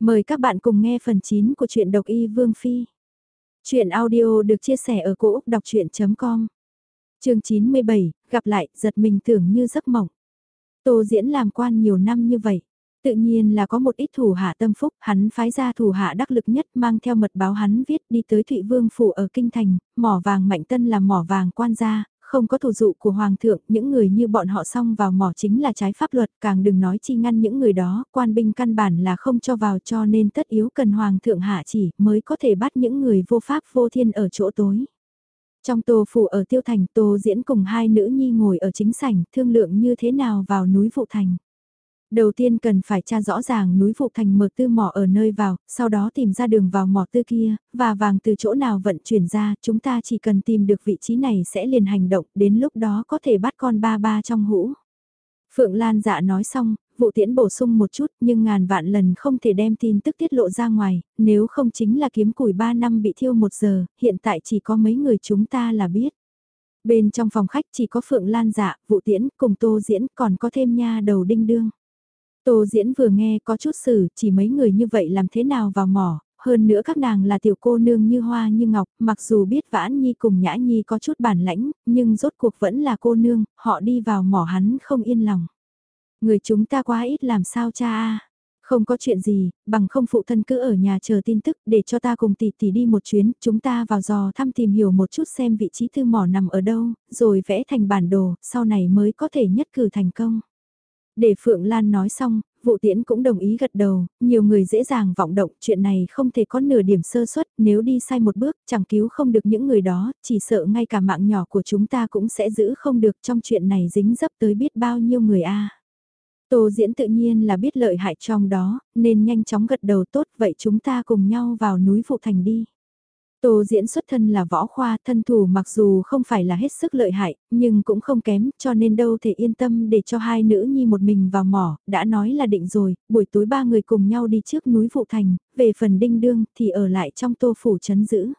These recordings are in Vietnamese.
Mời các bạn cùng nghe phần 9 của truyện độc y Vương Phi. Chuyện audio được chia sẻ ở cỗ đọc chuyện.com Trường 97, gặp lại, giật mình tưởng như giấc mộng. Tô diễn làm quan nhiều năm như vậy. Tự nhiên là có một ít thủ hạ tâm phúc, hắn phái ra thủ hạ đắc lực nhất mang theo mật báo hắn viết đi tới Thụy Vương Phủ ở Kinh Thành, mỏ vàng mạnh tân là mỏ vàng quan gia, không có thủ dụ của Hoàng thượng, những người như bọn họ xong vào mỏ chính là trái pháp luật, càng đừng nói chi ngăn những người đó, quan binh căn bản là không cho vào cho nên tất yếu cần Hoàng thượng hạ chỉ mới có thể bắt những người vô pháp vô thiên ở chỗ tối. Trong tô phủ ở Tiêu Thành, tô diễn cùng hai nữ nhi ngồi ở chính sảnh, thương lượng như thế nào vào núi Vụ Thành. Đầu tiên cần phải tra rõ ràng núi Vụ Thành mở tư mỏ ở nơi vào, sau đó tìm ra đường vào mỏ tư kia, và vàng từ chỗ nào vận chuyển ra, chúng ta chỉ cần tìm được vị trí này sẽ liền hành động, đến lúc đó có thể bắt con ba ba trong hũ. Phượng Lan dạ nói xong, vụ tiễn bổ sung một chút nhưng ngàn vạn lần không thể đem tin tức tiết lộ ra ngoài, nếu không chính là kiếm củi 3 năm bị thiêu một giờ, hiện tại chỉ có mấy người chúng ta là biết. Bên trong phòng khách chỉ có Phượng Lan dạ, vụ tiễn cùng tô diễn còn có thêm nha đầu đinh đương. Tô diễn vừa nghe có chút xử, chỉ mấy người như vậy làm thế nào vào mỏ, hơn nữa các nàng là tiểu cô nương như hoa như ngọc, mặc dù biết vãn nhi cùng nhã nhi có chút bản lãnh, nhưng rốt cuộc vẫn là cô nương, họ đi vào mỏ hắn không yên lòng. Người chúng ta quá ít làm sao cha a Không có chuyện gì, bằng không phụ thân cứ ở nhà chờ tin tức để cho ta cùng tỷ tỷ đi một chuyến, chúng ta vào dò thăm tìm hiểu một chút xem vị trí thư mỏ nằm ở đâu, rồi vẽ thành bản đồ, sau này mới có thể nhất cử thành công. Để Phượng Lan nói xong, vụ tiễn cũng đồng ý gật đầu, nhiều người dễ dàng vọng động, chuyện này không thể có nửa điểm sơ suất, nếu đi sai một bước, chẳng cứu không được những người đó, chỉ sợ ngay cả mạng nhỏ của chúng ta cũng sẽ giữ không được trong chuyện này dính dấp tới biết bao nhiêu người a. Tô diễn tự nhiên là biết lợi hại trong đó, nên nhanh chóng gật đầu tốt vậy chúng ta cùng nhau vào núi Phụ Thành đi. Tô diễn xuất thân là võ khoa, thân thủ mặc dù không phải là hết sức lợi hại, nhưng cũng không kém, cho nên đâu thể yên tâm để cho hai nữ nhi một mình vào mỏ, đã nói là định rồi, buổi tối ba người cùng nhau đi trước núi Phụ Thành, về phần đinh đương thì ở lại trong tô phủ chấn giữ.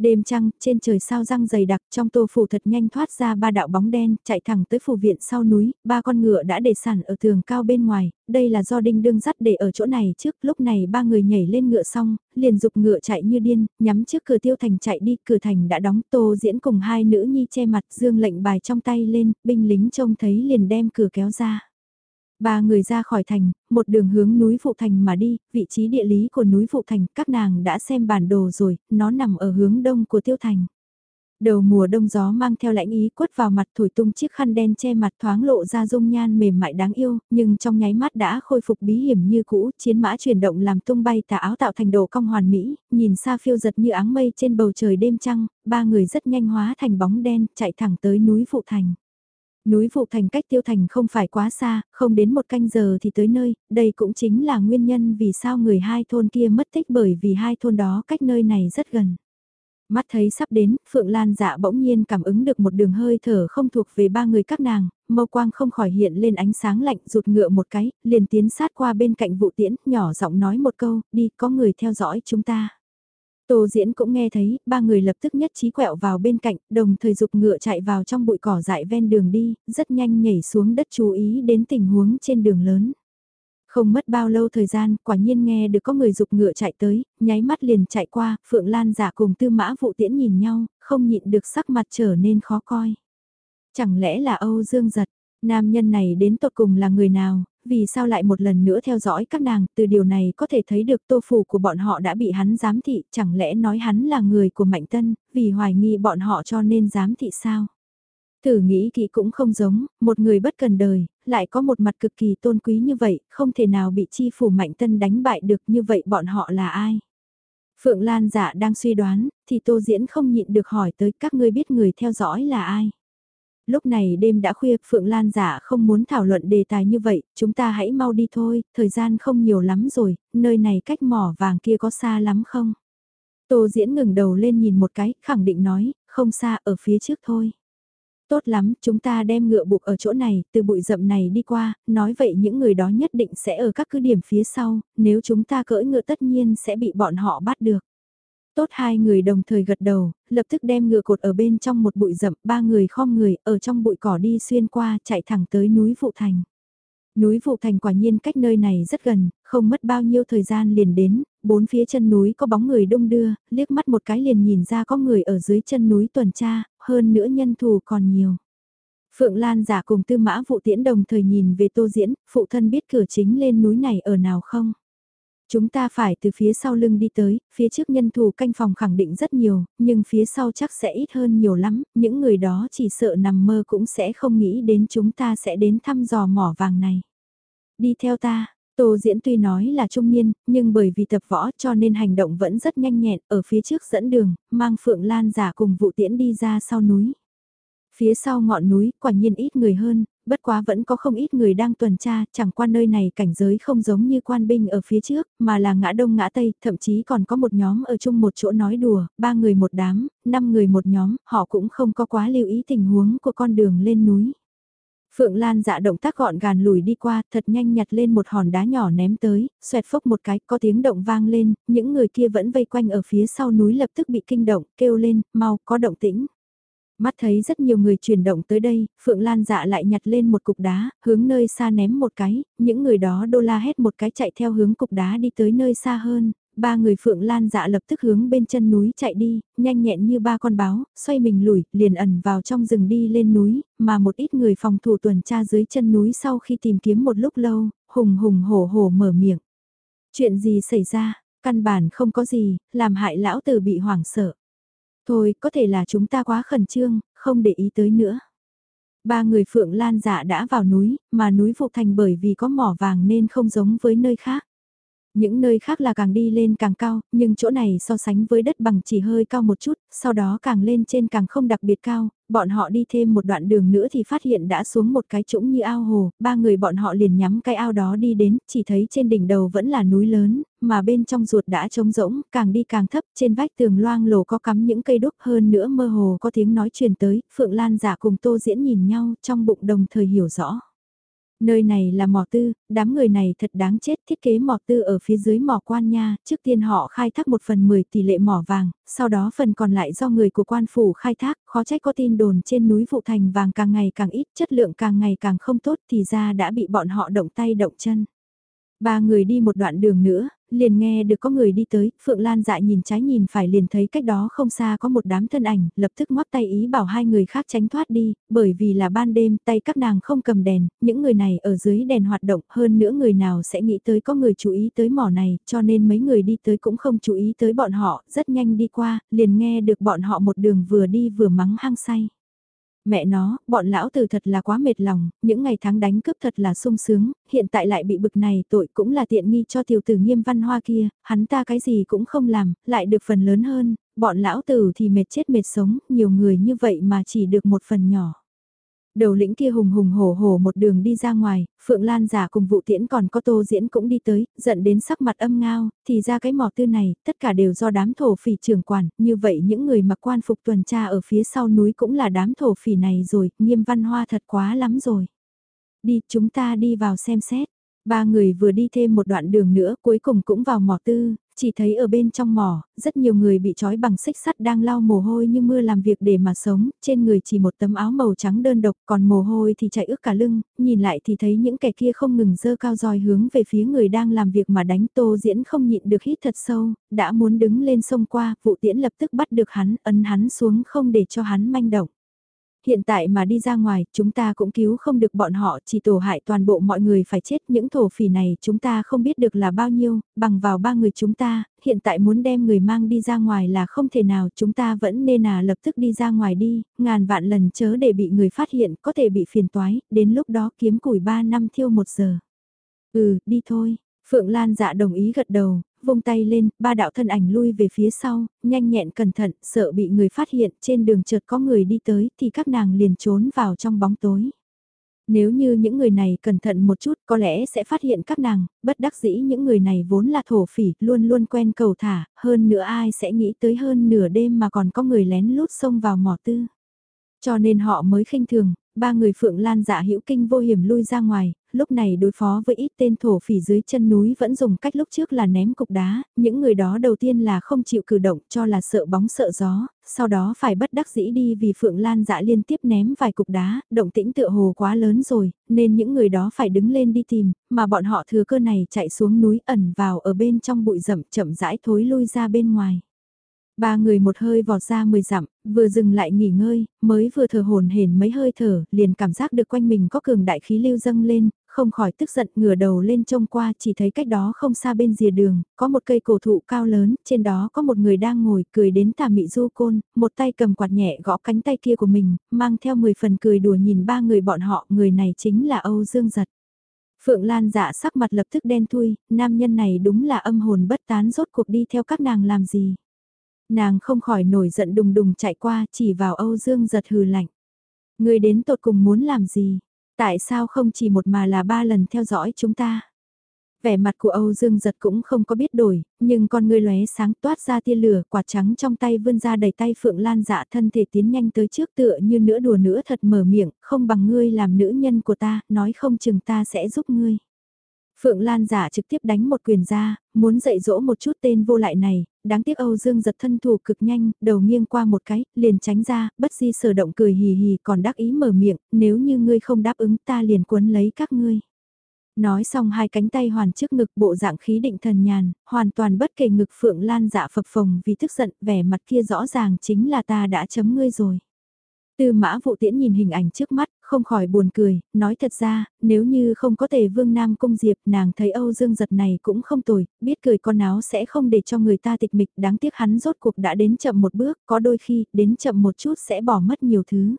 Đêm trăng, trên trời sao răng dày đặc, trong tô phủ thật nhanh thoát ra ba đạo bóng đen, chạy thẳng tới phủ viện sau núi, ba con ngựa đã để sẵn ở tường cao bên ngoài, đây là do đinh đương dắt để ở chỗ này trước, lúc này ba người nhảy lên ngựa xong, liền dục ngựa chạy như điên, nhắm trước cửa tiêu thành chạy đi, cửa thành đã đóng, tô diễn cùng hai nữ nhi che mặt, dương lệnh bài trong tay lên, binh lính trông thấy liền đem cửa kéo ra. Ba người ra khỏi thành, một đường hướng núi Phụ Thành mà đi, vị trí địa lý của núi Phụ Thành, các nàng đã xem bản đồ rồi, nó nằm ở hướng đông của Tiêu Thành. Đầu mùa đông gió mang theo lãnh ý quất vào mặt thổi tung chiếc khăn đen che mặt thoáng lộ ra dung nhan mềm mại đáng yêu, nhưng trong nháy mắt đã khôi phục bí hiểm như cũ, chiến mã chuyển động làm tung bay tà áo tạo thành đồ cong hoàn mỹ, nhìn xa phiêu giật như áng mây trên bầu trời đêm trăng, ba người rất nhanh hóa thành bóng đen, chạy thẳng tới núi Phụ Thành. Núi Vụ Thành cách Tiêu Thành không phải quá xa, không đến một canh giờ thì tới nơi, đây cũng chính là nguyên nhân vì sao người hai thôn kia mất tích bởi vì hai thôn đó cách nơi này rất gần. Mắt thấy sắp đến, Phượng Lan dạ bỗng nhiên cảm ứng được một đường hơi thở không thuộc về ba người các nàng, mâu quang không khỏi hiện lên ánh sáng lạnh rụt ngựa một cái, liền tiến sát qua bên cạnh vụ tiễn, nhỏ giọng nói một câu, đi có người theo dõi chúng ta. Tô Diễn cũng nghe thấy, ba người lập tức nhất trí quẹo vào bên cạnh, đồng thời dục ngựa chạy vào trong bụi cỏ dại ven đường đi, rất nhanh nhảy xuống đất chú ý đến tình huống trên đường lớn. Không mất bao lâu thời gian, quả nhiên nghe được có người dục ngựa chạy tới, nháy mắt liền chạy qua, Phượng Lan giả cùng tư mã vụ tiễn nhìn nhau, không nhịn được sắc mặt trở nên khó coi. Chẳng lẽ là Âu Dương giật, nam nhân này đến tột cùng là người nào, vì sao lại một lần nữa theo dõi các nàng, từ điều này có thể thấy được tô phủ của bọn họ đã bị hắn giám thị, chẳng lẽ nói hắn là người của Mạnh Tân, vì hoài nghi bọn họ cho nên giám thị sao? Thử nghĩ kỹ cũng không giống, một người bất cần đời, lại có một mặt cực kỳ tôn quý như vậy, không thể nào bị chi phủ Mạnh Tân đánh bại được như vậy bọn họ là ai? Phượng Lan dạ đang suy đoán, thì Tô Diễn không nhịn được hỏi tới các ngươi biết người theo dõi là ai? Lúc này đêm đã khuya, Phượng Lan giả không muốn thảo luận đề tài như vậy, chúng ta hãy mau đi thôi, thời gian không nhiều lắm rồi, nơi này cách mỏ vàng kia có xa lắm không? Tô Diễn ngừng đầu lên nhìn một cái, khẳng định nói, không xa, ở phía trước thôi. Tốt lắm, chúng ta đem ngựa buộc ở chỗ này, từ bụi rậm này đi qua, nói vậy những người đó nhất định sẽ ở các cứ điểm phía sau, nếu chúng ta cưỡi ngựa tất nhiên sẽ bị bọn họ bắt được. Tốt hai người đồng thời gật đầu, lập tức đem ngựa cột ở bên trong một bụi rậm, ba người khom người ở trong bụi cỏ đi xuyên qua chạy thẳng tới núi Phụ Thành. Núi Vụ Thành quả nhiên cách nơi này rất gần, không mất bao nhiêu thời gian liền đến, bốn phía chân núi có bóng người đông đưa, liếc mắt một cái liền nhìn ra có người ở dưới chân núi tuần tra, hơn nữa nhân thù còn nhiều. Phượng Lan giả cùng tư mã vụ tiễn đồng thời nhìn về tô diễn, phụ thân biết cửa chính lên núi này ở nào không? Chúng ta phải từ phía sau lưng đi tới, phía trước nhân thủ canh phòng khẳng định rất nhiều, nhưng phía sau chắc sẽ ít hơn nhiều lắm, những người đó chỉ sợ nằm mơ cũng sẽ không nghĩ đến chúng ta sẽ đến thăm dò mỏ vàng này. Đi theo ta, Tô Diễn tuy nói là trung niên, nhưng bởi vì tập võ cho nên hành động vẫn rất nhanh nhẹn, ở phía trước dẫn đường, mang Phượng Lan giả cùng vụ tiễn đi ra sau núi. Phía sau ngọn núi, quả nhiên ít người hơn, bất quá vẫn có không ít người đang tuần tra, chẳng qua nơi này cảnh giới không giống như quan binh ở phía trước, mà là ngã đông ngã tây, thậm chí còn có một nhóm ở chung một chỗ nói đùa, ba người một đám, năm người một nhóm, họ cũng không có quá lưu ý tình huống của con đường lên núi. Phượng Lan dạ động tác gọn gàn lùi đi qua, thật nhanh nhặt lên một hòn đá nhỏ ném tới, xoẹt phốc một cái, có tiếng động vang lên, những người kia vẫn vây quanh ở phía sau núi lập tức bị kinh động, kêu lên, mau, có động tĩnh. Mắt thấy rất nhiều người chuyển động tới đây, Phượng Lan dạ lại nhặt lên một cục đá, hướng nơi xa ném một cái, những người đó đô la hét một cái chạy theo hướng cục đá đi tới nơi xa hơn, ba người Phượng Lan dạ lập tức hướng bên chân núi chạy đi, nhanh nhẹn như ba con báo, xoay mình lùi, liền ẩn vào trong rừng đi lên núi, mà một ít người phòng thủ tuần tra dưới chân núi sau khi tìm kiếm một lúc lâu, hùng hùng hổ hổ mở miệng. Chuyện gì xảy ra, căn bản không có gì, làm hại lão tử bị hoảng sợ. Thôi, có thể là chúng ta quá khẩn trương, không để ý tới nữa. Ba người Phượng Lan dạ đã vào núi, mà núi Phục Thành bởi vì có mỏ vàng nên không giống với nơi khác. Những nơi khác là càng đi lên càng cao, nhưng chỗ này so sánh với đất bằng chỉ hơi cao một chút, sau đó càng lên trên càng không đặc biệt cao, bọn họ đi thêm một đoạn đường nữa thì phát hiện đã xuống một cái trũng như ao hồ, ba người bọn họ liền nhắm cái ao đó đi đến, chỉ thấy trên đỉnh đầu vẫn là núi lớn, mà bên trong ruột đã trống rỗng, càng đi càng thấp, trên vách tường loang lổ có cắm những cây đúc hơn nữa mơ hồ có tiếng nói truyền tới, Phượng Lan giả cùng Tô Diễn nhìn nhau, trong bụng đồng thời hiểu rõ. Nơi này là mỏ tư, đám người này thật đáng chết thiết kế mỏ tư ở phía dưới mỏ quan nha, trước tiên họ khai thác một phần 10 tỷ lệ mỏ vàng, sau đó phần còn lại do người của quan phủ khai thác, khó trách có tin đồn trên núi Vụ Thành vàng càng ngày càng ít, chất lượng càng ngày càng không tốt thì ra đã bị bọn họ động tay động chân. Ba người đi một đoạn đường nữa, liền nghe được có người đi tới, Phượng Lan dại nhìn trái nhìn phải liền thấy cách đó không xa có một đám thân ảnh, lập tức ngoắc tay ý bảo hai người khác tránh thoát đi, bởi vì là ban đêm tay các nàng không cầm đèn, những người này ở dưới đèn hoạt động hơn nữa người nào sẽ nghĩ tới có người chú ý tới mỏ này, cho nên mấy người đi tới cũng không chú ý tới bọn họ, rất nhanh đi qua, liền nghe được bọn họ một đường vừa đi vừa mắng hang say. Mẹ nó, bọn lão tử thật là quá mệt lòng, những ngày tháng đánh cướp thật là sung sướng, hiện tại lại bị bực này tội cũng là tiện nghi cho tiểu tử nghiêm văn hoa kia, hắn ta cái gì cũng không làm, lại được phần lớn hơn, bọn lão tử thì mệt chết mệt sống, nhiều người như vậy mà chỉ được một phần nhỏ. Đầu lĩnh kia hùng hùng hổ hổ một đường đi ra ngoài, Phượng Lan giả cùng vụ tiễn còn có tô diễn cũng đi tới, giận đến sắc mặt âm ngao, thì ra cái mỏ tư này, tất cả đều do đám thổ phỉ trưởng quản, như vậy những người mặc quan phục tuần tra ở phía sau núi cũng là đám thổ phỉ này rồi, nghiêm văn hoa thật quá lắm rồi. Đi, chúng ta đi vào xem xét. Ba người vừa đi thêm một đoạn đường nữa cuối cùng cũng vào mỏ tư, chỉ thấy ở bên trong mỏ, rất nhiều người bị trói bằng xích sắt đang lau mồ hôi như mưa làm việc để mà sống, trên người chỉ một tấm áo màu trắng đơn độc, còn mồ hôi thì chạy ướt cả lưng, nhìn lại thì thấy những kẻ kia không ngừng dơ cao roi hướng về phía người đang làm việc mà đánh. Tô diễn không nhịn được hít thật sâu, đã muốn đứng lên sông qua, vụ tiễn lập tức bắt được hắn, ấn hắn xuống không để cho hắn manh động hiện tại mà đi ra ngoài, chúng ta cũng cứu không được bọn họ, chỉ tổ hại toàn bộ mọi người phải chết. Những thổ phỉ này chúng ta không biết được là bao nhiêu, bằng vào ba người chúng ta, hiện tại muốn đem người mang đi ra ngoài là không thể nào, chúng ta vẫn nên à lập tức đi ra ngoài đi, ngàn vạn lần chớ để bị người phát hiện, có thể bị phiền toái, đến lúc đó kiếm củi ba năm thiêu một giờ. Ừ, đi thôi. Phượng Lan dạ đồng ý gật đầu, vung tay lên, ba đạo thân ảnh lui về phía sau, nhanh nhẹn cẩn thận, sợ bị người phát hiện, trên đường chợt có người đi tới thì các nàng liền trốn vào trong bóng tối. Nếu như những người này cẩn thận một chút có lẽ sẽ phát hiện các nàng, bất đắc dĩ những người này vốn là thổ phỉ, luôn luôn quen cầu thả, hơn nữa ai sẽ nghĩ tới hơn nửa đêm mà còn có người lén lút xông vào mỏ tư. Cho nên họ mới khinh thường, ba người Phượng Lan dạ hữu kinh vô hiểm lui ra ngoài, lúc này đối phó với ít tên thổ phỉ dưới chân núi vẫn dùng cách lúc trước là ném cục đá, những người đó đầu tiên là không chịu cử động cho là sợ bóng sợ gió, sau đó phải bất đắc dĩ đi vì Phượng Lan dạ liên tiếp ném vài cục đá, động tĩnh tựa hồ quá lớn rồi, nên những người đó phải đứng lên đi tìm, mà bọn họ thừa cơ này chạy xuống núi ẩn vào ở bên trong bụi rậm chậm rãi thối lui ra bên ngoài. Ba người một hơi vọt ra mười dặm, vừa dừng lại nghỉ ngơi, mới vừa thở hồn hển mấy hơi thở, liền cảm giác được quanh mình có cường đại khí lưu dâng lên, không khỏi tức giận ngửa đầu lên trông qua chỉ thấy cách đó không xa bên rìa đường, có một cây cổ thụ cao lớn, trên đó có một người đang ngồi cười đến tà mị du côn, một tay cầm quạt nhẹ gõ cánh tay kia của mình, mang theo 10 phần cười đùa nhìn ba người bọn họ, người này chính là Âu Dương Giật. Phượng Lan dạ sắc mặt lập tức đen thui, nam nhân này đúng là âm hồn bất tán rốt cuộc đi theo các nàng làm gì. Nàng không khỏi nổi giận đùng đùng chạy qua chỉ vào Âu Dương giật hừ lạnh. Người đến tột cùng muốn làm gì? Tại sao không chỉ một mà là ba lần theo dõi chúng ta? Vẻ mặt của Âu Dương giật cũng không có biết đổi, nhưng con người lóe sáng toát ra tia lửa, quạt trắng trong tay vươn ra đầy tay Phượng Lan dạ thân thể tiến nhanh tới trước tựa như nữa đùa nữa thật mở miệng, không bằng ngươi làm nữ nhân của ta, nói không chừng ta sẽ giúp ngươi. Phượng Lan giả trực tiếp đánh một quyền ra, muốn dạy dỗ một chút tên vô lại này, đáng tiếc Âu Dương giật thân thủ cực nhanh, đầu nghiêng qua một cái, liền tránh ra, bất di sở động cười hì hì còn đắc ý mở miệng, nếu như ngươi không đáp ứng ta liền cuốn lấy các ngươi. Nói xong hai cánh tay hoàn trước ngực bộ dạng khí định thần nhàn, hoàn toàn bất kể ngực Phượng Lan dạ phập phồng vì tức giận, vẻ mặt kia rõ ràng chính là ta đã chấm ngươi rồi. Tư mã vụ tiễn nhìn hình ảnh trước mắt, không khỏi buồn cười, nói thật ra, nếu như không có tề vương nam cung diệp nàng thấy Âu Dương giật này cũng không tồi, biết cười con áo sẽ không để cho người ta tịch mịch, đáng tiếc hắn rốt cuộc đã đến chậm một bước, có đôi khi, đến chậm một chút sẽ bỏ mất nhiều thứ.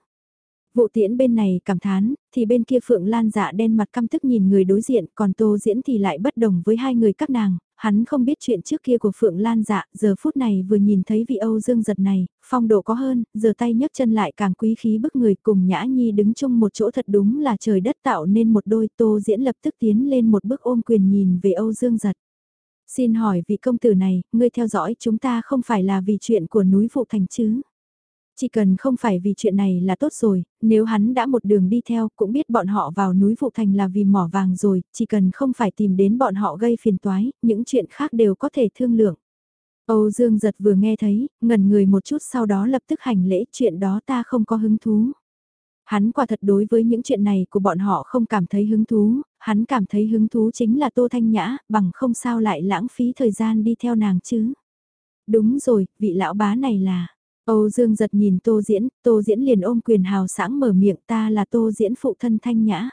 Vụ tiễn bên này cảm thán, thì bên kia Phượng Lan dạ đen mặt căm tức nhìn người đối diện, còn Tô Diễn thì lại bất đồng với hai người các nàng, hắn không biết chuyện trước kia của Phượng Lan dạ, giờ phút này vừa nhìn thấy vị Âu Dương giật này, phong độ có hơn, giờ tay nhấc chân lại càng quý khí bức người cùng Nhã Nhi đứng chung một chỗ thật đúng là trời đất tạo nên một đôi Tô Diễn lập tức tiến lên một bước ôm quyền nhìn về Âu Dương giật. Xin hỏi vị công tử này, ngươi theo dõi chúng ta không phải là vì chuyện của núi Phụ Thành chứ? Chỉ cần không phải vì chuyện này là tốt rồi, nếu hắn đã một đường đi theo cũng biết bọn họ vào núi Vụ Thành là vì mỏ vàng rồi, chỉ cần không phải tìm đến bọn họ gây phiền toái, những chuyện khác đều có thể thương lượng. Âu Dương giật vừa nghe thấy, ngẩn người một chút sau đó lập tức hành lễ chuyện đó ta không có hứng thú. Hắn quả thật đối với những chuyện này của bọn họ không cảm thấy hứng thú, hắn cảm thấy hứng thú chính là Tô Thanh Nhã, bằng không sao lại lãng phí thời gian đi theo nàng chứ. Đúng rồi, vị lão bá này là, Âu Dương giật nhìn Tô Diễn, Tô Diễn liền ôm quyền hào sảng mở miệng ta là Tô Diễn phụ thân thanh nhã.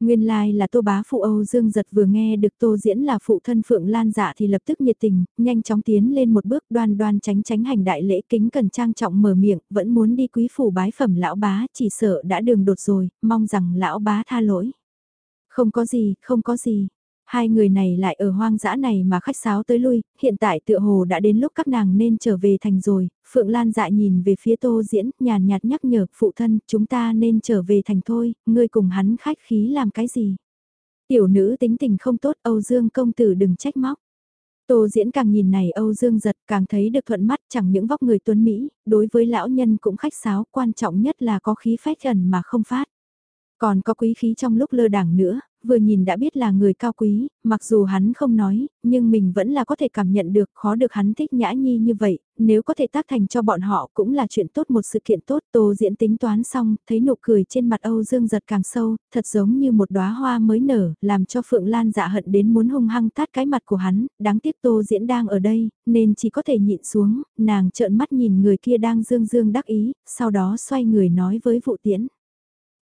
Nguyên lai like là Tô Bá Phụ Âu Dương giật vừa nghe được Tô Diễn là phụ thân Phượng Lan dạ thì lập tức nhiệt tình, nhanh chóng tiến lên một bước đoan đoan tránh tránh hành đại lễ kính cần trang trọng mở miệng, vẫn muốn đi quý phủ bái phẩm lão bá, chỉ sợ đã đường đột rồi, mong rằng lão bá tha lỗi. Không có gì, không có gì, Hai người này lại ở hoang dã này mà khách sáo tới lui, hiện tại tựa hồ đã đến lúc các nàng nên trở về thành rồi, Phượng Lan dạ nhìn về phía tô diễn, nhàn nhạt nhắc nhở, phụ thân, chúng ta nên trở về thành thôi, ngươi cùng hắn khách khí làm cái gì. Tiểu nữ tính tình không tốt, Âu Dương công tử đừng trách móc. Tô diễn càng nhìn này Âu Dương giật càng thấy được thuận mắt chẳng những vóc người tuấn Mỹ, đối với lão nhân cũng khách sáo, quan trọng nhất là có khí phách ẩn mà không phát. Còn có quý khí trong lúc lơ đảng nữa, vừa nhìn đã biết là người cao quý, mặc dù hắn không nói, nhưng mình vẫn là có thể cảm nhận được khó được hắn thích nhã nhi như vậy, nếu có thể tác thành cho bọn họ cũng là chuyện tốt một sự kiện tốt. Tô diễn tính toán xong, thấy nụ cười trên mặt Âu Dương giật càng sâu, thật giống như một đóa hoa mới nở, làm cho Phượng Lan dạ hận đến muốn hung hăng tát cái mặt của hắn, đáng tiếc Tô diễn đang ở đây, nên chỉ có thể nhịn xuống, nàng trợn mắt nhìn người kia đang dương dương đắc ý, sau đó xoay người nói với vụ tiễn.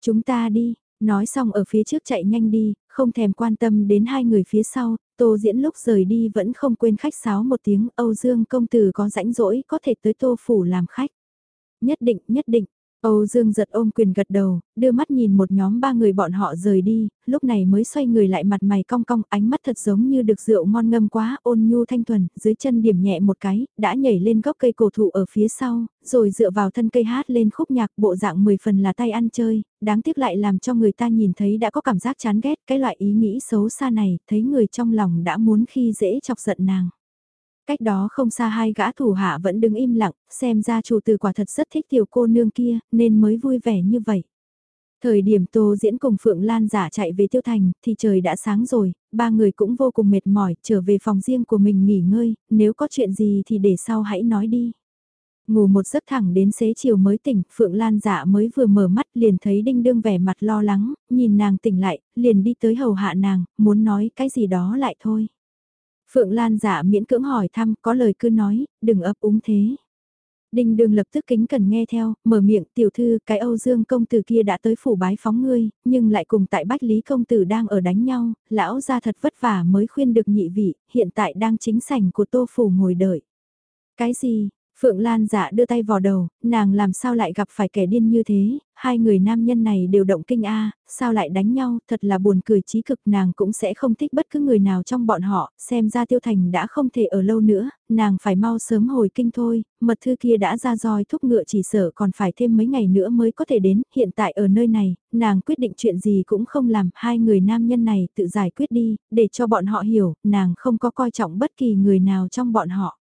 Chúng ta đi, nói xong ở phía trước chạy nhanh đi, không thèm quan tâm đến hai người phía sau, Tô Diễn lúc rời đi vẫn không quên khách sáo một tiếng Âu Dương công tử có rãnh rỗi có thể tới Tô Phủ làm khách. Nhất định, nhất định, Âu Dương giật ôm quyền gật đầu, đưa mắt nhìn một nhóm ba người bọn họ rời đi, lúc này mới xoay người lại mặt mày cong cong, ánh mắt thật giống như được rượu ngon ngâm quá, ôn nhu thanh thuần, dưới chân điểm nhẹ một cái, đã nhảy lên gốc cây cổ thụ ở phía sau, rồi dựa vào thân cây hát lên khúc nhạc bộ dạng 10 phần là tay ăn chơi, đáng tiếc lại làm cho người ta nhìn thấy đã có cảm giác chán ghét cái loại ý nghĩ xấu xa này, thấy người trong lòng đã muốn khi dễ chọc giận nàng. Cách đó không xa hai gã thủ hạ vẫn đứng im lặng, xem ra chủ tử quả thật rất thích tiểu cô nương kia, nên mới vui vẻ như vậy. Thời điểm Tô Diễn cùng Phượng Lan giả chạy về Tiêu Thành thì trời đã sáng rồi, ba người cũng vô cùng mệt mỏi trở về phòng riêng của mình nghỉ ngơi, nếu có chuyện gì thì để sau hãy nói đi. Ngủ một giấc thẳng đến xế chiều mới tỉnh, Phượng Lan dạ mới vừa mở mắt liền thấy Đinh Đương vẻ mặt lo lắng, nhìn nàng tỉnh lại, liền đi tới hầu hạ nàng, muốn nói cái gì đó lại thôi. Phượng Lan giả miễn cưỡng hỏi thăm, có lời cứ nói, đừng ấp úng thế. Đinh Đường lập tức kính cần nghe theo, mở miệng tiểu thư cái Âu Dương công tử kia đã tới phủ bái phóng ngươi, nhưng lại cùng tại Bách Lý công tử đang ở đánh nhau, lão ra thật vất vả mới khuyên được nhị vị, hiện tại đang chính sảnh của tô phủ ngồi đợi. Cái gì, Phượng Lan dạ đưa tay vào đầu, nàng làm sao lại gặp phải kẻ điên như thế, hai người nam nhân này đều động kinh a, sao lại đánh nhau, thật là buồn cười trí cực nàng cũng sẽ không thích bất cứ người nào trong bọn họ, xem ra tiêu thành đã không thể ở lâu nữa, nàng phải mau sớm hồi kinh thôi, mật thư kia đã ra roi thúc ngựa chỉ sợ còn phải thêm mấy ngày nữa mới có thể đến, hiện tại ở nơi này, nàng quyết định chuyện gì cũng không làm, hai người nam nhân này tự giải quyết đi, để cho bọn họ hiểu, nàng không có coi trọng bất kỳ người nào trong bọn họ.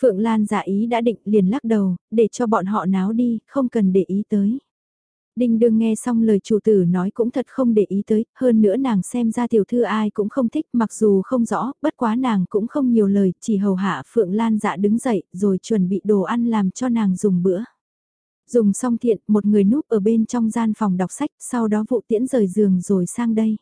Phượng Lan giả ý đã định liền lắc đầu, để cho bọn họ náo đi, không cần để ý tới. Đinh đương nghe xong lời chủ tử nói cũng thật không để ý tới, hơn nữa nàng xem ra tiểu thư ai cũng không thích mặc dù không rõ, bất quá nàng cũng không nhiều lời, chỉ hầu hạ Phượng Lan dạ đứng dậy rồi chuẩn bị đồ ăn làm cho nàng dùng bữa. Dùng xong thiện, một người núp ở bên trong gian phòng đọc sách, sau đó vụ tiễn rời giường rồi sang đây.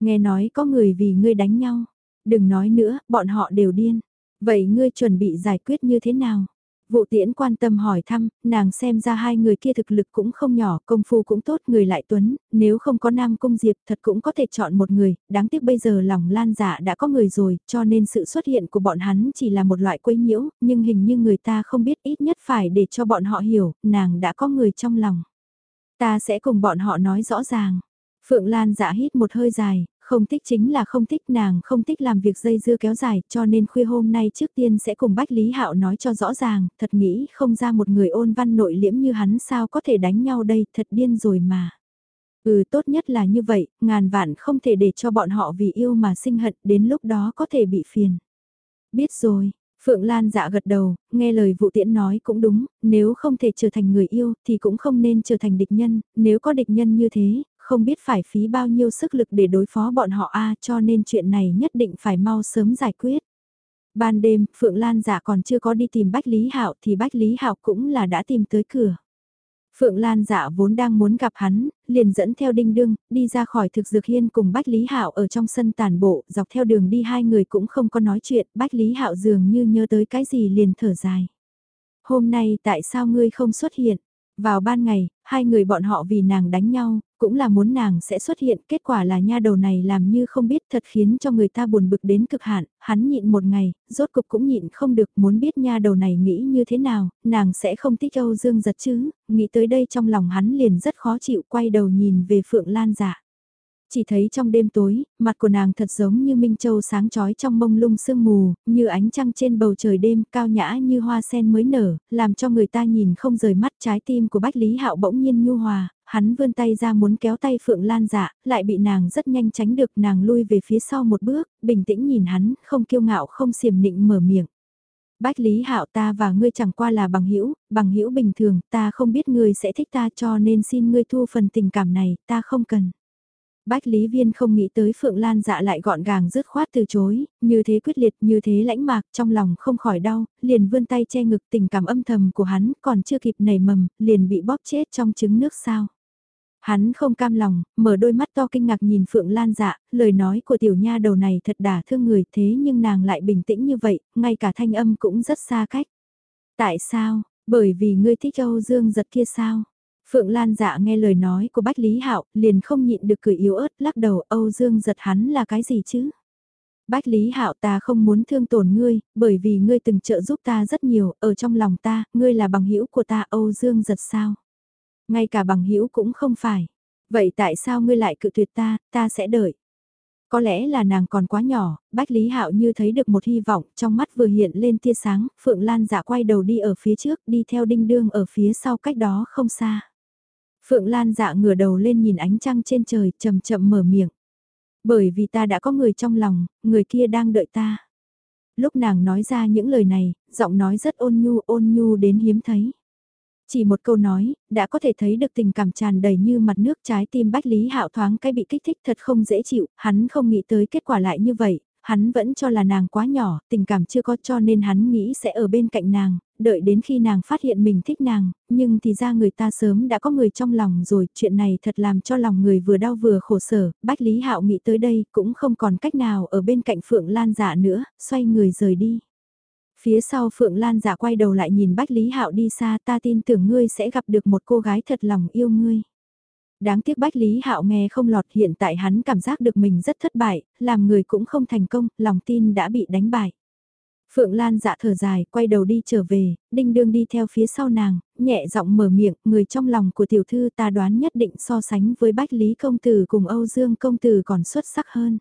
Nghe nói có người vì ngươi đánh nhau, đừng nói nữa, bọn họ đều điên. Vậy ngươi chuẩn bị giải quyết như thế nào? Vụ tiễn quan tâm hỏi thăm, nàng xem ra hai người kia thực lực cũng không nhỏ, công phu cũng tốt, người lại tuấn, nếu không có nam công diệp thật cũng có thể chọn một người, đáng tiếc bây giờ lòng lan giả đã có người rồi, cho nên sự xuất hiện của bọn hắn chỉ là một loại quấy nhiễu, nhưng hình như người ta không biết ít nhất phải để cho bọn họ hiểu, nàng đã có người trong lòng. Ta sẽ cùng bọn họ nói rõ ràng. Phượng Lan giả hít một hơi dài, không thích chính là không thích nàng không thích làm việc dây dưa kéo dài cho nên khuya hôm nay trước tiên sẽ cùng Bách Lý Hạo nói cho rõ ràng, thật nghĩ không ra một người ôn văn nội liễm như hắn sao có thể đánh nhau đây, thật điên rồi mà. Ừ tốt nhất là như vậy, ngàn vạn không thể để cho bọn họ vì yêu mà sinh hận đến lúc đó có thể bị phiền. Biết rồi, Phượng Lan dạ gật đầu, nghe lời vụ tiễn nói cũng đúng, nếu không thể trở thành người yêu thì cũng không nên trở thành địch nhân, nếu có địch nhân như thế, không biết phải phí bao nhiêu sức lực để đối phó bọn họ a cho nên chuyện này nhất định phải mau sớm giải quyết. Ban đêm, Phượng Lan giả còn chưa có đi tìm Bách Lý Hạo thì Bách Lý Hạo cũng là đã tìm tới cửa. Phượng Lan dạ vốn đang muốn gặp hắn, liền dẫn theo đinh đương, đi ra khỏi thực dược hiên cùng Bách Lý Hạo ở trong sân tàn bộ, dọc theo đường đi hai người cũng không có nói chuyện, Bách Lý Hạo dường như nhớ tới cái gì liền thở dài. Hôm nay tại sao ngươi không xuất hiện? Vào ban ngày, hai người bọn họ vì nàng đánh nhau, cũng là muốn nàng sẽ xuất hiện, kết quả là nha đầu này làm như không biết thật khiến cho người ta buồn bực đến cực hạn, hắn nhịn một ngày, rốt cục cũng nhịn không được muốn biết nha đầu này nghĩ như thế nào, nàng sẽ không thích Âu Dương giật chứ, nghĩ tới đây trong lòng hắn liền rất khó chịu quay đầu nhìn về Phượng Lan dạ. Chỉ thấy trong đêm tối, mặt của nàng thật giống như Minh Châu sáng chói trong mông lung sương mù, như ánh trăng trên bầu trời đêm cao nhã như hoa sen mới nở, làm cho người ta nhìn không rời mắt trái tim của Bách Lý Hạo bỗng nhiên nhu hòa, hắn vươn tay ra muốn kéo tay Phượng Lan dạ, lại bị nàng rất nhanh tránh được nàng lui về phía sau một bước, bình tĩnh nhìn hắn, không kiêu ngạo không xiềm nịnh mở miệng. Bách Lý Hạo ta và ngươi chẳng qua là bằng hữu, bằng hữu bình thường, ta không biết ngươi sẽ thích ta cho nên xin ngươi thu phần tình cảm này, ta không cần. Bách Lý Viên không nghĩ tới Phượng Lan dạ lại gọn gàng dứt khoát từ chối, như thế quyết liệt như thế lãnh mạc trong lòng không khỏi đau, liền vươn tay che ngực tình cảm âm thầm của hắn còn chưa kịp nảy mầm, liền bị bóp chết trong trứng nước sao. Hắn không cam lòng, mở đôi mắt to kinh ngạc nhìn Phượng Lan dạ, lời nói của tiểu nha đầu này thật đả thương người thế nhưng nàng lại bình tĩnh như vậy, ngay cả thanh âm cũng rất xa cách. Tại sao? Bởi vì ngươi thích Âu Dương giật kia sao? Phượng Lan dạ nghe lời nói của Bách Lý Hạo, liền không nhịn được cười yếu ớt, lắc đầu Âu Dương giật hắn là cái gì chứ? Bách Lý Hạo ta không muốn thương tổn ngươi, bởi vì ngươi từng trợ giúp ta rất nhiều, ở trong lòng ta, ngươi là bằng hữu của ta Âu Dương giật sao? Ngay cả bằng hữu cũng không phải. Vậy tại sao ngươi lại cự tuyệt ta, ta sẽ đợi. Có lẽ là nàng còn quá nhỏ, Bách Lý Hạo như thấy được một hy vọng, trong mắt vừa hiện lên tia sáng, Phượng Lan dạ quay đầu đi ở phía trước, đi theo đinh đương ở phía sau cách đó không xa. Phượng Lan dạ ngửa đầu lên nhìn ánh trăng trên trời, chậm chậm mở miệng. Bởi vì ta đã có người trong lòng, người kia đang đợi ta. Lúc nàng nói ra những lời này, giọng nói rất ôn nhu ôn nhu đến hiếm thấy. Chỉ một câu nói, đã có thể thấy được tình cảm tràn đầy như mặt nước trái tim Bách Lý Hạo thoáng cái bị kích thích thật không dễ chịu, hắn không nghĩ tới kết quả lại như vậy, hắn vẫn cho là nàng quá nhỏ, tình cảm chưa có cho nên hắn nghĩ sẽ ở bên cạnh nàng, đợi đến khi nàng phát hiện mình thích nàng, nhưng thì ra người ta sớm đã có người trong lòng rồi, chuyện này thật làm cho lòng người vừa đau vừa khổ sở, Bách Lý Hạo nghĩ tới đây cũng không còn cách nào ở bên cạnh Phượng Lan dạ nữa, xoay người rời đi. Phía sau Phượng Lan dạ quay đầu lại nhìn Bách Lý Hạo đi xa ta tin tưởng ngươi sẽ gặp được một cô gái thật lòng yêu ngươi. Đáng tiếc Bách Lý Hạo nghe không lọt hiện tại hắn cảm giác được mình rất thất bại, làm người cũng không thành công, lòng tin đã bị đánh bại. Phượng Lan dạ thở dài, quay đầu đi trở về, đinh đương đi theo phía sau nàng, nhẹ giọng mở miệng, người trong lòng của tiểu thư ta đoán nhất định so sánh với Bách Lý Công Tử cùng Âu Dương Công Tử còn xuất sắc hơn.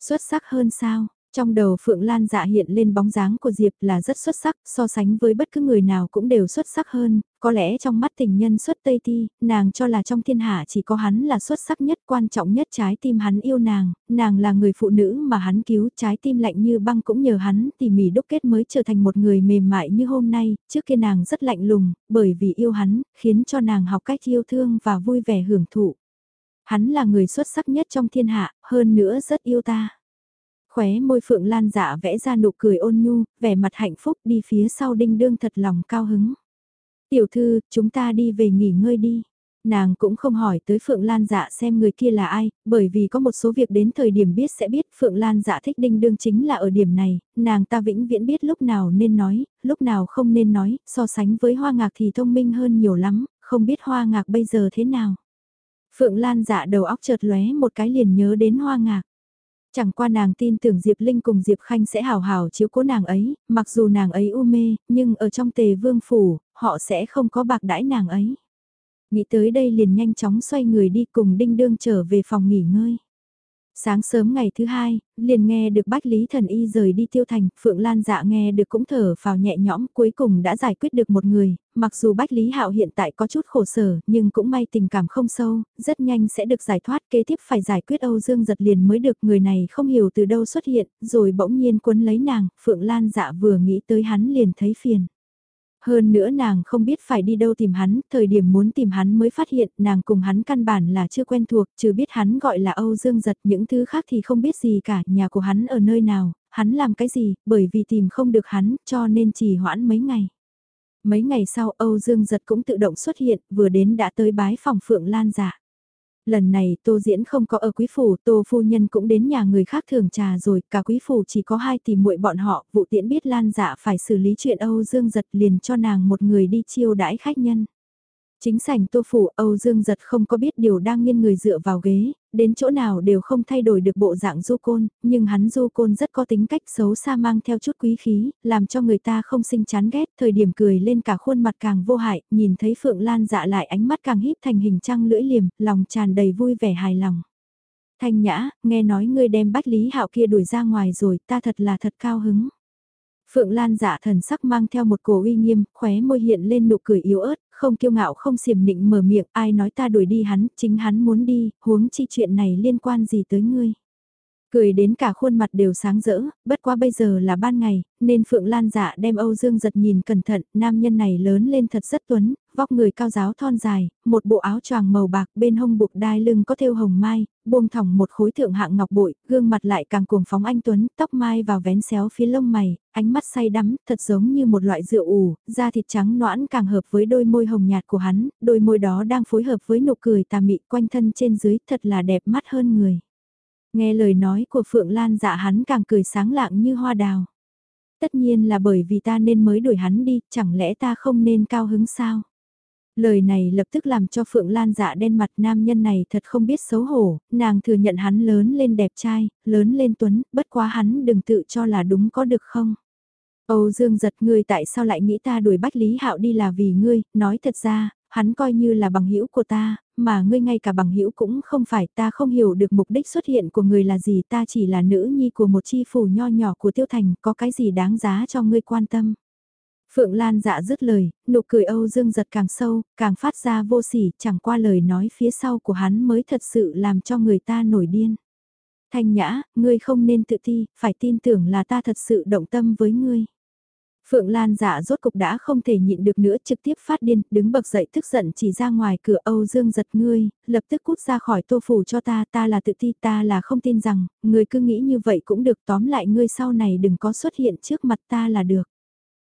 Xuất sắc hơn sao? Trong đầu Phượng Lan dạ hiện lên bóng dáng của Diệp là rất xuất sắc, so sánh với bất cứ người nào cũng đều xuất sắc hơn, có lẽ trong mắt tình nhân xuất Tây Ti, nàng cho là trong thiên hạ chỉ có hắn là xuất sắc nhất, quan trọng nhất trái tim hắn yêu nàng, nàng là người phụ nữ mà hắn cứu, trái tim lạnh như băng cũng nhờ hắn tỉ mỉ đúc kết mới trở thành một người mềm mại như hôm nay, trước kia nàng rất lạnh lùng, bởi vì yêu hắn, khiến cho nàng học cách yêu thương và vui vẻ hưởng thụ. Hắn là người xuất sắc nhất trong thiên hạ, hơn nữa rất yêu ta. Khóe môi Phượng Lan dạ vẽ ra nụ cười ôn nhu, vẻ mặt hạnh phúc đi phía sau đinh đương thật lòng cao hứng. Tiểu thư, chúng ta đi về nghỉ ngơi đi. Nàng cũng không hỏi tới Phượng Lan dạ xem người kia là ai, bởi vì có một số việc đến thời điểm biết sẽ biết Phượng Lan dạ thích đinh đương chính là ở điểm này, nàng ta vĩnh viễn biết lúc nào nên nói, lúc nào không nên nói, so sánh với hoa ngạc thì thông minh hơn nhiều lắm, không biết hoa ngạc bây giờ thế nào. Phượng Lan dạ đầu óc chợt lóe một cái liền nhớ đến hoa ngạc. Chẳng qua nàng tin tưởng Diệp Linh cùng Diệp Khanh sẽ hào hào chiếu cố nàng ấy, mặc dù nàng ấy u mê, nhưng ở trong tề vương phủ, họ sẽ không có bạc đãi nàng ấy. Nghĩ tới đây liền nhanh chóng xoay người đi cùng đinh đương trở về phòng nghỉ ngơi. Sáng sớm ngày thứ hai, liền nghe được Bách Lý Thần Y rời đi tiêu thành, Phượng Lan dạ nghe được cũng thở vào nhẹ nhõm, cuối cùng đã giải quyết được một người, mặc dù Bách Lý Hạo hiện tại có chút khổ sở, nhưng cũng may tình cảm không sâu, rất nhanh sẽ được giải thoát, kế tiếp phải giải quyết Âu Dương giật liền mới được, người này không hiểu từ đâu xuất hiện, rồi bỗng nhiên quấn lấy nàng, Phượng Lan dạ vừa nghĩ tới hắn liền thấy phiền. Hơn nữa nàng không biết phải đi đâu tìm hắn, thời điểm muốn tìm hắn mới phát hiện nàng cùng hắn căn bản là chưa quen thuộc, trừ biết hắn gọi là Âu Dương Giật những thứ khác thì không biết gì cả, nhà của hắn ở nơi nào, hắn làm cái gì, bởi vì tìm không được hắn cho nên chỉ hoãn mấy ngày. Mấy ngày sau Âu Dương Giật cũng tự động xuất hiện, vừa đến đã tới bái phòng Phượng Lan giả. Lần này Tô Diễn không có ở quý phủ, Tô Phu Nhân cũng đến nhà người khác thường trà rồi, cả quý phủ chỉ có hai tìm muội bọn họ, vụ tiễn biết Lan dạ phải xử lý chuyện Âu Dương giật liền cho nàng một người đi chiêu đãi khách nhân. Chính sảnh tô phủ Âu Dương giật không có biết điều đang nghiêng người dựa vào ghế, đến chỗ nào đều không thay đổi được bộ dạng du côn, nhưng hắn du côn rất có tính cách xấu xa mang theo chút quý khí, làm cho người ta không sinh chán ghét, thời điểm cười lên cả khuôn mặt càng vô hại, nhìn thấy Phượng Lan dạ lại ánh mắt càng híp thành hình trăng lưỡi liềm, lòng tràn đầy vui vẻ hài lòng. Thanh nhã, nghe nói ngươi đem bách lý hạo kia đuổi ra ngoài rồi, ta thật là thật cao hứng. Phượng Lan giả thần sắc mang theo một cổ uy nghiêm, khóe môi hiện lên nụ cười yếu ớt, không kiêu ngạo không xiềm nịnh mở miệng, ai nói ta đuổi đi hắn, chính hắn muốn đi, huống chi chuyện này liên quan gì tới ngươi. Cười đến cả khuôn mặt đều sáng rỡ, bất quá bây giờ là ban ngày, nên Phượng Lan dạ đem Âu Dương giật nhìn cẩn thận, nam nhân này lớn lên thật rất tuấn, vóc người cao giáo thon dài, một bộ áo choàng màu bạc bên hông buộc đai lưng có thêu hồng mai, buông thỏng một khối thượng hạng ngọc bội, gương mặt lại càng cuồng phóng anh tuấn, tóc mai vào vén xéo phía lông mày, ánh mắt say đắm, thật giống như một loại rượu ủ, da thịt trắng noãn càng hợp với đôi môi hồng nhạt của hắn, đôi môi đó đang phối hợp với nụ cười tà mị quanh thân trên dưới, thật là đẹp mắt hơn người. Nghe lời nói của Phượng Lan dạ hắn càng cười sáng lạng như hoa đào. Tất nhiên là bởi vì ta nên mới đuổi hắn đi, chẳng lẽ ta không nên cao hứng sao? Lời này lập tức làm cho Phượng Lan dạ đen mặt nam nhân này thật không biết xấu hổ, nàng thừa nhận hắn lớn lên đẹp trai, lớn lên tuấn, bất quá hắn đừng tự cho là đúng có được không? Âu Dương giật ngươi tại sao lại nghĩ ta đuổi Bách Lý Hạo đi là vì ngươi, nói thật ra, hắn coi như là bằng hữu của ta, mà ngươi ngay cả bằng hữu cũng không phải ta không hiểu được mục đích xuất hiện của người là gì ta chỉ là nữ nhi của một chi phủ nho nhỏ của tiêu thành có cái gì đáng giá cho ngươi quan tâm. Phượng Lan dạ dứt lời, nụ cười Âu Dương giật càng sâu, càng phát ra vô sỉ, chẳng qua lời nói phía sau của hắn mới thật sự làm cho người ta nổi điên. Thanh nhã, ngươi không nên tự ti, phải tin tưởng là ta thật sự động tâm với ngươi. Phượng Lan dạ rốt cục đã không thể nhịn được nữa trực tiếp phát điên, đứng bậc dậy tức giận chỉ ra ngoài cửa Âu Dương giật ngươi, lập tức cút ra khỏi tô phủ cho ta, ta là tự ti ta là không tin rằng, ngươi cứ nghĩ như vậy cũng được tóm lại ngươi sau này đừng có xuất hiện trước mặt ta là được.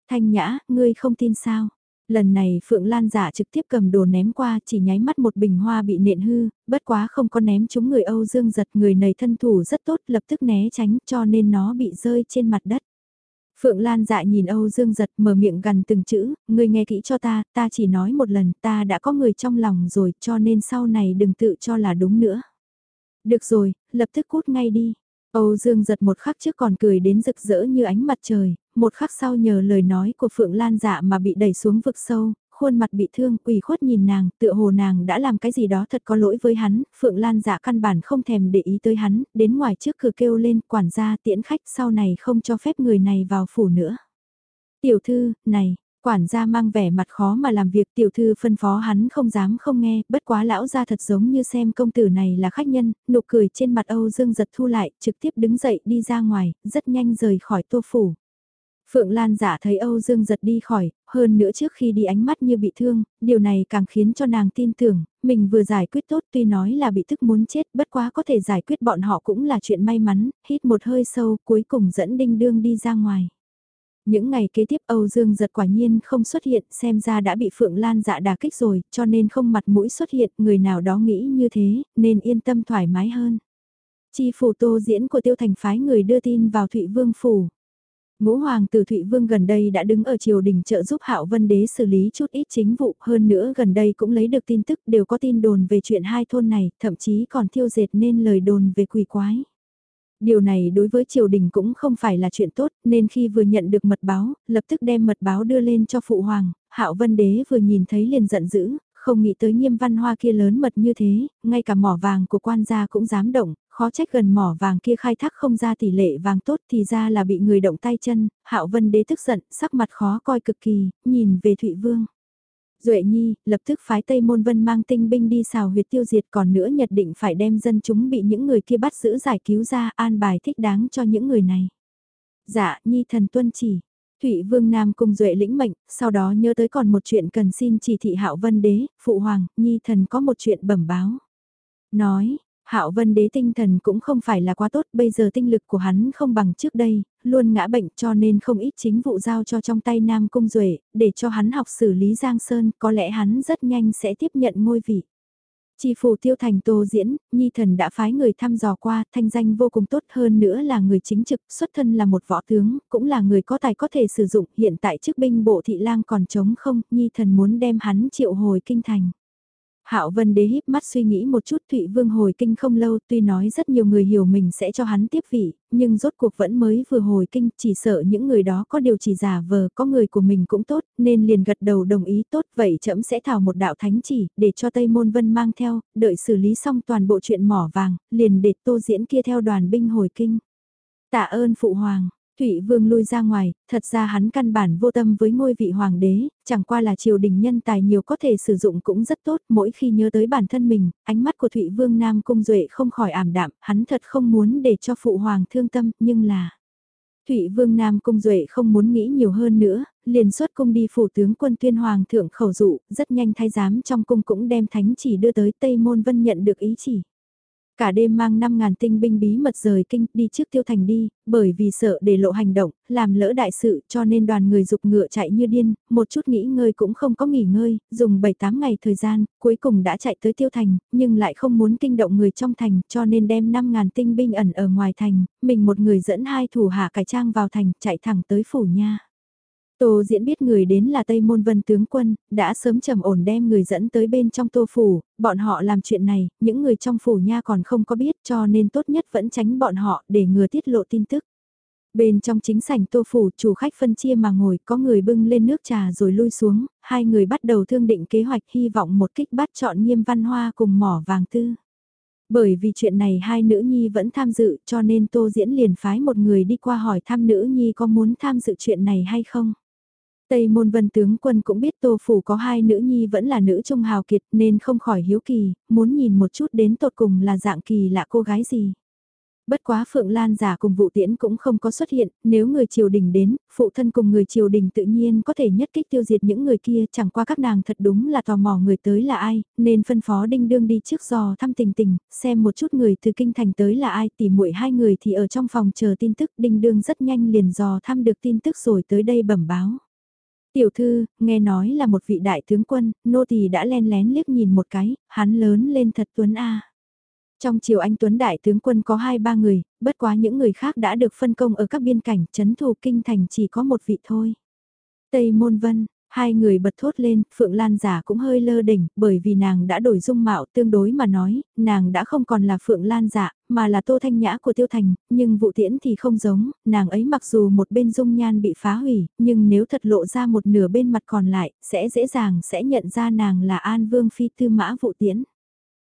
Thanh nhã, ngươi không tin sao? Lần này Phượng Lan giả trực tiếp cầm đồ ném qua chỉ nháy mắt một bình hoa bị nện hư, bất quá không có ném chúng người Âu Dương giật người này thân thủ rất tốt lập tức né tránh cho nên nó bị rơi trên mặt đất. Phượng Lan dạ nhìn Âu Dương giật mở miệng gần từng chữ, ngươi nghe kỹ cho ta, ta chỉ nói một lần, ta đã có người trong lòng rồi cho nên sau này đừng tự cho là đúng nữa. Được rồi, lập tức cút ngay đi. Âu Dương giật một khắc trước còn cười đến rực rỡ như ánh mặt trời, một khắc sau nhờ lời nói của Phượng Lan dạ mà bị đẩy xuống vực sâu, khuôn mặt bị thương, quỳ khuất nhìn nàng, tựa hồ nàng đã làm cái gì đó thật có lỗi với hắn, Phượng Lan dạ căn bản không thèm để ý tới hắn, đến ngoài trước cửa kêu lên, quản gia tiễn khách sau này không cho phép người này vào phủ nữa. Tiểu thư, này, quản gia mang vẻ mặt khó mà làm việc tiểu thư phân phó hắn không dám không nghe, bất quá lão ra thật giống như xem công tử này là khách nhân, nụ cười trên mặt Âu Dương giật thu lại, trực tiếp đứng dậy đi ra ngoài, rất nhanh rời khỏi tô phủ. Phượng Lan giả thấy Âu Dương giật đi khỏi, hơn nữa trước khi đi ánh mắt như bị thương, điều này càng khiến cho nàng tin tưởng, mình vừa giải quyết tốt tuy nói là bị thức muốn chết, bất quá có thể giải quyết bọn họ cũng là chuyện may mắn, hít một hơi sâu cuối cùng dẫn đinh đương đi ra ngoài. Những ngày kế tiếp Âu Dương giật quả nhiên không xuất hiện xem ra đã bị Phượng Lan dạ đà kích rồi cho nên không mặt mũi xuất hiện người nào đó nghĩ như thế nên yên tâm thoải mái hơn. Chi phủ tô diễn của tiêu thành phái người đưa tin vào Thụy Vương Phủ. Ngũ Hoàng tử Thụy Vương gần đây đã đứng ở triều đình trợ giúp Hạo Vân Đế xử lý chút ít chính vụ, hơn nữa gần đây cũng lấy được tin tức đều có tin đồn về chuyện hai thôn này, thậm chí còn thiêu dệt nên lời đồn về quỷ quái. Điều này đối với triều đình cũng không phải là chuyện tốt, nên khi vừa nhận được mật báo, lập tức đem mật báo đưa lên cho phụ hoàng, Hạo Vân Đế vừa nhìn thấy liền giận dữ, không nghĩ tới nghiêm văn hoa kia lớn mật như thế, ngay cả mỏ vàng của quan gia cũng dám động, khó trách gần mỏ vàng kia khai thác không ra tỷ lệ vàng tốt thì ra là bị người động tay chân, hạo vân đế tức giận, sắc mặt khó coi cực kỳ, nhìn về Thụy Vương. Duệ Nhi, lập tức phái Tây Môn Vân mang tinh binh đi xào huyệt tiêu diệt còn nữa nhật định phải đem dân chúng bị những người kia bắt giữ giải cứu ra an bài thích đáng cho những người này. Dạ, Nhi thần tuân chỉ, Thụy Vương Nam cung duệ lĩnh mệnh, sau đó nhớ tới còn một chuyện cần xin chỉ thị Hạo Vân Đế, phụ hoàng, nhi thần có một chuyện bẩm báo. Nói, Hạo Vân Đế tinh thần cũng không phải là quá tốt, bây giờ tinh lực của hắn không bằng trước đây, luôn ngã bệnh cho nên không ít chính vụ giao cho trong tay Nam cung duệ, để cho hắn học xử lý Giang Sơn, có lẽ hắn rất nhanh sẽ tiếp nhận ngôi vị. Chi phủ tiêu thành tô diễn, Nhi thần đã phái người thăm dò qua, thanh danh vô cùng tốt hơn nữa là người chính trực, xuất thân là một võ tướng, cũng là người có tài có thể sử dụng, hiện tại chức binh bộ thị lang còn trống không, Nhi thần muốn đem hắn triệu hồi kinh thành. Hạo Vân Đế híp mắt suy nghĩ một chút Thụy Vương hồi kinh không lâu tuy nói rất nhiều người hiểu mình sẽ cho hắn tiếp vị, nhưng rốt cuộc vẫn mới vừa hồi kinh chỉ sợ những người đó có điều chỉ giả vờ có người của mình cũng tốt nên liền gật đầu đồng ý tốt vậy Trẫm sẽ thảo một đạo thánh chỉ để cho Tây Môn Vân mang theo, đợi xử lý xong toàn bộ chuyện mỏ vàng, liền để tô diễn kia theo đoàn binh hồi kinh. Tạ ơn Phụ Hoàng, Thụy Vương lui ra ngoài, thật ra hắn căn bản vô tâm với ngôi vị hoàng đế, chẳng qua là triều đình nhân tài nhiều có thể sử dụng cũng rất tốt, mỗi khi nhớ tới bản thân mình, ánh mắt của Thụy Vương Nam Cung Duệ không khỏi ảm đạm, hắn thật không muốn để cho phụ hoàng thương tâm, nhưng là... Thụy Vương Nam Cung Duệ không muốn nghĩ nhiều hơn nữa, liền xuất cung đi phủ tướng quân tuyên hoàng thượng khẩu dụ, rất nhanh thay giám trong cung cũng đem thánh chỉ đưa tới Tây Môn Vân nhận được ý chỉ. Cả đêm mang 5.000 tinh binh bí mật rời kinh đi trước tiêu thành đi, bởi vì sợ để lộ hành động, làm lỡ đại sự cho nên đoàn người dục ngựa chạy như điên, một chút nghỉ ngơi cũng không có nghỉ ngơi, dùng 7-8 ngày thời gian, cuối cùng đã chạy tới tiêu thành, nhưng lại không muốn kinh động người trong thành cho nên đem 5.000 tinh binh ẩn ở ngoài thành, mình một người dẫn hai thủ hạ cải trang vào thành, chạy thẳng tới phủ nha. Tô diễn biết người đến là Tây Môn Vân tướng quân, đã sớm trầm ổn đem người dẫn tới bên trong tô phủ, bọn họ làm chuyện này, những người trong phủ nha còn không có biết cho nên tốt nhất vẫn tránh bọn họ để ngừa tiết lộ tin tức. Bên trong chính sảnh tô phủ chủ khách phân chia mà ngồi có người bưng lên nước trà rồi lui xuống, hai người bắt đầu thương định kế hoạch hy vọng một kích bắt chọn nghiêm văn hoa cùng mỏ vàng tư. Bởi vì chuyện này hai nữ nhi vẫn tham dự cho nên tô diễn liền phái một người đi qua hỏi thăm nữ nhi có muốn tham dự chuyện này hay không. Tây môn vân tướng quân cũng biết tô phủ có hai nữ nhi vẫn là nữ trung hào kiệt nên không khỏi hiếu kỳ, muốn nhìn một chút đến tột cùng là dạng kỳ lạ cô gái gì. Bất quá Phượng Lan giả cùng vụ tiễn cũng không có xuất hiện, nếu người triều đình đến, phụ thân cùng người triều đình tự nhiên có thể nhất kích tiêu diệt những người kia, chẳng qua các nàng thật đúng là tò mò người tới là ai, nên phân phó đinh đương đi trước dò thăm tình tình, xem một chút người từ kinh thành tới là ai, tỉ muội hai người thì ở trong phòng chờ tin tức, đinh đương rất nhanh liền dò thăm được tin tức rồi tới đây bẩm báo. Tiểu thư, nghe nói là một vị đại tướng quân, nô tỳ đã len lén liếc nhìn một cái, hắn lớn lên thật tuấn a. Trong chiều anh Tuấn Đại tướng quân có hai ba người, bất quá những người khác đã được phân công ở các biên cảnh, chấn thủ kinh thành chỉ có một vị thôi. Tây Môn Vân, hai người bật thốt lên, Phượng Lan giả cũng hơi lơ đỉnh, bởi vì nàng đã đổi dung mạo tương đối mà nói, nàng đã không còn là Phượng Lan giả, mà là Tô Thanh Nhã của Tiêu Thành, nhưng vụ tiễn thì không giống, nàng ấy mặc dù một bên dung nhan bị phá hủy, nhưng nếu thật lộ ra một nửa bên mặt còn lại, sẽ dễ dàng sẽ nhận ra nàng là An Vương Phi Tư Mã vụ tiễn.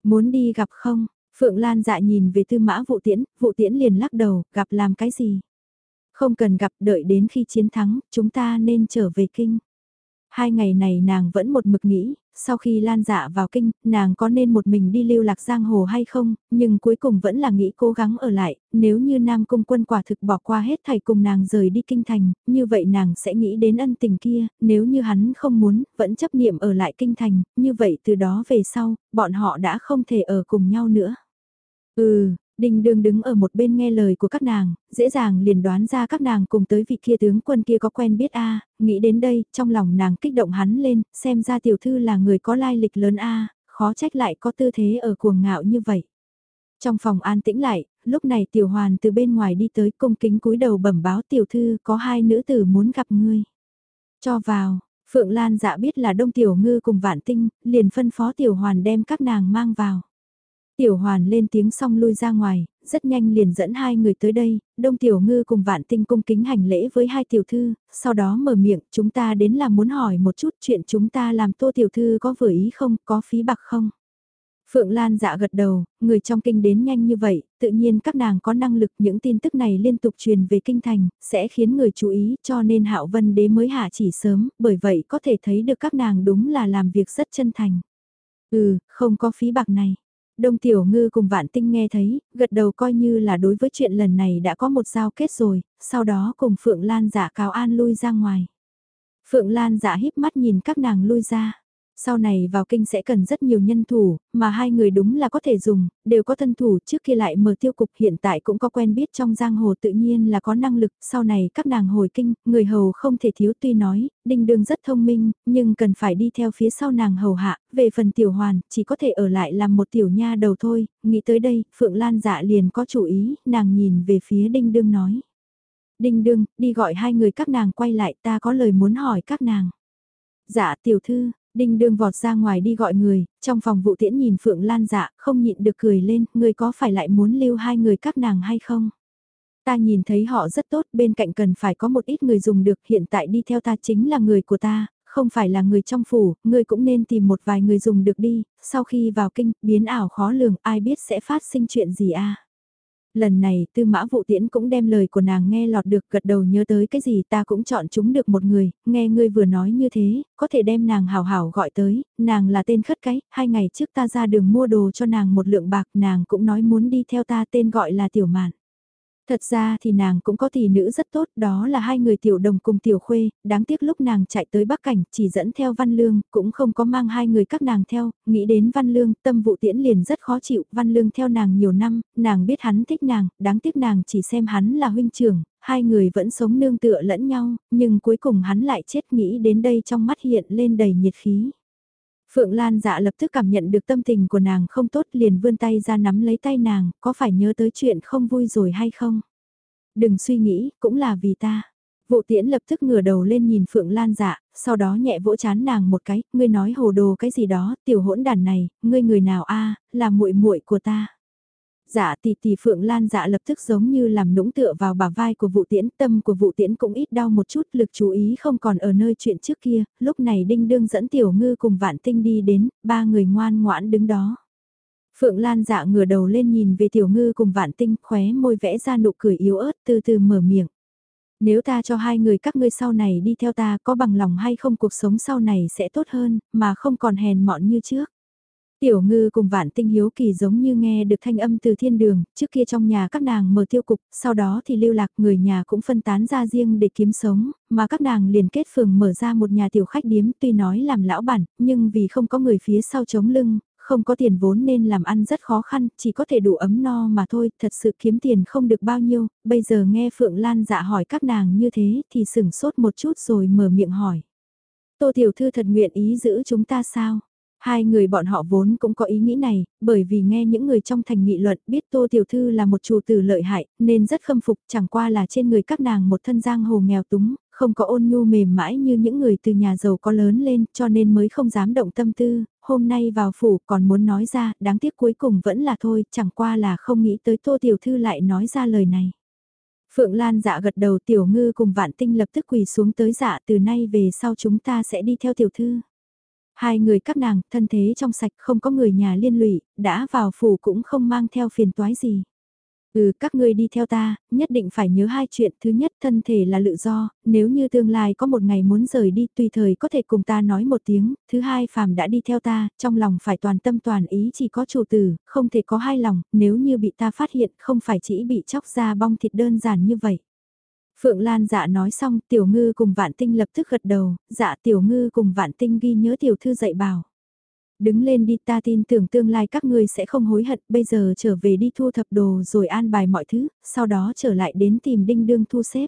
Muốn đi gặp không? Phượng Lan dạ nhìn về tư mã vụ tiễn, vụ tiễn liền lắc đầu, gặp làm cái gì? Không cần gặp đợi đến khi chiến thắng, chúng ta nên trở về kinh. Hai ngày này nàng vẫn một mực nghĩ, sau khi lan dạ vào kinh, nàng có nên một mình đi lưu lạc giang hồ hay không, nhưng cuối cùng vẫn là nghĩ cố gắng ở lại, nếu như Nam Cung quân quả thực bỏ qua hết thầy cùng nàng rời đi kinh thành, như vậy nàng sẽ nghĩ đến ân tình kia, nếu như hắn không muốn, vẫn chấp niệm ở lại kinh thành, như vậy từ đó về sau, bọn họ đã không thể ở cùng nhau nữa. Ừ, Đình đường đứng ở một bên nghe lời của các nàng, dễ dàng liền đoán ra các nàng cùng tới vị kia tướng quân kia có quen biết a nghĩ đến đây, trong lòng nàng kích động hắn lên, xem ra tiểu thư là người có lai lịch lớn a khó trách lại có tư thế ở cuồng ngạo như vậy. Trong phòng an tĩnh lại, lúc này tiểu hoàn từ bên ngoài đi tới cung kính cúi đầu bẩm báo tiểu thư có hai nữ tử muốn gặp ngươi. Cho vào, Phượng Lan dạ biết là đông tiểu ngư cùng vạn tinh, liền phân phó tiểu hoàn đem các nàng mang vào. Tiểu hoàn lên tiếng xong lui ra ngoài, rất nhanh liền dẫn hai người tới đây, đông tiểu ngư cùng vạn tinh cung kính hành lễ với hai tiểu thư, sau đó mở miệng, chúng ta đến là muốn hỏi một chút chuyện chúng ta làm tô tiểu thư có vừa ý không, có phí bạc không. Phượng Lan dạ gật đầu, người trong kinh đến nhanh như vậy, tự nhiên các nàng có năng lực những tin tức này liên tục truyền về kinh thành, sẽ khiến người chú ý cho nên hạo vân đế mới hạ chỉ sớm, bởi vậy có thể thấy được các nàng đúng là làm việc rất chân thành. Ừ, không có phí bạc này. Đông Tiểu Ngư cùng Vạn Tinh nghe thấy, gật đầu coi như là đối với chuyện lần này đã có một giao kết rồi, sau đó cùng Phượng Lan giả cáo an lui ra ngoài. Phượng Lan giả híp mắt nhìn các nàng lui ra. Sau này vào kinh sẽ cần rất nhiều nhân thủ, mà hai người đúng là có thể dùng, đều có thân thủ trước khi lại mở tiêu cục hiện tại cũng có quen biết trong giang hồ tự nhiên là có năng lực, sau này các nàng hồi kinh, người hầu không thể thiếu tuy nói, đinh đương rất thông minh, nhưng cần phải đi theo phía sau nàng hầu hạ, về phần tiểu hoàn, chỉ có thể ở lại làm một tiểu nha đầu thôi, nghĩ tới đây, Phượng Lan dạ liền có chủ ý, nàng nhìn về phía đinh đương nói. Đinh đương, đi gọi hai người các nàng quay lại ta có lời muốn hỏi các nàng. Dạ tiểu thư, Đinh đương vọt ra ngoài đi gọi người, trong phòng vụ tiễn nhìn Phượng Lan dạ, không nhịn được cười lên, người có phải lại muốn lưu hai người các nàng hay không? Ta nhìn thấy họ rất tốt, bên cạnh cần phải có một ít người dùng được, hiện tại đi theo ta chính là người của ta, không phải là người trong phủ, người cũng nên tìm một vài người dùng được đi, sau khi vào kinh, biến ảo khó lường, ai biết sẽ phát sinh chuyện gì a Lần này tư mã vụ tiễn cũng đem lời của nàng nghe lọt được gật đầu nhớ tới cái gì ta cũng chọn chúng được một người, nghe ngươi vừa nói như thế, có thể đem nàng hào hảo gọi tới, nàng là tên khất cái, hai ngày trước ta ra đường mua đồ cho nàng một lượng bạc nàng cũng nói muốn đi theo ta tên gọi là tiểu mạn. Thật ra thì nàng cũng có tỷ nữ rất tốt, đó là hai người tiểu đồng cùng tiểu khuê, đáng tiếc lúc nàng chạy tới Bắc Cảnh chỉ dẫn theo Văn Lương, cũng không có mang hai người các nàng theo, nghĩ đến Văn Lương, tâm vụ tiễn liền rất khó chịu, Văn Lương theo nàng nhiều năm, nàng biết hắn thích nàng, đáng tiếc nàng chỉ xem hắn là huynh trưởng, hai người vẫn sống nương tựa lẫn nhau, nhưng cuối cùng hắn lại chết nghĩ đến đây trong mắt hiện lên đầy nhiệt khí. Phượng Lan dạ lập tức cảm nhận được tâm tình của nàng không tốt liền vươn tay ra nắm lấy tay nàng, có phải nhớ tới chuyện không vui rồi hay không? Đừng suy nghĩ, cũng là vì ta. Vụ tiễn lập tức ngửa đầu lên nhìn Phượng Lan dạ, sau đó nhẹ vỗ chán nàng một cái, ngươi nói hồ đồ cái gì đó, tiểu hỗn đàn này, ngươi người nào a là muội muội của ta. Dạ tỷ tỷ Phượng Lan dạ lập tức giống như làm nũng tựa vào bả vai của vụ tiễn, tâm của vụ tiễn cũng ít đau một chút, lực chú ý không còn ở nơi chuyện trước kia, lúc này đinh đương dẫn tiểu ngư cùng vạn tinh đi đến, ba người ngoan ngoãn đứng đó. Phượng Lan dạ ngửa đầu lên nhìn về tiểu ngư cùng vạn tinh khóe môi vẽ ra nụ cười yếu ớt từ từ mở miệng. Nếu ta cho hai người các ngươi sau này đi theo ta có bằng lòng hay không cuộc sống sau này sẽ tốt hơn, mà không còn hèn mọn như trước. Tiểu ngư cùng vạn tinh hiếu kỳ giống như nghe được thanh âm từ thiên đường, trước kia trong nhà các nàng mở tiêu cục, sau đó thì lưu lạc người nhà cũng phân tán ra riêng để kiếm sống, mà các nàng liền kết phường mở ra một nhà tiểu khách điếm tuy nói làm lão bản, nhưng vì không có người phía sau chống lưng, không có tiền vốn nên làm ăn rất khó khăn, chỉ có thể đủ ấm no mà thôi, thật sự kiếm tiền không được bao nhiêu, bây giờ nghe Phượng Lan dạ hỏi các nàng như thế thì sửng sốt một chút rồi mở miệng hỏi. Tô Tiểu Thư thật nguyện ý giữ chúng ta sao? Hai người bọn họ vốn cũng có ý nghĩ này, bởi vì nghe những người trong thành nghị luận biết Tô Tiểu Thư là một chủ tử lợi hại, nên rất khâm phục chẳng qua là trên người các nàng một thân giang hồ nghèo túng, không có ôn nhu mềm mãi như những người từ nhà giàu có lớn lên cho nên mới không dám động tâm tư, hôm nay vào phủ còn muốn nói ra, đáng tiếc cuối cùng vẫn là thôi, chẳng qua là không nghĩ tới Tô Tiểu Thư lại nói ra lời này. Phượng Lan dạ gật đầu Tiểu Ngư cùng Vạn Tinh lập tức quỳ xuống tới dạ từ nay về sau chúng ta sẽ đi theo Tiểu Thư. Hai người các nàng, thân thế trong sạch không có người nhà liên lụy, đã vào phủ cũng không mang theo phiền toái gì. Ừ, các ngươi đi theo ta, nhất định phải nhớ hai chuyện. Thứ nhất, thân thể là tự do, nếu như tương lai có một ngày muốn rời đi, tùy thời có thể cùng ta nói một tiếng. Thứ hai, phàm đã đi theo ta, trong lòng phải toàn tâm toàn ý chỉ có chủ tử, không thể có hai lòng, nếu như bị ta phát hiện, không phải chỉ bị chóc ra bong thịt đơn giản như vậy. Phượng Lan dạ nói xong, tiểu ngư cùng vạn tinh lập tức gật đầu, dạ tiểu ngư cùng vạn tinh ghi nhớ tiểu thư dạy bảo. Đứng lên đi ta tin tưởng tương lai các ngươi sẽ không hối hận, bây giờ trở về đi thu thập đồ rồi an bài mọi thứ, sau đó trở lại đến tìm đinh đương thu xếp.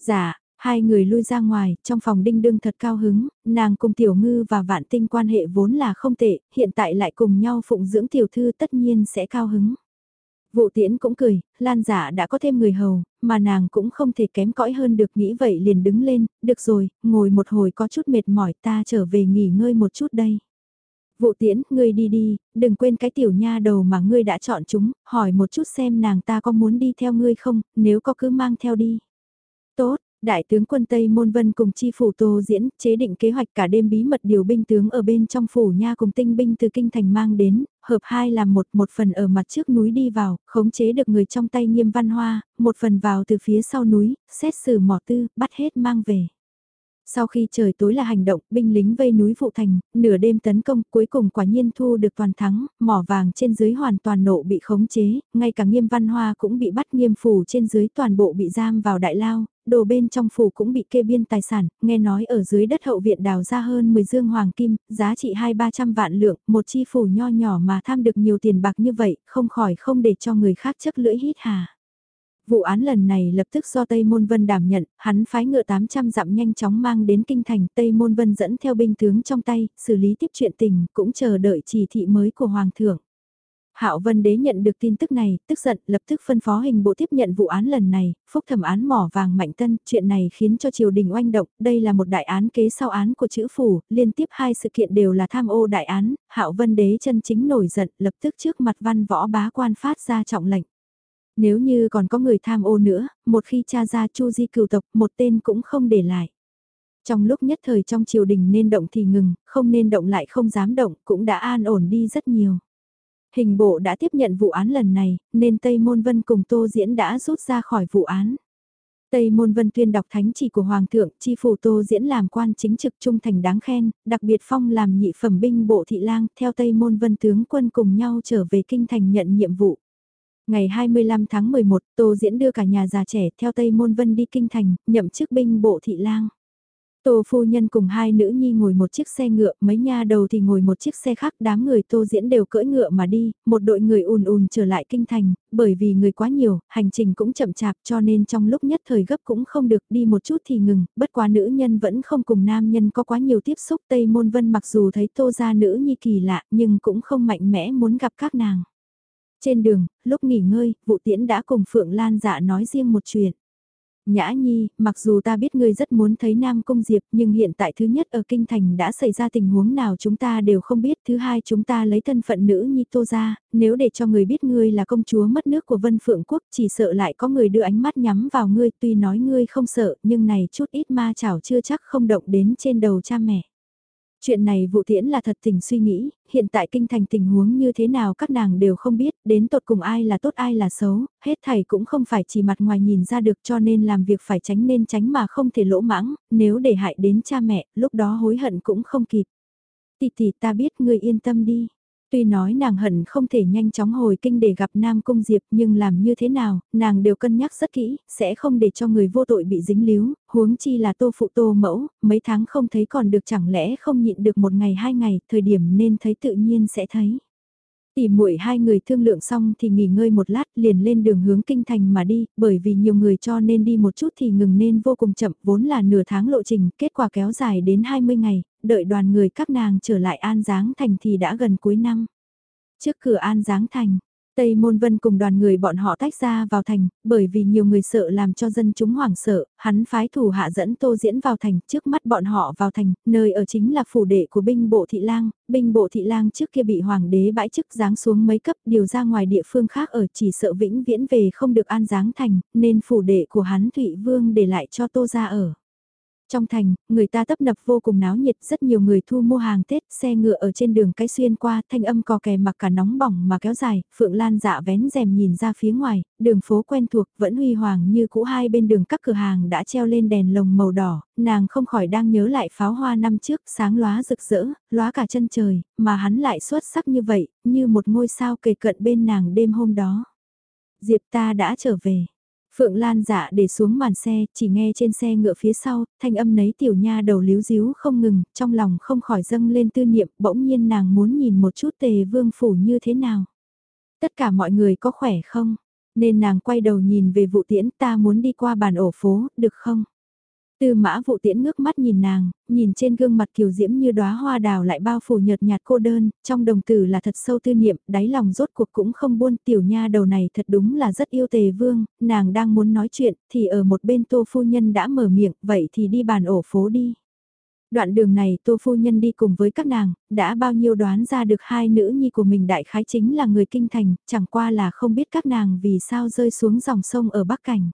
Dạ, hai người lui ra ngoài, trong phòng đinh đương thật cao hứng, nàng cùng tiểu ngư và vạn tinh quan hệ vốn là không tệ, hiện tại lại cùng nhau phụng dưỡng tiểu thư tất nhiên sẽ cao hứng. Vụ tiễn cũng cười, Lan giả đã có thêm người hầu, mà nàng cũng không thể kém cõi hơn được nghĩ vậy liền đứng lên, được rồi, ngồi một hồi có chút mệt mỏi ta trở về nghỉ ngơi một chút đây. Vụ tiễn, ngươi đi đi, đừng quên cái tiểu nha đầu mà ngươi đã chọn chúng, hỏi một chút xem nàng ta có muốn đi theo ngươi không, nếu có cứ mang theo đi. Tốt, Đại tướng quân Tây Môn Vân cùng chi phủ Tô Diễn chế định kế hoạch cả đêm bí mật điều binh tướng ở bên trong phủ nha cùng tinh binh từ kinh thành mang đến, hợp hai làm một một phần ở mặt trước núi đi vào, khống chế được người trong tay nghiêm văn hoa, một phần vào từ phía sau núi, xét xử mỏ tư, bắt hết mang về. Sau khi trời tối là hành động, binh lính vây núi Phụ Thành, nửa đêm tấn công, cuối cùng quả nhiên thu được toàn thắng, mỏ vàng trên dưới hoàn toàn nộ bị khống chế, ngay cả nghiêm văn hoa cũng bị bắt nghiêm phủ trên dưới toàn bộ bị giam vào đại lao, đồ bên trong phủ cũng bị kê biên tài sản, nghe nói ở dưới đất hậu viện đào ra hơn 10 dương hoàng kim, giá trị 2-300 vạn lượng, một chi phủ nho nhỏ mà tham được nhiều tiền bạc như vậy, không khỏi không để cho người khác chấp lưỡi hít hà. Vụ án lần này lập tức do Tây Môn Vân đảm nhận, hắn phái ngựa 800 dặm nhanh chóng mang đến kinh thành, Tây Môn Vân dẫn theo binh tướng trong tay, xử lý tiếp chuyện tình, cũng chờ đợi chỉ thị mới của Hoàng thượng. Hạo Vân Đế nhận được tin tức này, tức giận, lập tức phân phó hình bộ tiếp nhận vụ án lần này, phúc thẩm án mỏ vàng mạnh tân, chuyện này khiến cho triều đình oanh động, đây là một đại án kế sau án của chữ phủ, liên tiếp hai sự kiện đều là tham ô đại án, Hạo Vân Đế chân chính nổi giận, lập tức trước mặt văn võ bá quan phát ra trọng lệnh. Nếu như còn có người tham ô nữa, một khi cha ra chu di cửu tộc, một tên cũng không để lại. Trong lúc nhất thời trong triều đình nên động thì ngừng, không nên động lại không dám động, cũng đã an ổn đi rất nhiều. Hình bộ đã tiếp nhận vụ án lần này, nên Tây Môn Vân cùng Tô Diễn đã rút ra khỏi vụ án. Tây Môn Vân tuyên đọc thánh chỉ của Hoàng thượng, chi phủ Tô Diễn làm quan chính trực trung thành đáng khen, đặc biệt phong làm nhị phẩm binh bộ thị lang, theo Tây Môn Vân tướng quân cùng nhau trở về kinh thành nhận nhiệm vụ. Ngày 25 tháng 11, Tô Diễn đưa cả nhà già trẻ theo Tây Môn Vân đi kinh thành, nhậm chức binh bộ thị lang. Tô phu nhân cùng hai nữ nhi ngồi một chiếc xe ngựa, mấy nha đầu thì ngồi một chiếc xe khác, đám người tô diễn đều cưỡi ngựa mà đi, một đội người ùn ùn trở lại kinh thành, bởi vì người quá nhiều, hành trình cũng chậm chạp cho nên trong lúc nhất thời gấp cũng không được đi một chút thì ngừng, bất quá nữ nhân vẫn không cùng nam nhân có quá nhiều tiếp xúc Tây Môn Vân mặc dù thấy tô gia nữ nhi kỳ lạ nhưng cũng không mạnh mẽ muốn gặp các nàng. Trên đường, lúc nghỉ ngơi, vụ tiễn đã cùng Phượng Lan dạ nói riêng một chuyện. Nhã Nhi, mặc dù ta biết ngươi rất muốn thấy Nam Cung Diệp nhưng hiện tại thứ nhất ở Kinh Thành đã xảy ra tình huống nào chúng ta đều không biết. Thứ hai chúng ta lấy thân phận nữ Nhi Tô ra, nếu để cho người biết ngươi là công chúa mất nước của Vân Phượng Quốc chỉ sợ lại có người đưa ánh mắt nhắm vào ngươi tuy nói ngươi không sợ nhưng này chút ít ma chảo chưa chắc không động đến trên đầu cha mẹ. Chuyện này vụ tiễn là thật tình suy nghĩ, hiện tại kinh thành tình huống như thế nào các nàng đều không biết, đến tột cùng ai là tốt ai là xấu, hết thầy cũng không phải chỉ mặt ngoài nhìn ra được cho nên làm việc phải tránh nên tránh mà không thể lỗ mãng, nếu để hại đến cha mẹ, lúc đó hối hận cũng không kịp. Tì tì ta biết người yên tâm đi. Tuy nói nàng hận không thể nhanh chóng hồi kinh để gặp Nam Cung Diệp nhưng làm như thế nào, nàng đều cân nhắc rất kỹ, sẽ không để cho người vô tội bị dính líu, huống chi là tô phụ tô mẫu, mấy tháng không thấy còn được chẳng lẽ không nhịn được một ngày hai ngày, thời điểm nên thấy tự nhiên sẽ thấy. Tỉ muội hai người thương lượng xong thì nghỉ ngơi một lát liền lên đường hướng kinh thành mà đi, bởi vì nhiều người cho nên đi một chút thì ngừng nên vô cùng chậm, vốn là nửa tháng lộ trình, kết quả kéo dài đến 20 ngày, đợi đoàn người các nàng trở lại An Giáng Thành thì đã gần cuối năm. Trước cửa An Giáng Thành, Tây Môn Vân cùng đoàn người bọn họ tách ra vào thành, bởi vì nhiều người sợ làm cho dân chúng hoảng sợ, hắn phái thủ hạ dẫn Tô Diễn vào thành, trước mắt bọn họ vào thành, nơi ở chính là phủ đệ của binh bộ thị lang, binh bộ thị lang trước kia bị hoàng đế bãi chức giáng xuống mấy cấp điều ra ngoài địa phương khác ở chỉ sợ vĩnh viễn về không được an giáng thành, nên phủ đệ của hắn Thụy Vương để lại cho Tô ra ở. Trong thành, người ta tấp nập vô cùng náo nhiệt, rất nhiều người thu mua hàng Tết, xe ngựa ở trên đường cái xuyên qua, thanh âm cò kè mặc cả nóng bỏng mà kéo dài, Phượng Lan dạ vén rèm nhìn ra phía ngoài, đường phố quen thuộc, vẫn huy hoàng như cũ hai bên đường các cửa hàng đã treo lên đèn lồng màu đỏ, nàng không khỏi đang nhớ lại pháo hoa năm trước, sáng lóa rực rỡ, lóa cả chân trời, mà hắn lại xuất sắc như vậy, như một ngôi sao kề cận bên nàng đêm hôm đó. Diệp ta đã trở về. Phượng Lan dạ để xuống màn xe, chỉ nghe trên xe ngựa phía sau, thanh âm nấy tiểu nha đầu líu díu không ngừng, trong lòng không khỏi dâng lên tư niệm, bỗng nhiên nàng muốn nhìn một chút tề vương phủ như thế nào. Tất cả mọi người có khỏe không? Nên nàng quay đầu nhìn về vụ tiễn ta muốn đi qua bàn ổ phố, được không? Tư mã vụ tiễn ngước mắt nhìn nàng, nhìn trên gương mặt kiều diễm như đóa hoa đào lại bao phủ nhợt nhạt cô đơn, trong đồng tử là thật sâu tư niệm, đáy lòng rốt cuộc cũng không buôn tiểu nha đầu này thật đúng là rất yêu tề vương, nàng đang muốn nói chuyện, thì ở một bên tô phu nhân đã mở miệng, vậy thì đi bàn ổ phố đi. Đoạn đường này tô phu nhân đi cùng với các nàng, đã bao nhiêu đoán ra được hai nữ nhi của mình đại khái chính là người kinh thành, chẳng qua là không biết các nàng vì sao rơi xuống dòng sông ở Bắc Cảnh.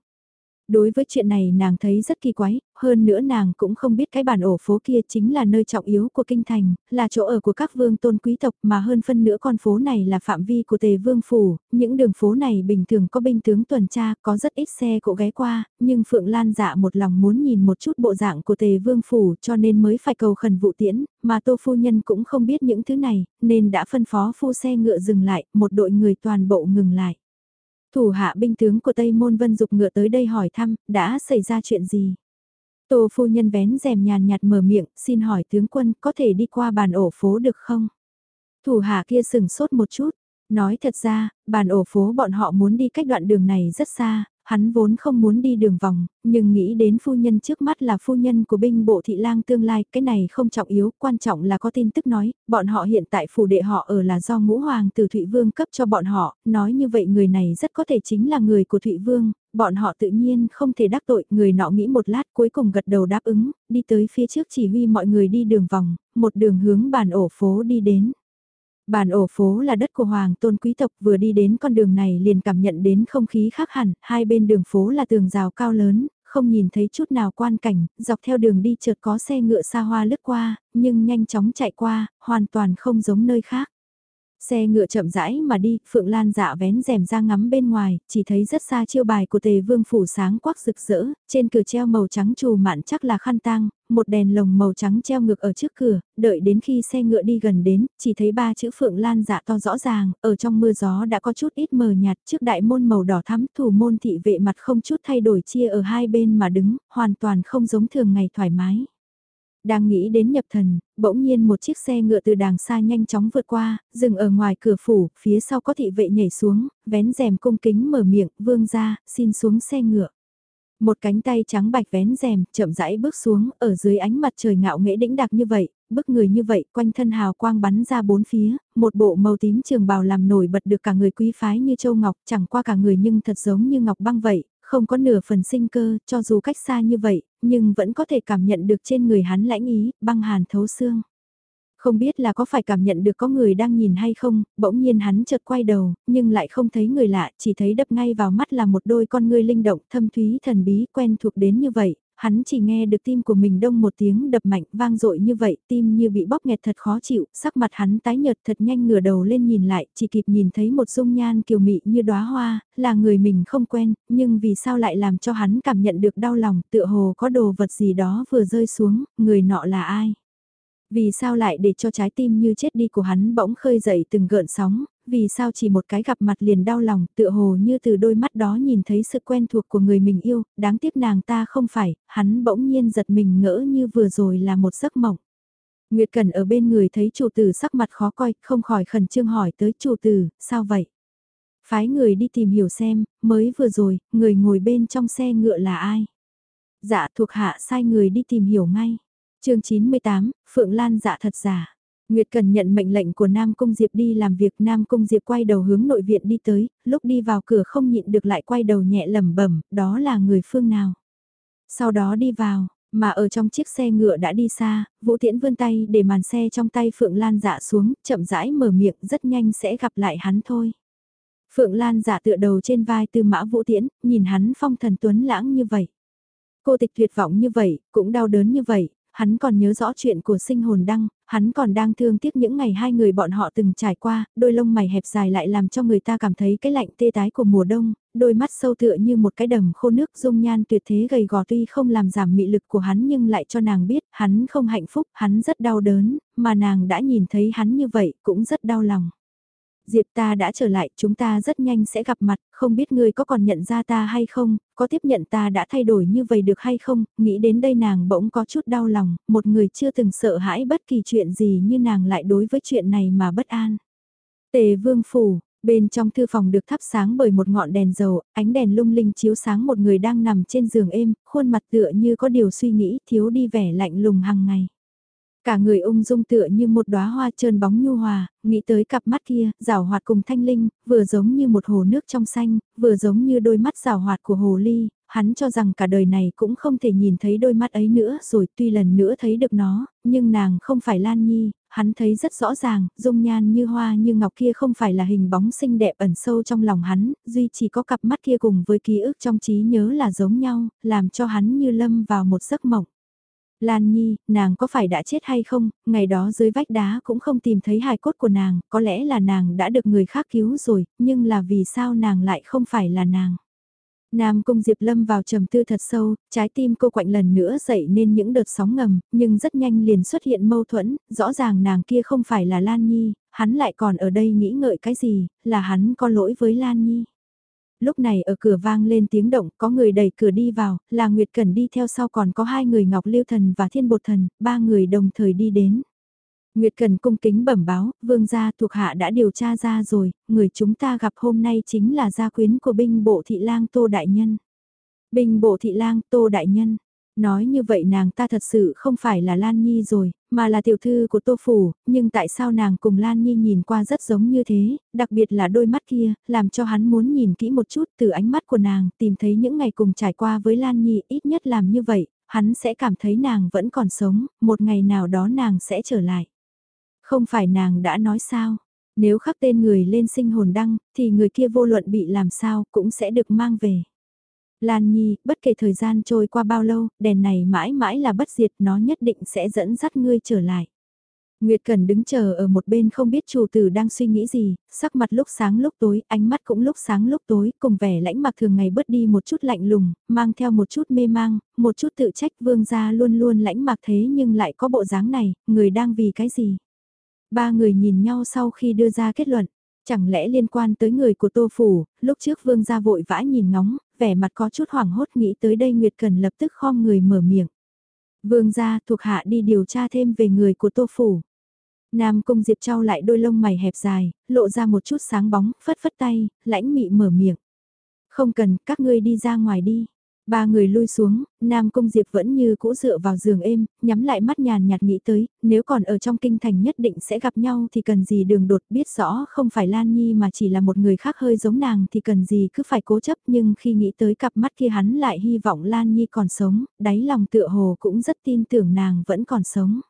Đối với chuyện này nàng thấy rất kỳ quái, hơn nữa nàng cũng không biết cái bản ổ phố kia chính là nơi trọng yếu của kinh thành, là chỗ ở của các vương tôn quý tộc mà hơn phân nữa con phố này là phạm vi của tề vương phủ, những đường phố này bình thường có binh tướng tuần tra, có rất ít xe cộ ghé qua, nhưng Phượng Lan dạ một lòng muốn nhìn một chút bộ dạng của tề vương phủ cho nên mới phải cầu khẩn vụ tiễn, mà tô phu nhân cũng không biết những thứ này, nên đã phân phó phu xe ngựa dừng lại, một đội người toàn bộ ngừng lại. Thủ hạ binh tướng của Tây Môn Vân dục ngựa tới đây hỏi thăm, đã xảy ra chuyện gì? Tô phu nhân vén rèm nhàn nhạt mở miệng, xin hỏi tướng quân có thể đi qua bàn ổ phố được không? Thủ hạ kia sừng sốt một chút, nói thật ra, bàn ổ phố bọn họ muốn đi cách đoạn đường này rất xa, hắn vốn không muốn đi đường vòng, nhưng nghĩ đến phu nhân trước mắt là phu nhân của binh bộ thị lang tương lai, cái này không trọng yếu, quan trọng là có tin tức nói, bọn họ hiện tại phủ đệ họ ở là do ngũ hoàng từ Thụy Vương cấp cho bọn họ, nói như vậy người này rất có thể chính là người của Thụy Vương, bọn họ tự nhiên không thể đắc tội, người nọ nghĩ một lát cuối cùng gật đầu đáp ứng, đi tới phía trước chỉ huy mọi người đi đường vòng, một đường hướng bàn ổ phố đi đến. Bàn ổ phố là đất của hoàng tôn quý tộc vừa đi đến con đường này liền cảm nhận đến không khí khác hẳn, hai bên đường phố là tường rào cao lớn, không nhìn thấy chút nào quan cảnh, dọc theo đường đi chợt có xe ngựa xa hoa lướt qua, nhưng nhanh chóng chạy qua, hoàn toàn không giống nơi khác. Xe ngựa chậm rãi mà đi, Phượng Lan dạ vén rèm ra ngắm bên ngoài, chỉ thấy rất xa chiêu bài của tề vương phủ sáng quắc rực rỡ, trên cửa treo màu trắng trù mạn chắc là khăn tang, một đèn lồng màu trắng treo ngược ở trước cửa, đợi đến khi xe ngựa đi gần đến, chỉ thấy ba chữ Phượng Lan dạ to rõ ràng, ở trong mưa gió đã có chút ít mờ nhạt trước đại môn màu đỏ thắm, thủ môn thị vệ mặt không chút thay đổi chia ở hai bên mà đứng, hoàn toàn không giống thường ngày thoải mái. Đang nghĩ đến nhập thần, bỗng nhiên một chiếc xe ngựa từ đàng xa nhanh chóng vượt qua, dừng ở ngoài cửa phủ, phía sau có thị vệ nhảy xuống, vén rèm cung kính mở miệng, vương ra, xin xuống xe ngựa. Một cánh tay trắng bạch vén rèm, chậm rãi bước xuống, ở dưới ánh mặt trời ngạo nghễ đĩnh đặc như vậy, bức người như vậy, quanh thân hào quang bắn ra bốn phía, một bộ màu tím trường bào làm nổi bật được cả người quý phái như châu ngọc, chẳng qua cả người nhưng thật giống như ngọc băng vậy, không có nửa phần sinh cơ, cho dù cách xa như vậy, nhưng vẫn có thể cảm nhận được trên người hắn lãnh ý, băng hàn thấu xương. Không biết là có phải cảm nhận được có người đang nhìn hay không, bỗng nhiên hắn chợt quay đầu, nhưng lại không thấy người lạ, chỉ thấy đập ngay vào mắt là một đôi con ngươi linh động, thâm thúy thần bí quen thuộc đến như vậy, hắn chỉ nghe được tim của mình đông một tiếng đập mạnh vang dội như vậy, tim như bị bóp nghẹt thật khó chịu, sắc mặt hắn tái nhợt thật nhanh ngửa đầu lên nhìn lại, chỉ kịp nhìn thấy một dung nhan kiều mị như đóa hoa, là người mình không quen, nhưng vì sao lại làm cho hắn cảm nhận được đau lòng, tựa hồ có đồ vật gì đó vừa rơi xuống, người nọ là ai? Vì sao lại để cho trái tim như chết đi của hắn bỗng khơi dậy từng gợn sóng, vì sao chỉ một cái gặp mặt liền đau lòng tựa hồ như từ đôi mắt đó nhìn thấy sự quen thuộc của người mình yêu, đáng tiếc nàng ta không phải, hắn bỗng nhiên giật mình ngỡ như vừa rồi là một giấc mộng. Nguyệt Cần ở bên người thấy chủ tử sắc mặt khó coi, không khỏi khẩn trương hỏi tới chủ tử, sao vậy? Phái người đi tìm hiểu xem, mới vừa rồi, người ngồi bên trong xe ngựa là ai? Dạ thuộc hạ sai người đi tìm hiểu ngay. chương 98, Phượng Lan dạ thật giả. Nguyệt Cần nhận mệnh lệnh của Nam Cung Diệp đi làm việc Nam Cung Diệp quay đầu hướng nội viện đi tới, lúc đi vào cửa không nhịn được lại quay đầu nhẹ lẩm bẩm, đó là người phương nào. Sau đó đi vào, mà ở trong chiếc xe ngựa đã đi xa, Vũ Tiễn vươn tay để màn xe trong tay Phượng Lan dạ xuống, chậm rãi mở miệng rất nhanh sẽ gặp lại hắn thôi. Phượng Lan giả tựa đầu trên vai tư mã Vũ Tiễn, nhìn hắn phong thần tuấn lãng như vậy. Cô tịch tuyệt vọng như vậy, cũng đau đớn như vậy, hắn còn nhớ rõ chuyện của sinh hồn đăng, hắn còn đang thương tiếc những ngày hai người bọn họ từng trải qua, đôi lông mày hẹp dài lại làm cho người ta cảm thấy cái lạnh tê tái của mùa đông, đôi mắt sâu tựa như một cái đầm khô nước dung nhan tuyệt thế gầy gò tuy không làm giảm mị lực của hắn nhưng lại cho nàng biết hắn không hạnh phúc, hắn rất đau đớn, mà nàng đã nhìn thấy hắn như vậy cũng rất đau lòng. Diệp ta đã trở lại, chúng ta rất nhanh sẽ gặp mặt, không biết ngươi có còn nhận ra ta hay không, có tiếp nhận ta đã thay đổi như vậy được hay không, nghĩ đến đây nàng bỗng có chút đau lòng, một người chưa từng sợ hãi bất kỳ chuyện gì như nàng lại đối với chuyện này mà bất an. Tề vương phủ, Bên trong thư phòng được thắp sáng bởi một ngọn đèn dầu, ánh đèn lung linh chiếu sáng một người đang nằm trên giường êm, khuôn mặt tựa như có điều suy nghĩ thiếu đi vẻ lạnh lùng hàng ngày. Cả người ung dung tựa như một đóa hoa trơn bóng nhu hòa, nghĩ tới cặp mắt kia, rào hoạt cùng thanh linh, vừa giống như một hồ nước trong xanh, vừa giống như đôi mắt rào hoạt của hồ ly, hắn cho rằng cả đời này cũng không thể nhìn thấy đôi mắt ấy nữa rồi tuy lần nữa thấy được nó, nhưng nàng không phải Lan Nhi, hắn thấy rất rõ ràng, dung nhan như hoa như ngọc kia không phải là hình bóng xinh đẹp ẩn sâu trong lòng hắn, duy chỉ có cặp mắt kia cùng với ký ức trong trí nhớ là giống nhau, làm cho hắn như lâm vào một giấc mộng. Lan Nhi, nàng có phải đã chết hay không, ngày đó dưới vách đá cũng không tìm thấy hài cốt của nàng, có lẽ là nàng đã được người khác cứu rồi, nhưng là vì sao nàng lại không phải là nàng. Nam Cung Diệp Lâm vào trầm tư thật sâu, trái tim cô quạnh lần nữa dậy nên những đợt sóng ngầm, nhưng rất nhanh liền xuất hiện mâu thuẫn, rõ ràng nàng kia không phải là Lan Nhi, hắn lại còn ở đây nghĩ ngợi cái gì, là hắn có lỗi với Lan Nhi lúc này ở cửa vang lên tiếng động, có người đẩy cửa đi vào, là Nguyệt Cẩn đi theo sau còn có hai người Ngọc Liêu Thần và Thiên Bột Thần, ba người đồng thời đi đến. Nguyệt Cần cung kính bẩm báo, vương gia thuộc hạ đã điều tra ra rồi, người chúng ta gặp hôm nay chính là gia quyến của binh bộ thị lang Tô Đại Nhân. Binh bộ thị lang Tô Đại Nhân, Nói như vậy nàng ta thật sự không phải là Lan Nhi rồi, mà là tiểu thư của Tô Phủ, nhưng tại sao nàng cùng Lan Nhi nhìn qua rất giống như thế, đặc biệt là đôi mắt kia, làm cho hắn muốn nhìn kỹ một chút từ ánh mắt của nàng, tìm thấy những ngày cùng trải qua với Lan Nhi, ít nhất làm như vậy, hắn sẽ cảm thấy nàng vẫn còn sống, một ngày nào đó nàng sẽ trở lại. Không phải nàng đã nói sao, nếu khắc tên người lên sinh hồn đăng, thì người kia vô luận bị làm sao cũng sẽ được mang về. Lan Nhi, bất kể thời gian trôi qua bao lâu, đèn này mãi mãi là bất diệt, nó nhất định sẽ dẫn dắt ngươi trở lại. Nguyệt Cần đứng chờ ở một bên không biết chủ tử đang suy nghĩ gì, sắc mặt lúc sáng lúc tối, ánh mắt cũng lúc sáng lúc tối, cùng vẻ lãnh mặc thường ngày bớt đi một chút lạnh lùng, mang theo một chút mê mang, một chút tự trách vương gia luôn luôn lãnh mặc thế nhưng lại có bộ dáng này, người đang vì cái gì? Ba người nhìn nhau sau khi đưa ra kết luận, chẳng lẽ liên quan tới người của Tô Phủ, lúc trước vương gia vội vã nhìn ngóng, vẻ mặt có chút hoảng hốt nghĩ tới đây Nguyệt Cần lập tức khom người mở miệng. Vương gia thuộc hạ đi điều tra thêm về người của Tô Phủ. Nam Cung Diệp trao lại đôi lông mày hẹp dài, lộ ra một chút sáng bóng, phất phất tay, lãnh mị mở miệng. Không cần, các ngươi đi ra ngoài đi. Ba người lui xuống, Nam Cung Diệp vẫn như cũ dựa vào giường êm, nhắm lại mắt nhàn nhạt nghĩ tới, nếu còn ở trong kinh thành nhất định sẽ gặp nhau thì cần gì đường đột biết rõ không phải Lan Nhi mà chỉ là một người khác hơi giống nàng thì cần gì cứ phải cố chấp nhưng khi nghĩ tới cặp mắt kia hắn lại hy vọng Lan Nhi còn sống, đáy lòng tựa hồ cũng rất tin tưởng nàng vẫn còn sống.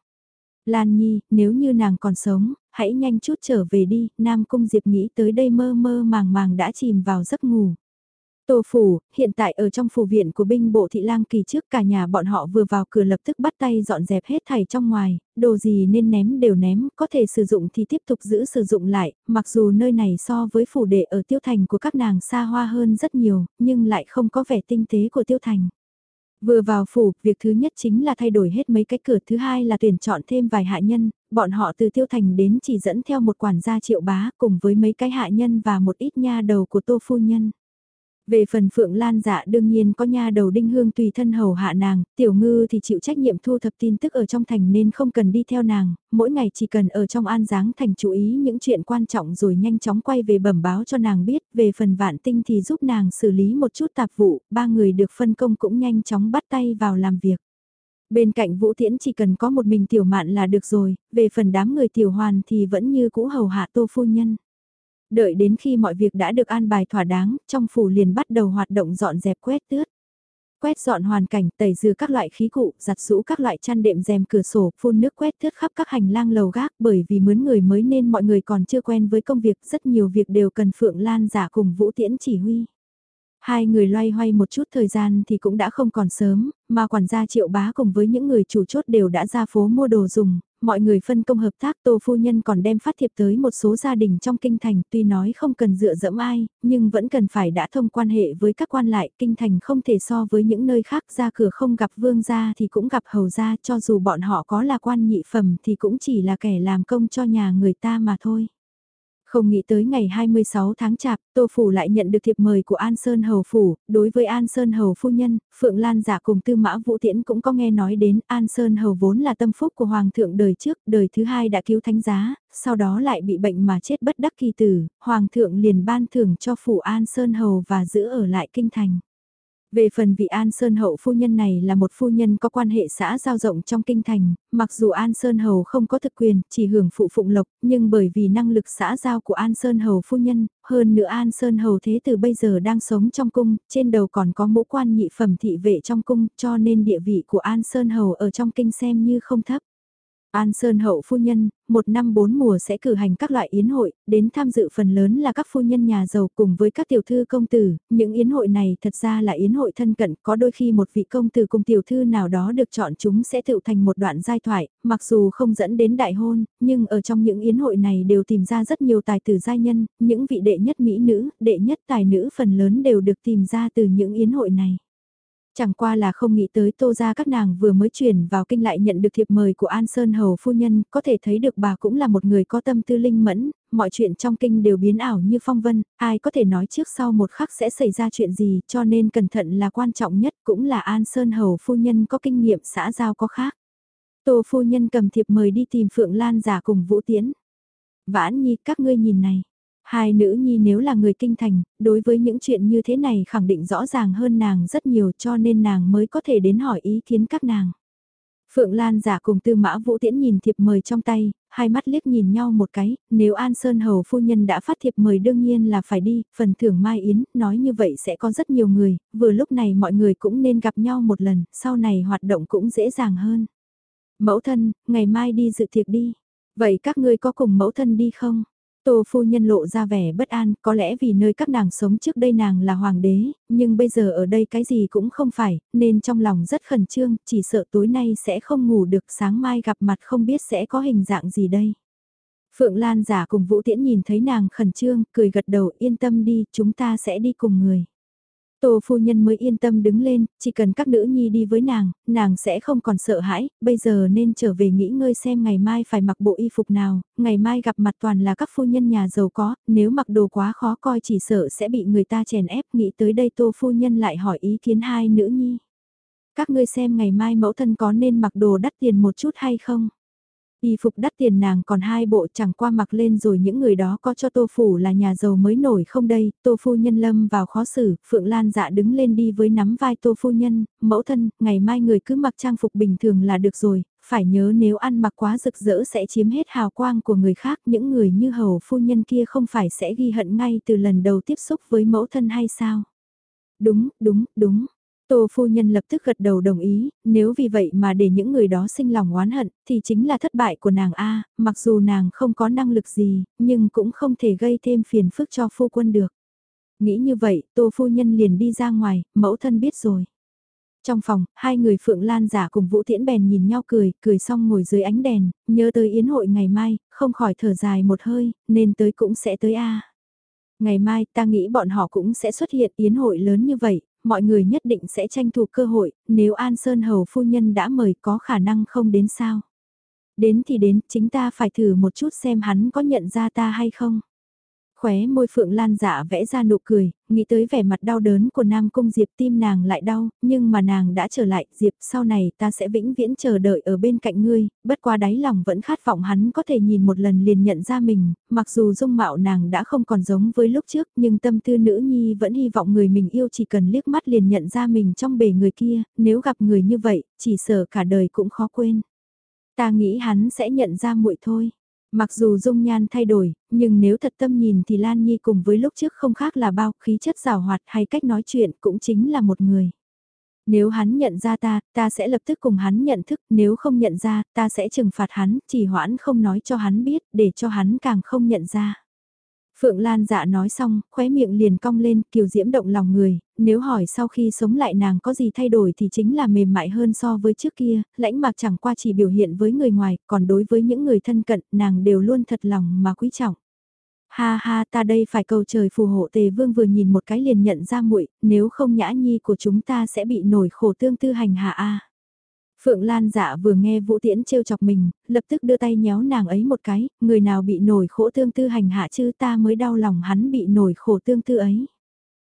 Lan Nhi, nếu như nàng còn sống, hãy nhanh chút trở về đi, Nam Cung Diệp nghĩ tới đây mơ mơ màng màng đã chìm vào giấc ngủ. Tô Phủ, hiện tại ở trong phủ viện của binh bộ thị lang kỳ trước cả nhà bọn họ vừa vào cửa lập tức bắt tay dọn dẹp hết thảy trong ngoài, đồ gì nên ném đều ném, có thể sử dụng thì tiếp tục giữ sử dụng lại, mặc dù nơi này so với phủ đệ ở tiêu thành của các nàng xa hoa hơn rất nhiều, nhưng lại không có vẻ tinh tế của tiêu thành. Vừa vào phủ, việc thứ nhất chính là thay đổi hết mấy cái cửa, thứ hai là tuyển chọn thêm vài hạ nhân, bọn họ từ tiêu thành đến chỉ dẫn theo một quản gia triệu bá cùng với mấy cái hạ nhân và một ít nha đầu của tô phu nhân. Về phần Phượng Lan dạ đương nhiên có nha đầu đinh hương tùy thân hầu hạ nàng, tiểu ngư thì chịu trách nhiệm thu thập tin tức ở trong thành nên không cần đi theo nàng, mỗi ngày chỉ cần ở trong an giáng thành chú ý những chuyện quan trọng rồi nhanh chóng quay về bẩm báo cho nàng biết, về phần vạn tinh thì giúp nàng xử lý một chút tạp vụ, ba người được phân công cũng nhanh chóng bắt tay vào làm việc. Bên cạnh Vũ Tiễn chỉ cần có một mình tiểu mạn là được rồi, về phần đám người tiểu hoàn thì vẫn như cũ hầu hạ tô phu nhân. Đợi đến khi mọi việc đã được an bài thỏa đáng, trong phủ liền bắt đầu hoạt động dọn dẹp quét tước. Quét dọn hoàn cảnh, tẩy dừa các loại khí cụ, giặt rũ các loại chăn đệm rèm cửa sổ, phun nước quét thước khắp các hành lang lầu gác bởi vì mướn người mới nên mọi người còn chưa quen với công việc, rất nhiều việc đều cần Phượng Lan giả cùng Vũ Tiễn chỉ huy. Hai người loay hoay một chút thời gian thì cũng đã không còn sớm, mà quản gia triệu bá cùng với những người chủ chốt đều đã ra phố mua đồ dùng, mọi người phân công hợp tác tô phu nhân còn đem phát thiệp tới một số gia đình trong kinh thành tuy nói không cần dựa dẫm ai, nhưng vẫn cần phải đã thông quan hệ với các quan lại kinh thành không thể so với những nơi khác ra cửa không gặp vương gia thì cũng gặp hầu gia cho dù bọn họ có là quan nhị phẩm thì cũng chỉ là kẻ làm công cho nhà người ta mà thôi. Không nghĩ tới ngày 26 tháng chạp, Tô Phủ lại nhận được thiệp mời của An Sơn Hầu Phủ, đối với An Sơn Hầu Phu Nhân, Phượng Lan giả cùng Tư Mã Vũ Tiễn cũng có nghe nói đến An Sơn Hầu vốn là tâm phúc của Hoàng thượng đời trước, đời thứ hai đã cứu thánh giá, sau đó lại bị bệnh mà chết bất đắc kỳ tử, Hoàng thượng liền ban thưởng cho Phủ An Sơn Hầu và giữ ở lại kinh thành. Về phần vị An Sơn Hậu phu nhân này là một phu nhân có quan hệ xã giao rộng trong kinh thành, mặc dù An Sơn Hầu không có thực quyền, chỉ hưởng phụ phụng lộc, nhưng bởi vì năng lực xã giao của An Sơn Hầu phu nhân, hơn nữa An Sơn Hầu thế từ bây giờ đang sống trong cung, trên đầu còn có mũ quan nhị phẩm thị vệ trong cung, cho nên địa vị của An Sơn Hầu ở trong kinh xem như không thấp. An Sơn hậu phu nhân, một năm bốn mùa sẽ cử hành các loại yến hội, đến tham dự phần lớn là các phu nhân nhà giàu cùng với các tiểu thư công tử, những yến hội này thật ra là yến hội thân cận, có đôi khi một vị công tử cùng tiểu thư nào đó được chọn chúng sẽ tự thành một đoạn giai thoại, mặc dù không dẫn đến đại hôn, nhưng ở trong những yến hội này đều tìm ra rất nhiều tài tử giai nhân, những vị đệ nhất mỹ nữ, đệ nhất tài nữ phần lớn đều được tìm ra từ những yến hội này. Chẳng qua là không nghĩ tới tô ra các nàng vừa mới chuyển vào kinh lại nhận được thiệp mời của An Sơn Hầu Phu Nhân, có thể thấy được bà cũng là một người có tâm tư linh mẫn, mọi chuyện trong kinh đều biến ảo như phong vân, ai có thể nói trước sau một khắc sẽ xảy ra chuyện gì cho nên cẩn thận là quan trọng nhất cũng là An Sơn Hầu Phu Nhân có kinh nghiệm xã giao có khác. Tô Phu Nhân cầm thiệp mời đi tìm Phượng Lan giả cùng Vũ Tiến. Vãn Nhi các ngươi nhìn này Hai nữ nhi nếu là người kinh thành, đối với những chuyện như thế này khẳng định rõ ràng hơn nàng rất nhiều cho nên nàng mới có thể đến hỏi ý kiến các nàng. Phượng Lan giả cùng tư mã vũ tiễn nhìn thiệp mời trong tay, hai mắt liếc nhìn nhau một cái, nếu An Sơn Hầu phu nhân đã phát thiệp mời đương nhiên là phải đi, phần thưởng Mai Yến, nói như vậy sẽ có rất nhiều người, vừa lúc này mọi người cũng nên gặp nhau một lần, sau này hoạt động cũng dễ dàng hơn. Mẫu thân, ngày mai đi dự tiệc đi, vậy các ngươi có cùng mẫu thân đi không? Tô phu nhân lộ ra vẻ bất an, có lẽ vì nơi các nàng sống trước đây nàng là hoàng đế, nhưng bây giờ ở đây cái gì cũng không phải, nên trong lòng rất khẩn trương, chỉ sợ tối nay sẽ không ngủ được sáng mai gặp mặt không biết sẽ có hình dạng gì đây. Phượng Lan giả cùng Vũ Tiễn nhìn thấy nàng khẩn trương, cười gật đầu yên tâm đi, chúng ta sẽ đi cùng người. Tô phu nhân mới yên tâm đứng lên, chỉ cần các nữ nhi đi với nàng, nàng sẽ không còn sợ hãi, bây giờ nên trở về nghỉ ngơi xem ngày mai phải mặc bộ y phục nào, ngày mai gặp mặt toàn là các phu nhân nhà giàu có, nếu mặc đồ quá khó coi chỉ sợ sẽ bị người ta chèn ép, nghĩ tới đây tô phu nhân lại hỏi ý kiến hai nữ nhi. Các ngươi xem ngày mai mẫu thân có nên mặc đồ đắt tiền một chút hay không? Y phục đắt tiền nàng còn hai bộ chẳng qua mặc lên rồi những người đó có cho tô phủ là nhà giàu mới nổi không đây, tô phu nhân lâm vào khó xử, Phượng Lan dạ đứng lên đi với nắm vai tô phu nhân, mẫu thân, ngày mai người cứ mặc trang phục bình thường là được rồi, phải nhớ nếu ăn mặc quá rực rỡ sẽ chiếm hết hào quang của người khác, những người như hầu phu nhân kia không phải sẽ ghi hận ngay từ lần đầu tiếp xúc với mẫu thân hay sao? Đúng, đúng, đúng, Tô phu nhân lập tức gật đầu đồng ý, nếu vì vậy mà để những người đó sinh lòng oán hận, thì chính là thất bại của nàng A, mặc dù nàng không có năng lực gì, nhưng cũng không thể gây thêm phiền phức cho phu quân được. Nghĩ như vậy, tô phu nhân liền đi ra ngoài, mẫu thân biết rồi. Trong phòng, hai người Phượng Lan giả cùng Vũ Tiễn bèn nhìn nhau cười, cười xong ngồi dưới ánh đèn, nhớ tới yến hội ngày mai, không khỏi thở dài một hơi, nên tới cũng sẽ tới A. Ngày mai ta nghĩ bọn họ cũng sẽ xuất hiện yến hội lớn như vậy, mọi người nhất định sẽ tranh thủ cơ hội, nếu An Sơn Hầu phu nhân đã mời có khả năng không đến sao. Đến thì đến, chính ta phải thử một chút xem hắn có nhận ra ta hay không. Khóe môi Phượng Lan dạ vẽ ra nụ cười, nghĩ tới vẻ mặt đau đớn của Nam Cung Diệp tim nàng lại đau, nhưng mà nàng đã trở lại, Diệp sau này ta sẽ vĩnh viễn chờ đợi ở bên cạnh ngươi, bất qua đáy lòng vẫn khát vọng hắn có thể nhìn một lần liền nhận ra mình, mặc dù dung mạo nàng đã không còn giống với lúc trước nhưng tâm tư nữ nhi vẫn hy vọng người mình yêu chỉ cần liếc mắt liền nhận ra mình trong bề người kia, nếu gặp người như vậy, chỉ sợ cả đời cũng khó quên. Ta nghĩ hắn sẽ nhận ra muội thôi. Mặc dù dung nhan thay đổi, nhưng nếu thật tâm nhìn thì Lan Nhi cùng với lúc trước không khác là bao khí chất rào hoạt hay cách nói chuyện cũng chính là một người. Nếu hắn nhận ra ta, ta sẽ lập tức cùng hắn nhận thức, nếu không nhận ra, ta sẽ trừng phạt hắn, chỉ hoãn không nói cho hắn biết, để cho hắn càng không nhận ra. Phượng Lan dạ nói xong, khóe miệng liền cong lên, kiều diễm động lòng người, nếu hỏi sau khi sống lại nàng có gì thay đổi thì chính là mềm mại hơn so với trước kia, lãnh mạc chẳng qua chỉ biểu hiện với người ngoài, còn đối với những người thân cận, nàng đều luôn thật lòng mà quý trọng. Ha ha ta đây phải cầu trời phù hộ tề vương vừa nhìn một cái liền nhận ra muội nếu không nhã nhi của chúng ta sẽ bị nổi khổ tương tư hành hạ a Phượng Lan dạ vừa nghe Vũ Tiễn trêu chọc mình, lập tức đưa tay nhéo nàng ấy một cái, người nào bị nổi khổ tương tư hành hạ chứ ta mới đau lòng hắn bị nổi khổ tương tư ấy.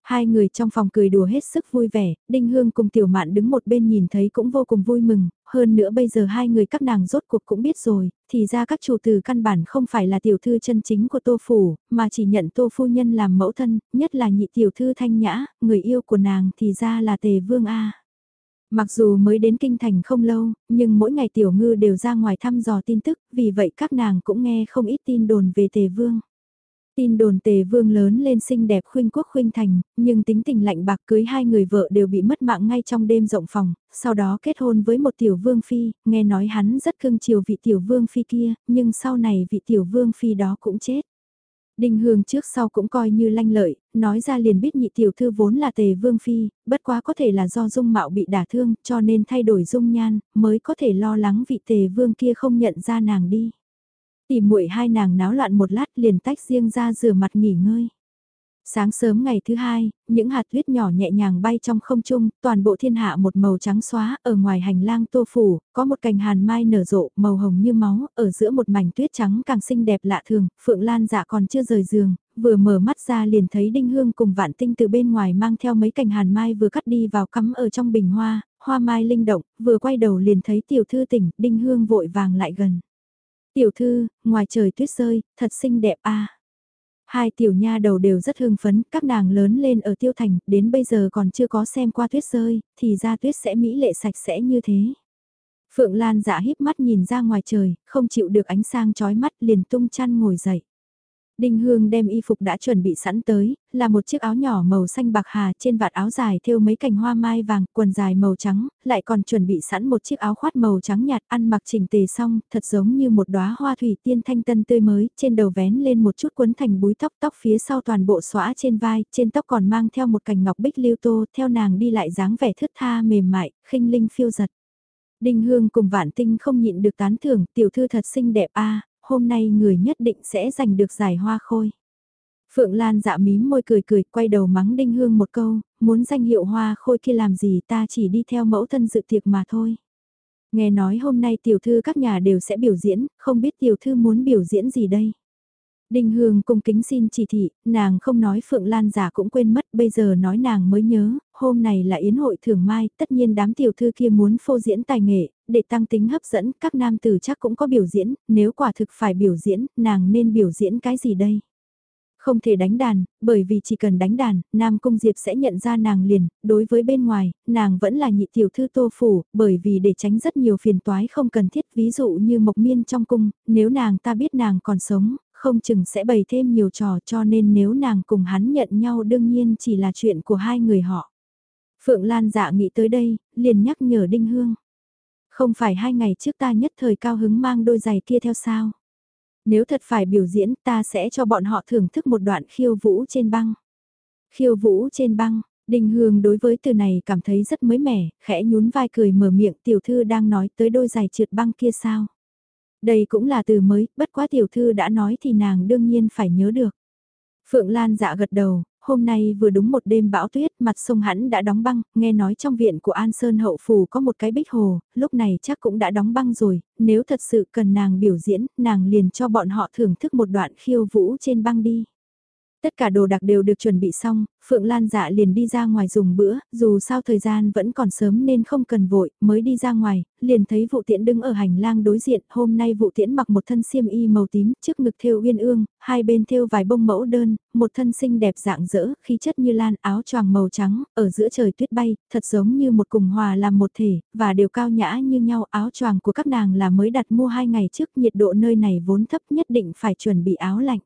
Hai người trong phòng cười đùa hết sức vui vẻ, Đinh Hương cùng Tiểu Mạn đứng một bên nhìn thấy cũng vô cùng vui mừng, hơn nữa bây giờ hai người các nàng rốt cuộc cũng biết rồi, thì ra các chủ từ căn bản không phải là tiểu thư chân chính của Tô Phủ, mà chỉ nhận Tô Phu Nhân làm mẫu thân, nhất là nhị tiểu thư thanh nhã, người yêu của nàng thì ra là Tề Vương A. Mặc dù mới đến kinh thành không lâu, nhưng mỗi ngày tiểu ngư đều ra ngoài thăm dò tin tức, vì vậy các nàng cũng nghe không ít tin đồn về tề vương. Tin đồn tề vương lớn lên xinh đẹp khuynh quốc khuynh thành, nhưng tính tình lạnh bạc cưới hai người vợ đều bị mất mạng ngay trong đêm rộng phòng, sau đó kết hôn với một tiểu vương phi, nghe nói hắn rất cưng chiều vị tiểu vương phi kia, nhưng sau này vị tiểu vương phi đó cũng chết. Đinh Hương trước sau cũng coi như lanh lợi, nói ra liền biết nhị tiểu thư vốn là tề vương phi, bất quá có thể là do dung mạo bị đả thương cho nên thay đổi dung nhan, mới có thể lo lắng vị tề vương kia không nhận ra nàng đi. Tìm muội hai nàng náo loạn một lát liền tách riêng ra rửa mặt nghỉ ngơi. Sáng sớm ngày thứ hai, những hạt tuyết nhỏ nhẹ nhàng bay trong không trung, toàn bộ thiên hạ một màu trắng xóa, ở ngoài hành lang tô phủ, có một cành hàn mai nở rộ, màu hồng như máu, ở giữa một mảnh tuyết trắng càng xinh đẹp lạ thường, Phượng Lan dạ còn chưa rời giường, vừa mở mắt ra liền thấy Đinh Hương cùng Vạn Tinh từ bên ngoài mang theo mấy cành hàn mai vừa cắt đi vào cắm ở trong bình hoa, hoa mai linh động, vừa quay đầu liền thấy tiểu thư tỉnh, Đinh Hương vội vàng lại gần. Tiểu thư, ngoài trời tuyết rơi, thật xinh đẹp a. Hai tiểu nha đầu đều rất hưng phấn, các nàng lớn lên ở tiêu thành, đến bây giờ còn chưa có xem qua tuyết rơi, thì ra tuyết sẽ mỹ lệ sạch sẽ như thế. Phượng Lan dạ híp mắt nhìn ra ngoài trời, không chịu được ánh sáng chói mắt liền tung chăn ngồi dậy. Đinh Hương đem y phục đã chuẩn bị sẵn tới, là một chiếc áo nhỏ màu xanh bạc hà trên vạt áo dài thêu mấy cành hoa mai vàng, quần dài màu trắng, lại còn chuẩn bị sẵn một chiếc áo khoát màu trắng nhạt ăn mặc chỉnh tề xong, thật giống như một đóa hoa thủy tiên thanh tân tươi mới, trên đầu vén lên một chút quấn thành búi tóc tóc phía sau toàn bộ xóa trên vai, trên tóc còn mang theo một cành ngọc bích lưu tô, theo nàng đi lại dáng vẻ thướt tha mềm mại, khinh linh phiêu giật. Đinh Hương cùng Vạn Tinh không nhịn được tán thưởng, tiểu thư thật xinh đẹp a, hôm nay người nhất định sẽ giành được giải hoa khôi. Phượng Lan dạ mím môi cười cười, quay đầu mắng Đinh Hương một câu, muốn danh hiệu hoa khôi kia làm gì ta chỉ đi theo mẫu thân dự tiệc mà thôi. Nghe nói hôm nay tiểu thư các nhà đều sẽ biểu diễn, không biết tiểu thư muốn biểu diễn gì đây. Đinh Hương cung kính xin chỉ thị, nàng không nói Phượng Lan giả cũng quên mất, bây giờ nói nàng mới nhớ, hôm này là yến hội thường mai, tất nhiên đám tiểu thư kia muốn phô diễn tài nghệ, để tăng tính hấp dẫn, các nam tử chắc cũng có biểu diễn, nếu quả thực phải biểu diễn, nàng nên biểu diễn cái gì đây? Không thể đánh đàn, bởi vì chỉ cần đánh đàn, Nam Cung Diệp sẽ nhận ra nàng liền, đối với bên ngoài, nàng vẫn là nhị tiểu thư tô phủ, bởi vì để tránh rất nhiều phiền toái không cần thiết, ví dụ như mộc miên trong cung, nếu nàng ta biết nàng còn sống, không chừng sẽ bày thêm nhiều trò cho nên nếu nàng cùng hắn nhận nhau đương nhiên chỉ là chuyện của hai người họ. Phượng Lan dạ nghĩ tới đây, liền nhắc nhở Đinh Hương. Không phải hai ngày trước ta nhất thời cao hứng mang đôi giày kia theo sao? Nếu thật phải biểu diễn ta sẽ cho bọn họ thưởng thức một đoạn khiêu vũ trên băng. Khiêu vũ trên băng, đình Hương đối với từ này cảm thấy rất mới mẻ, khẽ nhún vai cười mở miệng tiểu thư đang nói tới đôi giày trượt băng kia sao. Đây cũng là từ mới, bất quá tiểu thư đã nói thì nàng đương nhiên phải nhớ được. Phượng Lan dạ gật đầu, hôm nay vừa đúng một đêm bão tuyết, mặt sông hẳn đã đóng băng, nghe nói trong viện của An Sơn hậu phủ có một cái bích hồ, lúc này chắc cũng đã đóng băng rồi, nếu thật sự cần nàng biểu diễn, nàng liền cho bọn họ thưởng thức một đoạn khiêu vũ trên băng đi. Tất cả đồ đặc đều được chuẩn bị xong, Phượng Lan dạ liền đi ra ngoài dùng bữa, dù sao thời gian vẫn còn sớm nên không cần vội, mới đi ra ngoài, liền thấy vụ tiễn đứng ở hành lang đối diện, hôm nay vụ tiễn mặc một thân xiêm y màu tím, trước ngực thêu uyên ương, hai bên thêu vài bông mẫu đơn, một thân xinh đẹp dạng dỡ, khí chất như lan áo choàng màu trắng, ở giữa trời tuyết bay, thật giống như một cùng hòa làm một thể, và đều cao nhã như nhau, áo choàng của các nàng là mới đặt mua hai ngày trước, nhiệt độ nơi này vốn thấp nhất định phải chuẩn bị áo lạnh.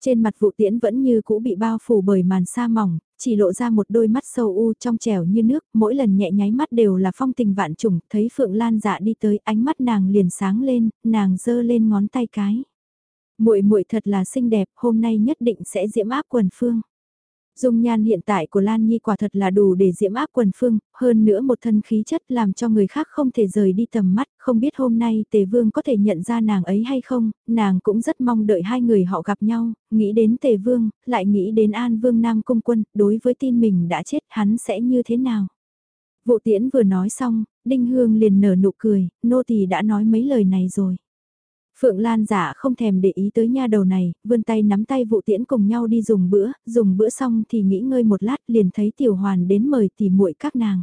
Trên mặt vụ tiễn vẫn như cũ bị bao phủ bởi màn sa mỏng, chỉ lộ ra một đôi mắt sâu u trong trẻo như nước, mỗi lần nhẹ nháy mắt đều là phong tình vạn trùng, thấy Phượng Lan dạ đi tới, ánh mắt nàng liền sáng lên, nàng giơ lên ngón tay cái. Muội muội thật là xinh đẹp, hôm nay nhất định sẽ diễm áp quần phương. Dung nhan hiện tại của Lan Nhi quả thật là đủ để diễm áp quần phương, hơn nữa một thân khí chất làm cho người khác không thể rời đi tầm mắt, không biết hôm nay Tề Vương có thể nhận ra nàng ấy hay không, nàng cũng rất mong đợi hai người họ gặp nhau, nghĩ đến Tề Vương, lại nghĩ đến An Vương Nam Cung Quân, đối với tin mình đã chết hắn sẽ như thế nào. Vụ tiễn vừa nói xong, Đinh Hương liền nở nụ cười, nô tỳ đã nói mấy lời này rồi. Phượng Lan giả không thèm để ý tới nha đầu này, vươn tay nắm tay vụ tiễn cùng nhau đi dùng bữa, dùng bữa xong thì nghỉ ngơi một lát liền thấy tiểu hoàn đến mời tỉ muội các nàng.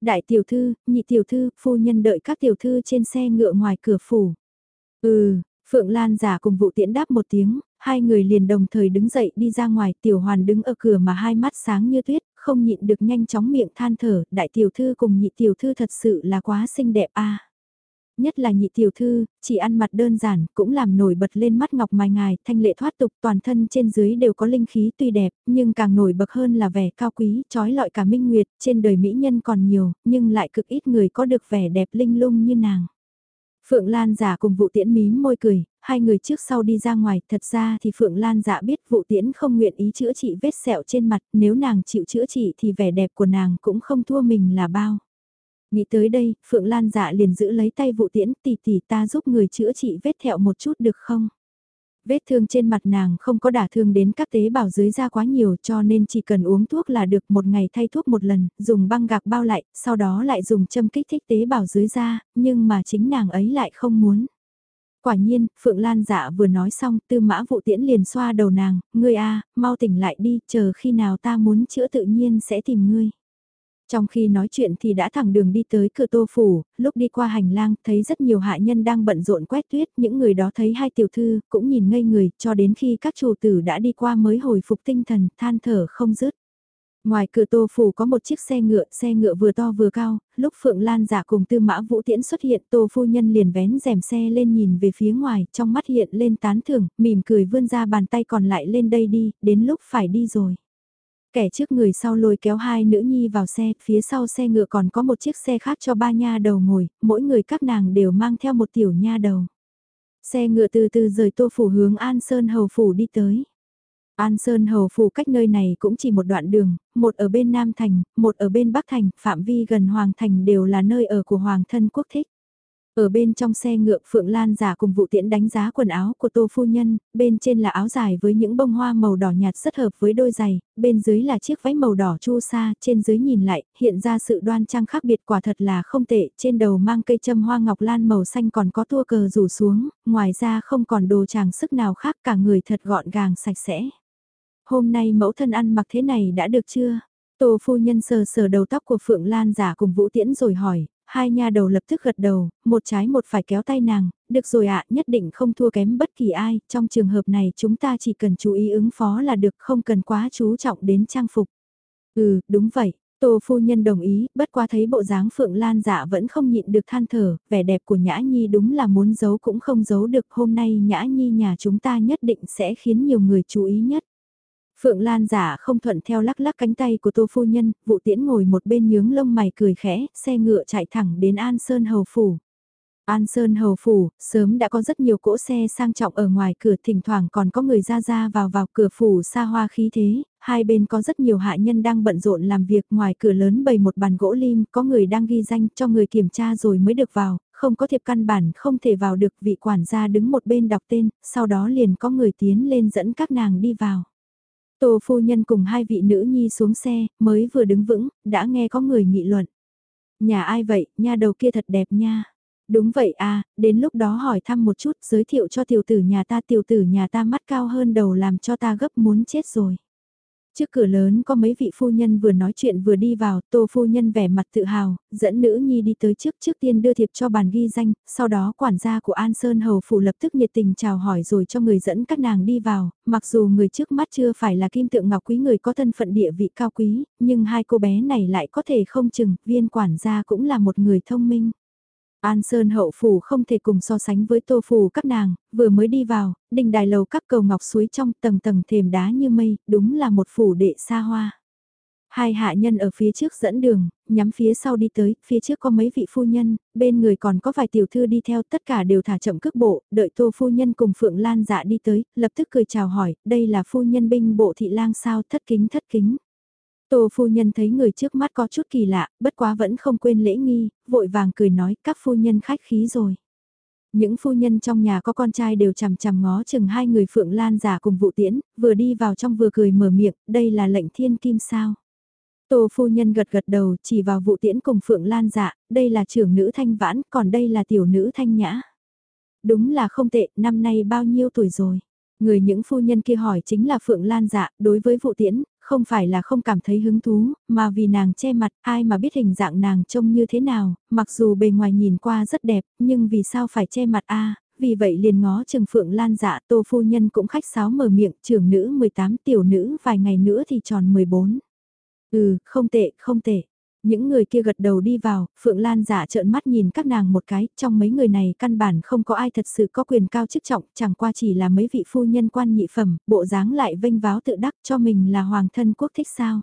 Đại tiểu thư, nhị tiểu thư, phu nhân đợi các tiểu thư trên xe ngựa ngoài cửa phủ. Ừ, Phượng Lan giả cùng vụ tiễn đáp một tiếng, hai người liền đồng thời đứng dậy đi ra ngoài, tiểu hoàn đứng ở cửa mà hai mắt sáng như tuyết, không nhịn được nhanh chóng miệng than thở, đại tiểu thư cùng nhị tiểu thư thật sự là quá xinh đẹp a nhất là nhị tiểu thư, chỉ ăn mặt đơn giản, cũng làm nổi bật lên mắt ngọc mài ngài, thanh lệ thoát tục, toàn thân trên dưới đều có linh khí tuy đẹp, nhưng càng nổi bật hơn là vẻ cao quý, trói lọi cả minh nguyệt, trên đời mỹ nhân còn nhiều, nhưng lại cực ít người có được vẻ đẹp linh lung như nàng. Phượng Lan giả cùng vụ tiễn mím môi cười, hai người trước sau đi ra ngoài, thật ra thì Phượng Lan dạ biết vụ tiễn không nguyện ý chữa trị vết sẹo trên mặt, nếu nàng chịu chữa trị thì vẻ đẹp của nàng cũng không thua mình là bao. Nghĩ tới đây, Phượng Lan dạ liền giữ lấy tay vụ tiễn tỷ tỷ ta giúp người chữa trị vết thẹo một chút được không? Vết thương trên mặt nàng không có đả thương đến các tế bào dưới da quá nhiều cho nên chỉ cần uống thuốc là được một ngày thay thuốc một lần, dùng băng gạc bao lại, sau đó lại dùng châm kích thích tế bào dưới da, nhưng mà chính nàng ấy lại không muốn. Quả nhiên, Phượng Lan dạ vừa nói xong, tư mã vụ tiễn liền xoa đầu nàng, ngươi a mau tỉnh lại đi, chờ khi nào ta muốn chữa tự nhiên sẽ tìm ngươi. Trong khi nói chuyện thì đã thẳng đường đi tới cửa tô phủ, lúc đi qua hành lang thấy rất nhiều hạ nhân đang bận rộn quét tuyết, những người đó thấy hai tiểu thư cũng nhìn ngây người cho đến khi các chủ tử đã đi qua mới hồi phục tinh thần, than thở không dứt. Ngoài cửa tô phủ có một chiếc xe ngựa, xe ngựa vừa to vừa cao, lúc Phượng Lan giả cùng tư mã vũ tiễn xuất hiện tô phu nhân liền vén rèm xe lên nhìn về phía ngoài, trong mắt hiện lên tán thưởng, mỉm cười vươn ra bàn tay còn lại lên đây đi, đến lúc phải đi rồi. Kẻ trước người sau lôi kéo hai nữ nhi vào xe, phía sau xe ngựa còn có một chiếc xe khác cho ba nha đầu ngồi, mỗi người các nàng đều mang theo một tiểu nha đầu. Xe ngựa từ từ rời tô phủ hướng An Sơn Hầu Phủ đi tới. An Sơn Hầu Phủ cách nơi này cũng chỉ một đoạn đường, một ở bên Nam Thành, một ở bên Bắc Thành, phạm vi gần Hoàng Thành đều là nơi ở của Hoàng thân quốc thích. Ở bên trong xe ngựa Phượng Lan giả cùng vụ tiễn đánh giá quần áo của tô phu nhân, bên trên là áo dài với những bông hoa màu đỏ nhạt rất hợp với đôi giày, bên dưới là chiếc váy màu đỏ chu sa, trên dưới nhìn lại, hiện ra sự đoan trang khác biệt quả thật là không tệ, trên đầu mang cây châm hoa ngọc lan màu xanh còn có tua cờ rủ xuống, ngoài ra không còn đồ trang sức nào khác cả người thật gọn gàng sạch sẽ. Hôm nay mẫu thân ăn mặc thế này đã được chưa? Tô phu nhân sờ sờ đầu tóc của Phượng Lan giả cùng Vũ Tiễn rồi hỏi, hai nha đầu lập tức gật đầu, một trái một phải kéo tay nàng, được rồi ạ, nhất định không thua kém bất kỳ ai, trong trường hợp này chúng ta chỉ cần chú ý ứng phó là được không cần quá chú trọng đến trang phục. Ừ, đúng vậy. Tô phu nhân đồng ý, bất qua thấy bộ dáng Phượng Lan dạ vẫn không nhịn được than thở, vẻ đẹp của Nhã Nhi đúng là muốn giấu cũng không giấu được, hôm nay Nhã Nhi nhà chúng ta nhất định sẽ khiến nhiều người chú ý nhất. Phượng Lan giả không thuận theo lắc lắc cánh tay của Tô Phu Nhân, vụ tiễn ngồi một bên nhướng lông mày cười khẽ, xe ngựa chạy thẳng đến An Sơn Hầu Phủ. An Sơn Hầu Phủ, sớm đã có rất nhiều cỗ xe sang trọng ở ngoài cửa, thỉnh thoảng còn có người ra ra vào vào cửa phủ xa hoa khí thế, hai bên có rất nhiều hạ nhân đang bận rộn làm việc ngoài cửa lớn bày một bàn gỗ lim, có người đang ghi danh cho người kiểm tra rồi mới được vào, không có thiệp căn bản không thể vào được vị quản gia đứng một bên đọc tên, sau đó liền có người tiến lên dẫn các nàng đi vào. Tô phu nhân cùng hai vị nữ nhi xuống xe, mới vừa đứng vững, đã nghe có người nghị luận. Nhà ai vậy, nha đầu kia thật đẹp nha. Đúng vậy à, đến lúc đó hỏi thăm một chút, giới thiệu cho tiểu tử nhà ta tiểu tử nhà ta mắt cao hơn đầu làm cho ta gấp muốn chết rồi. Trước cửa lớn có mấy vị phu nhân vừa nói chuyện vừa đi vào, tô phu nhân vẻ mặt tự hào, dẫn nữ nhi đi tới trước trước tiên đưa thiệp cho bàn ghi danh, sau đó quản gia của An Sơn Hầu Phủ lập tức nhiệt tình chào hỏi rồi cho người dẫn các nàng đi vào, mặc dù người trước mắt chưa phải là kim tượng ngọc quý người có thân phận địa vị cao quý, nhưng hai cô bé này lại có thể không chừng, viên quản gia cũng là một người thông minh. An Sơn hậu phủ không thể cùng so sánh với tô phủ các nàng, vừa mới đi vào, đình đài lầu các cầu ngọc suối trong tầng tầng thềm đá như mây, đúng là một phủ đệ xa hoa. Hai hạ nhân ở phía trước dẫn đường, nhắm phía sau đi tới, phía trước có mấy vị phu nhân, bên người còn có vài tiểu thư đi theo, tất cả đều thả chậm cước bộ, đợi tô phu nhân cùng Phượng Lan dạ đi tới, lập tức cười chào hỏi, đây là phu nhân binh bộ thị lang sao thất kính thất kính. Tô phu nhân thấy người trước mắt có chút kỳ lạ, bất quá vẫn không quên lễ nghi, vội vàng cười nói các phu nhân khách khí rồi. Những phu nhân trong nhà có con trai đều chằm chằm ngó chừng hai người Phượng Lan giả cùng vụ tiễn, vừa đi vào trong vừa cười mở miệng, đây là lệnh thiên kim sao. Tô phu nhân gật gật đầu chỉ vào vụ tiễn cùng Phượng Lan dạ, đây là trưởng nữ thanh vãn, còn đây là tiểu nữ thanh nhã. Đúng là không tệ, năm nay bao nhiêu tuổi rồi. Người những phu nhân kia hỏi chính là Phượng Lan dạ, đối với vụ tiễn, không phải là không cảm thấy hứng thú, mà vì nàng che mặt, ai mà biết hình dạng nàng trông như thế nào, mặc dù bề ngoài nhìn qua rất đẹp, nhưng vì sao phải che mặt a vì vậy liền ngó trường Phượng Lan dạ tô phu nhân cũng khách sáo mở miệng, trưởng nữ 18 tiểu nữ vài ngày nữa thì tròn 14. Ừ, không tệ, không tệ. Những người kia gật đầu đi vào, Phượng Lan giả trợn mắt nhìn các nàng một cái, trong mấy người này căn bản không có ai thật sự có quyền cao chức trọng, chẳng qua chỉ là mấy vị phu nhân quan nhị phẩm, bộ dáng lại vênh váo tự đắc cho mình là hoàng thân quốc thích sao.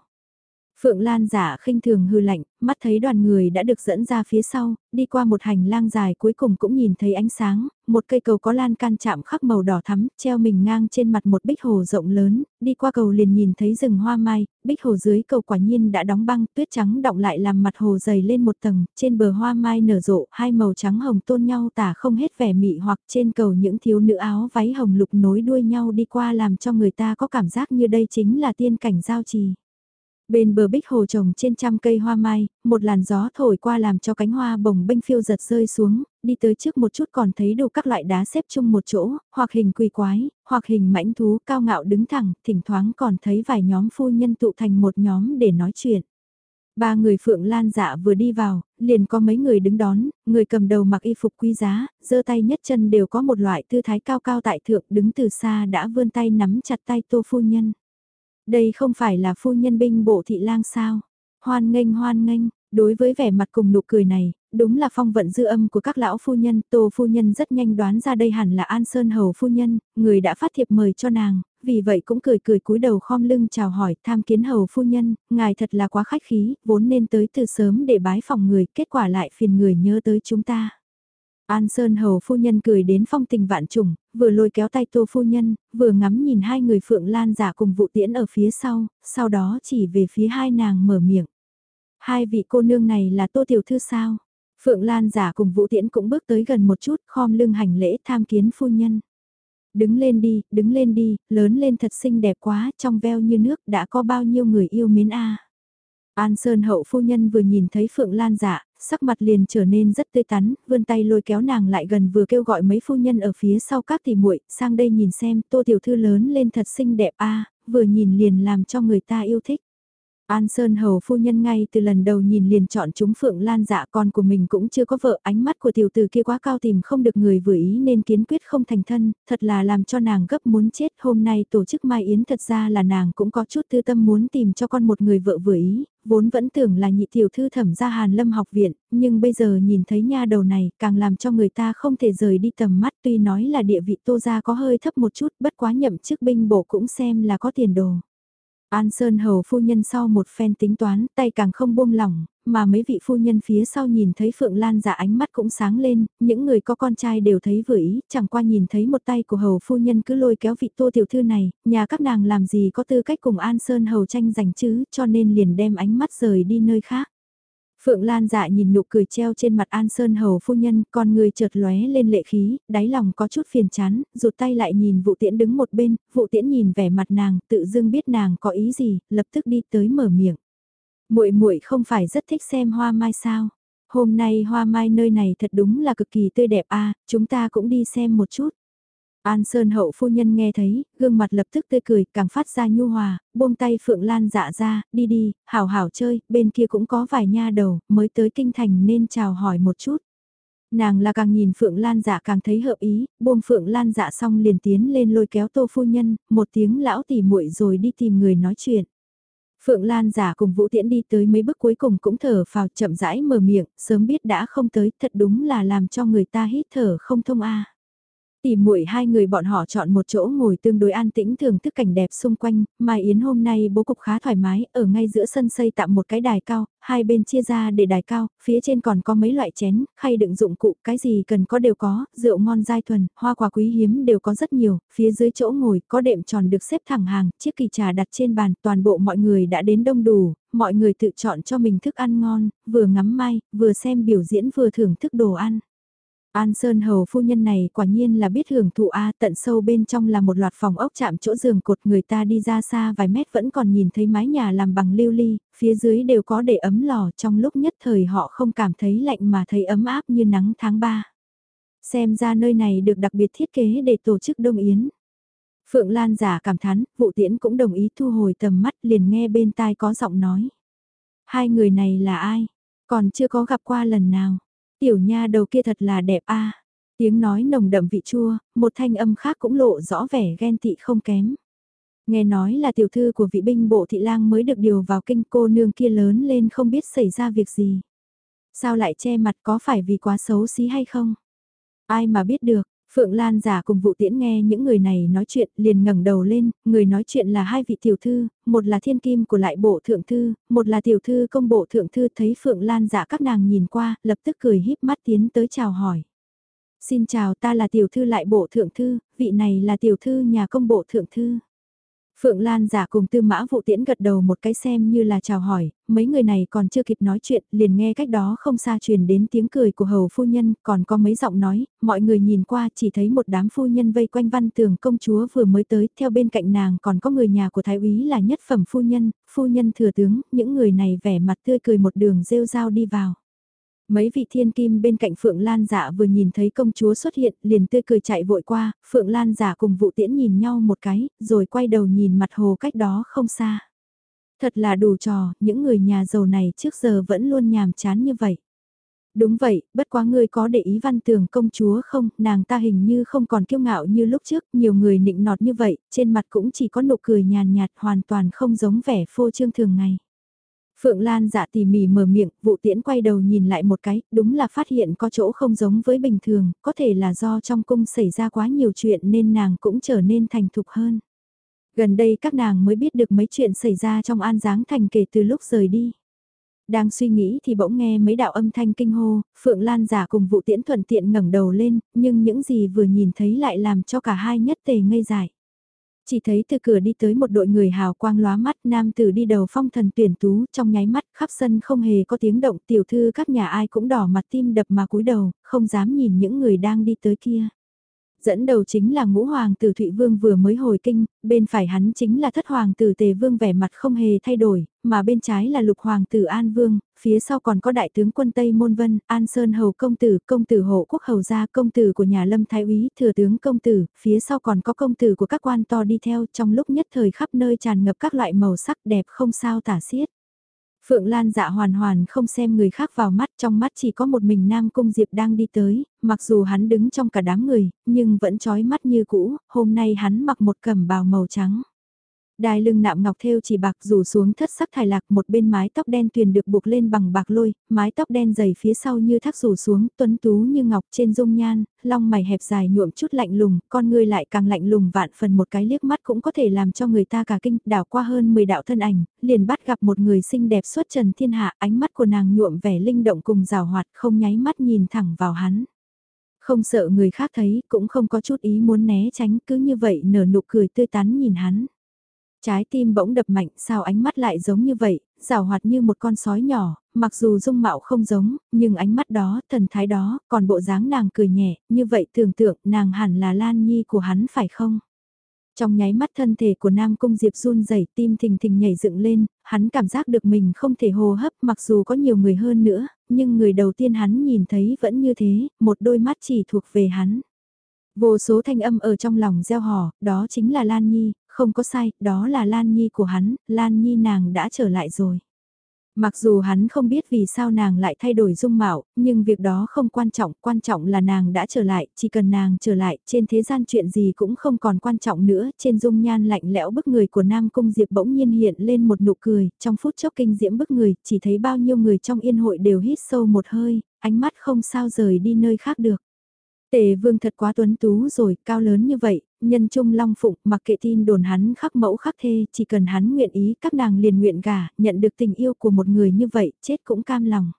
Phượng Lan giả khinh thường hư lạnh, mắt thấy đoàn người đã được dẫn ra phía sau, đi qua một hành lang dài cuối cùng cũng nhìn thấy ánh sáng, một cây cầu có lan can chạm khắc màu đỏ thắm, treo mình ngang trên mặt một bích hồ rộng lớn, đi qua cầu liền nhìn thấy rừng hoa mai, bích hồ dưới cầu quả nhiên đã đóng băng, tuyết trắng động lại làm mặt hồ dày lên một tầng, trên bờ hoa mai nở rộ, hai màu trắng hồng tôn nhau tả không hết vẻ mị hoặc trên cầu những thiếu nữ áo váy hồng lục nối đuôi nhau đi qua làm cho người ta có cảm giác như đây chính là tiên cảnh giao trì. Bên bờ bích hồ trồng trên trăm cây hoa mai, một làn gió thổi qua làm cho cánh hoa bồng bênh phiêu giật rơi xuống, đi tới trước một chút còn thấy đủ các loại đá xếp chung một chỗ, hoặc hình quỳ quái, hoặc hình mãnh thú cao ngạo đứng thẳng, thỉnh thoảng còn thấy vài nhóm phu nhân tụ thành một nhóm để nói chuyện. Ba người Phượng Lan dạ vừa đi vào, liền có mấy người đứng đón, người cầm đầu mặc y phục quý giá, giơ tay nhất chân đều có một loại tư thái cao cao tại thượng đứng từ xa đã vươn tay nắm chặt tay tô phu nhân. Đây không phải là phu nhân binh bộ thị lang sao? Hoan nghênh hoan nghênh, đối với vẻ mặt cùng nụ cười này, đúng là phong vận dư âm của các lão phu nhân, tô phu nhân rất nhanh đoán ra đây hẳn là An Sơn Hầu phu nhân, người đã phát thiệp mời cho nàng, vì vậy cũng cười cười cúi đầu khom lưng chào hỏi tham kiến Hầu phu nhân, ngài thật là quá khách khí, vốn nên tới từ sớm để bái phòng người, kết quả lại phiền người nhớ tới chúng ta. An Sơn Hầu phu nhân cười đến phong tình vạn trùng, vừa lôi kéo tay tô phu nhân, vừa ngắm nhìn hai người Phượng Lan giả cùng vụ tiễn ở phía sau, sau đó chỉ về phía hai nàng mở miệng. Hai vị cô nương này là tô tiểu thư sao? Phượng Lan giả cùng Vũ Tiễn cũng bước tới gần một chút, khom lưng hành lễ tham kiến phu nhân. Đứng lên đi, đứng lên đi, lớn lên thật xinh đẹp quá, trong veo như nước đã có bao nhiêu người yêu mến a. An Sơn hậu phu nhân vừa nhìn thấy Phượng Lan dạ, sắc mặt liền trở nên rất tươi tắn, vươn tay lôi kéo nàng lại gần vừa kêu gọi mấy phu nhân ở phía sau các tỷ muội sang đây nhìn xem tô tiểu thư lớn lên thật xinh đẹp a vừa nhìn liền làm cho người ta yêu thích. An Sơn Hầu phu nhân ngay từ lần đầu nhìn liền chọn chúng Phượng Lan dạ con của mình cũng chưa có vợ, ánh mắt của tiểu tử kia quá cao tìm không được người vừa ý nên kiến quyết không thành thân, thật là làm cho nàng gấp muốn chết. Hôm nay tổ chức Mai Yến thật ra là nàng cũng có chút tư tâm muốn tìm cho con một người vợ vừa ý, vốn vẫn tưởng là nhị tiểu thư thẩm gia Hàn Lâm học viện, nhưng bây giờ nhìn thấy nha đầu này càng làm cho người ta không thể rời đi tầm mắt tuy nói là địa vị tô gia có hơi thấp một chút bất quá nhậm chức binh bộ cũng xem là có tiền đồ. An Sơn Hầu phu nhân sau một phen tính toán, tay càng không buông lỏng, mà mấy vị phu nhân phía sau nhìn thấy Phượng Lan giả ánh mắt cũng sáng lên, những người có con trai đều thấy vừa ý, chẳng qua nhìn thấy một tay của Hầu phu nhân cứ lôi kéo vị tô tiểu thư này, nhà các nàng làm gì có tư cách cùng An Sơn Hầu tranh giành chứ, cho nên liền đem ánh mắt rời đi nơi khác. Phượng Lan dạ nhìn nụ cười treo trên mặt An Sơn Hầu phu nhân, con người chợt lóe lên lệ khí, đáy lòng có chút phiền chán, rụt tay lại nhìn vụ tiễn đứng một bên, vụ tiễn nhìn vẻ mặt nàng, tự dưng biết nàng có ý gì, lập tức đi tới mở miệng. muội muội không phải rất thích xem hoa mai sao? Hôm nay hoa mai nơi này thật đúng là cực kỳ tươi đẹp a chúng ta cũng đi xem một chút. An Sơn hậu phu nhân nghe thấy, gương mặt lập tức tươi cười, càng phát ra nhu hòa, buông tay Phượng Lan dạ ra, đi đi, hảo hảo chơi, bên kia cũng có vài nha đầu, mới tới kinh thành nên chào hỏi một chút. Nàng là càng nhìn Phượng Lan dạ càng thấy hợp ý, buông Phượng Lan dạ xong liền tiến lên lôi kéo tô phu nhân, một tiếng lão tỉ muội rồi đi tìm người nói chuyện. Phượng Lan giả cùng Vũ Tiễn đi tới mấy bước cuối cùng cũng thở phào chậm rãi mở miệng, sớm biết đã không tới, thật đúng là làm cho người ta hít thở không thông a. Tỉ muội hai người bọn họ chọn một chỗ ngồi tương đối an tĩnh thưởng thức cảnh đẹp xung quanh, Mai Yến hôm nay bố cục khá thoải mái, ở ngay giữa sân xây tạm một cái đài cao, hai bên chia ra để đài cao, phía trên còn có mấy loại chén, khay đựng dụng cụ, cái gì cần có đều có, rượu ngon dai thuần, hoa quả quý hiếm đều có rất nhiều, phía dưới chỗ ngồi có đệm tròn được xếp thẳng hàng, chiếc kỳ trà đặt trên bàn, toàn bộ mọi người đã đến đông đủ, mọi người tự chọn cho mình thức ăn ngon, vừa ngắm mai, vừa xem biểu diễn vừa thưởng thức đồ ăn. An Sơn Hầu phu nhân này quả nhiên là biết hưởng thụ A tận sâu bên trong là một loạt phòng ốc chạm chỗ giường cột người ta đi ra xa vài mét vẫn còn nhìn thấy mái nhà làm bằng lưu ly, phía dưới đều có để ấm lò trong lúc nhất thời họ không cảm thấy lạnh mà thấy ấm áp như nắng tháng 3. Xem ra nơi này được đặc biệt thiết kế để tổ chức đông yến. Phượng Lan giả cảm thán, vụ tiễn cũng đồng ý thu hồi tầm mắt liền nghe bên tai có giọng nói. Hai người này là ai? Còn chưa có gặp qua lần nào. Tiểu nha đầu kia thật là đẹp a. Tiếng nói nồng đậm vị chua, một thanh âm khác cũng lộ rõ vẻ ghen tị không kém. Nghe nói là tiểu thư của vị binh bộ thị lang mới được điều vào kinh cô nương kia lớn lên không biết xảy ra việc gì. Sao lại che mặt có phải vì quá xấu xí hay không? Ai mà biết được, Phượng Lan giả cùng vụ tiễn nghe những người này nói chuyện liền ngẩng đầu lên, người nói chuyện là hai vị tiểu thư, một là thiên kim của lại bộ thượng thư, một là tiểu thư công bộ thượng thư thấy Phượng Lan giả các nàng nhìn qua, lập tức cười híp mắt tiến tới chào hỏi. Xin chào ta là tiểu thư lại bộ thượng thư, vị này là tiểu thư nhà công bộ thượng thư. Phượng Lan giả cùng tư mã vụ tiễn gật đầu một cái xem như là chào hỏi, mấy người này còn chưa kịp nói chuyện, liền nghe cách đó không xa truyền đến tiếng cười của hầu phu nhân, còn có mấy giọng nói, mọi người nhìn qua chỉ thấy một đám phu nhân vây quanh văn tường công chúa vừa mới tới, theo bên cạnh nàng còn có người nhà của thái úy là nhất phẩm phu nhân, phu nhân thừa tướng, những người này vẻ mặt tươi cười một đường rêu rao đi vào. Mấy vị thiên kim bên cạnh Phượng Lan dạ vừa nhìn thấy công chúa xuất hiện, liền tươi cười chạy vội qua, Phượng Lan dạ cùng vụ tiễn nhìn nhau một cái, rồi quay đầu nhìn mặt hồ cách đó không xa. Thật là đủ trò, những người nhà giàu này trước giờ vẫn luôn nhàm chán như vậy. Đúng vậy, bất quá ngươi có để ý văn tường công chúa không, nàng ta hình như không còn kiêu ngạo như lúc trước, nhiều người nịnh nọt như vậy, trên mặt cũng chỉ có nụ cười nhàn nhạt hoàn toàn không giống vẻ phô trương thường ngày. Phượng Lan dạ tỉ mỉ mở miệng, vụ tiễn quay đầu nhìn lại một cái, đúng là phát hiện có chỗ không giống với bình thường, có thể là do trong cung xảy ra quá nhiều chuyện nên nàng cũng trở nên thành thục hơn. Gần đây các nàng mới biết được mấy chuyện xảy ra trong an giáng thành kể từ lúc rời đi. Đang suy nghĩ thì bỗng nghe mấy đạo âm thanh kinh hô, Phượng Lan giả cùng vụ tiễn thuận tiện ngẩng đầu lên, nhưng những gì vừa nhìn thấy lại làm cho cả hai nhất tề ngây dại. Chỉ thấy từ cửa đi tới một đội người hào quang lóa mắt nam tử đi đầu phong thần tuyển tú trong nháy mắt khắp sân không hề có tiếng động tiểu thư các nhà ai cũng đỏ mặt tim đập mà cúi đầu, không dám nhìn những người đang đi tới kia. Dẫn đầu chính là ngũ hoàng tử Thụy Vương vừa mới hồi kinh, bên phải hắn chính là thất hoàng tử Tề Vương vẻ mặt không hề thay đổi, mà bên trái là lục hoàng tử An Vương, phía sau còn có đại tướng quân Tây Môn Vân, An Sơn Hầu Công Tử, Công Tử Hộ Quốc Hầu Gia, Công Tử của nhà Lâm Thái úy Thừa tướng Công Tử, phía sau còn có Công Tử của các quan to đi theo trong lúc nhất thời khắp nơi tràn ngập các loại màu sắc đẹp không sao tả xiết. Phượng Lan dạ hoàn hoàn không xem người khác vào mắt, trong mắt chỉ có một mình Nam Cung Diệp đang đi tới, mặc dù hắn đứng trong cả đám người, nhưng vẫn trói mắt như cũ, hôm nay hắn mặc một cẩm bào màu trắng. Đai lưng nạm ngọc thêu chỉ bạc rủ xuống thất sắc thải lạc một bên mái tóc đen tuyền được buộc lên bằng bạc lôi, mái tóc đen dày phía sau như thác rủ xuống, tuấn tú như ngọc trên dung nhan, long mày hẹp dài nhuộm chút lạnh lùng, con người lại càng lạnh lùng vạn phần một cái liếc mắt cũng có thể làm cho người ta cả kinh, đảo qua hơn 10 đạo thân ảnh, liền bắt gặp một người xinh đẹp xuất trần thiên hạ, ánh mắt của nàng nhuộm vẻ linh động cùng rào hoạt không nháy mắt nhìn thẳng vào hắn. Không sợ người khác thấy, cũng không có chút ý muốn né tránh, cứ như vậy nở nụ cười tươi tắn nhìn hắn Trái tim bỗng đập mạnh, sao ánh mắt lại giống như vậy, rào hoạt như một con sói nhỏ, mặc dù dung mạo không giống, nhưng ánh mắt đó, thần thái đó, còn bộ dáng nàng cười nhẹ, như vậy tưởng tượng nàng hẳn là Lan Nhi của hắn phải không? Trong nháy mắt thân thể của Nam Cung Diệp run rẩy tim thình thình nhảy dựng lên, hắn cảm giác được mình không thể hô hấp mặc dù có nhiều người hơn nữa, nhưng người đầu tiên hắn nhìn thấy vẫn như thế, một đôi mắt chỉ thuộc về hắn. Vô số thanh âm ở trong lòng gieo hò, đó chính là Lan Nhi, không có sai, đó là Lan Nhi của hắn, Lan Nhi nàng đã trở lại rồi. Mặc dù hắn không biết vì sao nàng lại thay đổi dung mạo, nhưng việc đó không quan trọng, quan trọng là nàng đã trở lại, chỉ cần nàng trở lại, trên thế gian chuyện gì cũng không còn quan trọng nữa, trên dung nhan lạnh lẽo bức người của Nam Cung Diệp bỗng nhiên hiện lên một nụ cười, trong phút chốc kinh diễm bức người, chỉ thấy bao nhiêu người trong yên hội đều hít sâu một hơi, ánh mắt không sao rời đi nơi khác được. Tề vương thật quá tuấn tú rồi, cao lớn như vậy, nhân trung long phụng, mặc kệ tin đồn hắn khắc mẫu khắc thê, chỉ cần hắn nguyện ý các nàng liền nguyện gả, nhận được tình yêu của một người như vậy, chết cũng cam lòng.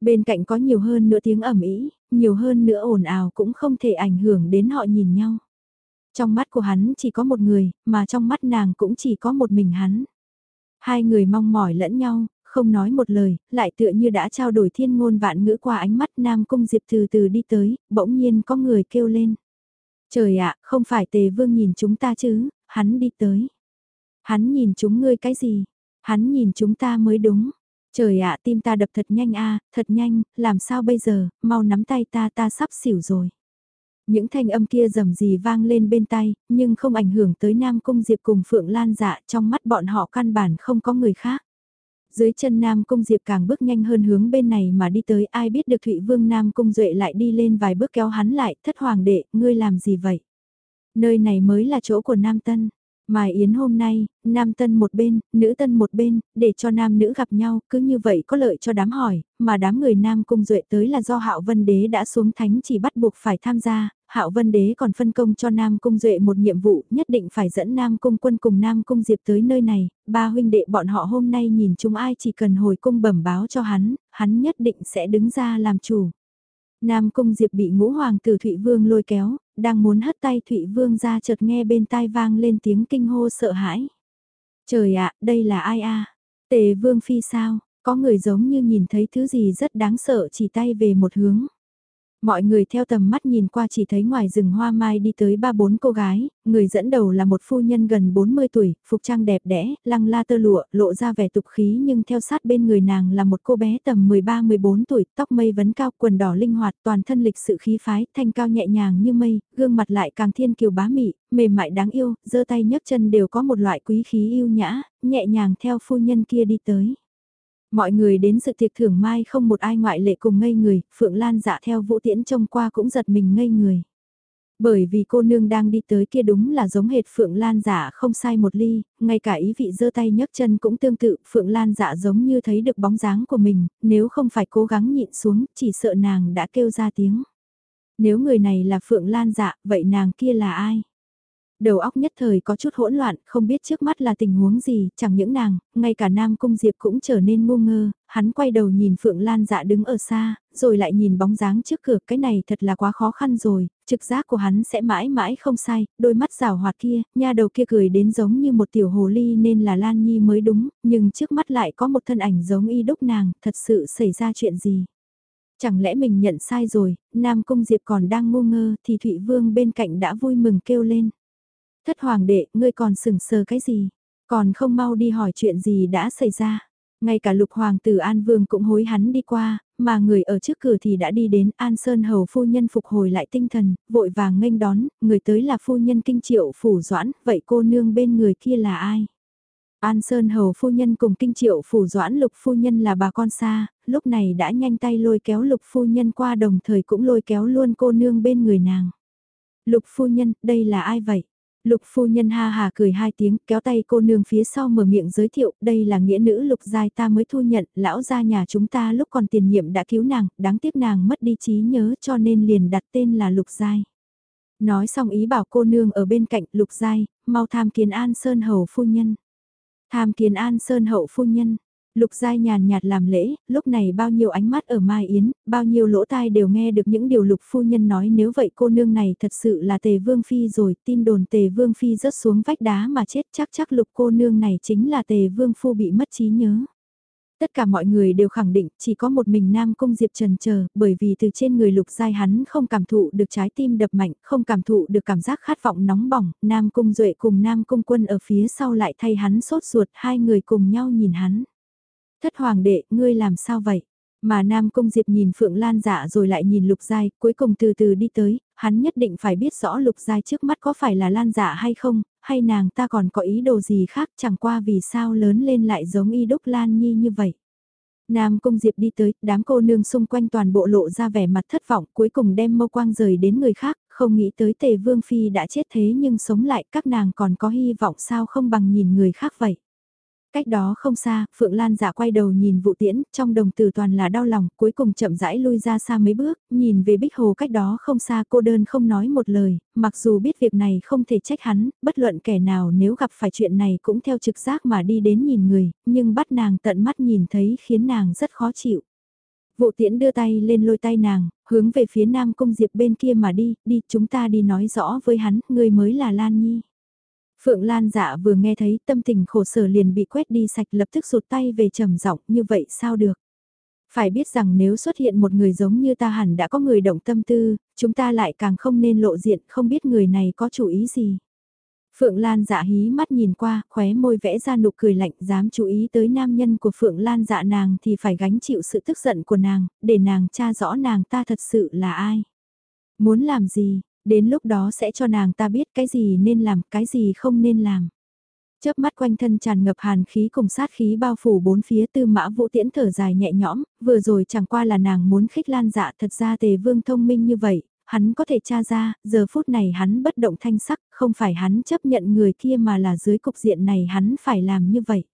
Bên cạnh có nhiều hơn nữa tiếng ẩm ý, nhiều hơn nữa ồn ào cũng không thể ảnh hưởng đến họ nhìn nhau. Trong mắt của hắn chỉ có một người, mà trong mắt nàng cũng chỉ có một mình hắn. Hai người mong mỏi lẫn nhau, không nói một lời, lại tựa như đã trao đổi thiên ngôn vạn ngữ qua ánh mắt Nam Cung Diệp từ từ đi tới, bỗng nhiên có người kêu lên. Trời ạ, không phải tề vương nhìn chúng ta chứ, hắn đi tới. Hắn nhìn chúng ngươi cái gì? Hắn nhìn chúng ta mới đúng. Trời ạ, tim ta đập thật nhanh a, thật nhanh, làm sao bây giờ, mau nắm tay ta ta sắp xỉu rồi. Những thanh âm kia rầm rì vang lên bên tay, nhưng không ảnh hưởng tới Nam Cung Diệp cùng Phượng Lan dạ trong mắt bọn họ căn bản không có người khác. Dưới chân Nam Cung Diệp càng bước nhanh hơn hướng bên này mà đi tới ai biết được Thụy Vương Nam Cung Duệ lại đi lên vài bước kéo hắn lại, thất hoàng đệ, ngươi làm gì vậy? Nơi này mới là chỗ của Nam Tân. Mai Yến hôm nay, nam tân một bên, nữ tân một bên, để cho nam nữ gặp nhau, cứ như vậy có lợi cho đám hỏi, mà đám người nam cung duệ tới là do hạo vân đế đã xuống thánh chỉ bắt buộc phải tham gia, hạo vân đế còn phân công cho nam cung duệ một nhiệm vụ nhất định phải dẫn nam cung quân cùng nam cung diệp tới nơi này, ba huynh đệ bọn họ hôm nay nhìn chúng ai chỉ cần hồi cung bẩm báo cho hắn, hắn nhất định sẽ đứng ra làm chủ. Nam Cung Diệp bị ngũ hoàng tử Thụy Vương lôi kéo, đang muốn hất tay Thụy Vương ra chợt nghe bên tai vang lên tiếng kinh hô sợ hãi. Trời ạ, đây là ai a? Tề Vương Phi sao? Có người giống như nhìn thấy thứ gì rất đáng sợ chỉ tay về một hướng. Mọi người theo tầm mắt nhìn qua chỉ thấy ngoài rừng hoa mai đi tới ba bốn cô gái, người dẫn đầu là một phu nhân gần 40 tuổi, phục trang đẹp đẽ, lăng la tơ lụa, lộ ra vẻ tục khí nhưng theo sát bên người nàng là một cô bé tầm 13-14 tuổi, tóc mây vấn cao, quần đỏ linh hoạt, toàn thân lịch sự khí phái, thanh cao nhẹ nhàng như mây, gương mặt lại càng thiên kiều bá mị, mềm mại đáng yêu, giơ tay nhấc chân đều có một loại quý khí yêu nhã, nhẹ nhàng theo phu nhân kia đi tới. Mọi người đến sự tiệc thưởng mai không một ai ngoại lệ cùng ngây người, Phượng Lan dạ theo Vũ Tiễn trông qua cũng giật mình ngây người. Bởi vì cô nương đang đi tới kia đúng là giống hệt Phượng Lan giả không sai một ly, ngay cả ý vị giơ tay nhấc chân cũng tương tự, Phượng Lan giả giống như thấy được bóng dáng của mình, nếu không phải cố gắng nhịn xuống, chỉ sợ nàng đã kêu ra tiếng. Nếu người này là Phượng Lan dạ, vậy nàng kia là ai? Đầu óc nhất thời có chút hỗn loạn, không biết trước mắt là tình huống gì, chẳng những nàng, ngay cả Nam Cung Diệp cũng trở nên ngu ngơ, hắn quay đầu nhìn Phượng Lan dạ đứng ở xa, rồi lại nhìn bóng dáng trước cửa, cái này thật là quá khó khăn rồi, trực giác của hắn sẽ mãi mãi không sai, đôi mắt rào hoạt kia, nha đầu kia cười đến giống như một tiểu hồ ly nên là Lan Nhi mới đúng, nhưng trước mắt lại có một thân ảnh giống y đúc nàng, thật sự xảy ra chuyện gì. Chẳng lẽ mình nhận sai rồi, Nam Cung Diệp còn đang ngu ngơ thì Thụy Vương bên cạnh đã vui mừng kêu lên. Thất hoàng đệ, ngươi còn sừng sờ cái gì? Còn không mau đi hỏi chuyện gì đã xảy ra? Ngay cả lục hoàng tử An Vương cũng hối hắn đi qua, mà người ở trước cửa thì đã đi đến An Sơn Hầu phu nhân phục hồi lại tinh thần, vội vàng nghênh đón, người tới là phu nhân kinh triệu phủ doãn, vậy cô nương bên người kia là ai? An Sơn Hầu phu nhân cùng kinh triệu phủ doãn lục phu nhân là bà con xa, lúc này đã nhanh tay lôi kéo lục phu nhân qua đồng thời cũng lôi kéo luôn cô nương bên người nàng. Lục phu nhân, đây là ai vậy? Lục phu nhân ha hà cười hai tiếng, kéo tay cô nương phía sau mở miệng giới thiệu, đây là nghĩa nữ lục giai ta mới thu nhận, lão gia nhà chúng ta lúc còn tiền nhiệm đã cứu nàng, đáng tiếc nàng mất đi trí nhớ cho nên liền đặt tên là lục giai. Nói xong ý bảo cô nương ở bên cạnh lục giai, mau tham kiến an sơn hầu phu nhân. Tham kiến an sơn hậu phu nhân, Lục Giai nhàn nhạt làm lễ, lúc này bao nhiêu ánh mắt ở Mai Yến, bao nhiêu lỗ tai đều nghe được những điều Lục Phu Nhân nói nếu vậy cô nương này thật sự là Tề Vương Phi rồi, tin đồn Tề Vương Phi rớt xuống vách đá mà chết chắc chắc Lục cô nương này chính là Tề Vương Phu bị mất trí nhớ. Tất cả mọi người đều khẳng định chỉ có một mình Nam Cung Diệp trần chờ bởi vì từ trên người lục giai hắn không cảm thụ được trái tim đập mạnh, không cảm thụ được cảm giác khát vọng nóng bỏng, Nam Cung Duệ cùng Nam Cung Quân ở phía sau lại thay hắn sốt ruột hai người cùng nhau nhìn hắn. Thất hoàng đệ, ngươi làm sao vậy? Mà Nam Cung Diệp nhìn Phượng Lan dạ rồi lại nhìn Lục Giai, cuối cùng từ từ đi tới, hắn nhất định phải biết rõ Lục Giai trước mắt có phải là Lan dạ hay không, hay nàng ta còn có ý đồ gì khác chẳng qua vì sao lớn lên lại giống y đúc Lan Nhi như vậy. Nam Cung Diệp đi tới, đám cô nương xung quanh toàn bộ lộ ra vẻ mặt thất vọng, cuối cùng đem mâu quang rời đến người khác, không nghĩ tới Tề Vương Phi đã chết thế nhưng sống lại các nàng còn có hy vọng sao không bằng nhìn người khác vậy. Cách đó không xa, Phượng Lan giả quay đầu nhìn vụ tiễn, trong đồng tử toàn là đau lòng, cuối cùng chậm rãi lui ra xa mấy bước, nhìn về bích hồ cách đó không xa cô đơn không nói một lời, mặc dù biết việc này không thể trách hắn, bất luận kẻ nào nếu gặp phải chuyện này cũng theo trực giác mà đi đến nhìn người, nhưng bắt nàng tận mắt nhìn thấy khiến nàng rất khó chịu. Vụ tiễn đưa tay lên lôi tay nàng, hướng về phía nam cung diệp bên kia mà đi, đi chúng ta đi nói rõ với hắn, người mới là Lan Nhi. Phượng Lan dạ vừa nghe thấy tâm tình khổ sở liền bị quét đi sạch lập tức rụt tay về trầm giọng như vậy sao được. Phải biết rằng nếu xuất hiện một người giống như ta hẳn đã có người động tâm tư, chúng ta lại càng không nên lộ diện không biết người này có chủ ý gì. Phượng Lan dạ hí mắt nhìn qua, khóe môi vẽ ra nụ cười lạnh dám chú ý tới nam nhân của Phượng Lan dạ nàng thì phải gánh chịu sự tức giận của nàng, để nàng tra rõ nàng ta thật sự là ai. Muốn làm gì, Đến lúc đó sẽ cho nàng ta biết cái gì nên làm, cái gì không nên làm. Chớp mắt quanh thân tràn ngập hàn khí cùng sát khí bao phủ bốn phía tư mã vũ tiễn thở dài nhẹ nhõm, vừa rồi chẳng qua là nàng muốn khích lan dạ thật ra tề vương thông minh như vậy, hắn có thể tra ra, giờ phút này hắn bất động thanh sắc, không phải hắn chấp nhận người kia mà là dưới cục diện này hắn phải làm như vậy.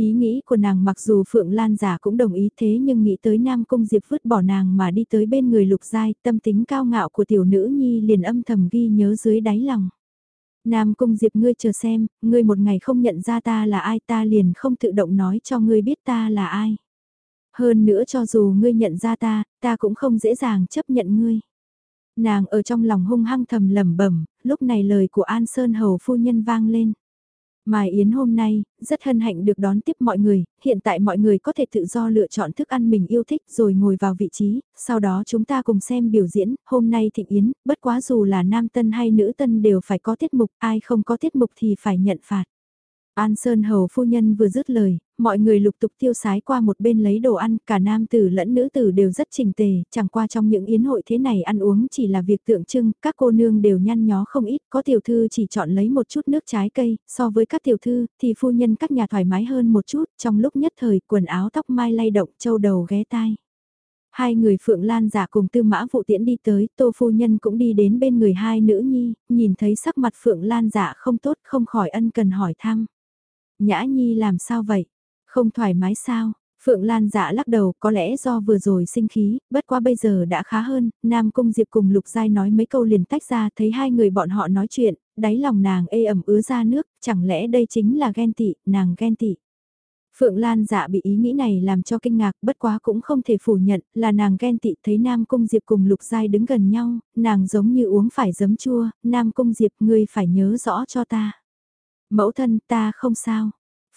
Ý nghĩ của nàng mặc dù Phượng Lan giả cũng đồng ý thế nhưng nghĩ tới Nam Cung Diệp vứt bỏ nàng mà đi tới bên người lục giai, tâm tính cao ngạo của tiểu nữ nhi liền âm thầm ghi nhớ dưới đáy lòng. Nam Cung Diệp ngươi chờ xem, ngươi một ngày không nhận ra ta là ai ta liền không tự động nói cho ngươi biết ta là ai. Hơn nữa cho dù ngươi nhận ra ta, ta cũng không dễ dàng chấp nhận ngươi. Nàng ở trong lòng hung hăng thầm lẩm bẩm, lúc này lời của An Sơn Hầu phu nhân vang lên. Mai Yến hôm nay, rất hân hạnh được đón tiếp mọi người, hiện tại mọi người có thể tự do lựa chọn thức ăn mình yêu thích rồi ngồi vào vị trí, sau đó chúng ta cùng xem biểu diễn, hôm nay Thịnh Yến, bất quá dù là nam tân hay nữ tân đều phải có tiết mục, ai không có tiết mục thì phải nhận phạt. An Sơn Hầu phu nhân vừa dứt lời, mọi người lục tục tiêu sái qua một bên lấy đồ ăn, cả nam tử lẫn nữ tử đều rất trình tề, chẳng qua trong những yến hội thế này ăn uống chỉ là việc tượng trưng, các cô nương đều nhăn nhó không ít, có tiểu thư chỉ chọn lấy một chút nước trái cây, so với các tiểu thư, thì phu nhân các nhà thoải mái hơn một chút, trong lúc nhất thời quần áo tóc mai lay động, châu đầu ghé tai. Hai người Phượng Lan giả cùng tư mã vụ tiễn đi tới, tô phu nhân cũng đi đến bên người hai nữ nhi, nhìn thấy sắc mặt Phượng Lan giả không tốt không khỏi ân cần hỏi thăm. Nhã Nhi làm sao vậy? Không thoải mái sao? Phượng Lan dạ lắc đầu, có lẽ do vừa rồi sinh khí, bất quá bây giờ đã khá hơn, Nam Cung Diệp cùng Lục Giai nói mấy câu liền tách ra, thấy hai người bọn họ nói chuyện, đáy lòng nàng ê ẩm ứa ra nước, chẳng lẽ đây chính là ghen tị, nàng ghen tị. Phượng Lan dạ bị ý nghĩ này làm cho kinh ngạc, bất quá cũng không thể phủ nhận, là nàng ghen tị thấy Nam Cung Diệp cùng Lục Giai đứng gần nhau, nàng giống như uống phải giấm chua, Nam Cung Diệp ngươi phải nhớ rõ cho ta. Mẫu thân ta không sao.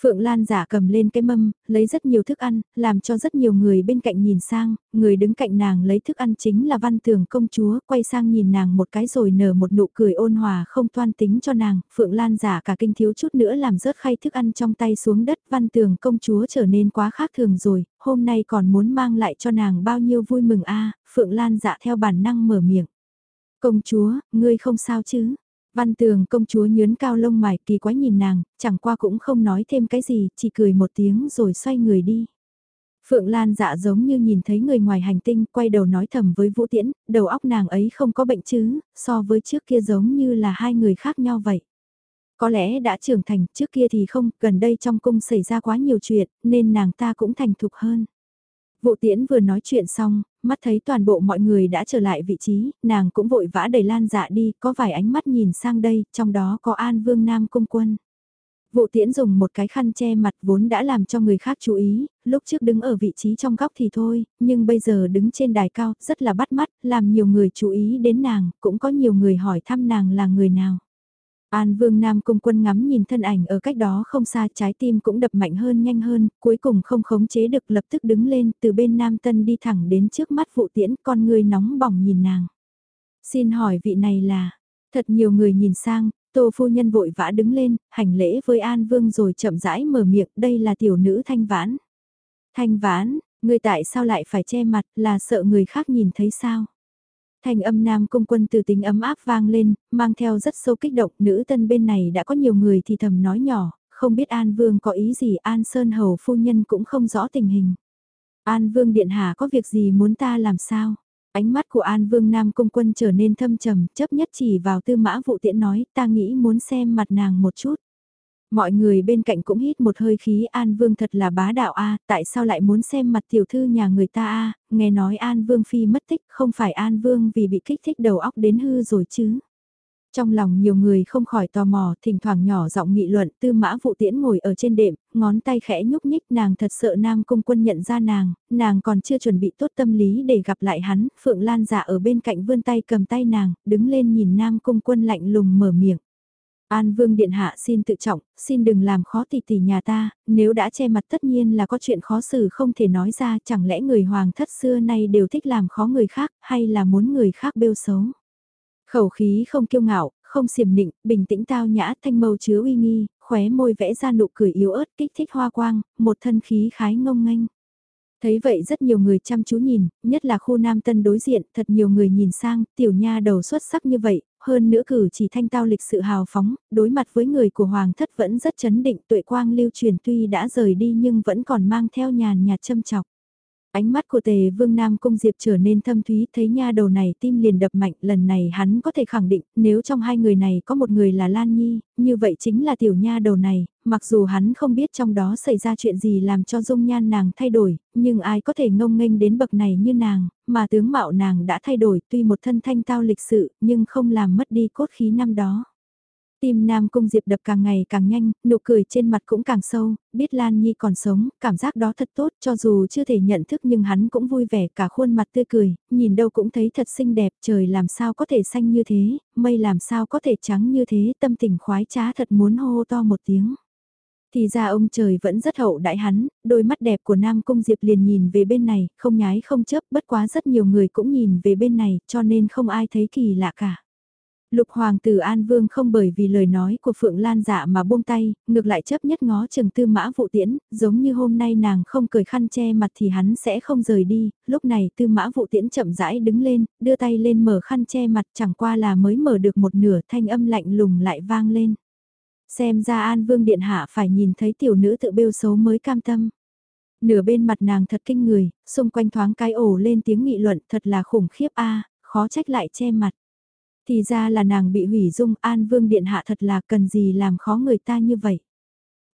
Phượng Lan giả cầm lên cái mâm, lấy rất nhiều thức ăn, làm cho rất nhiều người bên cạnh nhìn sang, người đứng cạnh nàng lấy thức ăn chính là văn tường công chúa, quay sang nhìn nàng một cái rồi nở một nụ cười ôn hòa không toan tính cho nàng, Phượng Lan giả cả kinh thiếu chút nữa làm rớt khay thức ăn trong tay xuống đất, văn tường công chúa trở nên quá khác thường rồi, hôm nay còn muốn mang lại cho nàng bao nhiêu vui mừng a Phượng Lan giả theo bản năng mở miệng. Công chúa, ngươi không sao chứ? Văn tường công chúa nhớn cao lông mày kỳ quái nhìn nàng, chẳng qua cũng không nói thêm cái gì, chỉ cười một tiếng rồi xoay người đi. Phượng Lan dạ giống như nhìn thấy người ngoài hành tinh, quay đầu nói thầm với Vũ Tiễn, đầu óc nàng ấy không có bệnh chứ, so với trước kia giống như là hai người khác nhau vậy. Có lẽ đã trưởng thành, trước kia thì không, gần đây trong cung xảy ra quá nhiều chuyện, nên nàng ta cũng thành thục hơn. Vũ tiễn vừa nói chuyện xong, mắt thấy toàn bộ mọi người đã trở lại vị trí, nàng cũng vội vã đẩy lan dạ đi, có vài ánh mắt nhìn sang đây, trong đó có An Vương Nam Cung Quân. Vụ tiễn dùng một cái khăn che mặt vốn đã làm cho người khác chú ý, lúc trước đứng ở vị trí trong góc thì thôi, nhưng bây giờ đứng trên đài cao rất là bắt mắt, làm nhiều người chú ý đến nàng, cũng có nhiều người hỏi thăm nàng là người nào. An Vương Nam Cung Quân ngắm nhìn thân ảnh ở cách đó không xa trái tim cũng đập mạnh hơn nhanh hơn, cuối cùng không khống chế được lập tức đứng lên từ bên Nam Tân đi thẳng đến trước mắt vụ tiễn con người nóng bỏng nhìn nàng. Xin hỏi vị này là, thật nhiều người nhìn sang, Tô phu nhân vội vã đứng lên, hành lễ với An Vương rồi chậm rãi mở miệng, đây là tiểu nữ Thanh Vãn. Thanh Vãn, người tại sao lại phải che mặt, là sợ người khác nhìn thấy sao? Thanh âm nam cung quân từ tính ấm áp vang lên, mang theo rất sâu kích động, nữ tân bên này đã có nhiều người thì thầm nói nhỏ, không biết An Vương có ý gì An Sơn Hầu phu nhân cũng không rõ tình hình. An Vương Điện Hạ có việc gì muốn ta làm sao? Ánh mắt của An Vương Nam Cung Quân trở nên thâm trầm, chấp nhất chỉ vào tư mã vụ tiễn nói, ta nghĩ muốn xem mặt nàng một chút. Mọi người bên cạnh cũng hít một hơi khí An Vương thật là bá đạo a tại sao lại muốn xem mặt tiểu thư nhà người ta a nghe nói An Vương Phi mất tích, không phải An Vương vì bị kích thích đầu óc đến hư rồi chứ. Trong lòng nhiều người không khỏi tò mò, thỉnh thoảng nhỏ giọng nghị luận, tư mã vụ tiễn ngồi ở trên đệm, ngón tay khẽ nhúc nhích nàng thật sợ nam cung quân nhận ra nàng, nàng còn chưa chuẩn bị tốt tâm lý để gặp lại hắn, Phượng Lan giả ở bên cạnh vươn tay cầm tay nàng, đứng lên nhìn nam cung quân lạnh lùng mở miệng. An Vương Điện Hạ xin tự trọng, xin đừng làm khó tỷ tỷ nhà ta, nếu đã che mặt tất nhiên là có chuyện khó xử không thể nói ra, chẳng lẽ người hoàng thất xưa nay đều thích làm khó người khác, hay là muốn người khác bêu xấu. Khẩu khí không kiêu ngạo, không xiểm nịnh, bình tĩnh tao nhã thanh mâu chứa uy nghi, khóe môi vẽ ra nụ cười yếu ớt kích thích hoa quang, một thân khí khái ngông nghênh. Thấy vậy rất nhiều người chăm chú nhìn, nhất là khu Nam Tân đối diện, thật nhiều người nhìn sang, tiểu nha đầu xuất sắc như vậy, hơn nữa cử chỉ thanh tao lịch sự hào phóng, đối mặt với người của Hoàng thất vẫn rất chấn định tuệ quang lưu truyền tuy đã rời đi nhưng vẫn còn mang theo nhàn nhạt châm chọc. Ánh mắt của tề vương Nam Cung Diệp trở nên thâm thúy thấy nha đầu này tim liền đập mạnh lần này hắn có thể khẳng định nếu trong hai người này có một người là Lan Nhi, như vậy chính là tiểu nha đầu này, mặc dù hắn không biết trong đó xảy ra chuyện gì làm cho dung nhan nàng thay đổi, nhưng ai có thể ngông nghênh đến bậc này như nàng, mà tướng mạo nàng đã thay đổi tuy một thân thanh tao lịch sự nhưng không làm mất đi cốt khí năm đó. Tim Nam Cung Diệp đập càng ngày càng nhanh, nụ cười trên mặt cũng càng sâu, biết Lan Nhi còn sống, cảm giác đó thật tốt, cho dù chưa thể nhận thức nhưng hắn cũng vui vẻ cả khuôn mặt tươi cười, nhìn đâu cũng thấy thật xinh đẹp, trời làm sao có thể xanh như thế, mây làm sao có thể trắng như thế, tâm tình khoái trá thật muốn hô to một tiếng. Thì ra ông trời vẫn rất hậu đại hắn, đôi mắt đẹp của Nam Cung Diệp liền nhìn về bên này, không nhái không chớp, bất quá rất nhiều người cũng nhìn về bên này, cho nên không ai thấy kỳ lạ cả. Lục hoàng tử An Vương không bởi vì lời nói của Phượng Lan dạ mà buông tay, ngược lại chấp nhất ngó chừng tư mã vụ tiễn, giống như hôm nay nàng không cười khăn che mặt thì hắn sẽ không rời đi, lúc này tư mã vụ tiễn chậm rãi đứng lên, đưa tay lên mở khăn che mặt chẳng qua là mới mở được một nửa thanh âm lạnh lùng lại vang lên. Xem ra An Vương Điện Hạ phải nhìn thấy tiểu nữ tự bêu xấu mới cam tâm. Nửa bên mặt nàng thật kinh người, xung quanh thoáng cái ổ lên tiếng nghị luận thật là khủng khiếp a khó trách lại che mặt. Thì ra là nàng bị hủy dung An Vương Điện Hạ thật là cần gì làm khó người ta như vậy.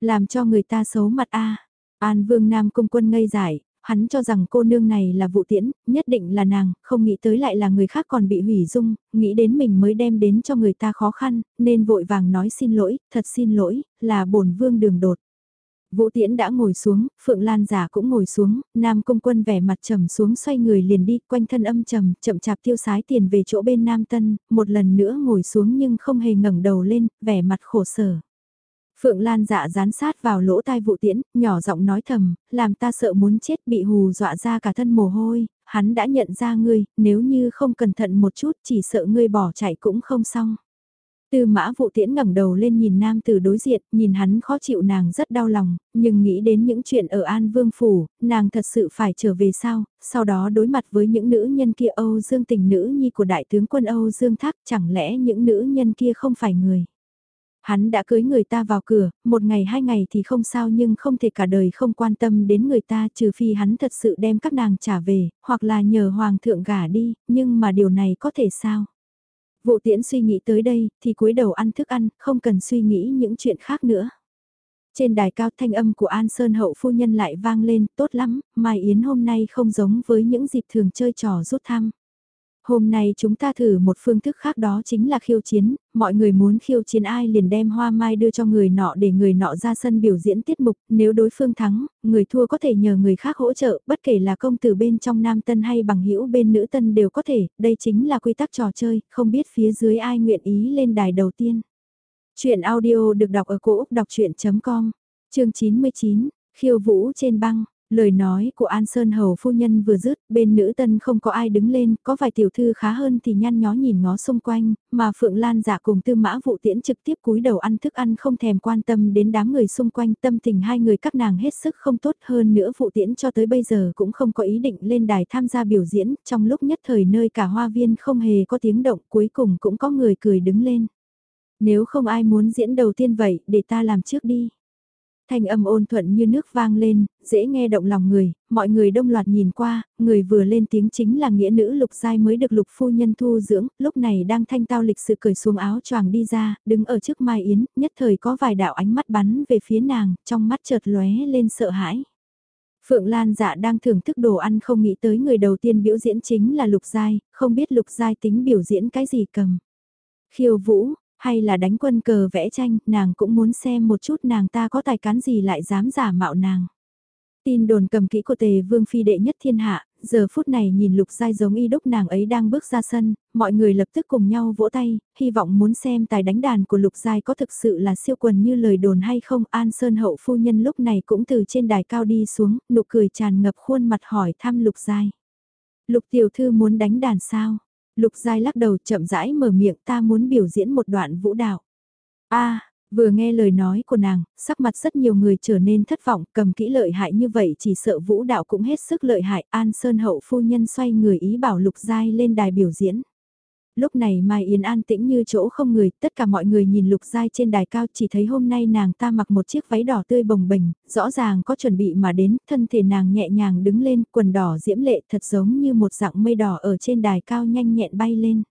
Làm cho người ta xấu mặt a An Vương Nam Cung Quân ngây giải, hắn cho rằng cô nương này là vụ tiễn, nhất định là nàng, không nghĩ tới lại là người khác còn bị hủy dung, nghĩ đến mình mới đem đến cho người ta khó khăn, nên vội vàng nói xin lỗi, thật xin lỗi, là bổn vương đường đột. Vũ Tiễn đã ngồi xuống, Phượng Lan giả cũng ngồi xuống, Nam Cung Quân vẻ mặt trầm xuống xoay người liền đi, quanh thân âm trầm, chậm chạp tiêu sái tiền về chỗ bên Nam Tân, một lần nữa ngồi xuống nhưng không hề ngẩng đầu lên, vẻ mặt khổ sở. Phượng Lan dạ dán sát vào lỗ tai Vũ Tiễn, nhỏ giọng nói thầm, làm ta sợ muốn chết bị hù dọa ra cả thân mồ hôi, hắn đã nhận ra ngươi, nếu như không cẩn thận một chút chỉ sợ ngươi bỏ chạy cũng không xong. Tư mã vụ tiễn ngẩng đầu lên nhìn nam từ đối diện, nhìn hắn khó chịu nàng rất đau lòng, nhưng nghĩ đến những chuyện ở An Vương Phủ, nàng thật sự phải trở về sao, sau đó đối mặt với những nữ nhân kia Âu Dương tình nữ nhi của đại tướng quân Âu Dương Thác chẳng lẽ những nữ nhân kia không phải người. Hắn đã cưới người ta vào cửa, một ngày hai ngày thì không sao nhưng không thể cả đời không quan tâm đến người ta trừ phi hắn thật sự đem các nàng trả về, hoặc là nhờ hoàng thượng gả đi, nhưng mà điều này có thể sao? Vụ tiễn suy nghĩ tới đây, thì cúi đầu ăn thức ăn, không cần suy nghĩ những chuyện khác nữa. Trên đài cao thanh âm của An Sơn hậu phu nhân lại vang lên, tốt lắm, Mai Yến hôm nay không giống với những dịp thường chơi trò rút thăm. Hôm nay chúng ta thử một phương thức khác đó chính là khiêu chiến, mọi người muốn khiêu chiến ai liền đem hoa mai đưa cho người nọ để người nọ ra sân biểu diễn tiết mục, nếu đối phương thắng, người thua có thể nhờ người khác hỗ trợ, bất kể là công tử bên trong nam tân hay bằng hữu bên nữ tân đều có thể, đây chính là quy tắc trò chơi, không biết phía dưới ai nguyện ý lên đài đầu tiên. Chuyện audio được đọc ở cổ Úc đọc chuyện.com, chương 99, khiêu vũ trên băng. Lời nói của An Sơn Hầu phu nhân vừa dứt, bên nữ tân không có ai đứng lên, có vài tiểu thư khá hơn thì nhăn nhó nhìn ngó xung quanh, mà Phượng Lan giả cùng tư mã vụ tiễn trực tiếp cúi đầu ăn thức ăn không thèm quan tâm đến đám người xung quanh tâm tình hai người các nàng hết sức không tốt hơn nữa vụ tiễn cho tới bây giờ cũng không có ý định lên đài tham gia biểu diễn, trong lúc nhất thời nơi cả hoa viên không hề có tiếng động cuối cùng cũng có người cười đứng lên. Nếu không ai muốn diễn đầu tiên vậy, để ta làm trước đi. Thanh âm ôn thuận như nước vang lên, dễ nghe động lòng người, mọi người đông loạt nhìn qua, người vừa lên tiếng chính là nghĩa nữ lục giai mới được lục phu nhân thu dưỡng, lúc này đang thanh tao lịch sự cởi xuống áo choàng đi ra, đứng ở trước Mai Yến, nhất thời có vài đạo ánh mắt bắn về phía nàng, trong mắt chợt lóe lên sợ hãi. Phượng Lan dạ đang thưởng thức đồ ăn không nghĩ tới người đầu tiên biểu diễn chính là Lục Giai, không biết Lục Giai tính biểu diễn cái gì cầm. Khiêu vũ, hay là đánh quân cờ vẽ tranh, nàng cũng muốn xem một chút nàng ta có tài cán gì lại dám giả mạo nàng. Tin đồn cầm kỹ của tề vương phi đệ nhất thiên hạ, giờ phút này nhìn lục giai giống y đúc nàng ấy đang bước ra sân, mọi người lập tức cùng nhau vỗ tay, hy vọng muốn xem tài đánh đàn của lục giai có thực sự là siêu quần như lời đồn hay không. An Sơn hậu phu nhân lúc này cũng từ trên đài cao đi xuống, nụ cười tràn ngập khuôn mặt hỏi thăm lục giai. Lục tiểu thư muốn đánh đàn sao? Lục Giai lắc đầu chậm rãi mở miệng ta muốn biểu diễn một đoạn vũ đạo. a vừa nghe lời nói của nàng, sắc mặt rất nhiều người trở nên thất vọng, cầm kỹ lợi hại như vậy chỉ sợ vũ đạo cũng hết sức lợi hại. An Sơn hậu phu nhân xoay người ý bảo Lục Giai lên đài biểu diễn lúc này Mai Yến an tĩnh như chỗ không người, tất cả mọi người nhìn Lục Giai trên đài cao chỉ thấy hôm nay nàng ta mặc một chiếc váy đỏ tươi bồng bềnh, rõ ràng có chuẩn bị mà đến, thân thể nàng nhẹ nhàng đứng lên, quần đỏ diễm lệ thật giống như một dạng mây đỏ ở trên đài cao nhanh nhẹn bay lên.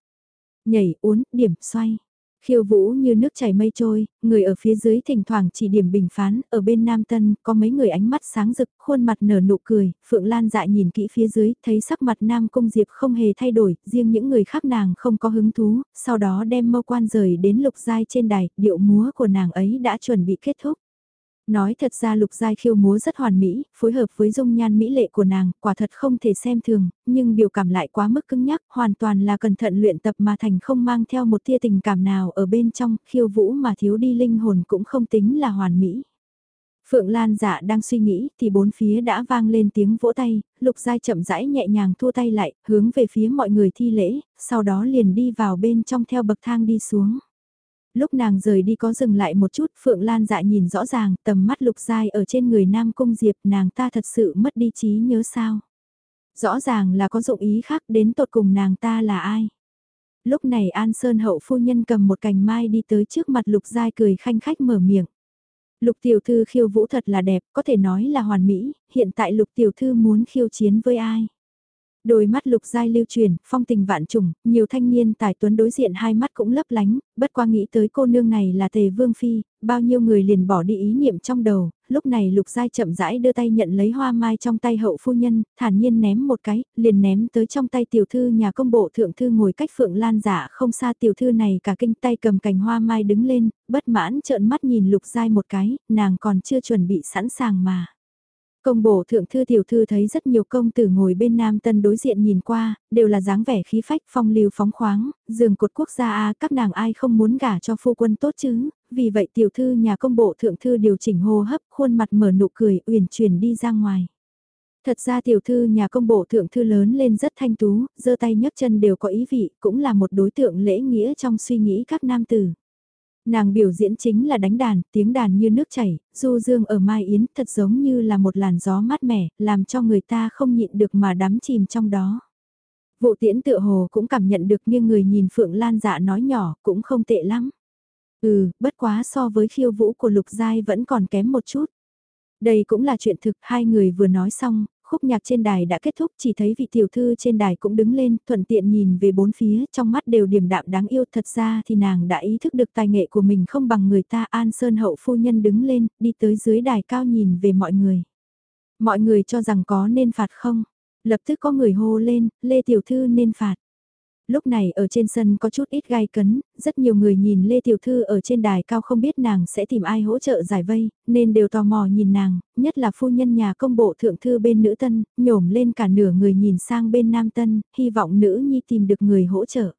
Nhảy, uốn, điểm, xoay. Khiêu vũ như nước chảy mây trôi, người ở phía dưới thỉnh thoảng chỉ điểm bình phán, ở bên Nam Tân có mấy người ánh mắt sáng rực, khuôn mặt nở nụ cười, Phượng Lan dại nhìn kỹ phía dưới, thấy sắc mặt Nam Cung Diệp không hề thay đổi, riêng những người khác nàng không có hứng thú, sau đó đem mâu quan rời đến lục giai trên đài, điệu múa của nàng ấy đã chuẩn bị kết thúc. Nói thật ra lục giai khiêu múa rất hoàn mỹ, phối hợp với dung nhan mỹ lệ của nàng, quả thật không thể xem thường, nhưng biểu cảm lại quá mức cứng nhắc, hoàn toàn là cẩn thận luyện tập mà thành không mang theo một tia tình cảm nào ở bên trong, khiêu vũ mà thiếu đi linh hồn cũng không tính là hoàn mỹ. Phượng Lan dạ đang suy nghĩ thì bốn phía đã vang lên tiếng vỗ tay, lục giai chậm rãi nhẹ nhàng thua tay lại, hướng về phía mọi người thi lễ, sau đó liền đi vào bên trong theo bậc thang đi xuống lúc nàng rời đi có dừng lại một chút, Phượng Lan dạ nhìn rõ ràng, tầm mắt lục dai ở trên người Nam Cung Diệp, nàng ta thật sự mất đi trí nhớ sao. Rõ ràng là có dụng ý khác đến tột cùng nàng ta là ai. Lúc này An Sơn hậu phu nhân cầm một cành mai đi tới trước mặt lục dai cười khanh khách mở miệng. Lục tiểu thư khiêu vũ thật là đẹp, có thể nói là hoàn mỹ, hiện tại lục tiểu thư muốn khiêu chiến với ai? Đôi mắt lục giai lưu truyền, phong tình vạn trùng, nhiều thanh niên tài tuấn đối diện hai mắt cũng lấp lánh, bất qua nghĩ tới cô nương này là tề vương phi, bao nhiêu người liền bỏ đi ý niệm trong đầu, lúc này lục giai chậm rãi đưa tay nhận lấy hoa mai trong tay hậu phu nhân, thản nhiên ném một cái, liền ném tới trong tay tiểu thư nhà công bộ thượng thư ngồi cách phượng lan giả không xa tiểu thư này cả kinh tay cầm cành hoa mai đứng lên, bất mãn trợn mắt nhìn lục giai một cái, nàng còn chưa chuẩn bị sẵn sàng mà. Công bổ thượng thư tiểu thư thấy rất nhiều công tử ngồi bên nam tân đối diện nhìn qua, đều là dáng vẻ khí phách phong lưu phóng khoáng, giường cột quốc gia a các nàng ai không muốn gả cho phu quân tốt chứ, vì vậy tiểu thư nhà công bộ thượng thư điều chỉnh hô hấp khuôn mặt mở nụ cười uyển chuyển đi ra ngoài. Thật ra tiểu thư nhà công bộ thượng thư lớn lên rất thanh tú, giơ tay nhấc chân đều có ý vị, cũng là một đối tượng lễ nghĩa trong suy nghĩ các nam tử. Nàng biểu diễn chính là đánh đàn, tiếng đàn như nước chảy, du dương ở Mai Yến thật giống như là một làn gió mát mẻ, làm cho người ta không nhịn được mà đắm chìm trong đó. Vụ tiễn tựa hồ cũng cảm nhận được như người nhìn Phượng Lan dạ nói nhỏ cũng không tệ lắm. Ừ, bất quá so với khiêu vũ của Lục Giai vẫn còn kém một chút. Đây cũng là chuyện thực, hai người vừa nói xong, khúc nhạc trên đài đã kết thúc chỉ thấy vị tiểu thư trên đài cũng đứng lên, thuận tiện nhìn về bốn phía, trong mắt đều điềm đạm đáng yêu thật ra thì nàng đã ý thức được tài nghệ của mình không bằng người ta An Sơn hậu phu nhân đứng lên, đi tới dưới đài cao nhìn về mọi người. Mọi người cho rằng có nên phạt không? Lập tức có người hô lên, Lê Tiểu Thư nên phạt. Lúc này ở trên sân có chút ít gai cấn, rất nhiều người nhìn Lê Tiểu Thư ở trên đài cao không biết nàng sẽ tìm ai hỗ trợ giải vây, nên đều tò mò nhìn nàng, nhất là phu nhân nhà công bộ thượng thư bên nữ tân, nhổm lên cả nửa người nhìn sang bên nam tân, hy vọng nữ nhi tìm được người hỗ trợ.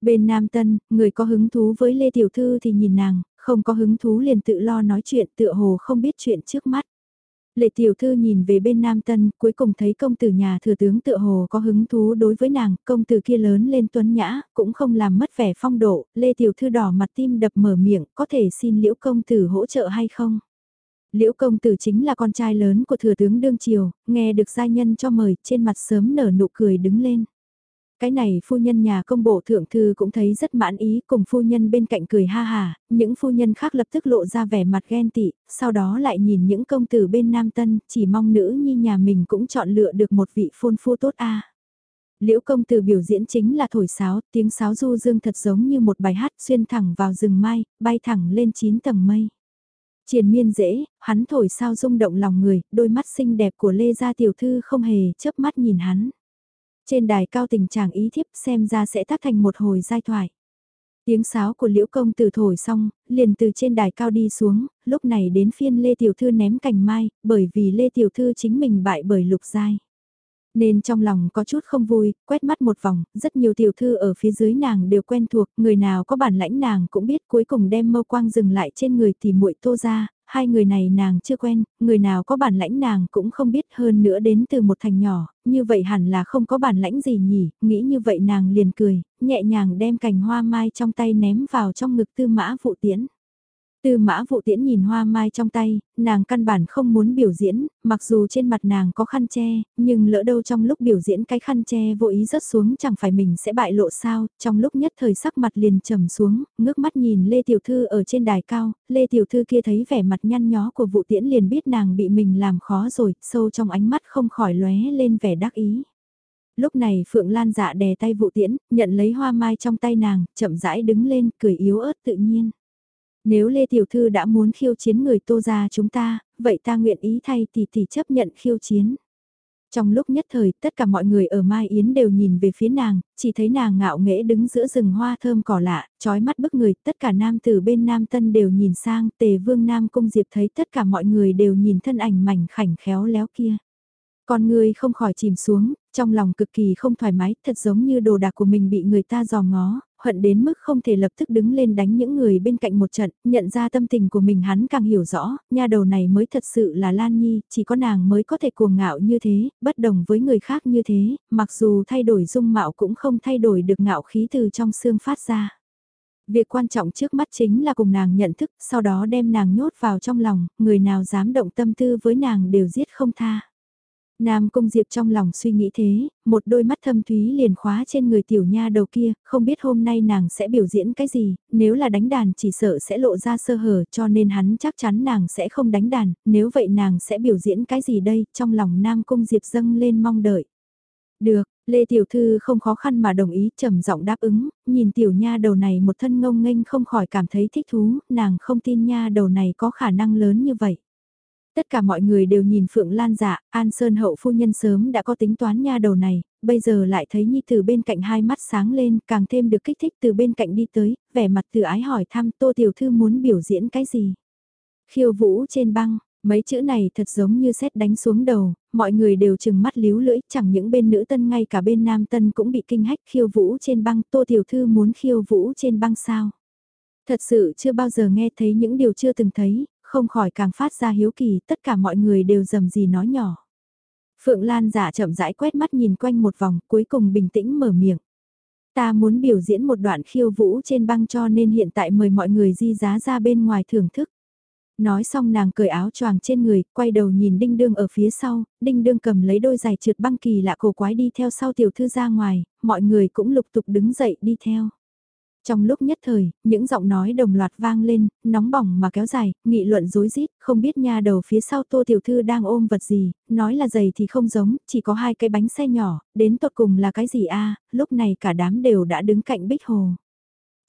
Bên nam tân, người có hứng thú với Lê Tiểu Thư thì nhìn nàng, không có hứng thú liền tự lo nói chuyện tựa hồ không biết chuyện trước mắt. Lệ tiểu thư nhìn về bên Nam Tân, cuối cùng thấy công tử nhà thừa tướng tựa hồ có hứng thú đối với nàng, công tử kia lớn lên tuấn nhã, cũng không làm mất vẻ phong độ, Lê tiểu thư đỏ mặt tim đập mở miệng, có thể xin liễu công tử hỗ trợ hay không? Liễu công tử chính là con trai lớn của thừa tướng đương triều, nghe được giai nhân cho mời, trên mặt sớm nở nụ cười đứng lên. Cái này phu nhân nhà công bộ thượng thư cũng thấy rất mãn ý cùng phu nhân bên cạnh cười ha hà, những phu nhân khác lập tức lộ ra vẻ mặt ghen tị, sau đó lại nhìn những công tử bên Nam Tân, chỉ mong nữ như nhà mình cũng chọn lựa được một vị phôn phu tốt a. Liễu công tử biểu diễn chính là thổi sáo, tiếng sáo du dương thật giống như một bài hát xuyên thẳng vào rừng mai, bay thẳng lên 9 tầng mây. Triền miên dễ, hắn thổi sao rung động lòng người, đôi mắt xinh đẹp của Lê Gia Tiểu Thư không hề chớp mắt nhìn hắn. Trên đài cao tình trạng ý thiếp xem ra sẽ tác thành một hồi giai thoại. Tiếng sáo của liễu công từ thổi xong, liền từ trên đài cao đi xuống, lúc này đến phiên Lê Tiểu Thư ném cành mai, bởi vì Lê Tiểu Thư chính mình bại bởi lục giai. Nên trong lòng có chút không vui, quét mắt một vòng, rất nhiều tiểu thư ở phía dưới nàng đều quen thuộc, người nào có bản lãnh nàng cũng biết cuối cùng đem mâu quang dừng lại trên người thì muội tô ra, hai người này nàng chưa quen, người nào có bản lãnh nàng cũng không biết hơn nữa đến từ một thành nhỏ, như vậy hẳn là không có bản lãnh gì nhỉ, nghĩ như vậy nàng liền cười, nhẹ nhàng đem cành hoa mai trong tay ném vào trong ngực tư mã vụ tiễn. Tư mã vụ tiễn nhìn hoa mai trong tay, nàng căn bản không muốn biểu diễn, mặc dù trên mặt nàng có khăn che, nhưng lỡ đâu trong lúc biểu diễn cái khăn che vô ý rớt xuống chẳng phải mình sẽ bại lộ sao, trong lúc nhất thời sắc mặt liền trầm xuống, ngước mắt nhìn Lê Tiểu Thư ở trên đài cao, Lê Tiểu Thư kia thấy vẻ mặt nhăn nhó của vụ tiễn liền biết nàng bị mình làm khó rồi, sâu trong ánh mắt không khỏi lóe lên vẻ đắc ý. Lúc này Phượng Lan dạ đè tay vụ tiễn, nhận lấy hoa mai trong tay nàng, chậm rãi đứng lên, cười yếu ớt tự nhiên. Nếu Lê Tiểu Thư đã muốn khiêu chiến người tô gia chúng ta, vậy ta nguyện ý thay tỷ tỷ chấp nhận khiêu chiến. Trong lúc nhất thời, tất cả mọi người ở Mai Yến đều nhìn về phía nàng, chỉ thấy nàng ngạo nghễ đứng giữa rừng hoa thơm cỏ lạ, trói mắt bức người, tất cả nam từ bên Nam Tân đều nhìn sang, tề vương Nam Cung Diệp thấy tất cả mọi người đều nhìn thân ảnh mảnh khảnh khéo léo kia. Con người không khỏi chìm xuống, trong lòng cực kỳ không thoải mái, thật giống như đồ đạc của mình bị người ta dò ngó, hận đến mức không thể lập tức đứng lên đánh những người bên cạnh một trận, nhận ra tâm tình của mình hắn càng hiểu rõ, nha đầu này mới thật sự là Lan Nhi, chỉ có nàng mới có thể cuồng ngạo như thế, bất đồng với người khác như thế, mặc dù thay đổi dung mạo cũng không thay đổi được ngạo khí từ trong xương phát ra. Việc quan trọng trước mắt chính là cùng nàng nhận thức, sau đó đem nàng nhốt vào trong lòng, người nào dám động tâm tư với nàng đều giết không tha. Nam Cung Diệp trong lòng suy nghĩ thế, một đôi mắt thâm thúy liền khóa trên người tiểu nha đầu kia, không biết hôm nay nàng sẽ biểu diễn cái gì, nếu là đánh đàn chỉ sợ sẽ lộ ra sơ hở cho nên hắn chắc chắn nàng sẽ không đánh đàn, nếu vậy nàng sẽ biểu diễn cái gì đây, trong lòng Nam Cung Diệp dâng lên mong đợi. Được, Lê Tiểu Thư không khó khăn mà đồng ý trầm giọng đáp ứng, nhìn tiểu nha đầu này một thân ngông nghênh không khỏi cảm thấy thích thú, nàng không tin nha đầu này có khả năng lớn như vậy. Tất cả mọi người đều nhìn Phượng Lan dạ, An Sơn hậu phu nhân sớm đã có tính toán nha đầu này, bây giờ lại thấy Nhi từ bên cạnh hai mắt sáng lên, càng thêm được kích thích từ bên cạnh đi tới, vẻ mặt từ ái hỏi thăm Tô Tiểu Thư muốn biểu diễn cái gì. Khiêu vũ trên băng, mấy chữ này thật giống như xét đánh xuống đầu, mọi người đều chừng mắt líu lưỡi, chẳng những bên nữ tân ngay cả bên nam tân cũng bị kinh hách khiêu vũ trên băng, Tô Tiểu Thư muốn khiêu vũ trên băng sao. Thật sự chưa bao giờ nghe thấy những điều chưa từng thấy, không khỏi càng phát ra hiếu kỳ, tất cả mọi người đều dầm gì nói nhỏ. Phượng Lan giả chậm rãi quét mắt nhìn quanh một vòng, cuối cùng bình tĩnh mở miệng. Ta muốn biểu diễn một đoạn khiêu vũ trên băng cho nên hiện tại mời mọi người di giá ra bên ngoài thưởng thức. Nói xong nàng cởi áo choàng trên người, quay đầu nhìn Đinh Đương ở phía sau, Đinh Đương cầm lấy đôi giày trượt băng kỳ lạ cổ quái đi theo sau tiểu thư ra ngoài, mọi người cũng lục tục đứng dậy đi theo. Trong lúc nhất thời, những giọng nói đồng loạt vang lên, nóng bỏng mà kéo dài, nghị luận rối rít, không biết nha đầu phía sau tô tiểu thư đang ôm vật gì, nói là giày thì không giống, chỉ có hai cái bánh xe nhỏ, đến tột cùng là cái gì a lúc này cả đám đều đã đứng cạnh bích hồ.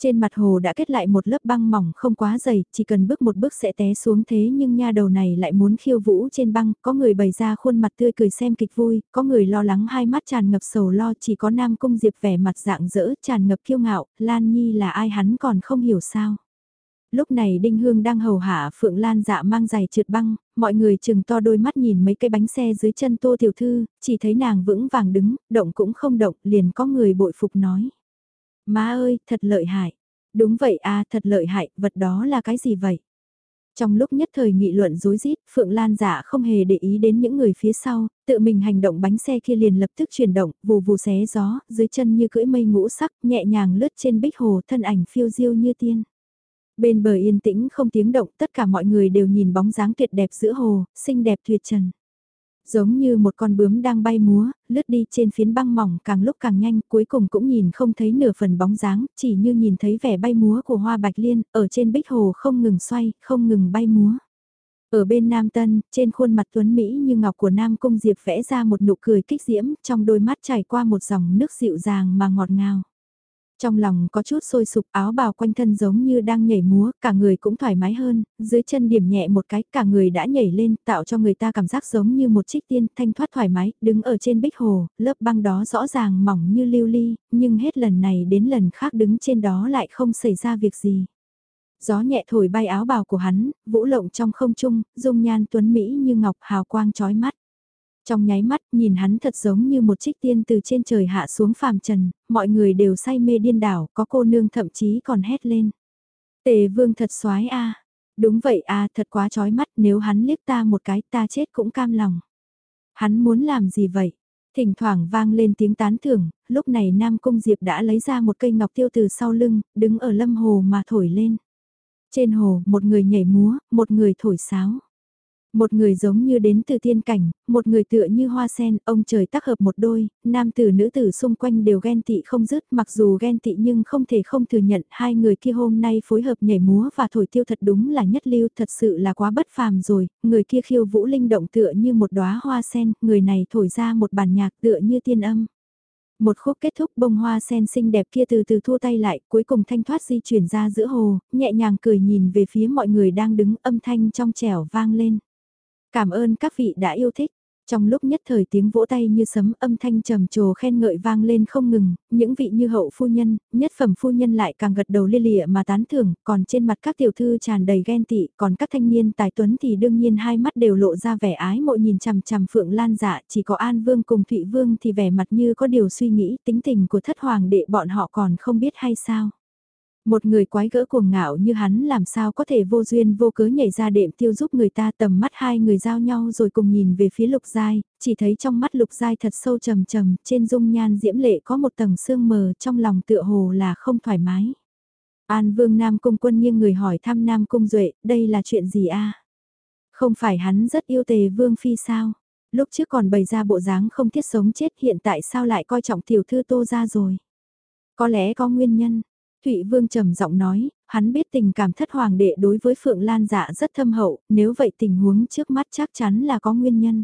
Trên mặt hồ đã kết lại một lớp băng mỏng không quá dày, chỉ cần bước một bước sẽ té xuống thế nhưng nha đầu này lại muốn khiêu vũ trên băng, có người bày ra khuôn mặt tươi cười xem kịch vui, có người lo lắng hai mắt tràn ngập sầu lo chỉ có Nam Cung Diệp vẻ mặt dạng dỡ tràn ngập kiêu ngạo, Lan Nhi là ai hắn còn không hiểu sao. Lúc này Đinh Hương đang hầu hạ Phượng Lan dạ mang giày trượt băng, mọi người chừng to đôi mắt nhìn mấy cái bánh xe dưới chân tô tiểu thư, chỉ thấy nàng vững vàng đứng, động cũng không động, liền có người bội phục nói. Má ơi, thật lợi hại. Đúng vậy à, thật lợi hại, vật đó là cái gì vậy? Trong lúc nhất thời nghị luận rối rít, Phượng Lan giả không hề để ý đến những người phía sau, tự mình hành động bánh xe kia liền lập tức chuyển động, vù vù xé gió, dưới chân như cưỡi mây ngũ sắc, nhẹ nhàng lướt trên bích hồ, thân ảnh phiêu diêu như tiên. Bên bờ yên tĩnh không tiếng động, tất cả mọi người đều nhìn bóng dáng tuyệt đẹp giữa hồ, xinh đẹp tuyệt trần. Giống như một con bướm đang bay múa, lướt đi trên phiến băng mỏng càng lúc càng nhanh, cuối cùng cũng nhìn không thấy nửa phần bóng dáng, chỉ như nhìn thấy vẻ bay múa của hoa bạch liên, ở trên bích hồ không ngừng xoay, không ngừng bay múa. Ở bên Nam Tân, trên khuôn mặt tuấn Mỹ như ngọc của Nam Cung Diệp vẽ ra một nụ cười kích diễm, trong đôi mắt chảy qua một dòng nước dịu dàng mà ngọt ngào. Trong lòng có chút sôi sục áo bào quanh thân giống như đang nhảy múa, cả người cũng thoải mái hơn, dưới chân điểm nhẹ một cái, cả người đã nhảy lên, tạo cho người ta cảm giác giống như một trích tiên, thanh thoát thoải mái, đứng ở trên bích hồ, lớp băng đó rõ ràng mỏng như lưu ly, nhưng hết lần này đến lần khác đứng trên đó lại không xảy ra việc gì. Gió nhẹ thổi bay áo bào của hắn, vũ lộng trong không trung, dung nhan tuấn Mỹ như ngọc hào quang chói mắt. Trong nháy mắt nhìn hắn thật giống như một trích tiên từ trên trời hạ xuống phàm trần, mọi người đều say mê điên đảo, có cô nương thậm chí còn hét lên. Tề vương thật soái a Đúng vậy a thật quá chói mắt nếu hắn liếc ta một cái ta chết cũng cam lòng. Hắn muốn làm gì vậy? Thỉnh thoảng vang lên tiếng tán thưởng, lúc này Nam Cung Diệp đã lấy ra một cây ngọc tiêu từ sau lưng, đứng ở lâm hồ mà thổi lên. Trên hồ, một người nhảy múa, một người thổi sáo. Một người giống như đến từ thiên cảnh, một người tựa như hoa sen, ông trời tác hợp một đôi, nam tử nữ tử xung quanh đều ghen tị không dứt, mặc dù ghen tị nhưng không thể không thừa nhận hai người kia hôm nay phối hợp nhảy múa và thổi tiêu thật đúng là nhất lưu, thật sự là quá bất phàm rồi, người kia khiêu vũ linh động tựa như một đóa hoa sen, người này thổi ra một bản nhạc tựa như tiên âm. Một khúc kết thúc bông hoa sen xinh đẹp kia từ từ thua tay lại, cuối cùng thanh thoát di chuyển ra giữa hồ, nhẹ nhàng cười nhìn về phía mọi người đang đứng âm thanh trong trẻo vang lên. Cảm ơn các vị đã yêu thích. Trong lúc nhất thời tiếng vỗ tay như sấm âm thanh trầm trồ khen ngợi vang lên không ngừng, những vị như hậu phu nhân, nhất phẩm phu nhân lại càng gật đầu lia lịa mà tán thưởng, còn trên mặt các tiểu thư tràn đầy ghen tị, còn các thanh niên tài tuấn thì đương nhiên hai mắt đều lộ ra vẻ ái mộ nhìn chằm chằm phượng lan dạ, chỉ có An Vương cùng Thụy Vương thì vẻ mặt như có điều suy nghĩ tính tình của thất hoàng đệ bọn họ còn không biết hay sao. Một người quái gỡ cuồng ngạo như hắn làm sao có thể vô duyên vô cớ nhảy ra đệm tiêu giúp người ta tầm mắt hai người giao nhau rồi cùng nhìn về phía lục giai, chỉ thấy trong mắt lục giai thật sâu trầm trầm, trên dung nhan diễm lệ có một tầng sương mờ trong lòng tựa hồ là không thoải mái. An vương Nam Cung quân nghiêng người hỏi thăm Nam Cung Duệ, đây là chuyện gì a Không phải hắn rất yêu tề vương phi sao? Lúc trước còn bày ra bộ dáng không thiết sống chết hiện tại sao lại coi trọng tiểu thư tô ra rồi? Có lẽ có nguyên nhân, Thụy Vương trầm giọng nói, hắn biết tình cảm thất hoàng đệ đối với Phượng Lan dạ rất thâm hậu, nếu vậy tình huống trước mắt chắc chắn là có nguyên nhân.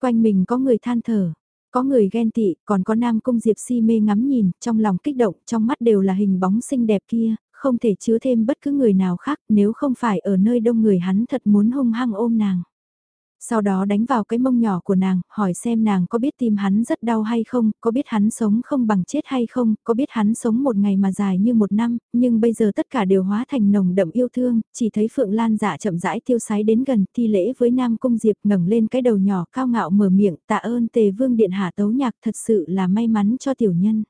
Quanh mình có người than thở, có người ghen tị, còn có nam cung diệp si mê ngắm nhìn, trong lòng kích động, trong mắt đều là hình bóng xinh đẹp kia, không thể chứa thêm bất cứ người nào khác nếu không phải ở nơi đông người hắn thật muốn hung hăng ôm nàng. Sau đó đánh vào cái mông nhỏ của nàng, hỏi xem nàng có biết tim hắn rất đau hay không, có biết hắn sống không bằng chết hay không, có biết hắn sống một ngày mà dài như một năm, nhưng bây giờ tất cả đều hóa thành nồng đậm yêu thương, chỉ thấy Phượng Lan dạ chậm rãi tiêu sái đến gần, thi lễ với Nam Cung Diệp ngẩng lên cái đầu nhỏ cao ngạo mở miệng, tạ ơn tề vương điện hạ tấu nhạc thật sự là may mắn cho tiểu nhân.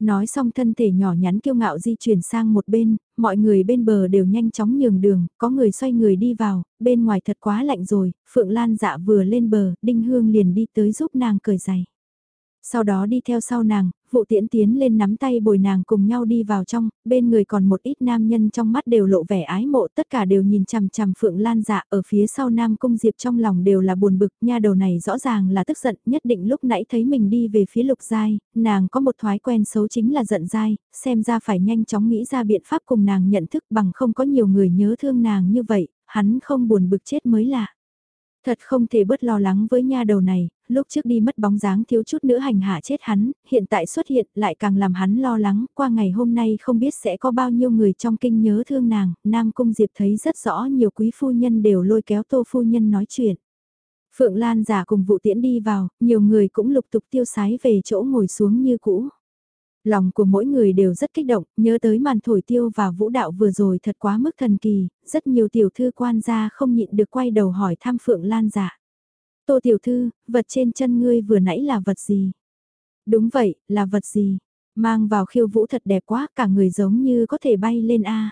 Nói xong thân thể nhỏ nhắn kiêu ngạo di chuyển sang một bên, mọi người bên bờ đều nhanh chóng nhường đường, có người xoay người đi vào, bên ngoài thật quá lạnh rồi, Phượng Lan dạ vừa lên bờ, Đinh Hương liền đi tới giúp nàng cởi giày. Sau đó đi theo sau nàng, vụ tiễn tiến lên nắm tay bồi nàng cùng nhau đi vào trong, bên người còn một ít nam nhân trong mắt đều lộ vẻ ái mộ, tất cả đều nhìn chằm chằm Phượng Lan dạ ở phía sau Nam Cung Diệp trong lòng đều là buồn bực, nha đầu này rõ ràng là tức giận, nhất định lúc nãy thấy mình đi về phía lục giai, nàng có một thói quen xấu chính là giận giai, xem ra phải nhanh chóng nghĩ ra biện pháp cùng nàng nhận thức bằng không có nhiều người nhớ thương nàng như vậy, hắn không buồn bực chết mới lạ. Thật không thể bớt lo lắng với nha đầu này, lúc trước đi mất bóng dáng thiếu chút nữa hành hạ chết hắn, hiện tại xuất hiện lại càng làm hắn lo lắng, qua ngày hôm nay không biết sẽ có bao nhiêu người trong kinh nhớ thương nàng, Nam Cung Diệp thấy rất rõ nhiều quý phu nhân đều lôi kéo tô phu nhân nói chuyện. Phượng Lan giả cùng vụ tiễn đi vào, nhiều người cũng lục tục tiêu sái về chỗ ngồi xuống như cũ. Lòng của mỗi người đều rất kích động, nhớ tới màn thổi tiêu và vũ đạo vừa rồi thật quá mức thần kỳ, rất nhiều tiểu thư quan gia không nhịn được quay đầu hỏi thăm Phượng Lan giả. Tô tiểu thư, vật trên chân ngươi vừa nãy là vật gì? Đúng vậy, là vật gì? Mang vào khiêu vũ thật đẹp quá, cả người giống như có thể bay lên A.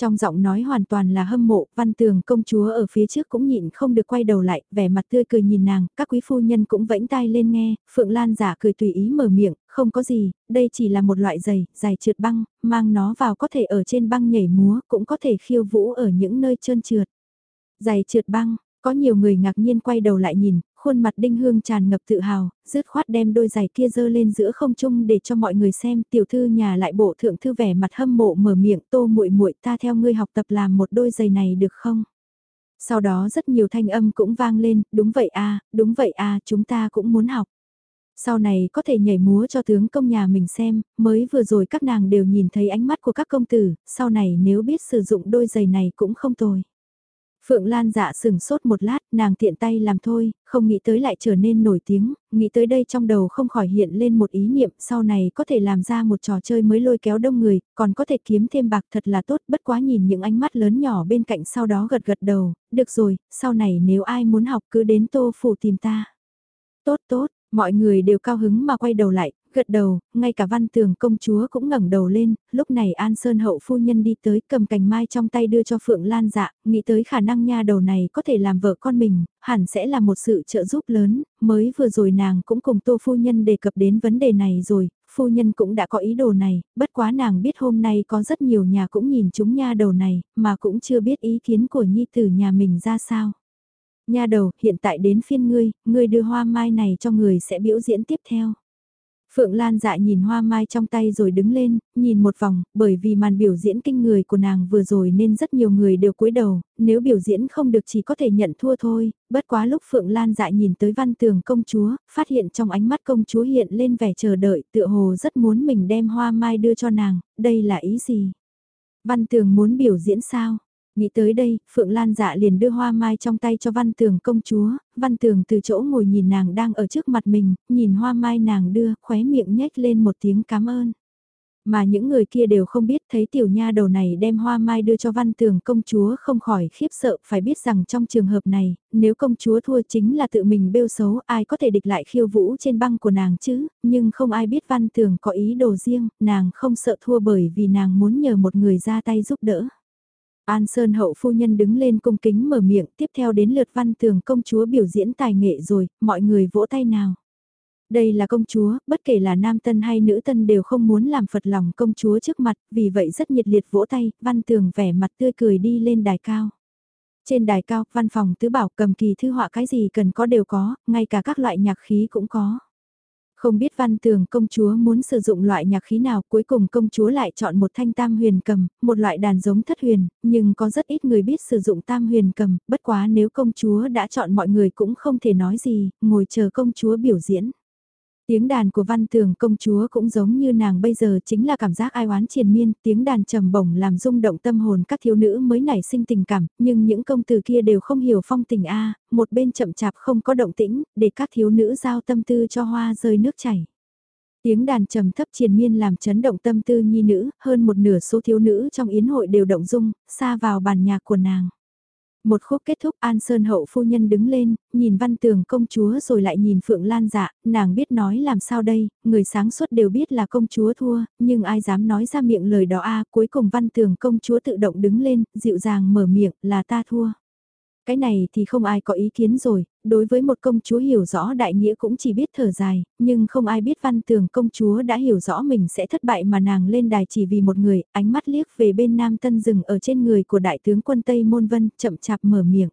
Trong giọng nói hoàn toàn là hâm mộ, văn tường công chúa ở phía trước cũng nhịn không được quay đầu lại, vẻ mặt tươi cười nhìn nàng, các quý phu nhân cũng vẫy tai lên nghe, Phượng Lan giả cười tùy ý mở miệng, không có gì, đây chỉ là một loại giày, giày trượt băng, mang nó vào có thể ở trên băng nhảy múa, cũng có thể khiêu vũ ở những nơi trơn trượt. Giày trượt băng, có nhiều người ngạc nhiên quay đầu lại nhìn, khuôn mặt đinh hương tràn ngập tự hào, rứt khoát đem đôi giày kia dơ lên giữa không trung để cho mọi người xem, tiểu thư nhà lại bộ thượng thư vẻ mặt hâm mộ mở miệng, "Tô muội muội, ta theo ngươi học tập làm một đôi giày này được không?" Sau đó rất nhiều thanh âm cũng vang lên, "Đúng vậy a, đúng vậy a, chúng ta cũng muốn học." Sau này có thể nhảy múa cho tướng công nhà mình xem, mới vừa rồi các nàng đều nhìn thấy ánh mắt của các công tử, sau này nếu biết sử dụng đôi giày này cũng không tồi. Phượng Lan dạ sừng sốt một lát, nàng tiện tay làm thôi, không nghĩ tới lại trở nên nổi tiếng, nghĩ tới đây trong đầu không khỏi hiện lên một ý niệm sau này có thể làm ra một trò chơi mới lôi kéo đông người, còn có thể kiếm thêm bạc thật là tốt, bất quá nhìn những ánh mắt lớn nhỏ bên cạnh sau đó gật gật đầu, được rồi, sau này nếu ai muốn học cứ đến tô phủ tìm ta. Tốt tốt, mọi người đều cao hứng mà quay đầu lại, gật đầu, ngay cả văn tường công chúa cũng ngẩng đầu lên, lúc này An Sơn hậu phu nhân đi tới cầm cành mai trong tay đưa cho Phượng Lan dạ, nghĩ tới khả năng nha đầu này có thể làm vợ con mình, hẳn sẽ là một sự trợ giúp lớn, mới vừa rồi nàng cũng cùng tô phu nhân đề cập đến vấn đề này rồi, phu nhân cũng đã có ý đồ này, bất quá nàng biết hôm nay có rất nhiều nhà cũng nhìn chúng nha đầu này, mà cũng chưa biết ý kiến của nhi tử nhà mình ra sao. Nha đầu, hiện tại đến phiên ngươi, ngươi đưa hoa mai này cho người sẽ biểu diễn tiếp theo. Phượng Lan dại nhìn hoa mai trong tay rồi đứng lên, nhìn một vòng, bởi vì màn biểu diễn kinh người của nàng vừa rồi nên rất nhiều người đều cúi đầu, nếu biểu diễn không được chỉ có thể nhận thua thôi, bất quá lúc Phượng Lan dại nhìn tới văn tường công chúa, phát hiện trong ánh mắt công chúa hiện lên vẻ chờ đợi, tựa hồ rất muốn mình đem hoa mai đưa cho nàng, đây là ý gì? Văn tường muốn biểu diễn sao? Nghĩ tới đây, Phượng Lan dạ liền đưa hoa mai trong tay cho Văn Tường công chúa, Văn Tường từ chỗ ngồi nhìn nàng đang ở trước mặt mình, nhìn hoa mai nàng đưa, khóe miệng nhếch lên một tiếng cảm ơn. Mà những người kia đều không biết thấy tiểu nha đầu này đem hoa mai đưa cho văn tường công chúa không khỏi khiếp sợ phải biết rằng trong trường hợp này, nếu công chúa thua chính là tự mình bêu xấu ai có thể địch lại khiêu vũ trên băng của nàng chứ, nhưng không ai biết văn tường có ý đồ riêng, nàng không sợ thua bởi vì nàng muốn nhờ một người ra tay giúp đỡ. An Sơn hậu phu nhân đứng lên cung kính mở miệng, tiếp theo đến lượt văn tường công chúa biểu diễn tài nghệ rồi, mọi người vỗ tay nào. Đây là công chúa, bất kể là nam tân hay nữ tân đều không muốn làm phật lòng công chúa trước mặt, vì vậy rất nhiệt liệt vỗ tay, văn tường vẻ mặt tươi cười đi lên đài cao. Trên đài cao, văn phòng tứ bảo cầm kỳ thư họa cái gì cần có đều có, ngay cả các loại nhạc khí cũng có. Không biết văn tường công chúa muốn sử dụng loại nhạc khí nào cuối cùng công chúa lại chọn một thanh tam huyền cầm, một loại đàn giống thất huyền, nhưng có rất ít người biết sử dụng tam huyền cầm, bất quá nếu công chúa đã chọn mọi người cũng không thể nói gì, ngồi chờ công chúa biểu diễn. Tiếng đàn của văn tường công chúa cũng giống như nàng bây giờ chính là cảm giác ai oán triền miên, tiếng đàn trầm bổng làm rung động tâm hồn các thiếu nữ mới nảy sinh tình cảm, nhưng những công tử kia đều không hiểu phong tình A, một bên chậm chạp không có động tĩnh, để các thiếu nữ giao tâm tư cho hoa rơi nước chảy. Tiếng đàn trầm thấp triền miên làm chấn động tâm tư nhi nữ, hơn một nửa số thiếu nữ trong yến hội đều động dung, xa vào bàn nhạc của nàng. Một khúc kết thúc An Sơn hậu phu nhân đứng lên, nhìn văn tường công chúa rồi lại nhìn Phượng Lan dạ, nàng biết nói làm sao đây, người sáng suốt đều biết là công chúa thua, nhưng ai dám nói ra miệng lời đó a cuối cùng văn tường công chúa tự động đứng lên, dịu dàng mở miệng là ta thua. Cái này thì không ai có ý kiến rồi, đối với một công chúa hiểu rõ đại nghĩa cũng chỉ biết thở dài, nhưng không ai biết văn tường công chúa đã hiểu rõ mình sẽ thất bại mà nàng lên đài chỉ vì một người, ánh mắt liếc về bên nam tân rừng ở trên người của đại tướng quân Tây Môn Vân, chậm chạp mở miệng.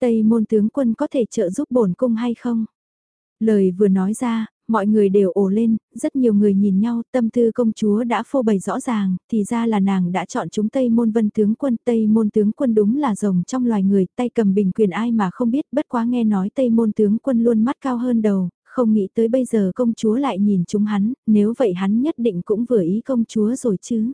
Tây Môn tướng quân có thể trợ giúp bổn cung hay không? Lời vừa nói ra, Mọi người đều ồ lên, rất nhiều người nhìn nhau, tâm tư công chúa đã phô bày rõ ràng, thì ra là nàng đã chọn chúng Tây Môn Vân tướng quân. Tây Môn tướng quân đúng là rồng trong loài người, tay cầm bình quyền ai mà không biết, bất quá nghe nói Tây Môn tướng quân luôn mắt cao hơn đầu, không nghĩ tới bây giờ công chúa lại nhìn chúng hắn, nếu vậy hắn nhất định cũng vừa ý công chúa rồi chứ.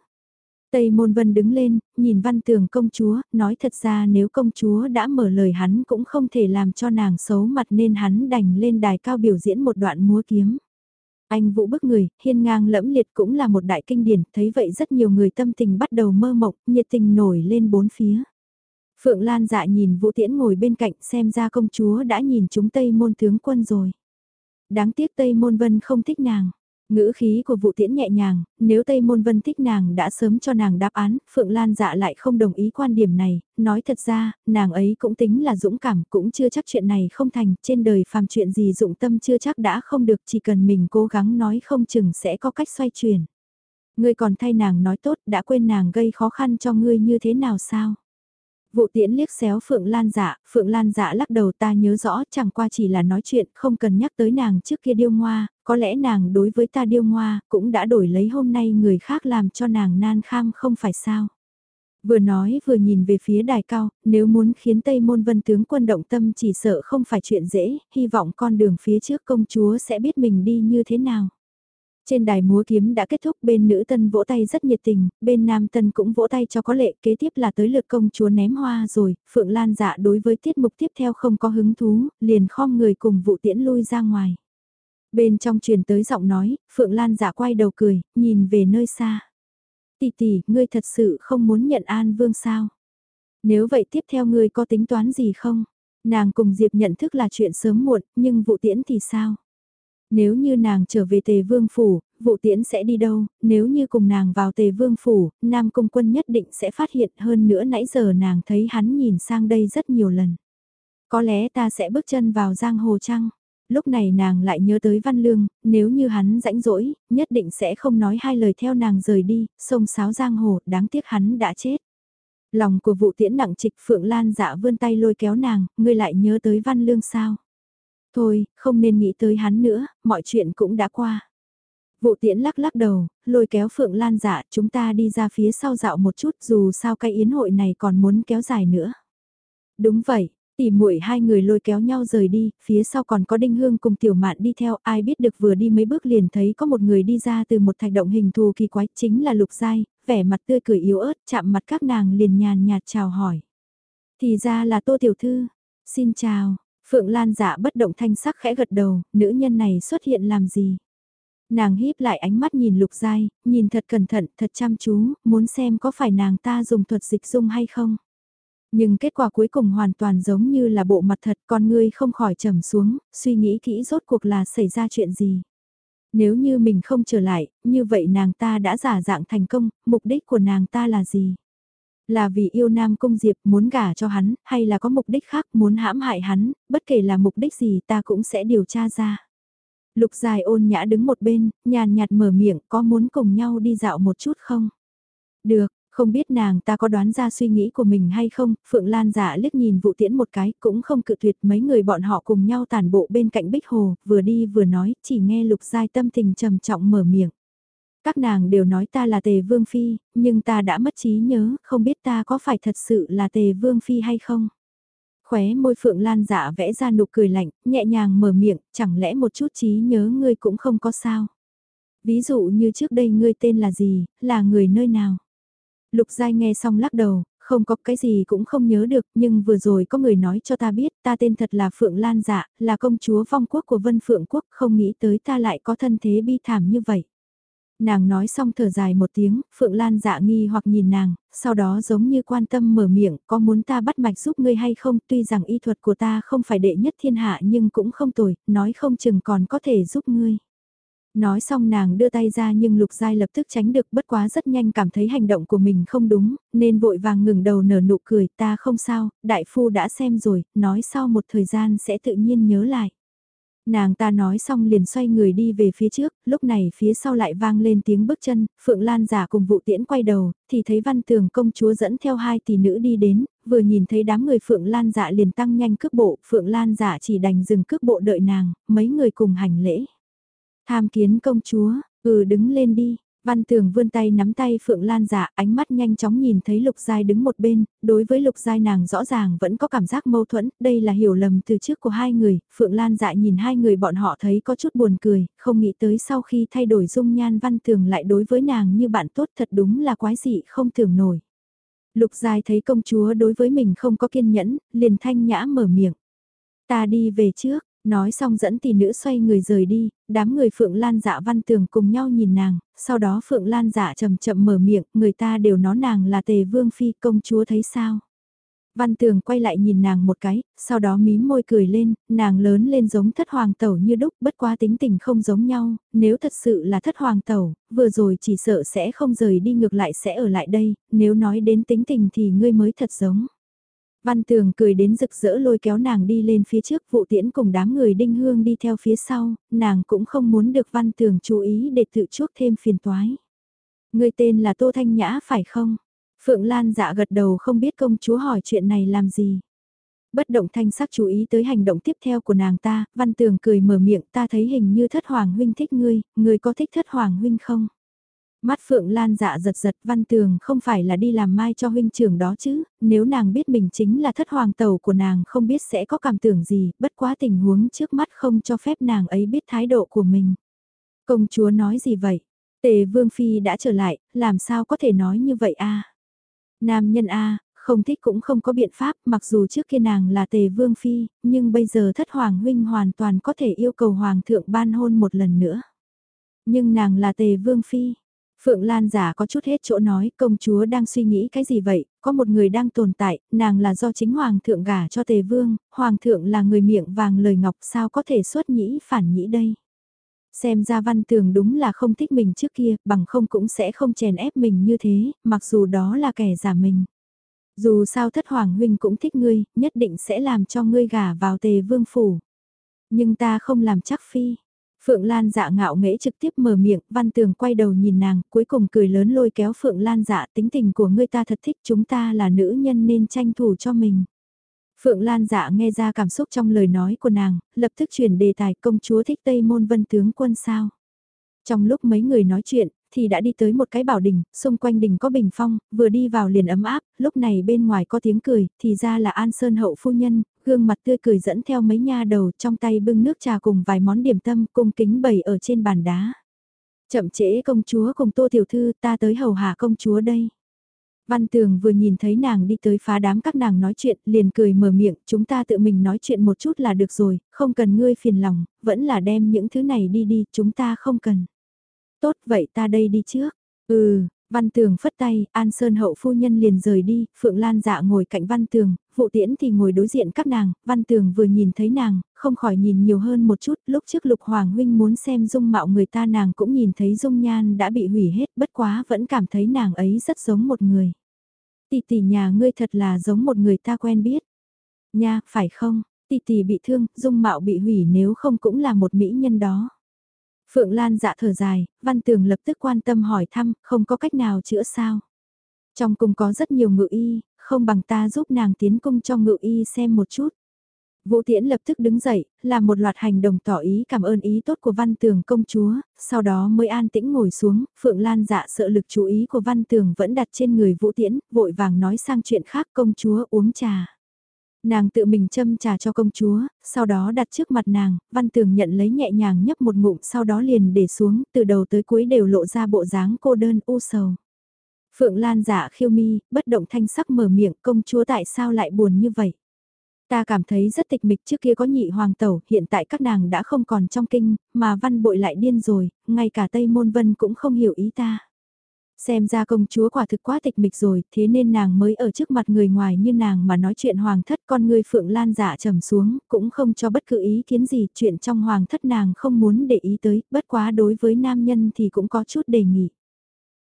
Tây Môn Vân đứng lên, nhìn văn tường công chúa, nói thật ra nếu công chúa đã mở lời hắn cũng không thể làm cho nàng xấu mặt nên hắn đành lên đài cao biểu diễn một đoạn múa kiếm. Anh vũ bức người, hiên ngang lẫm liệt cũng là một đại kinh điển, thấy vậy rất nhiều người tâm tình bắt đầu mơ mộng, nhiệt tình nổi lên bốn phía. Phượng Lan dạ nhìn Vũ Tiễn ngồi bên cạnh xem ra công chúa đã nhìn chúng Tây Môn tướng quân rồi. Đáng tiếc Tây Môn Vân không thích nàng. Ngữ khí của vụ tiễn nhẹ nhàng, nếu Tây Môn Vân thích nàng đã sớm cho nàng đáp án, Phượng Lan dạ lại không đồng ý quan điểm này, nói thật ra, nàng ấy cũng tính là dũng cảm, cũng chưa chắc chuyện này không thành, trên đời phàm chuyện gì dụng tâm chưa chắc đã không được, chỉ cần mình cố gắng nói không chừng sẽ có cách xoay chuyển. Ngươi còn thay nàng nói tốt, đã quên nàng gây khó khăn cho ngươi như thế nào sao? Vụ tiễn liếc xéo Phượng Lan dạ, Phượng Lan dạ lắc đầu ta nhớ rõ chẳng qua chỉ là nói chuyện, không cần nhắc tới nàng trước kia điêu ngoa, có lẽ nàng đối với ta điêu ngoa, cũng đã đổi lấy hôm nay người khác làm cho nàng nan kham không phải sao. Vừa nói vừa nhìn về phía đài cao, nếu muốn khiến Tây Môn Vân tướng quân động tâm chỉ sợ không phải chuyện dễ, hy vọng con đường phía trước công chúa sẽ biết mình đi như thế nào. Trên đài múa kiếm đã kết thúc bên nữ tân vỗ tay rất nhiệt tình, bên nam tân cũng vỗ tay cho có lệ kế tiếp là tới lượt công chúa ném hoa rồi, Phượng Lan dạ đối với tiết mục tiếp theo không có hứng thú, liền khom người cùng vụ tiễn lui ra ngoài. Bên trong truyền tới giọng nói, Phượng Lan dạ quay đầu cười, nhìn về nơi xa. Tỷ tỷ, ngươi thật sự không muốn nhận An Vương sao? Nếu vậy tiếp theo ngươi có tính toán gì không? Nàng cùng Diệp nhận thức là chuyện sớm muộn, nhưng vụ tiễn thì sao? Nếu như nàng trở về tề vương phủ, vụ tiễn sẽ đi đâu, nếu như cùng nàng vào tề vương phủ, nam công quân nhất định sẽ phát hiện hơn nữa nãy giờ nàng thấy hắn nhìn sang đây rất nhiều lần. Có lẽ ta sẽ bước chân vào giang hồ trăng. Lúc này nàng lại nhớ tới Văn Lương, nếu như hắn rãnh rỗi, nhất định sẽ không nói hai lời theo nàng rời đi, sông sáo giang hồ, đáng tiếc hắn đã chết. Lòng của vụ tiễn nặng trịch Phượng Lan dạ vươn tay lôi kéo nàng, ngươi lại nhớ tới Văn Lương sao? Thôi, không nên nghĩ tới hắn nữa, mọi chuyện cũng đã qua. Vụ tiễn lắc lắc đầu, lôi kéo Phượng Lan dạ, chúng ta đi ra phía sau dạo một chút dù sao cái yến hội này còn muốn kéo dài nữa. Đúng vậy, tỉ muội hai người lôi kéo nhau rời đi, phía sau còn có Đinh Hương cùng Tiểu Mạn đi theo, ai biết được vừa đi mấy bước liền thấy có một người đi ra từ một thạch động hình thù kỳ quái, chính là Lục Giai, vẻ mặt tươi cười yếu ớt, chạm mặt các nàng liền nhàn nhạt chào hỏi. Thì ra là Tô Tiểu Thư, xin chào, Phượng Lan giả bất động thanh sắc khẽ gật đầu, nữ nhân này xuất hiện làm gì? Nàng híp lại ánh mắt nhìn lục giai, nhìn thật cẩn thận, thật chăm chú, muốn xem có phải nàng ta dùng thuật dịch dung hay không. Nhưng kết quả cuối cùng hoàn toàn giống như là bộ mặt thật, con ngươi không khỏi trầm xuống, suy nghĩ kỹ rốt cuộc là xảy ra chuyện gì. Nếu như mình không trở lại, như vậy nàng ta đã giả dạng thành công, mục đích của nàng ta là gì? Là vì yêu Nam Cung Diệp muốn gả cho hắn, hay là có mục đích khác muốn hãm hại hắn, bất kể là mục đích gì ta cũng sẽ điều tra ra. Lục dài ôn nhã đứng một bên, nhàn nhạt mở miệng, có muốn cùng nhau đi dạo một chút không? Được, không biết nàng ta có đoán ra suy nghĩ của mình hay không, Phượng Lan giả liếc nhìn vụ tiễn một cái, cũng không cự tuyệt mấy người bọn họ cùng nhau tàn bộ bên cạnh bích hồ, vừa đi vừa nói, chỉ nghe lục giai tâm tình trầm trọng mở miệng. Các nàng đều nói ta là tề vương phi, nhưng ta đã mất trí nhớ, không biết ta có phải thật sự là tề vương phi hay không. Khóe môi phượng lan dạ vẽ ra nụ cười lạnh, nhẹ nhàng mở miệng, chẳng lẽ một chút trí nhớ ngươi cũng không có sao. Ví dụ như trước đây ngươi tên là gì, là người nơi nào. Lục Giai nghe xong lắc đầu, không có cái gì cũng không nhớ được, nhưng vừa rồi có người nói cho ta biết, ta tên thật là Phượng Lan Dạ, là công chúa phong quốc của Vân Phượng Quốc, không nghĩ tới ta lại có thân thế bi thảm như vậy. Nàng nói xong thở dài một tiếng, Phượng Lan dạ nghi hoặc nhìn nàng, sau đó giống như quan tâm mở miệng, có muốn ta bắt mạch giúp ngươi hay không, tuy rằng y thuật của ta không phải đệ nhất thiên hạ nhưng cũng không tồi, nói không chừng còn có thể giúp ngươi. Nói xong nàng đưa tay ra nhưng Lục Giai lập tức tránh được bất quá rất nhanh cảm thấy hành động của mình không đúng, nên vội vàng ngừng đầu nở nụ cười ta không sao, đại phu đã xem rồi, nói sau một thời gian sẽ tự nhiên nhớ lại. Nàng ta nói xong liền xoay người đi về phía trước, lúc này phía sau lại vang lên tiếng bước chân, Phượng Lan giả cùng vụ tiễn quay đầu, thì thấy văn tường công chúa dẫn theo hai tỷ nữ đi đến, vừa nhìn thấy đám người Phượng Lan dạ liền tăng nhanh cước bộ, Phượng Lan giả chỉ đành dừng cước bộ đợi nàng, mấy người cùng hành lễ. Tham kiến công chúa, ừ đứng lên đi, Văn Tường vươn tay nắm tay Phượng Lan dạ, ánh mắt nhanh chóng nhìn thấy Lục Giai đứng một bên, đối với Lục Giai nàng rõ ràng vẫn có cảm giác mâu thuẫn, đây là hiểu lầm từ trước của hai người, Phượng Lan dạ nhìn hai người bọn họ thấy có chút buồn cười, không nghĩ tới sau khi thay đổi dung nhan Văn Tường lại đối với nàng như bạn tốt thật đúng là quái dị không tưởng nổi. Lục Giai thấy công chúa đối với mình không có kiên nhẫn, liền thanh nhã mở miệng. Ta đi về trước, Nói xong dẫn tỷ nữ xoay người rời đi, đám người Phượng Lan dạ văn tường cùng nhau nhìn nàng, sau đó Phượng Lan dạ chậm chậm mở miệng, người ta đều nói nàng là tề vương phi công chúa thấy sao. Văn tường quay lại nhìn nàng một cái, sau đó mím môi cười lên, nàng lớn lên giống thất hoàng tẩu như đúc, bất quá tính tình không giống nhau, nếu thật sự là thất hoàng tẩu, vừa rồi chỉ sợ sẽ không rời đi ngược lại sẽ ở lại đây, nếu nói đến tính tình thì ngươi mới thật giống. Văn Tường cười đến rực rỡ lôi kéo nàng đi lên phía trước vụ tiễn cùng đám người đinh hương đi theo phía sau, nàng cũng không muốn được Văn Tường chú ý để tự chuốc thêm phiền toái. Người tên là Tô Thanh Nhã phải không? Phượng Lan dạ gật đầu không biết công chúa hỏi chuyện này làm gì. Bất động thanh sắc chú ý tới hành động tiếp theo của nàng ta, Văn Tường cười mở miệng ta thấy hình như thất hoàng huynh thích ngươi, ngươi có thích thất hoàng huynh không? Mắt Phượng Lan dạ giật giật văn tường không phải là đi làm mai cho huynh trưởng đó chứ, nếu nàng biết mình chính là thất hoàng tàu của nàng không biết sẽ có cảm tưởng gì, bất quá tình huống trước mắt không cho phép nàng ấy biết thái độ của mình. Công chúa nói gì vậy? Tề Vương Phi đã trở lại, làm sao có thể nói như vậy a? Nam nhân a, không thích cũng không có biện pháp, mặc dù trước kia nàng là Tề Vương Phi, nhưng bây giờ thất hoàng huynh hoàn toàn có thể yêu cầu hoàng thượng ban hôn một lần nữa. Nhưng nàng là Tề Vương Phi, Phượng Lan giả có chút hết chỗ nói, công chúa đang suy nghĩ cái gì vậy, có một người đang tồn tại, nàng là do chính hoàng thượng gả cho tề vương, hoàng thượng là người miệng vàng lời ngọc sao có thể xuất nhĩ phản nhĩ đây. Xem ra văn tường đúng là không thích mình trước kia, bằng không cũng sẽ không chèn ép mình như thế, mặc dù đó là kẻ giả mình. Dù sao thất hoàng huynh cũng thích ngươi, nhất định sẽ làm cho ngươi gả vào tề vương phủ. Nhưng ta không làm chắc phi. Phượng Lan dạ ngạo nghễ trực tiếp mở miệng, văn tường quay đầu nhìn nàng, cuối cùng cười lớn lôi kéo Phượng Lan dạ tính tình của ngươi ta thật thích chúng ta là nữ nhân nên tranh thủ cho mình. Phượng Lan dạ nghe ra cảm xúc trong lời nói của nàng, lập tức chuyển đề tài công chúa thích Tây Môn Vân tướng quân sao. Trong lúc mấy người nói chuyện, thì đã đi tới một cái bảo đình, xung quanh đình có bình phong, vừa đi vào liền ấm áp, lúc này bên ngoài có tiếng cười, thì ra là An Sơn hậu phu nhân, gương mặt tươi cười dẫn theo mấy nha đầu trong tay bưng nước trà cùng vài món điểm tâm cung kính bày ở trên bàn đá. Chậm trễ công chúa cùng tô tiểu thư ta tới hầu hạ công chúa đây. Văn Tường vừa nhìn thấy nàng đi tới phá đám các nàng nói chuyện, liền cười mở miệng, chúng ta tự mình nói chuyện một chút là được rồi, không cần ngươi phiền lòng, vẫn là đem những thứ này đi đi, chúng ta không cần. Tốt vậy ta đây đi trước. Ừ, Văn Tường phất tay, An Sơn hậu phu nhân liền rời đi, Phượng Lan dạ ngồi cạnh Văn Tường, vụ tiễn thì ngồi đối diện các nàng, Văn Tường vừa nhìn thấy nàng, không khỏi nhìn nhiều hơn một chút, lúc trước Lục Hoàng Huynh muốn xem dung mạo người ta nàng cũng nhìn thấy dung nhan đã bị hủy hết, bất quá vẫn cảm thấy nàng ấy rất giống một người. Tỷ tỷ nhà ngươi thật là giống một người ta quen biết. Nha, phải không, tỷ tỷ bị thương, dung mạo bị hủy nếu không cũng là một mỹ nhân đó. Phượng Lan dạ thở dài, Văn Tường lập tức quan tâm hỏi thăm, không có cách nào chữa sao. Trong cung có rất nhiều ngự y, không bằng ta giúp nàng tiến cung cho ngự y xem một chút. Vũ Tiễn lập tức đứng dậy, làm một loạt hành động tỏ ý cảm ơn ý tốt của Văn Tường công chúa, sau đó mới an tĩnh ngồi xuống, Phượng Lan dạ sợ lực chú ý của Văn Tường vẫn đặt trên người Vũ Tiễn, vội vàng nói sang chuyện khác công chúa uống trà. Nàng tự mình châm trà cho công chúa, sau đó đặt trước mặt nàng, văn tường nhận lấy nhẹ nhàng nhấp một ngụm sau đó liền để xuống, từ đầu tới cuối đều lộ ra bộ dáng cô đơn u sầu. Phượng Lan giả khiêu mi, bất động thanh sắc mở miệng công chúa tại sao lại buồn như vậy. Ta cảm thấy rất tịch mịch trước kia có nhị hoàng tẩu, hiện tại các nàng đã không còn trong kinh, mà văn bội lại điên rồi, ngay cả Tây Môn Vân cũng không hiểu ý ta. Xem ra công chúa quả thực quá tịch mịch rồi, thế nên nàng mới ở trước mặt người ngoài như nàng mà nói chuyện hoàng thất con người Phượng Lan giả trầm xuống, cũng không cho bất cứ ý kiến gì, chuyện trong hoàng thất nàng không muốn để ý tới, bất quá đối với nam nhân thì cũng có chút đề nghị.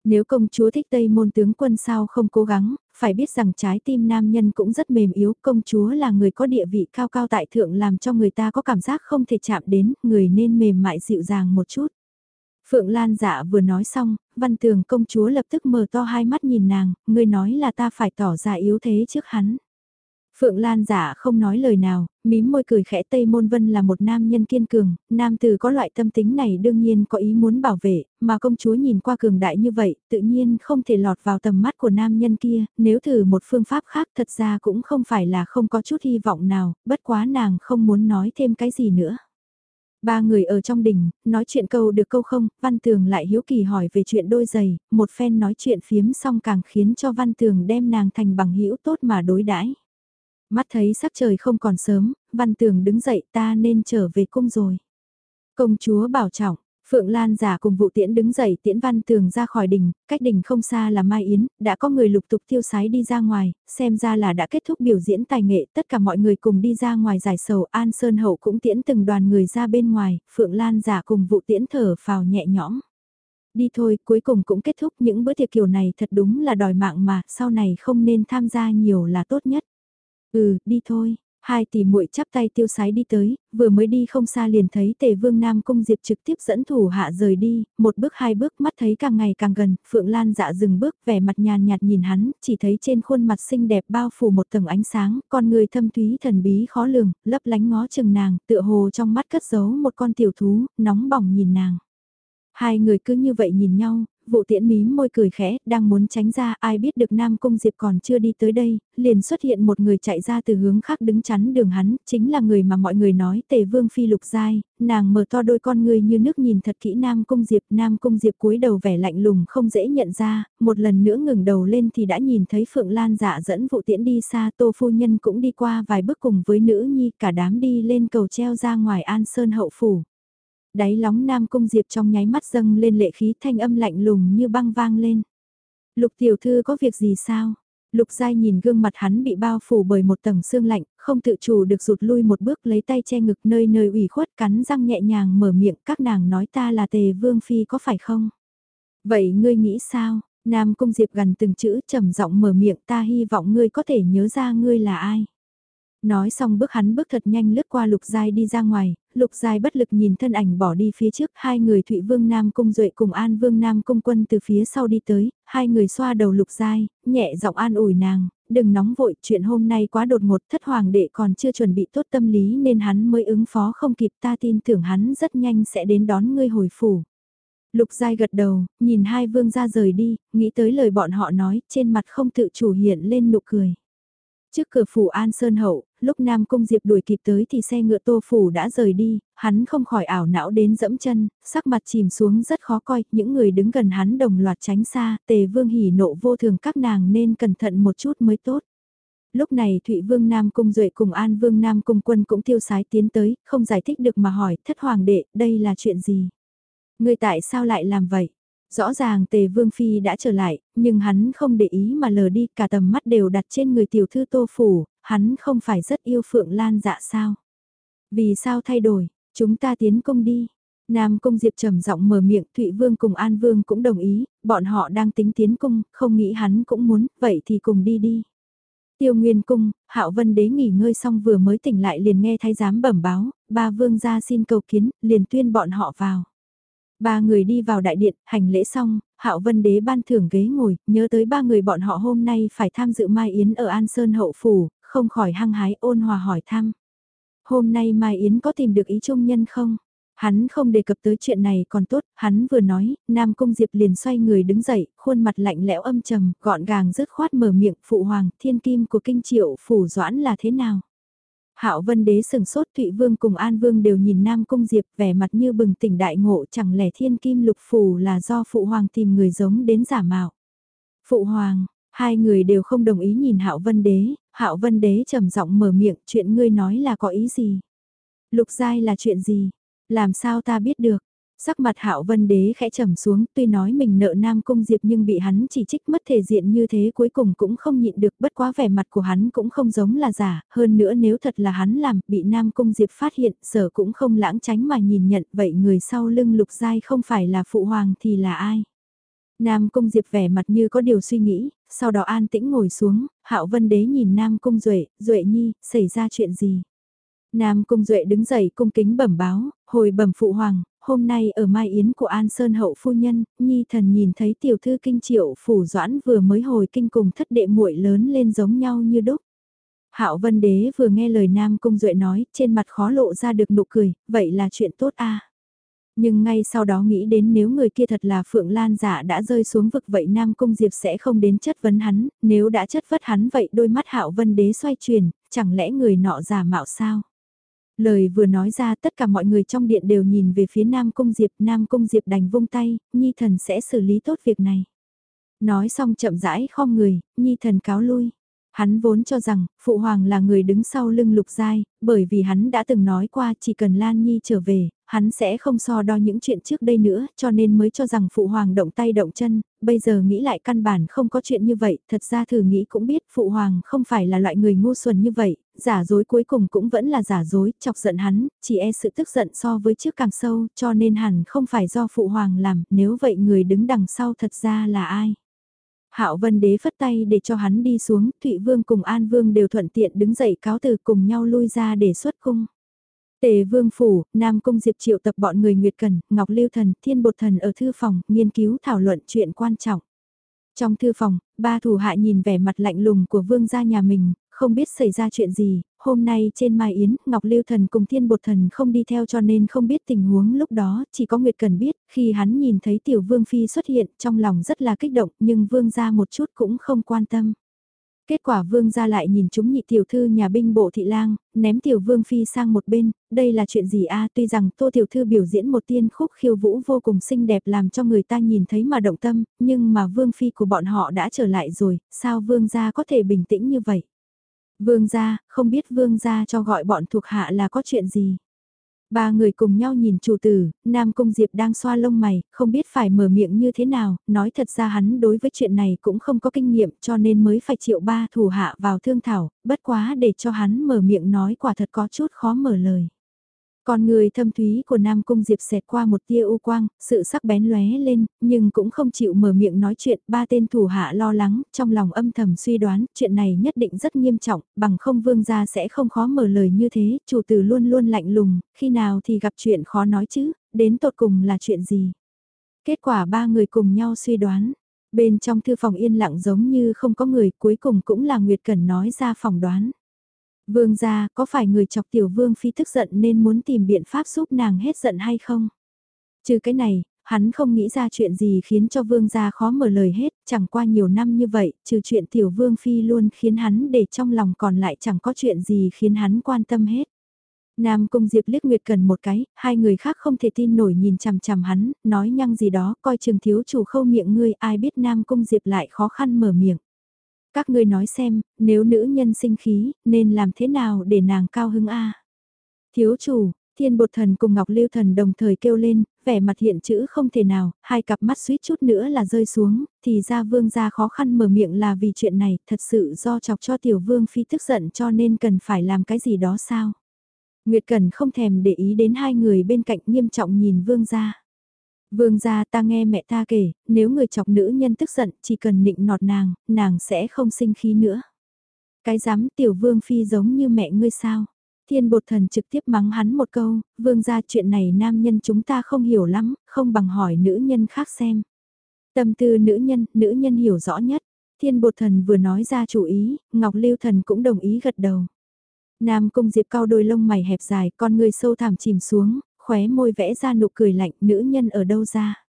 Nếu công chúa thích Tây môn tướng quân sao không cố gắng, phải biết rằng trái tim nam nhân cũng rất mềm yếu, công chúa là người có địa vị cao cao tại thượng làm cho người ta có cảm giác không thể chạm đến, người nên mềm mại dịu dàng một chút. Phượng Lan dạ vừa nói xong, văn tường công chúa lập tức mở to hai mắt nhìn nàng, ngươi nói là ta phải tỏ ra yếu thế trước hắn. Phượng Lan giả không nói lời nào, mím môi cười khẽ Tây Môn Vân là một nam nhân kiên cường, nam tử có loại tâm tính này đương nhiên có ý muốn bảo vệ, mà công chúa nhìn qua cường đại như vậy, tự nhiên không thể lọt vào tầm mắt của nam nhân kia, nếu thử một phương pháp khác thật ra cũng không phải là không có chút hy vọng nào, bất quá nàng không muốn nói thêm cái gì nữa. Ba người ở trong đình, nói chuyện câu được câu không, Văn Tường lại hiếu kỳ hỏi về chuyện đôi giày, một phen nói chuyện phiếm xong càng khiến cho Văn Tường đem nàng thành bằng hữu tốt mà đối đãi. Mắt thấy sắc trời không còn sớm, Văn Tường đứng dậy ta nên trở về cung rồi. Công chúa bảo trọng, Phượng Lan giả cùng vụ tiễn đứng dậy tiễn Văn Tường ra khỏi đỉnh, cách đỉnh không xa là Mai Yến, đã có người lục tục tiêu sái đi ra ngoài, xem ra là đã kết thúc biểu diễn tài nghệ, tất cả mọi người cùng đi ra ngoài giải sầu, An Sơn Hậu cũng tiễn từng đoàn người ra bên ngoài, Phượng Lan giả cùng vụ tiễn thở phào nhẹ nhõm. Đi thôi, cuối cùng cũng kết thúc những bữa tiệc kiểu này thật đúng là đòi mạng mà, sau này không nên tham gia nhiều là tốt nhất. Ừ, đi thôi. Hai tỷ muội chắp tay tiêu sái đi tới, vừa mới đi không xa liền thấy tề vương Nam Cung Diệp trực tiếp dẫn thủ hạ rời đi, một bước hai bước mắt thấy càng ngày càng gần, Phượng Lan dạ dừng bước vẻ mặt nhàn nhạt nhìn hắn, chỉ thấy trên khuôn mặt xinh đẹp bao phủ một tầng ánh sáng, con người thâm thúy thần bí khó lường, lấp lánh ngó chừng nàng, tựa hồ trong mắt cất giấu một con tiểu thú, nóng bỏng nhìn nàng. Hai người cứ như vậy nhìn nhau, vụ tiễn mím môi cười khẽ, đang muốn tránh ra, ai biết được Nam Cung Diệp còn chưa đi tới đây, liền xuất hiện một người chạy ra từ hướng khác đứng chắn đường hắn, chính là người mà mọi người nói tề vương phi lục giai, nàng mở to đôi con người như nước nhìn thật kỹ Nam Cung Diệp, Nam Cung Diệp cúi đầu vẻ lạnh lùng không dễ nhận ra, một lần nữa ngừng đầu lên thì đã nhìn thấy Phượng Lan dạ dẫn vụ tiễn đi xa, tô phu nhân cũng đi qua vài bước cùng với nữ nhi, cả đám đi lên cầu treo ra ngoài An Sơn hậu phủ đáy lóng nam cung diệp trong nháy mắt dâng lên lệ khí thanh âm lạnh lùng như băng vang lên. Lục tiểu thư có việc gì sao? Lục giai nhìn gương mặt hắn bị bao phủ bởi một tầng xương lạnh, không tự chủ được rụt lui một bước lấy tay che ngực nơi nơi ủy khuất cắn răng nhẹ nhàng mở miệng các nàng nói ta là tề vương phi có phải không? Vậy ngươi nghĩ sao? Nam cung diệp gần từng chữ trầm giọng mở miệng ta hy vọng ngươi có thể nhớ ra ngươi là ai. Nói xong bước hắn bước thật nhanh lướt qua Lục Giai đi ra ngoài, Lục Giai bất lực nhìn thân ảnh bỏ đi phía trước, hai người Thụy Vương Nam Cung Duệ cùng An Vương Nam Cung Quân từ phía sau đi tới, hai người xoa đầu Lục Giai, nhẹ giọng an ủi nàng, đừng nóng vội, chuyện hôm nay quá đột ngột, thất hoàng đệ còn chưa chuẩn bị tốt tâm lý nên hắn mới ứng phó không kịp ta tin tưởng hắn rất nhanh sẽ đến đón ngươi hồi phủ. Lục Giai gật đầu, nhìn hai vương ra rời đi, nghĩ tới lời bọn họ nói, trên mặt không tự chủ hiện lên nụ cười. Trước cửa phủ An Sơn Hậu, lúc Nam Cung Diệp đuổi kịp tới thì xe ngựa tô phủ đã rời đi, hắn không khỏi ảo não đến dẫm chân, sắc mặt chìm xuống rất khó coi, những người đứng gần hắn đồng loạt tránh xa, tề vương hỉ nộ vô thường các nàng nên cẩn thận một chút mới tốt. Lúc này Thụy Vương Nam Cung Duệ cùng An Vương Nam Cung Quân cũng tiêu sái tiến tới, không giải thích được mà hỏi, thất hoàng đệ, đây là chuyện gì? Người tại sao lại làm vậy? Rõ ràng tề vương phi đã trở lại, nhưng hắn không để ý mà lờ đi cả tầm mắt đều đặt trên người tiểu thư tô phủ, hắn không phải rất yêu phượng lan dạ sao. Vì sao thay đổi, chúng ta tiến công đi. Nam Cung Diệp trầm giọng mở miệng, Thụy Vương cùng An Vương cũng đồng ý, bọn họ đang tính tiến cung, không nghĩ hắn cũng muốn, vậy thì cùng đi đi. Tiêu Nguyên Cung, Hạo Vân Đế nghỉ ngơi xong vừa mới tỉnh lại liền nghe thái giám bẩm báo, ba vương gia xin cầu kiến, liền tuyên bọn họ vào. Ba người đi vào đại điện, hành lễ xong, Hạo Vân Đế ban thưởng ghế ngồi, nhớ tới ba người bọn họ hôm nay phải tham dự Mai Yến ở An Sơn Hậu Phủ, không khỏi hăng hái ôn hòa hỏi thăm. Hôm nay Mai Yến có tìm được ý trung nhân không? Hắn không đề cập tới chuyện này còn tốt, hắn vừa nói, Nam Cung Diệp liền xoay người đứng dậy, khuôn mặt lạnh lẽo âm trầm, gọn gàng dứt khoát mở miệng, phụ hoàng, thiên kim của kinh triệu phủ doãn là thế nào? Hạo Vân Đế sừng sốt Thụy Vương cùng An Vương đều nhìn Nam Cung Diệp vẻ mặt như bừng tỉnh đại ngộ chẳng lẽ thiên kim lục phù là do Phụ Hoàng tìm người giống đến giả mạo. Phụ Hoàng, hai người đều không đồng ý nhìn Hạo Vân Đế, Hạo Vân Đế trầm giọng mở miệng chuyện ngươi nói là có ý gì? Lục giai là chuyện gì? Làm sao ta biết được? Sắc mặt hạo vân đế khẽ trầm xuống, tuy nói mình nợ Nam Cung Diệp nhưng bị hắn chỉ trích mất thể diện như thế cuối cùng cũng không nhịn được bất quá vẻ mặt của hắn cũng không giống là giả, hơn nữa nếu thật là hắn làm, bị Nam Cung Diệp phát hiện, sở cũng không lãng tránh mà nhìn nhận, vậy người sau lưng lục giai không phải là phụ hoàng thì là ai? Nam Cung Diệp vẻ mặt như có điều suy nghĩ, sau đó an tĩnh ngồi xuống, hạo vân đế nhìn Nam Cung Duệ, Duệ nhi, xảy ra chuyện gì? Nam Cung Duệ đứng dậy cung kính bẩm báo, hồi bẩm phụ hoàng, hôm nay ở Mai Yến của An Sơn Hậu Phu Nhân, Nhi Thần nhìn thấy tiểu thư kinh triệu phủ doãn vừa mới hồi kinh cùng thất đệ muội lớn lên giống nhau như đúc. Hạo Vân Đế vừa nghe lời Nam Cung Duệ nói, trên mặt khó lộ ra được nụ cười, vậy là chuyện tốt a. Nhưng ngay sau đó nghĩ đến nếu người kia thật là Phượng Lan giả đã rơi xuống vực vậy Nam Cung Diệp sẽ không đến chất vấn hắn, nếu đã chất vấn hắn vậy đôi mắt Hạo Vân Đế xoay chuyển, chẳng lẽ người nọ giả mạo sao? Lời vừa nói ra tất cả mọi người trong điện đều nhìn về phía Nam Cung Diệp, Nam Cung Diệp đành vung tay, Nhi thần sẽ xử lý tốt việc này. Nói xong chậm rãi khom người, Nhi thần cáo lui. Hắn vốn cho rằng, Phụ Hoàng là người đứng sau lưng lục giai, bởi vì hắn đã từng nói qua chỉ cần Lan Nhi trở về, hắn sẽ không so đo những chuyện trước đây nữa, cho nên mới cho rằng Phụ Hoàng động tay động chân, bây giờ nghĩ lại căn bản không có chuyện như vậy, thật ra thử nghĩ cũng biết Phụ Hoàng không phải là loại người ngu xuẩn như vậy, giả dối cuối cùng cũng vẫn là giả dối, chọc giận hắn, chỉ e sự tức giận so với trước càng sâu, cho nên hẳn không phải do Phụ Hoàng làm, nếu vậy người đứng đằng sau thật ra là ai? Hạo Vân Đế phất tay để cho hắn đi xuống, Thụy Vương cùng An Vương đều thuận tiện đứng dậy cáo từ cùng nhau lui ra để xuất cung. Tề Vương Phủ, Nam Cung Diệp triệu tập bọn người Nguyệt Cần, Ngọc Lưu Thần, Thiên Bột Thần ở thư phòng, nghiên cứu thảo luận chuyện quan trọng. Trong thư phòng, ba thủ hạ nhìn vẻ mặt lạnh lùng của vương gia nhà mình, không biết xảy ra chuyện gì, hôm nay trên Mai Yến, Ngọc Lưu Thần cùng Thiên Bột Thần không đi theo cho nên không biết tình huống lúc đó, chỉ có Nguyệt Cần biết, khi hắn nhìn thấy Tiểu Vương Phi xuất hiện, trong lòng rất là kích động, nhưng vương gia một chút cũng không quan tâm. Kết quả vương gia lại nhìn chúng nhị tiểu thư nhà binh bộ thị lang, ném tiểu vương phi sang một bên, đây là chuyện gì a tuy rằng tô tiểu thư biểu diễn một tiên khúc khiêu vũ vô cùng xinh đẹp làm cho người ta nhìn thấy mà động tâm, nhưng mà vương phi của bọn họ đã trở lại rồi, sao vương gia có thể bình tĩnh như vậy? Vương gia, không biết vương gia cho gọi bọn thuộc hạ là có chuyện gì? Ba người cùng nhau nhìn chủ tử, Nam Cung Diệp đang xoa lông mày, không biết phải mở miệng như thế nào, nói thật ra hắn đối với chuyện này cũng không có kinh nghiệm cho nên mới phải chịu ba thủ hạ vào thương thảo, bất quá để cho hắn mở miệng nói quả thật có chút khó mở lời. Con người thâm thúy của Nam Cung Diệp xẹt qua một tia u quang, sự sắc bén lóe lên, nhưng cũng không chịu mở miệng nói chuyện, ba tên thủ hạ lo lắng, trong lòng âm thầm suy đoán, chuyện này nhất định rất nghiêm trọng, bằng không vương gia sẽ không khó mở lời như thế, chủ tử luôn luôn lạnh lùng, khi nào thì gặp chuyện khó nói chứ, đến tột cùng là chuyện gì. Kết quả ba người cùng nhau suy đoán, bên trong thư phòng yên lặng giống như không có người, cuối cùng cũng là Nguyệt Cẩn nói ra phòng đoán. Vương gia, có phải người chọc tiểu vương phi tức giận nên muốn tìm biện pháp giúp nàng hết giận hay không? Trừ cái này, hắn không nghĩ ra chuyện gì khiến cho vương gia khó mở lời hết, chẳng qua nhiều năm như vậy, trừ chuyện tiểu vương phi luôn khiến hắn để trong lòng còn lại chẳng có chuyện gì khiến hắn quan tâm hết. Nam Cung Diệp liếc Nguyệt Cần một cái, hai người khác không thể tin nổi nhìn chằm chằm hắn, nói nhăng gì đó, coi chừng thiếu chủ khâu miệng ngươi, ai biết Nam Cung Diệp lại khó khăn mở miệng. Các ngươi nói xem, nếu nữ nhân sinh khí, nên làm thế nào để nàng cao hứng a? Thiếu chủ, Thiên bột thần cùng Ngọc Lưu thần đồng thời kêu lên, vẻ mặt hiện chữ không thể nào, hai cặp mắt suýt chút nữa là rơi xuống, thì ra vương gia khó khăn mở miệng là vì chuyện này, thật sự do chọc cho tiểu vương phi tức giận cho nên cần phải làm cái gì đó sao. Nguyệt Cần không thèm để ý đến hai người bên cạnh nghiêm trọng nhìn vương gia. Vương gia ta nghe mẹ ta kể, nếu người chọc nữ nhân tức giận chỉ cần nịnh nọt nàng, nàng sẽ không sinh khí nữa. Cái dám tiểu vương phi giống như mẹ ngươi sao? Thiên bột thần trực tiếp mắng hắn một câu, vương gia chuyện này nam nhân chúng ta không hiểu lắm, không bằng hỏi nữ nhân khác xem. Tâm tư nữ nhân, nữ nhân hiểu rõ nhất. Thiên bột thần vừa nói ra chủ ý, Ngọc Lưu thần cũng đồng ý gật đầu. Nam cung diệp cao đôi lông mày hẹp dài, con người sâu thẳm chìm xuống, khóe môi vẽ ra nụ cười lạnh, nữ nhân ở đâu ra.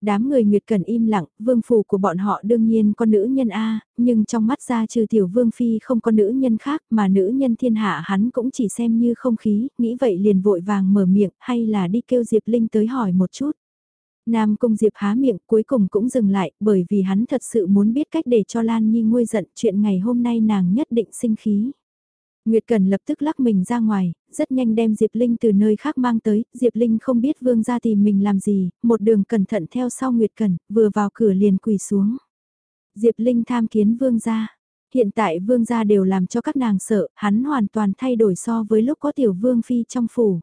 Đám người Nguyệt Cần im lặng, vương phủ của bọn họ đương nhiên có nữ nhân A, nhưng trong mắt ra trừ tiểu vương phi không có nữ nhân khác mà nữ nhân thiên hạ hắn cũng chỉ xem như không khí, nghĩ vậy liền vội vàng mở miệng hay là đi kêu Diệp Linh tới hỏi một chút. Nam Cung Diệp há miệng cuối cùng cũng dừng lại bởi vì hắn thật sự muốn biết cách để cho Lan Nhi nguôi giận chuyện ngày hôm nay nàng nhất định sinh khí. Nguyệt Cần lập tức lắc mình ra ngoài, rất nhanh đem Diệp Linh từ nơi khác mang tới, Diệp Linh không biết vương gia tìm mình làm gì, một đường cẩn thận theo sau Nguyệt Cần, vừa vào cửa liền quỳ xuống. Diệp Linh tham kiến vương gia. Hiện tại vương gia đều làm cho các nàng sợ, hắn hoàn toàn thay đổi so với lúc có tiểu vương phi trong phủ.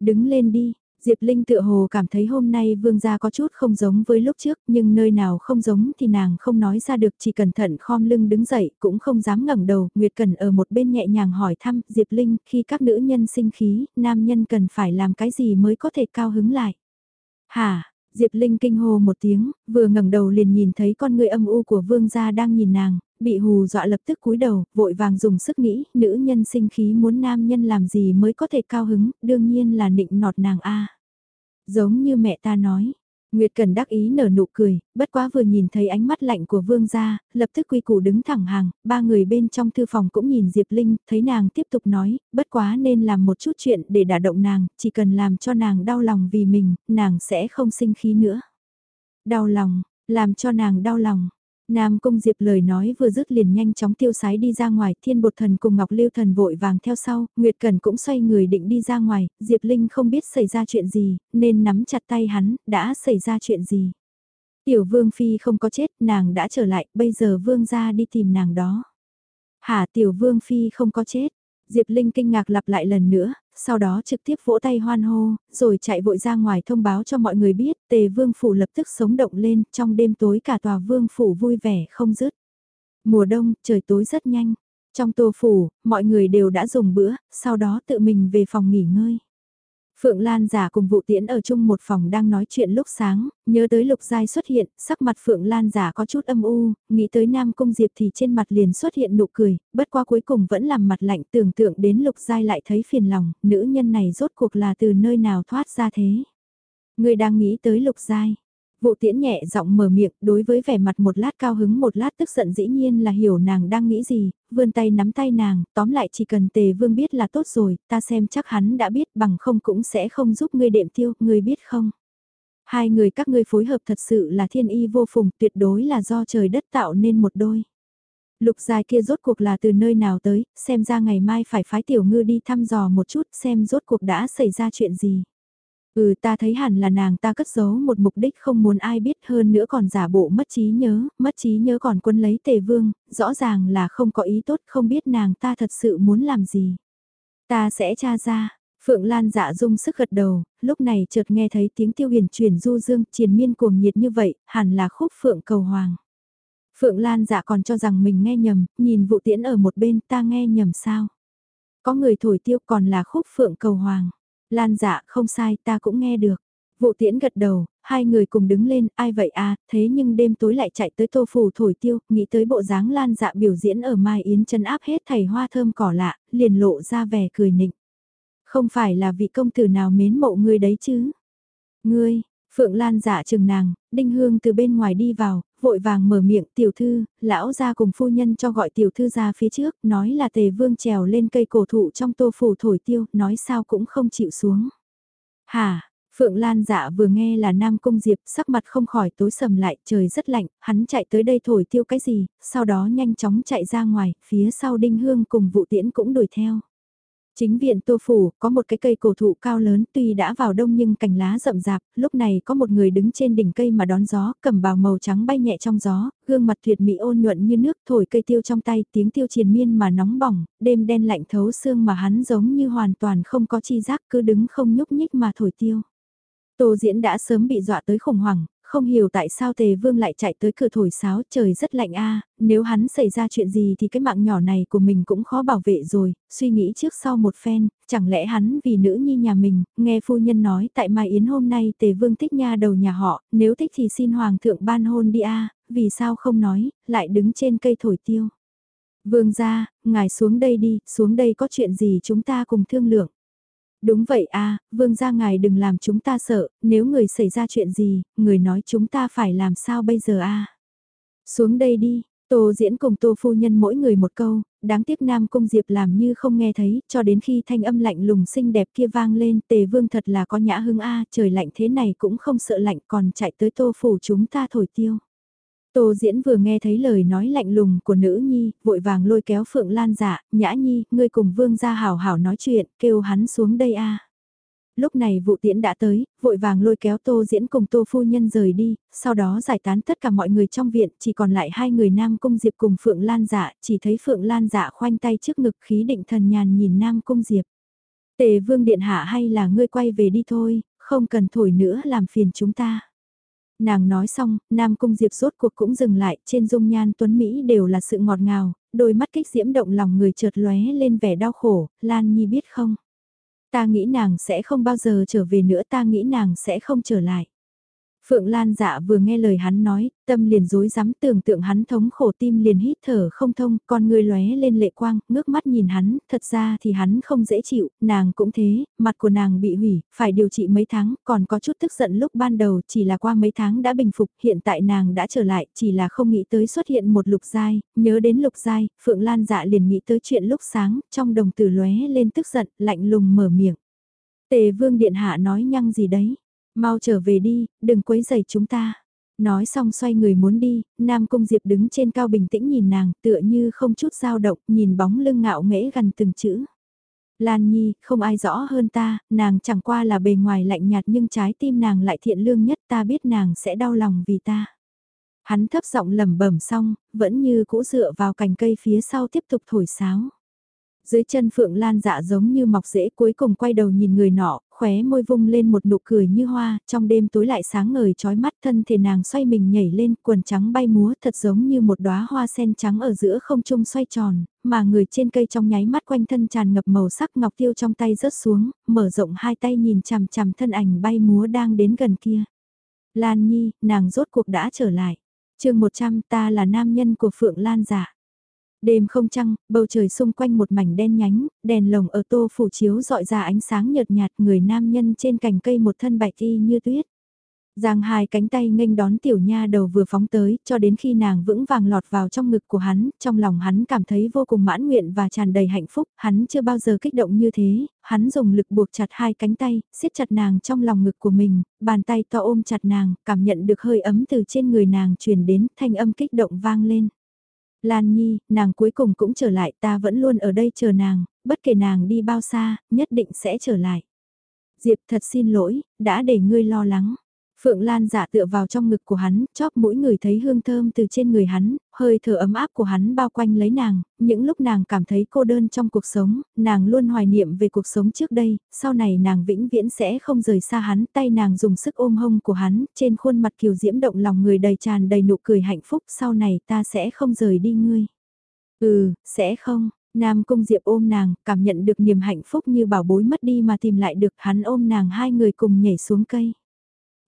Đứng lên đi, Diệp Linh tự hồ cảm thấy hôm nay vương gia có chút không giống với lúc trước, nhưng nơi nào không giống thì nàng không nói ra được chỉ cẩn thận khom lưng đứng dậy, cũng không dám ngẩng đầu, Nguyệt Cần ở một bên nhẹ nhàng hỏi thăm, Diệp Linh, khi các nữ nhân sinh khí, nam nhân cần phải làm cái gì mới có thể cao hứng lại. Hả, Diệp Linh kinh hồ một tiếng, vừa ngẩng đầu liền nhìn thấy con người âm u của vương gia đang nhìn nàng, bị hù dọa lập tức cúi đầu, vội vàng dùng sức nghĩ, nữ nhân sinh khí muốn nam nhân làm gì mới có thể cao hứng, đương nhiên là nịnh nọt nàng a. Giống như mẹ ta nói, Nguyệt Cần đắc ý nở nụ cười, bất quá vừa nhìn thấy ánh mắt lạnh của vương gia, lập tức quy củ đứng thẳng hàng, ba người bên trong thư phòng cũng nhìn Diệp Linh, thấy nàng tiếp tục nói, bất quá nên làm một chút chuyện để đả động nàng, chỉ cần làm cho nàng đau lòng vì mình, nàng sẽ không sinh khí nữa. Đau lòng, làm cho nàng đau lòng, Nam Cung Diệp lời nói vừa dứt liền nhanh chóng tiêu sái đi ra ngoài, thiên bột thần cùng Ngọc Lưu thần vội vàng theo sau, Nguyệt Cần cũng xoay người định đi ra ngoài, Diệp Linh không biết xảy ra chuyện gì, nên nắm chặt tay hắn, đã xảy ra chuyện gì. Tiểu Vương Phi không có chết, nàng đã trở lại, bây giờ Vương ra đi tìm nàng đó. Hả Tiểu Vương Phi không có chết, Diệp Linh kinh ngạc lặp lại lần nữa, sau đó trực tiếp vỗ tay hoan hô, rồi chạy vội ra ngoài thông báo cho mọi người biết, tề vương phủ lập tức sống động lên, trong đêm tối cả tòa vương phủ vui vẻ không dứt. Mùa đông, trời tối rất nhanh. Trong tô phủ, mọi người đều đã dùng bữa, sau đó tự mình về phòng nghỉ ngơi. Phượng Lan giả cùng vụ tiễn ở chung một phòng đang nói chuyện lúc sáng, nhớ tới lục giai xuất hiện, sắc mặt Phượng Lan giả có chút âm u, nghĩ tới Nam Cung Diệp thì trên mặt liền xuất hiện nụ cười, bất qua cuối cùng vẫn làm mặt lạnh tưởng tượng đến lục giai lại thấy phiền lòng, nữ nhân này rốt cuộc là từ nơi nào thoát ra thế. Người đang nghĩ tới lục giai, Vụ tiễn nhẹ giọng mở miệng, đối với vẻ mặt một lát cao hứng một lát tức giận dĩ nhiên là hiểu nàng đang nghĩ gì, vươn tay nắm tay nàng, tóm lại chỉ cần tề vương biết là tốt rồi, ta xem chắc hắn đã biết bằng không cũng sẽ không giúp ngươi đệm tiêu, ngươi biết không? Hai người các ngươi phối hợp thật sự là thiên y vô phùng, tuyệt đối là do trời đất tạo nên một đôi. Lục dài kia rốt cuộc là từ nơi nào tới, xem ra ngày mai phải phái tiểu ngư đi thăm dò một chút xem rốt cuộc đã xảy ra chuyện gì. Ừ ta thấy hẳn là nàng ta cất giấu một mục đích không muốn ai biết hơn nữa còn giả bộ mất trí nhớ, mất trí nhớ còn quân lấy tề vương, rõ ràng là không có ý tốt không biết nàng ta thật sự muốn làm gì. Ta sẽ tra ra, Phượng Lan dạ dung sức gật đầu, lúc này chợt nghe thấy tiếng tiêu huyền truyền du dương triền miên cuồng nhiệt như vậy, hẳn là khúc Phượng cầu hoàng. Phượng Lan dạ còn cho rằng mình nghe nhầm, nhìn vụ tiễn ở một bên ta nghe nhầm sao. Có người thổi tiêu còn là khúc Phượng cầu hoàng. Lan dạ không sai ta cũng nghe được. Vụ tiễn gật đầu, hai người cùng đứng lên, ai vậy à, thế nhưng đêm tối lại chạy tới tô phủ thổi tiêu, nghĩ tới bộ dáng lan dạ biểu diễn ở Mai Yến chân áp hết thầy hoa thơm cỏ lạ, liền lộ ra vẻ cười nịnh. Không phải là vị công tử nào mến mộ ngươi đấy chứ? Ngươi, Phượng Lan dạ chừng nàng, Đinh Hương từ bên ngoài đi vào, vội vàng mở miệng tiểu thư, lão ra cùng phu nhân cho gọi tiểu thư ra phía trước, nói là tề vương trèo lên cây cổ thụ trong tô phủ thổi tiêu, nói sao cũng không chịu xuống. hà Phượng Lan dạ vừa nghe là Nam Cung Diệp, sắc mặt không khỏi tối sầm lại, trời rất lạnh, hắn chạy tới đây thổi tiêu cái gì, sau đó nhanh chóng chạy ra ngoài, phía sau Đinh Hương cùng vụ tiễn cũng đuổi theo. Chính viện Tô Phủ có một cái cây cổ thụ cao lớn tuy đã vào đông nhưng cành lá rậm rạp, lúc này có một người đứng trên đỉnh cây mà đón gió, cầm bào màu trắng bay nhẹ trong gió, gương mặt tuyệt mỹ ôn nhuận như nước thổi cây tiêu trong tay, tiếng tiêu triền miên mà nóng bỏng, đêm đen lạnh thấu xương mà hắn giống như hoàn toàn không có chi giác cứ đứng không nhúc nhích mà thổi tiêu. Tô diễn đã sớm bị dọa tới khủng hoảng, không hiểu tại sao tề vương lại chạy tới cửa thổi sáo trời rất lạnh a nếu hắn xảy ra chuyện gì thì cái mạng nhỏ này của mình cũng khó bảo vệ rồi, suy nghĩ trước sau một phen, chẳng lẽ hắn vì nữ nhi nhà mình, nghe phu nhân nói tại Mai Yến hôm nay tề vương thích nha đầu nhà họ, nếu thích thì xin hoàng thượng ban hôn đi a vì sao không nói, lại đứng trên cây thổi tiêu. Vương ra, ngài xuống đây đi, xuống đây có chuyện gì chúng ta cùng thương lượng. Đúng vậy a vương gia ngài đừng làm chúng ta sợ, nếu người xảy ra chuyện gì, người nói chúng ta phải làm sao bây giờ a Xuống đây đi, Tô diễn cùng Tô phu nhân mỗi người một câu, đáng tiếc Nam Cung Diệp làm như không nghe thấy, cho đến khi thanh âm lạnh lùng xinh đẹp kia vang lên, tề vương thật là có nhã hưng a trời lạnh thế này cũng không sợ lạnh còn chạy tới Tô phủ chúng ta thổi tiêu. Tô Diễn vừa nghe thấy lời nói lạnh lùng của nữ nhi, vội vàng lôi kéo Phượng Lan dạ, nhã nhi, ngươi cùng vương gia hảo hảo nói chuyện, kêu hắn xuống đây a. Lúc này vụ tiễn đã tới, vội vàng lôi kéo Tô Diễn cùng Tô Phu Nhân rời đi, sau đó giải tán tất cả mọi người trong viện, chỉ còn lại hai người Nam Cung Diệp cùng Phượng Lan dạ, chỉ thấy Phượng Lan dạ khoanh tay trước ngực khí định thần nhàn nhìn Nam Cung Diệp. Tề vương điện hạ hay là ngươi quay về đi thôi, không cần thổi nữa làm phiền chúng ta. Nàng nói xong, Nam Cung Diệp rốt cuộc cũng dừng lại, trên dung nhan tuấn Mỹ đều là sự ngọt ngào, đôi mắt kích diễm động lòng người chợt lóe lên vẻ đau khổ, Lan Nhi biết không? Ta nghĩ nàng sẽ không bao giờ trở về nữa ta nghĩ nàng sẽ không trở lại. Phượng Lan dạ vừa nghe lời hắn nói, tâm liền rối rắm tưởng tượng hắn thống khổ tim liền hít thở không thông, con người lóe lên lệ quang, ngước mắt nhìn hắn, thật ra thì hắn không dễ chịu, nàng cũng thế, mặt của nàng bị hủy, phải điều trị mấy tháng, còn có chút tức giận lúc ban đầu chỉ là qua mấy tháng đã bình phục, hiện tại nàng đã trở lại, chỉ là không nghĩ tới xuất hiện một lục giai, nhớ đến lục giai, Phượng Lan dạ liền nghĩ tới chuyện lúc sáng, trong đồng tử lóe lên tức giận, lạnh lùng mở miệng. Tề vương điện hạ nói nhăng gì đấy Mau trở về đi, đừng quấy rầy chúng ta. Nói xong xoay người muốn đi, Nam Cung Diệp đứng trên cao bình tĩnh nhìn nàng, tựa như không chút dao động, nhìn bóng lưng ngạo nghễ gần từng chữ. Lan Nhi, không ai rõ hơn ta, nàng chẳng qua là bề ngoài lạnh nhạt nhưng trái tim nàng lại thiện lương nhất ta biết nàng sẽ đau lòng vì ta. Hắn thấp giọng lẩm bẩm xong, vẫn như cũ dựa vào cành cây phía sau tiếp tục thổi sáo. Dưới chân Phượng Lan dạ giống như mọc rễ cuối cùng quay đầu nhìn người nọ, khóe môi vung lên một nụ cười như hoa, trong đêm tối lại sáng ngời trói mắt thân thể nàng xoay mình nhảy lên, quần trắng bay múa thật giống như một đóa hoa sen trắng ở giữa không trung xoay tròn, mà người trên cây trong nháy mắt quanh thân tràn ngập màu sắc ngọc tiêu trong tay rớt xuống, mở rộng hai tay nhìn chằm chằm thân ảnh bay múa đang đến gần kia. Lan Nhi, nàng rốt cuộc đã trở lại. chương 100 ta là nam nhân của Phượng Lan giả. Đêm không trăng, bầu trời xung quanh một mảnh đen nhánh, đèn lồng ở tô phủ chiếu dọi ra ánh sáng nhợt nhạt người nam nhân trên cành cây một thân bạch y như tuyết. Giang hai cánh tay nghênh đón tiểu nha đầu vừa phóng tới, cho đến khi nàng vững vàng lọt vào trong ngực của hắn, trong lòng hắn cảm thấy vô cùng mãn nguyện và tràn đầy hạnh phúc, hắn chưa bao giờ kích động như thế, hắn dùng lực buộc chặt hai cánh tay, siết chặt nàng trong lòng ngực của mình, bàn tay to ôm chặt nàng, cảm nhận được hơi ấm từ trên người nàng truyền đến, thanh âm kích động vang lên. Lan Nhi, nàng cuối cùng cũng trở lại ta vẫn luôn ở đây chờ nàng, bất kể nàng đi bao xa, nhất định sẽ trở lại. Diệp thật xin lỗi, đã để ngươi lo lắng. Phượng Lan giả tựa vào trong ngực của hắn, chóp mũi người thấy hương thơm từ trên người hắn, hơi thở ấm áp của hắn bao quanh lấy nàng, những lúc nàng cảm thấy cô đơn trong cuộc sống, nàng luôn hoài niệm về cuộc sống trước đây, sau này nàng vĩnh viễn sẽ không rời xa hắn, tay nàng dùng sức ôm hông của hắn, trên khuôn mặt kiều diễm động lòng người đầy tràn đầy nụ cười hạnh phúc, sau này ta sẽ không rời đi ngươi. Ừ, sẽ không. Nam Cung Diệp ôm nàng, cảm nhận được niềm hạnh phúc như bảo bối mất đi mà tìm lại được hắn ôm nàng hai người cùng nhảy xuống cây.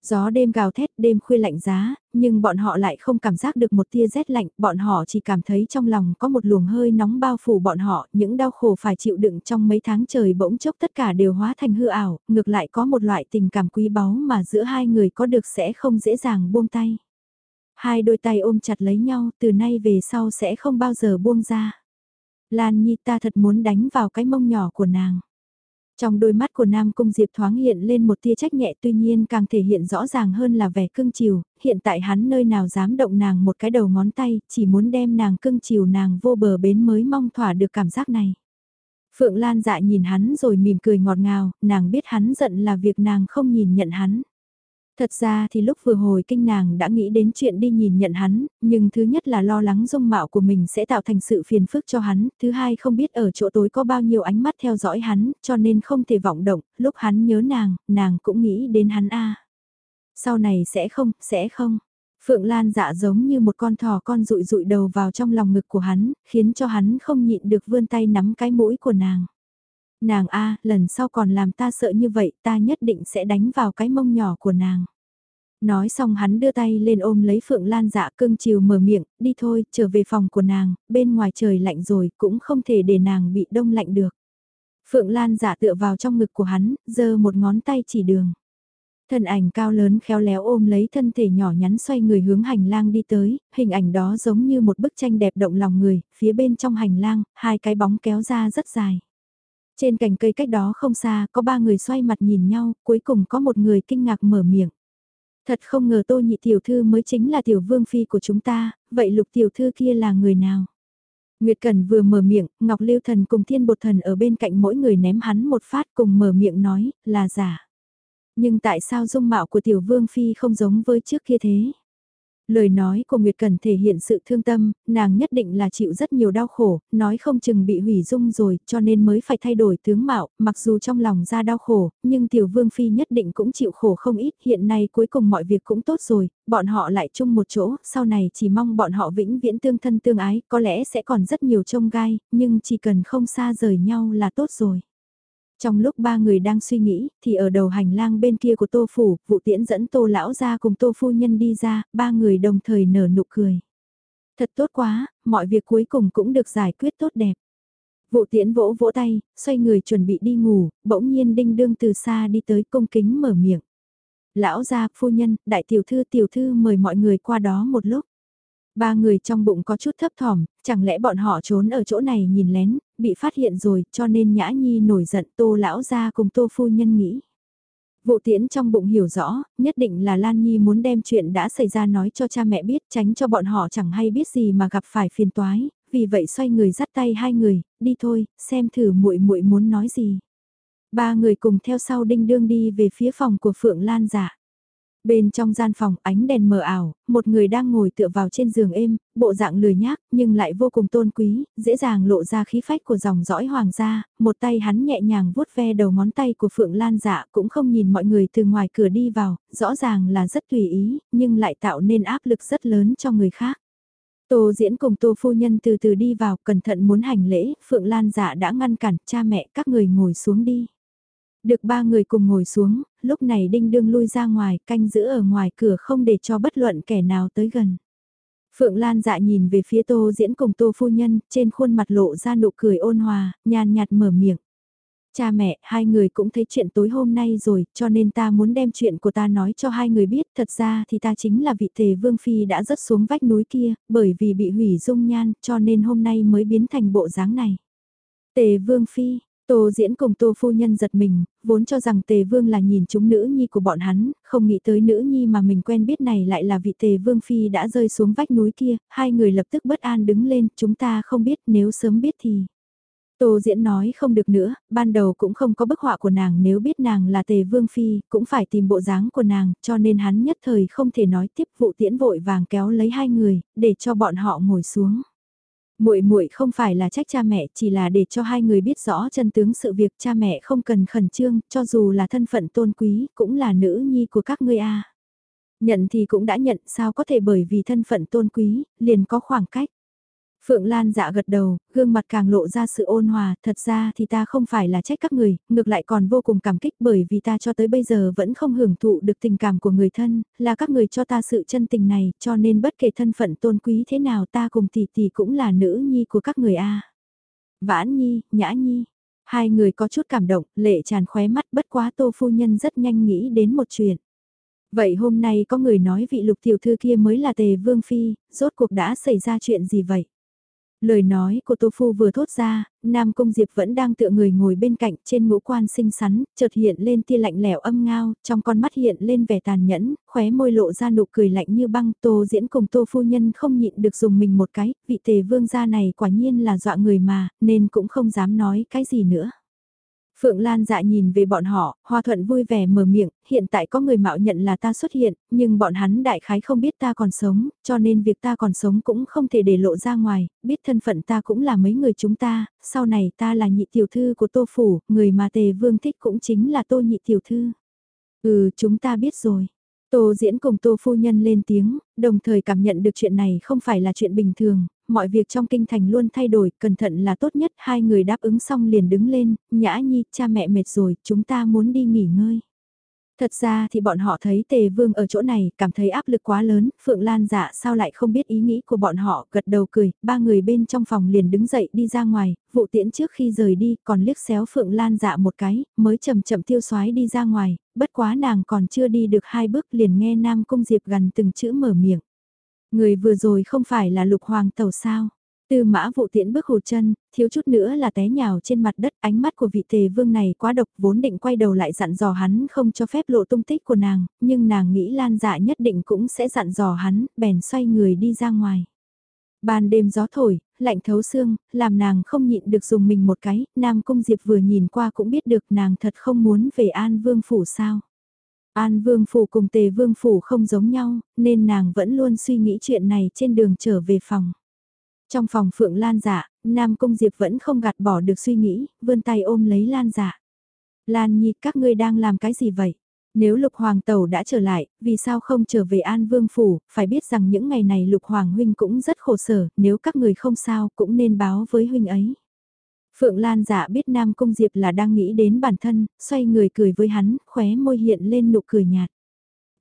Gió đêm gào thét đêm khuya lạnh giá, nhưng bọn họ lại không cảm giác được một tia rét lạnh, bọn họ chỉ cảm thấy trong lòng có một luồng hơi nóng bao phủ bọn họ, những đau khổ phải chịu đựng trong mấy tháng trời bỗng chốc tất cả đều hóa thành hư ảo, ngược lại có một loại tình cảm quý báu mà giữa hai người có được sẽ không dễ dàng buông tay. Hai đôi tay ôm chặt lấy nhau, từ nay về sau sẽ không bao giờ buông ra. Lan Nhi ta thật muốn đánh vào cái mông nhỏ của nàng. Trong đôi mắt của Nam Cung Diệp thoáng hiện lên một tia trách nhẹ tuy nhiên càng thể hiện rõ ràng hơn là vẻ cưng chiều, hiện tại hắn nơi nào dám động nàng một cái đầu ngón tay, chỉ muốn đem nàng cưng chiều nàng vô bờ bến mới mong thỏa được cảm giác này. Phượng Lan dạ nhìn hắn rồi mỉm cười ngọt ngào, nàng biết hắn giận là việc nàng không nhìn nhận hắn. Thật ra thì lúc vừa hồi kinh nàng đã nghĩ đến chuyện đi nhìn nhận hắn, nhưng thứ nhất là lo lắng dung mạo của mình sẽ tạo thành sự phiền phức cho hắn, thứ hai không biết ở chỗ tối có bao nhiêu ánh mắt theo dõi hắn, cho nên không thể vọng động, lúc hắn nhớ nàng, nàng cũng nghĩ đến hắn a. Sau này sẽ không, sẽ không. Phượng Lan dạ giống như một con thỏ con rụi rụi đầu vào trong lòng ngực của hắn, khiến cho hắn không nhịn được vươn tay nắm cái mũi của nàng. Nàng a, lần sau còn làm ta sợ như vậy, ta nhất định sẽ đánh vào cái mông nhỏ của nàng. Nói xong hắn đưa tay lên ôm lấy Phượng Lan dạ cưng chiều mở miệng, đi thôi, trở về phòng của nàng, bên ngoài trời lạnh rồi, cũng không thể để nàng bị đông lạnh được. Phượng Lan dạ tựa vào trong ngực của hắn, giơ một ngón tay chỉ đường. Thân ảnh cao lớn khéo léo ôm lấy thân thể nhỏ nhắn xoay người hướng hành lang đi tới, hình ảnh đó giống như một bức tranh đẹp động lòng người, phía bên trong hành lang, hai cái bóng kéo ra rất dài. Trên cành cây cách đó không xa, có ba người xoay mặt nhìn nhau, cuối cùng có một người kinh ngạc mở miệng. Thật không ngờ tô nhị tiểu thư mới chính là tiểu vương phi của chúng ta, vậy lục tiểu thư kia là người nào? Nguyệt Cần vừa mở miệng, Ngọc Lưu Thần cùng Thiên Bột Thần ở bên cạnh mỗi người ném hắn một phát cùng mở miệng nói, là giả. Nhưng tại sao dung mạo của tiểu vương phi không giống với trước kia thế? Lời nói của Nguyệt Cần thể hiện sự thương tâm, nàng nhất định là chịu rất nhiều đau khổ, nói không chừng bị hủy dung rồi, cho nên mới phải thay đổi tướng mạo, mặc dù trong lòng ra đau khổ, nhưng Tiểu Vương Phi nhất định cũng chịu khổ không ít, hiện nay cuối cùng mọi việc cũng tốt rồi, bọn họ lại chung một chỗ, sau này chỉ mong bọn họ vĩnh viễn tương thân tương ái, có lẽ sẽ còn rất nhiều trông gai, nhưng chỉ cần không xa rời nhau là tốt rồi. Trong lúc ba người đang suy nghĩ, thì ở đầu hành lang bên kia của tô phủ, vụ tiễn dẫn tô lão ra cùng tô phu nhân đi ra, ba người đồng thời nở nụ cười. Thật tốt quá, mọi việc cuối cùng cũng được giải quyết tốt đẹp. Vụ tiễn vỗ vỗ tay, xoay người chuẩn bị đi ngủ, bỗng nhiên đinh đương từ xa đi tới công kính mở miệng. Lão gia, phu nhân, đại tiểu thư tiểu thư mời mọi người qua đó một lúc. Ba người trong bụng có chút thấp thỏm, chẳng lẽ bọn họ trốn ở chỗ này nhìn lén, bị phát hiện rồi cho nên Nhã Nhi nổi giận tô lão gia cùng tô phu nhân nghĩ. Vụ tiễn trong bụng hiểu rõ, nhất định là Lan Nhi muốn đem chuyện đã xảy ra nói cho cha mẹ biết tránh cho bọn họ chẳng hay biết gì mà gặp phải phiền toái, vì vậy xoay người dắt tay hai người, đi thôi, xem thử muội muội muốn nói gì. Ba người cùng theo sau đinh đương đi về phía phòng của Phượng Lan giả. Bên trong gian phòng ánh đèn mờ ảo, một người đang ngồi tựa vào trên giường êm, bộ dạng lười nhác nhưng lại vô cùng tôn quý, dễ dàng lộ ra khí phách của dòng dõi hoàng gia, một tay hắn nhẹ nhàng vuốt ve đầu ngón tay của Phượng Lan dạ cũng không nhìn mọi người từ ngoài cửa đi vào, rõ ràng là rất tùy ý, nhưng lại tạo nên áp lực rất lớn cho người khác. Tô diễn cùng tô phu nhân từ từ đi vào, cẩn thận muốn hành lễ, Phượng Lan dạ đã ngăn cản, cha mẹ các người ngồi xuống đi. Được ba người cùng ngồi xuống, lúc này đinh đương lui ra ngoài, canh giữ ở ngoài cửa không để cho bất luận kẻ nào tới gần. Phượng Lan dạ nhìn về phía tô diễn cùng tô phu nhân, trên khuôn mặt lộ ra nụ cười ôn hòa, nhàn nhạt mở miệng. Cha mẹ, hai người cũng thấy chuyện tối hôm nay rồi, cho nên ta muốn đem chuyện của ta nói cho hai người biết. Thật ra thì ta chính là vị tề vương phi đã rớt xuống vách núi kia, bởi vì bị hủy dung nhan, cho nên hôm nay mới biến thành bộ dáng này. Tề vương phi, Tô diễn cùng tô phu nhân giật mình, vốn cho rằng tề vương là nhìn chúng nữ nhi của bọn hắn, không nghĩ tới nữ nhi mà mình quen biết này lại là vị tề vương phi đã rơi xuống vách núi kia, hai người lập tức bất an đứng lên, chúng ta không biết nếu sớm biết thì. Tô diễn nói không được nữa, ban đầu cũng không có bức họa của nàng nếu biết nàng là tề vương phi, cũng phải tìm bộ dáng của nàng, cho nên hắn nhất thời không thể nói tiếp vụ tiễn vội vàng kéo lấy hai người, để cho bọn họ ngồi xuống muội muội không phải là trách cha mẹ, chỉ là để cho hai người biết rõ chân tướng sự việc cha mẹ không cần khẩn trương, cho dù là thân phận tôn quý, cũng là nữ nhi của các ngươi a. Nhận thì cũng đã nhận, sao có thể bởi vì thân phận tôn quý, liền có khoảng cách. Phượng Lan dạ gật đầu, gương mặt càng lộ ra sự ôn hòa, thật ra thì ta không phải là trách các người, ngược lại còn vô cùng cảm kích bởi vì ta cho tới bây giờ vẫn không hưởng thụ được tình cảm của người thân, là các người cho ta sự chân tình này, cho nên bất kể thân phận tôn quý thế nào ta cùng tỷ tỷ cũng là nữ nhi của các người a. Vãn Nhi, Nhã Nhi, hai người có chút cảm động, lệ tràn khóe mắt bất quá tô phu nhân rất nhanh nghĩ đến một chuyện. Vậy hôm nay có người nói vị lục tiểu thư kia mới là tề vương phi, rốt cuộc đã xảy ra chuyện gì vậy? Lời nói của Tô Phu vừa thốt ra, Nam Cung Diệp vẫn đang tựa người ngồi bên cạnh trên ngũ quan xinh xắn, chợt hiện lên tia lạnh lẽo âm ngao, trong con mắt hiện lên vẻ tàn nhẫn, khóe môi lộ ra nụ cười lạnh như băng. Tô diễn cùng Tô Phu Nhân không nhịn được dùng mình một cái, vị tề vương gia này quả nhiên là dọa người mà, nên cũng không dám nói cái gì nữa. Phượng Lan dạ nhìn về bọn họ, Hoa Thuận vui vẻ mở miệng, hiện tại có người mạo nhận là ta xuất hiện, nhưng bọn hắn đại khái không biết ta còn sống, cho nên việc ta còn sống cũng không thể để lộ ra ngoài, biết thân phận ta cũng là mấy người chúng ta, sau này ta là nhị tiểu thư của Tô Phủ, người mà Tề Vương thích cũng chính là Tô nhị tiểu thư. Ừ, chúng ta biết rồi. Tô diễn cùng Tô Phu Nhân lên tiếng, đồng thời cảm nhận được chuyện này không phải là chuyện bình thường, mọi việc trong kinh thành luôn thay đổi, cẩn thận là tốt nhất, hai người đáp ứng xong liền đứng lên, nhã nhi, cha mẹ mệt rồi, chúng ta muốn đi nghỉ ngơi. Thật ra thì bọn họ thấy tề vương ở chỗ này, cảm thấy áp lực quá lớn, Phượng Lan dạ sao lại không biết ý nghĩ của bọn họ, gật đầu cười, ba người bên trong phòng liền đứng dậy đi ra ngoài, vụ tiễn trước khi rời đi còn liếc xéo Phượng Lan dạ một cái, mới chậm chậm tiêu xoái đi ra ngoài, bất quá nàng còn chưa đi được hai bước liền nghe Nam Cung Diệp gần từng chữ mở miệng. Người vừa rồi không phải là lục hoàng tàu sao. Tư mã vụ tiễn bước hụt chân, thiếu chút nữa là té nhào trên mặt đất ánh mắt của vị tề vương này quá độc vốn định quay đầu lại dặn dò hắn không cho phép lộ tung tích của nàng, nhưng nàng nghĩ lan dạ nhất định cũng sẽ dặn dò hắn, bèn xoay người đi ra ngoài. Ban đêm gió thổi, lạnh thấu xương, làm nàng không nhịn được dùng mình một cái, Nam Cung Diệp vừa nhìn qua cũng biết được nàng thật không muốn về An Vương Phủ sao. An Vương Phủ cùng Tề Vương Phủ không giống nhau, nên nàng vẫn luôn suy nghĩ chuyện này trên đường trở về phòng. Trong phòng Phượng Lan dạ, Nam Cung Diệp vẫn không gạt bỏ được suy nghĩ, vươn tay ôm lấy Lan dạ. Lan Nhi các ngươi đang làm cái gì vậy? Nếu Lục Hoàng Tẩu đã trở lại, vì sao không trở về An Vương Phủ, phải biết rằng những ngày này Lục Hoàng Huynh cũng rất khổ sở, nếu các người không sao cũng nên báo với Huynh ấy. Phượng Lan dạ biết Nam Cung Diệp là đang nghĩ đến bản thân, xoay người cười với hắn, khóe môi hiện lên nụ cười nhạt.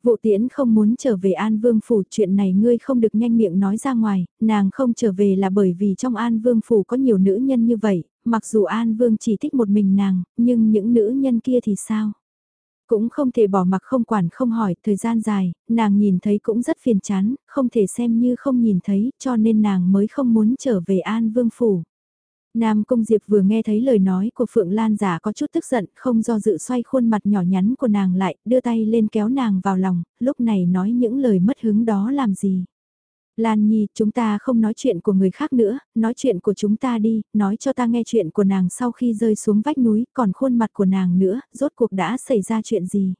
Vụ tiễn không muốn trở về An Vương Phủ chuyện này ngươi không được nhanh miệng nói ra ngoài, nàng không trở về là bởi vì trong An Vương Phủ có nhiều nữ nhân như vậy, mặc dù An Vương chỉ thích một mình nàng, nhưng những nữ nhân kia thì sao? Cũng không thể bỏ mặc không quản không hỏi, thời gian dài, nàng nhìn thấy cũng rất phiền chán, không thể xem như không nhìn thấy, cho nên nàng mới không muốn trở về An Vương Phủ. Nam Cung Diệp vừa nghe thấy lời nói của Phượng Lan giả có chút tức giận, không do dự xoay khuôn mặt nhỏ nhắn của nàng lại, đưa tay lên kéo nàng vào lòng, lúc này nói những lời mất hứng đó làm gì. Lan Nhi, chúng ta không nói chuyện của người khác nữa, nói chuyện của chúng ta đi, nói cho ta nghe chuyện của nàng sau khi rơi xuống vách núi, còn khuôn mặt của nàng nữa, rốt cuộc đã xảy ra chuyện gì.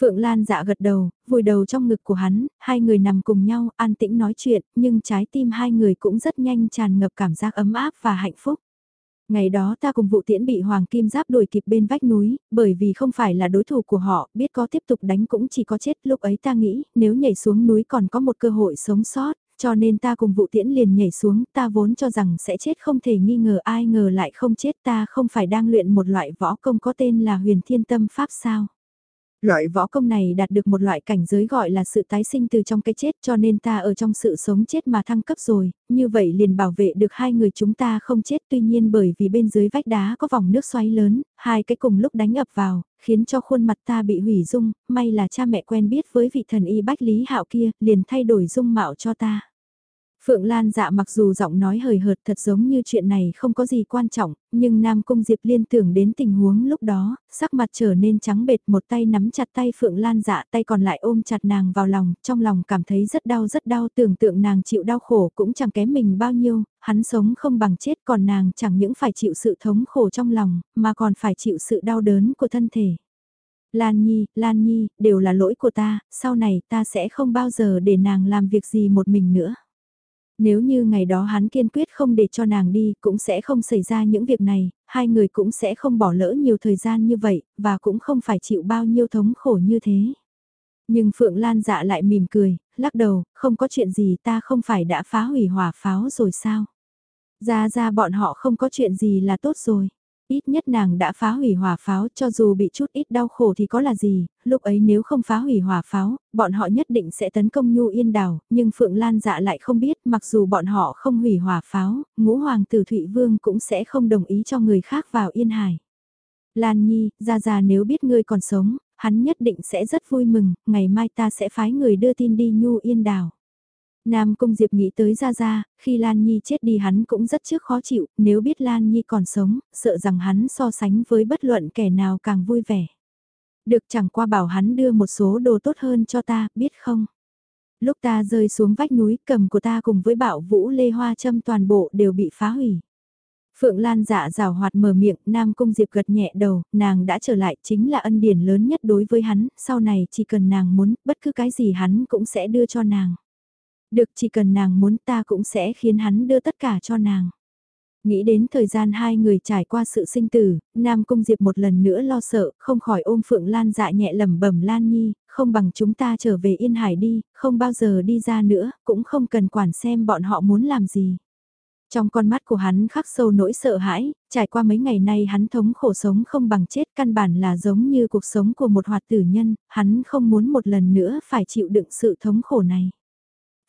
Phượng Lan dạ gật đầu, vùi đầu trong ngực của hắn, hai người nằm cùng nhau, an tĩnh nói chuyện, nhưng trái tim hai người cũng rất nhanh tràn ngập cảm giác ấm áp và hạnh phúc. Ngày đó ta cùng vụ tiễn bị Hoàng Kim Giáp đuổi kịp bên vách núi, bởi vì không phải là đối thủ của họ, biết có tiếp tục đánh cũng chỉ có chết. Lúc ấy ta nghĩ, nếu nhảy xuống núi còn có một cơ hội sống sót, cho nên ta cùng vụ tiễn liền nhảy xuống, ta vốn cho rằng sẽ chết không thể nghi ngờ ai ngờ lại không chết ta không phải đang luyện một loại võ công có tên là huyền thiên tâm pháp sao. Loại võ công này đạt được một loại cảnh giới gọi là sự tái sinh từ trong cái chết cho nên ta ở trong sự sống chết mà thăng cấp rồi, như vậy liền bảo vệ được hai người chúng ta không chết tuy nhiên bởi vì bên dưới vách đá có vòng nước xoáy lớn, hai cái cùng lúc đánh ập vào, khiến cho khuôn mặt ta bị hủy dung, may là cha mẹ quen biết với vị thần y bách lý hạo kia, liền thay đổi dung mạo cho ta. Phượng Lan dạ mặc dù giọng nói hời hợt thật giống như chuyện này không có gì quan trọng, nhưng Nam Cung Diệp liên tưởng đến tình huống lúc đó, sắc mặt trở nên trắng bệt một tay nắm chặt tay Phượng Lan dạ tay còn lại ôm chặt nàng vào lòng, trong lòng cảm thấy rất đau rất đau tưởng tượng nàng chịu đau khổ cũng chẳng kém mình bao nhiêu, hắn sống không bằng chết còn nàng chẳng những phải chịu sự thống khổ trong lòng, mà còn phải chịu sự đau đớn của thân thể. Lan Nhi, Lan Nhi, đều là lỗi của ta, sau này ta sẽ không bao giờ để nàng làm việc gì một mình nữa. Nếu như ngày đó hắn kiên quyết không để cho nàng đi, cũng sẽ không xảy ra những việc này, hai người cũng sẽ không bỏ lỡ nhiều thời gian như vậy, và cũng không phải chịu bao nhiêu thống khổ như thế. Nhưng Phượng Lan dạ lại mỉm cười, lắc đầu, không có chuyện gì ta không phải đã phá hủy hỏa pháo rồi sao? Ra ra bọn họ không có chuyện gì là tốt rồi. Ít nhất nàng đã phá hủy hỏa pháo cho dù bị chút ít đau khổ thì có là gì, lúc ấy nếu không phá hủy hỏa pháo, bọn họ nhất định sẽ tấn công Nhu Yên Đảo, nhưng Phượng Lan dạ lại không biết mặc dù bọn họ không hủy hỏa pháo, ngũ hoàng tử Thụy Vương cũng sẽ không đồng ý cho người khác vào Yên Hải. Lan Nhi, ra ra nếu biết ngươi còn sống, hắn nhất định sẽ rất vui mừng, ngày mai ta sẽ phái người đưa tin đi Nhu Yên Đảo. Nam Cung Diệp nghĩ tới Gia Gia, khi Lan Nhi chết đi hắn cũng rất trước khó chịu, nếu biết Lan Nhi còn sống, sợ rằng hắn so sánh với bất luận kẻ nào càng vui vẻ. Được chẳng qua bảo hắn đưa một số đồ tốt hơn cho ta, biết không? Lúc ta rơi xuống vách núi cầm của ta cùng với bạo vũ lê hoa châm toàn bộ đều bị phá hủy. Phượng Lan dạ rào hoạt mở miệng, Nam Cung Diệp gật nhẹ đầu, nàng đã trở lại chính là ân điển lớn nhất đối với hắn, sau này chỉ cần nàng muốn, bất cứ cái gì hắn cũng sẽ đưa cho nàng. Được chỉ cần nàng muốn ta cũng sẽ khiến hắn đưa tất cả cho nàng. Nghĩ đến thời gian hai người trải qua sự sinh tử, Nam Cung Diệp một lần nữa lo sợ, không khỏi ôm Phượng Lan dạ nhẹ lầm bẩm Lan Nhi, không bằng chúng ta trở về Yên Hải đi, không bao giờ đi ra nữa, cũng không cần quản xem bọn họ muốn làm gì. Trong con mắt của hắn khắc sâu nỗi sợ hãi, trải qua mấy ngày nay hắn thống khổ sống không bằng chết căn bản là giống như cuộc sống của một hoạt tử nhân, hắn không muốn một lần nữa phải chịu đựng sự thống khổ này.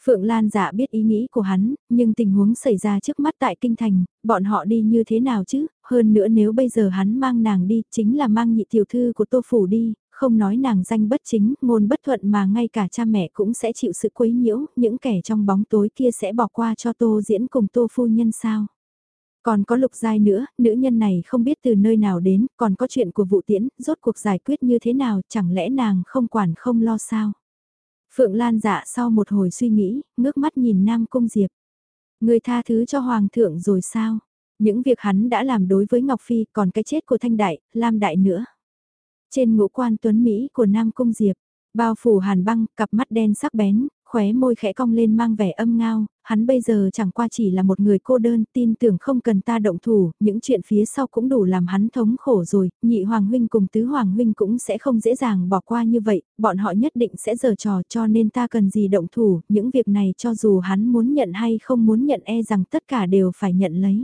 Phượng Lan dạ biết ý nghĩ của hắn, nhưng tình huống xảy ra trước mắt tại kinh thành, bọn họ đi như thế nào chứ, hơn nữa nếu bây giờ hắn mang nàng đi, chính là mang nhị tiểu thư của tô phủ đi, không nói nàng danh bất chính, ngôn bất thuận mà ngay cả cha mẹ cũng sẽ chịu sự quấy nhiễu, những kẻ trong bóng tối kia sẽ bỏ qua cho tô diễn cùng tô phu nhân sao. Còn có lục giai nữa, nữ nhân này không biết từ nơi nào đến, còn có chuyện của vụ tiễn, rốt cuộc giải quyết như thế nào, chẳng lẽ nàng không quản không lo sao. Phượng Lan dạ sau một hồi suy nghĩ, ngước mắt nhìn Nam Cung Diệp. Người tha thứ cho Hoàng thượng rồi sao? Những việc hắn đã làm đối với Ngọc Phi còn cái chết của Thanh Đại, Lam Đại nữa. Trên ngũ quan tuấn Mỹ của Nam Cung Diệp, bao phủ hàn băng, cặp mắt đen sắc bén, khóe môi khẽ cong lên mang vẻ âm ngao, hắn bây giờ chẳng qua chỉ là một người cô đơn, tin tưởng không cần ta động thủ, những chuyện phía sau cũng đủ làm hắn thống khổ rồi, nhị hoàng huynh cùng tứ hoàng huynh cũng sẽ không dễ dàng bỏ qua như vậy, bọn họ nhất định sẽ giở trò cho nên ta cần gì động thủ, những việc này cho dù hắn muốn nhận hay không muốn nhận e rằng tất cả đều phải nhận lấy.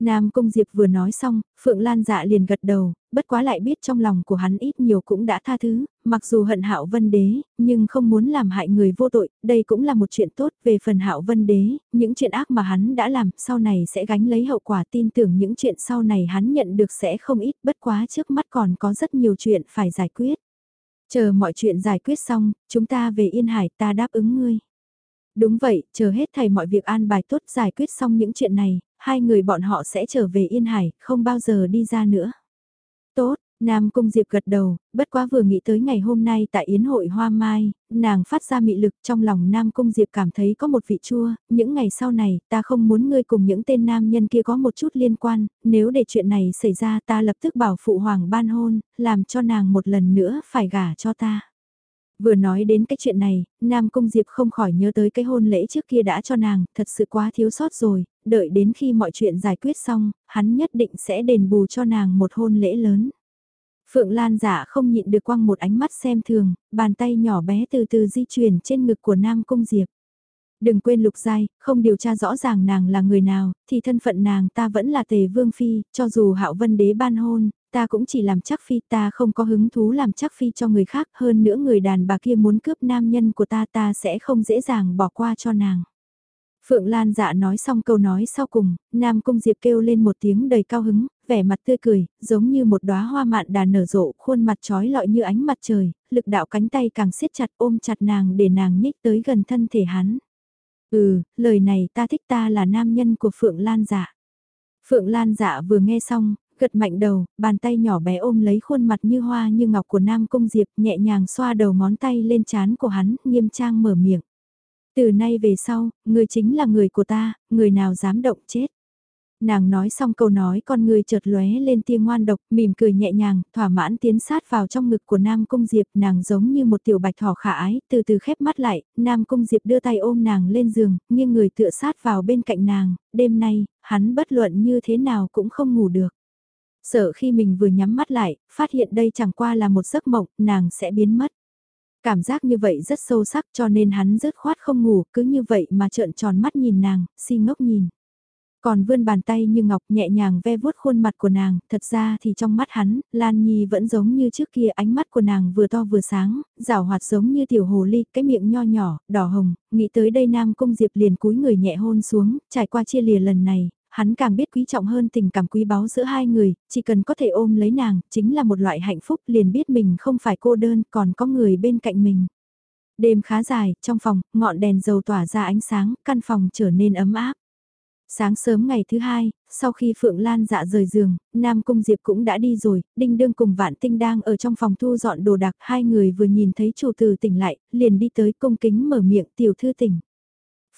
Nam Cung Diệp vừa nói xong, Phượng Lan dạ liền gật đầu, bất quá lại biết trong lòng của hắn ít nhiều cũng đã tha thứ, mặc dù hận hạo vân đế, nhưng không muốn làm hại người vô tội, đây cũng là một chuyện tốt về phần hạo vân đế, những chuyện ác mà hắn đã làm sau này sẽ gánh lấy hậu quả tin tưởng những chuyện sau này hắn nhận được sẽ không ít bất quá trước mắt còn có rất nhiều chuyện phải giải quyết. Chờ mọi chuyện giải quyết xong, chúng ta về Yên Hải ta đáp ứng ngươi. Đúng vậy, chờ hết thầy mọi việc an bài tốt giải quyết xong những chuyện này, hai người bọn họ sẽ trở về Yên Hải, không bao giờ đi ra nữa. Tốt, Nam Cung Diệp gật đầu, bất quá vừa nghĩ tới ngày hôm nay tại Yến hội Hoa Mai, nàng phát ra mị lực trong lòng Nam Cung Diệp cảm thấy có một vị chua, những ngày sau này ta không muốn ngươi cùng những tên nam nhân kia có một chút liên quan, nếu để chuyện này xảy ra ta lập tức bảo phụ hoàng ban hôn, làm cho nàng một lần nữa phải gả cho ta. Vừa nói đến cái chuyện này, Nam Cung Diệp không khỏi nhớ tới cái hôn lễ trước kia đã cho nàng, thật sự quá thiếu sót rồi, đợi đến khi mọi chuyện giải quyết xong, hắn nhất định sẽ đền bù cho nàng một hôn lễ lớn. Phượng Lan giả không nhịn được quăng một ánh mắt xem thường, bàn tay nhỏ bé từ từ di chuyển trên ngực của Nam Cung Diệp. Đừng quên lục giai, không điều tra rõ ràng nàng là người nào, thì thân phận nàng ta vẫn là tề vương phi, cho dù hạo vân đế ban hôn, ta cũng chỉ làm chắc phi ta không có hứng thú làm chắc phi cho người khác hơn nữa người đàn bà kia muốn cướp nam nhân của ta ta sẽ không dễ dàng bỏ qua cho nàng. Phượng Lan dạ nói xong câu nói sau cùng, Nam Cung Diệp kêu lên một tiếng đầy cao hứng, vẻ mặt tươi cười, giống như một đóa hoa mạn đà nở rộ, khuôn mặt trói lọi như ánh mặt trời, lực đạo cánh tay càng siết chặt ôm chặt nàng để nàng nhích tới gần thân thể hắn. Ừ, lời này ta thích ta là nam nhân của Phượng Lan dạ. Phượng Lan dạ vừa nghe xong, gật mạnh đầu, bàn tay nhỏ bé ôm lấy khuôn mặt như hoa như ngọc của Nam Cung Diệp nhẹ nhàng xoa đầu ngón tay lên trán của hắn, nghiêm trang mở miệng. Từ nay về sau, người chính là người của ta, người nào dám động chết. Nàng nói xong câu nói con người chợt lóe lên tia ngoan độc, mỉm cười nhẹ nhàng, thỏa mãn tiến sát vào trong ngực của Nam Cung Diệp, nàng giống như một tiểu bạch thỏ khả ái, từ từ khép mắt lại, Nam Cung Diệp đưa tay ôm nàng lên giường, nghiêng người tựa sát vào bên cạnh nàng, đêm nay, hắn bất luận như thế nào cũng không ngủ được. Sợ khi mình vừa nhắm mắt lại, phát hiện đây chẳng qua là một giấc mộng, nàng sẽ biến mất. Cảm giác như vậy rất sâu sắc cho nên hắn rớt khoát không ngủ, cứ như vậy mà trợn tròn mắt nhìn nàng, si ngốc nhìn. Còn vươn bàn tay như ngọc nhẹ nhàng ve vuốt khuôn mặt của nàng, thật ra thì trong mắt hắn, Lan Nhi vẫn giống như trước kia ánh mắt của nàng vừa to vừa sáng, rảo hoạt giống như tiểu hồ ly, cái miệng nho nhỏ, đỏ hồng, nghĩ tới đây Nam Cung Diệp liền cúi người nhẹ hôn xuống, trải qua chia lìa lần này, hắn càng biết quý trọng hơn tình cảm quý báu giữa hai người, chỉ cần có thể ôm lấy nàng, chính là một loại hạnh phúc liền biết mình không phải cô đơn, còn có người bên cạnh mình. Đêm khá dài, trong phòng, ngọn đèn dầu tỏa ra ánh sáng, căn phòng trở nên ấm áp. Sáng sớm ngày thứ hai, sau khi Phượng Lan dạ rời giường, Nam Cung Diệp cũng đã đi rồi, Đinh Đương cùng Vạn Tinh đang ở trong phòng thu dọn đồ đạc, hai người vừa nhìn thấy chủ tử tỉnh lại, liền đi tới cung kính mở miệng tiểu thư tỉnh.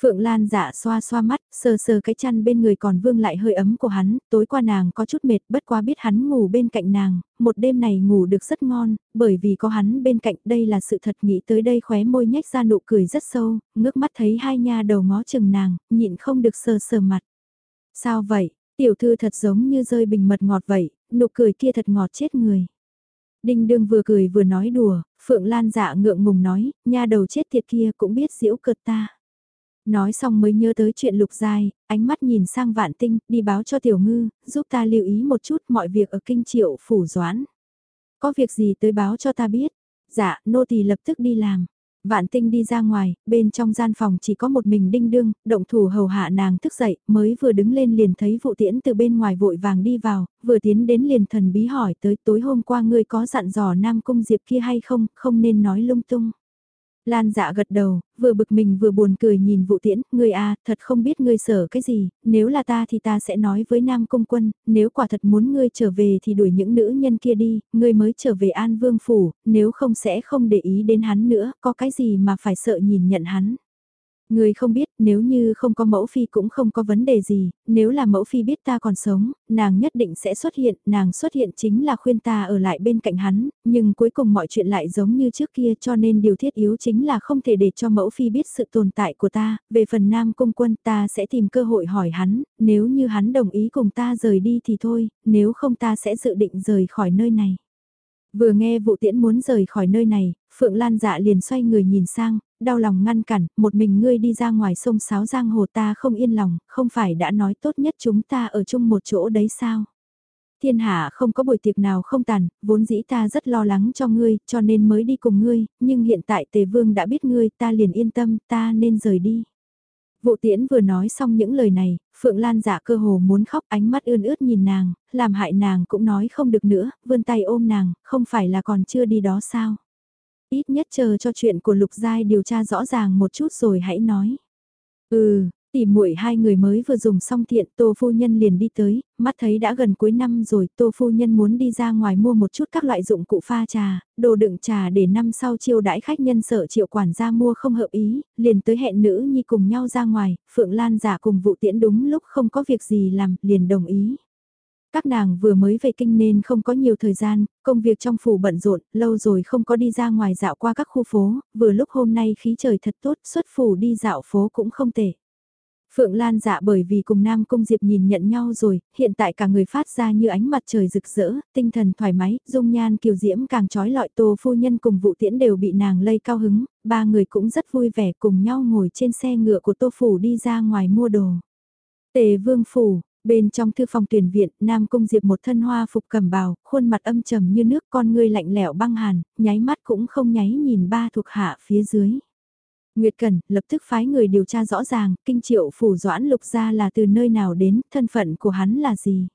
Phượng Lan dạ xoa xoa mắt, sờ sờ cái chăn bên người còn vương lại hơi ấm của hắn, tối qua nàng có chút mệt bất quá biết hắn ngủ bên cạnh nàng, một đêm này ngủ được rất ngon, bởi vì có hắn bên cạnh đây là sự thật nghĩ tới đây khóe môi nhếch ra nụ cười rất sâu, ngước mắt thấy hai nha đầu ngó chừng nàng, nhịn không được sờ sờ mặt. Sao vậy, tiểu thư thật giống như rơi bình mật ngọt vậy, nụ cười kia thật ngọt chết người. Đinh đương vừa cười vừa nói đùa, Phượng Lan dạ ngượng ngùng nói, nha đầu chết tiệt kia cũng biết diễu cợt ta. Nói xong mới nhớ tới chuyện lục dài, ánh mắt nhìn sang vạn tinh, đi báo cho tiểu ngư, giúp ta lưu ý một chút mọi việc ở kinh triệu phủ doãn. Có việc gì tới báo cho ta biết. Dạ, nô tỳ lập tức đi làm. Vạn tinh đi ra ngoài, bên trong gian phòng chỉ có một mình đinh đương, động thủ hầu hạ nàng thức dậy, mới vừa đứng lên liền thấy vụ tiễn từ bên ngoài vội vàng đi vào, vừa tiến đến liền thần bí hỏi tới tối hôm qua ngươi có dặn dò nam cung diệp kia hay không, không nên nói lung tung. Lan dạ gật đầu, vừa bực mình vừa buồn cười nhìn vụ tiễn, ngươi a thật không biết ngươi sở cái gì, nếu là ta thì ta sẽ nói với Nam công Quân, nếu quả thật muốn ngươi trở về thì đuổi những nữ nhân kia đi, ngươi mới trở về An Vương Phủ, nếu không sẽ không để ý đến hắn nữa, có cái gì mà phải sợ nhìn nhận hắn. Người không biết, nếu như không có mẫu phi cũng không có vấn đề gì, nếu là mẫu phi biết ta còn sống, nàng nhất định sẽ xuất hiện, nàng xuất hiện chính là khuyên ta ở lại bên cạnh hắn, nhưng cuối cùng mọi chuyện lại giống như trước kia cho nên điều thiết yếu chính là không thể để cho mẫu phi biết sự tồn tại của ta, về phần nam cung quân ta sẽ tìm cơ hội hỏi hắn, nếu như hắn đồng ý cùng ta rời đi thì thôi, nếu không ta sẽ dự định rời khỏi nơi này. Vừa nghe vụ tiễn muốn rời khỏi nơi này, Phượng Lan dạ liền xoay người nhìn sang, đau lòng ngăn cản, một mình ngươi đi ra ngoài sông sáo giang hồ ta không yên lòng, không phải đã nói tốt nhất chúng ta ở chung một chỗ đấy sao? Thiên hạ không có buổi tiệc nào không tàn, vốn dĩ ta rất lo lắng cho ngươi, cho nên mới đi cùng ngươi, nhưng hiện tại tề vương đã biết ngươi, ta liền yên tâm, ta nên rời đi. Vụ tiễn vừa nói xong những lời này, Phượng Lan dạ cơ hồ muốn khóc ánh mắt ươn ướt nhìn nàng, làm hại nàng cũng nói không được nữa, vươn tay ôm nàng, không phải là còn chưa đi đó sao. Ít nhất chờ cho chuyện của Lục Giai điều tra rõ ràng một chút rồi hãy nói. Ừ, Tỉ muội hai người mới vừa dùng xong thiện, Tô phu nhân liền đi tới, mắt thấy đã gần cuối năm rồi, Tô phu nhân muốn đi ra ngoài mua một chút các loại dụng cụ pha trà, đồ đựng trà để năm sau chiêu đãi khách nhân sợ triệu quản gia mua không hợp ý, liền tới hẹn nữ nhi cùng nhau ra ngoài, Phượng Lan giả cùng vụ tiễn đúng lúc không có việc gì làm, liền đồng ý. Các nàng vừa mới về kinh nên không có nhiều thời gian, công việc trong phủ bận rộn, lâu rồi không có đi ra ngoài dạo qua các khu phố, vừa lúc hôm nay khí trời thật tốt, xuất phủ đi dạo phố cũng không tệ. Phượng Lan dạ bởi vì cùng Nam Cung Diệp nhìn nhận nhau rồi, hiện tại cả người phát ra như ánh mặt trời rực rỡ, tinh thần thoải mái, dung nhan kiều diễm càng trói lọi tô phu nhân cùng vụ tiễn đều bị nàng lây cao hứng, ba người cũng rất vui vẻ cùng nhau ngồi trên xe ngựa của tô phủ đi ra ngoài mua đồ. Tề vương phủ, bên trong thư phòng tuyển viện, Nam Cung Diệp một thân hoa phục cầm bào, khuôn mặt âm trầm như nước con ngươi lạnh lẽo băng hàn, nháy mắt cũng không nháy nhìn ba thuộc hạ phía dưới. Nguyệt Cẩn lập tức phái người điều tra rõ ràng, kinh triệu phủ doãn lục gia là từ nơi nào đến, thân phận của hắn là gì.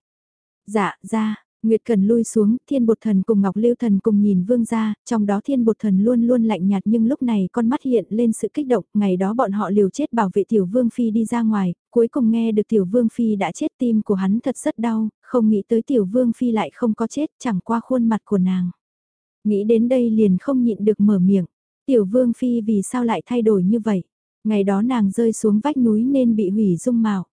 Dạ, ra, Nguyệt Cần lui xuống, thiên bột thần cùng Ngọc Lưu thần cùng nhìn vương gia, trong đó thiên bột thần luôn luôn lạnh nhạt nhưng lúc này con mắt hiện lên sự kích động, ngày đó bọn họ liều chết bảo vệ tiểu vương phi đi ra ngoài, cuối cùng nghe được tiểu vương phi đã chết tim của hắn thật rất đau, không nghĩ tới tiểu vương phi lại không có chết, chẳng qua khuôn mặt của nàng. Nghĩ đến đây liền không nhịn được mở miệng. Tiểu vương phi vì sao lại thay đổi như vậy? Ngày đó nàng rơi xuống vách núi nên bị hủy dung mạo.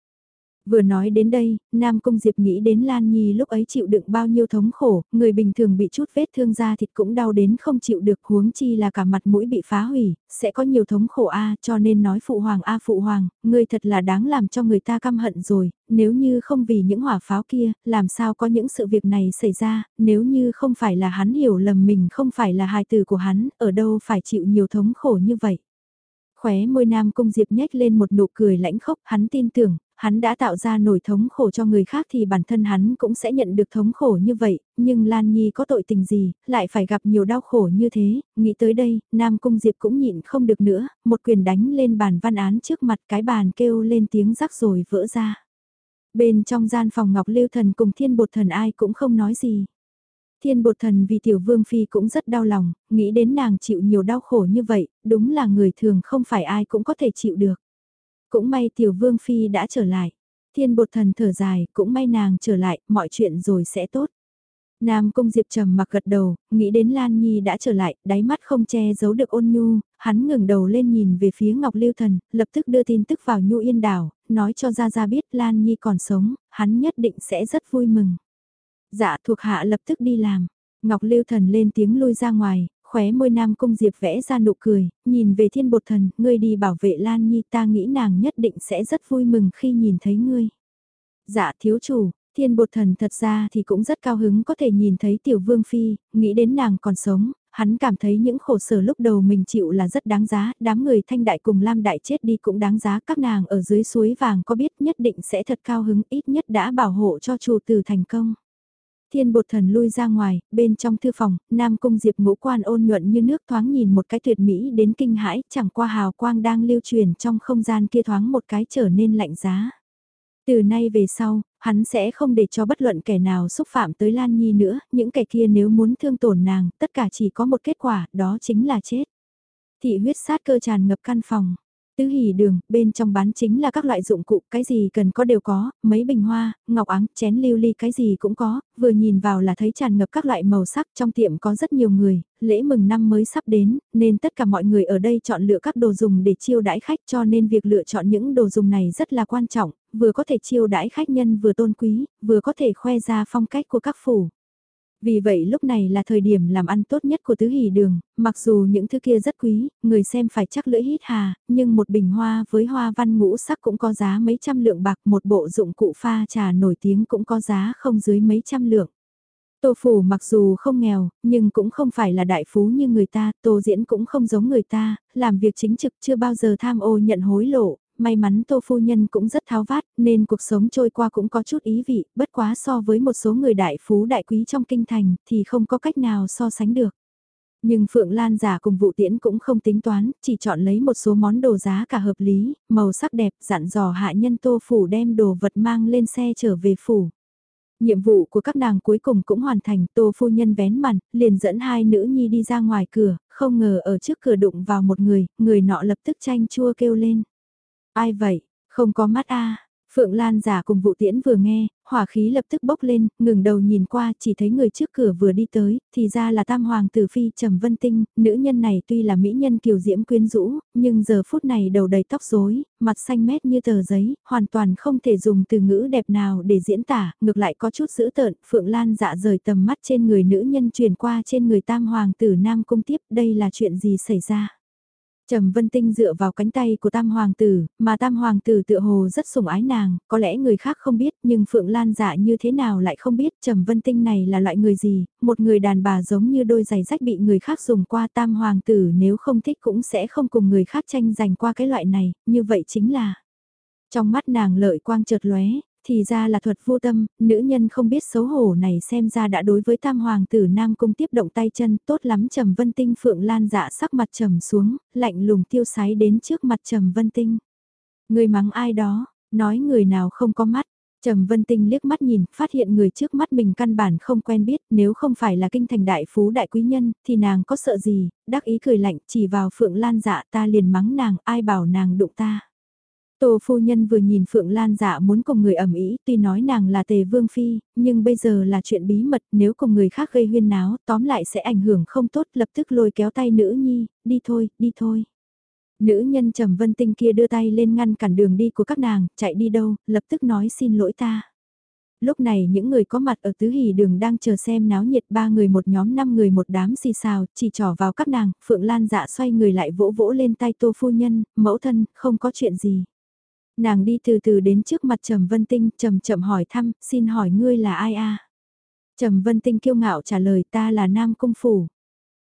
Vừa nói đến đây, Nam Cung Diệp nghĩ đến Lan Nhi lúc ấy chịu đựng bao nhiêu thống khổ, người bình thường bị chút vết thương da thịt cũng đau đến không chịu được huống chi là cả mặt mũi bị phá hủy, sẽ có nhiều thống khổ a cho nên nói Phụ Hoàng a Phụ Hoàng, người thật là đáng làm cho người ta căm hận rồi, nếu như không vì những hỏa pháo kia, làm sao có những sự việc này xảy ra, nếu như không phải là hắn hiểu lầm mình không phải là hài tử của hắn, ở đâu phải chịu nhiều thống khổ như vậy. Khóe môi nam cung diệp nhếch lên một nụ cười lãnh khốc, hắn tin tưởng, hắn đã tạo ra nổi thống khổ cho người khác thì bản thân hắn cũng sẽ nhận được thống khổ như vậy, nhưng Lan Nhi có tội tình gì, lại phải gặp nhiều đau khổ như thế, nghĩ tới đây, Nam Cung Diệp cũng nhịn không được nữa, một quyền đánh lên bàn văn án trước mặt cái bàn kêu lên tiếng rắc rồi vỡ ra. Bên trong gian phòng Ngọc Lưu Thần cùng Thiên Bột Thần ai cũng không nói gì. Thiên Bột Thần vì Tiểu Vương Phi cũng rất đau lòng, nghĩ đến nàng chịu nhiều đau khổ như vậy, đúng là người thường không phải ai cũng có thể chịu được. Cũng may tiểu vương phi đã trở lại. Thiên bột thần thở dài, cũng may nàng trở lại, mọi chuyện rồi sẽ tốt. Nam Cung Diệp trầm mặc gật đầu, nghĩ đến Lan Nhi đã trở lại, đáy mắt không che giấu được ôn nhu, hắn ngừng đầu lên nhìn về phía Ngọc Lưu Thần, lập tức đưa tin tức vào Nhu Yên Đảo, nói cho Gia Gia biết Lan Nhi còn sống, hắn nhất định sẽ rất vui mừng. Dạ thuộc hạ lập tức đi làm. Ngọc Lưu Thần lên tiếng lui ra ngoài, khóe môi nam cung diệp vẽ ra nụ cười, nhìn về thiên bột thần, ngươi đi bảo vệ Lan Nhi ta nghĩ nàng nhất định sẽ rất vui mừng khi nhìn thấy ngươi. Dạ thiếu chủ, thiên bột thần thật ra thì cũng rất cao hứng có thể nhìn thấy tiểu vương phi, nghĩ đến nàng còn sống, hắn cảm thấy những khổ sở lúc đầu mình chịu là rất đáng giá, đám người thanh đại cùng lam đại chết đi cũng đáng giá, các nàng ở dưới suối vàng có biết nhất định sẽ thật cao hứng ít nhất đã bảo hộ cho chủ tử thành công. Thiên bột thần lui ra ngoài, bên trong thư phòng, Nam Cung Diệp ngũ quan ôn nhuận như nước thoáng nhìn một cái tuyệt mỹ đến kinh hãi, chẳng qua hào quang đang lưu truyền trong không gian kia thoáng một cái trở nên lạnh giá. Từ nay về sau, hắn sẽ không để cho bất luận kẻ nào xúc phạm tới Lan Nhi nữa, những kẻ kia nếu muốn thương tổn nàng, tất cả chỉ có một kết quả, đó chính là chết. Thị huyết sát cơ tràn ngập căn phòng. Tứ hỉ đường, bên trong bán chính là các loại dụng cụ, cái gì cần có đều có, mấy bình hoa, ngọc áng, chén lưu ly cái gì cũng có, vừa nhìn vào là thấy tràn ngập các loại màu sắc trong tiệm có rất nhiều người, lễ mừng năm mới sắp đến, nên tất cả mọi người ở đây chọn lựa các đồ dùng để chiêu đãi khách cho nên việc lựa chọn những đồ dùng này rất là quan trọng, vừa có thể chiêu đãi khách nhân vừa tôn quý, vừa có thể khoe ra phong cách của các phủ. Vì vậy lúc này là thời điểm làm ăn tốt nhất của tứ hỷ đường, mặc dù những thứ kia rất quý, người xem phải chắc lưỡi hít hà, nhưng một bình hoa với hoa văn ngũ sắc cũng có giá mấy trăm lượng bạc, một bộ dụng cụ pha trà nổi tiếng cũng có giá không dưới mấy trăm lượng. Tô Phủ mặc dù không nghèo, nhưng cũng không phải là đại phú như người ta, Tô Diễn cũng không giống người ta, làm việc chính trực chưa bao giờ tham ô nhận hối lộ, may mắn Tô Phu Nhân cũng rất tháo vát, nên cuộc sống trôi qua cũng có chút ý vị, bất quá so với một số người đại phú đại quý trong kinh thành thì không có cách nào so sánh được. Nhưng Phượng Lan giả cùng vụ tiễn cũng không tính toán, chỉ chọn lấy một số món đồ giá cả hợp lý, màu sắc đẹp, dặn dò hạ nhân Tô Phủ đem đồ vật mang lên xe trở về Phủ. Nhiệm vụ của các nàng cuối cùng cũng hoàn thành, tô phu nhân vén màn, liền dẫn hai nữ nhi đi ra ngoài cửa, không ngờ ở trước cửa đụng vào một người, người nọ lập tức chanh chua kêu lên. Ai vậy, không có mắt a. Phượng Lan giả cùng vụ tiễn vừa nghe, hỏa khí lập tức bốc lên, ngừng đầu nhìn qua chỉ thấy người trước cửa vừa đi tới, thì ra là tam hoàng tử phi Trầm Vân Tinh, nữ nhân này tuy là mỹ nhân kiều diễm quyến rũ, nhưng giờ phút này đầu đầy tóc rối, mặt xanh mét như tờ giấy, hoàn toàn không thể dùng từ ngữ đẹp nào để diễn tả, ngược lại có chút dữ tợn, Phượng Lan dạ rời tầm mắt trên người nữ nhân truyền qua trên người tam hoàng tử Nam Cung tiếp, đây là chuyện gì xảy ra. Trầm Vân Tinh dựa vào cánh tay của Tam Hoàng tử, mà Tam Hoàng tử tựa hồ rất sủng ái nàng, có lẽ người khác không biết nhưng Phượng Lan dạ như thế nào lại không biết Trầm Vân Tinh này là loại người gì, một người đàn bà giống như đôi giày rách bị người khác dùng qua Tam Hoàng tử nếu không thích cũng sẽ không cùng người khác tranh giành qua cái loại này, như vậy chính là. Trong mắt nàng lợi quang chợt lóe, thì ra là thuật vô tâm, nữ nhân không biết xấu hổ này xem ra đã đối với tam hoàng tử Nam Cung tiếp động tay chân, tốt lắm trầm vân tinh phượng lan dạ sắc mặt trầm xuống, lạnh lùng tiêu sái đến trước mặt trầm vân tinh. Người mắng ai đó, nói người nào không có mắt. Trầm Vân Tinh liếc mắt nhìn, phát hiện người trước mắt mình căn bản không quen biết, nếu không phải là kinh thành đại phú đại quý nhân, thì nàng có sợ gì, đắc ý cười lạnh, chỉ vào Phượng Lan dạ ta liền mắng nàng, ai bảo nàng đụng ta. Tô phu nhân vừa nhìn Phượng Lan dạ muốn cùng người ẩm ý, tuy nói nàng là tề vương phi, nhưng bây giờ là chuyện bí mật, nếu cùng người khác gây huyên náo, tóm lại sẽ ảnh hưởng không tốt, lập tức lôi kéo tay nữ nhi, đi thôi, đi thôi. Nữ nhân trầm vân tinh kia đưa tay lên ngăn cản đường đi của các nàng, chạy đi đâu, lập tức nói xin lỗi ta. Lúc này những người có mặt ở tứ hỷ đường đang chờ xem náo nhiệt ba người một nhóm năm người một đám xì xào, chỉ trỏ vào các nàng, Phượng Lan dạ xoay người lại vỗ vỗ lên tay tô phu nhân, mẫu thân, không có chuyện gì. Nàng đi từ từ đến trước mặt Trầm Vân Tinh, chậm chậm hỏi thăm, xin hỏi ngươi là ai a? Trầm Vân Tinh kiêu ngạo trả lời ta là Nam Cung Phủ.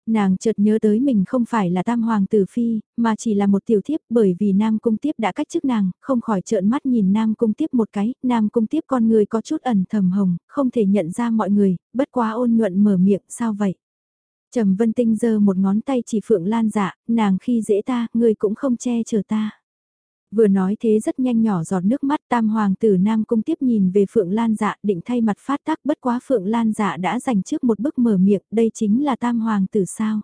Nàng chợt nhớ tới mình không phải là tam hoàng tử phi, mà chỉ là một tiểu thiếp bởi vì Nam Cung Tiếp đã cách chức nàng, không khỏi trợn mắt nhìn Nam Cung Tiếp một cái, Nam Cung Tiếp con người có chút ẩn thầm hồng, không thể nhận ra mọi người, bất quá ôn nhuận mở miệng, sao vậy? Trầm Vân Tinh giơ một ngón tay chỉ Phượng Lan dạ, nàng khi dễ ta, người cũng không che chở ta. Vừa nói thế rất nhanh nhỏ giọt nước mắt tam hoàng tử Nam Cung tiếp nhìn về Phượng Lan dạ định thay mặt phát tác bất quá Phượng Lan dạ đã dành trước một bức mở miệng, đây chính là tam hoàng tử sao.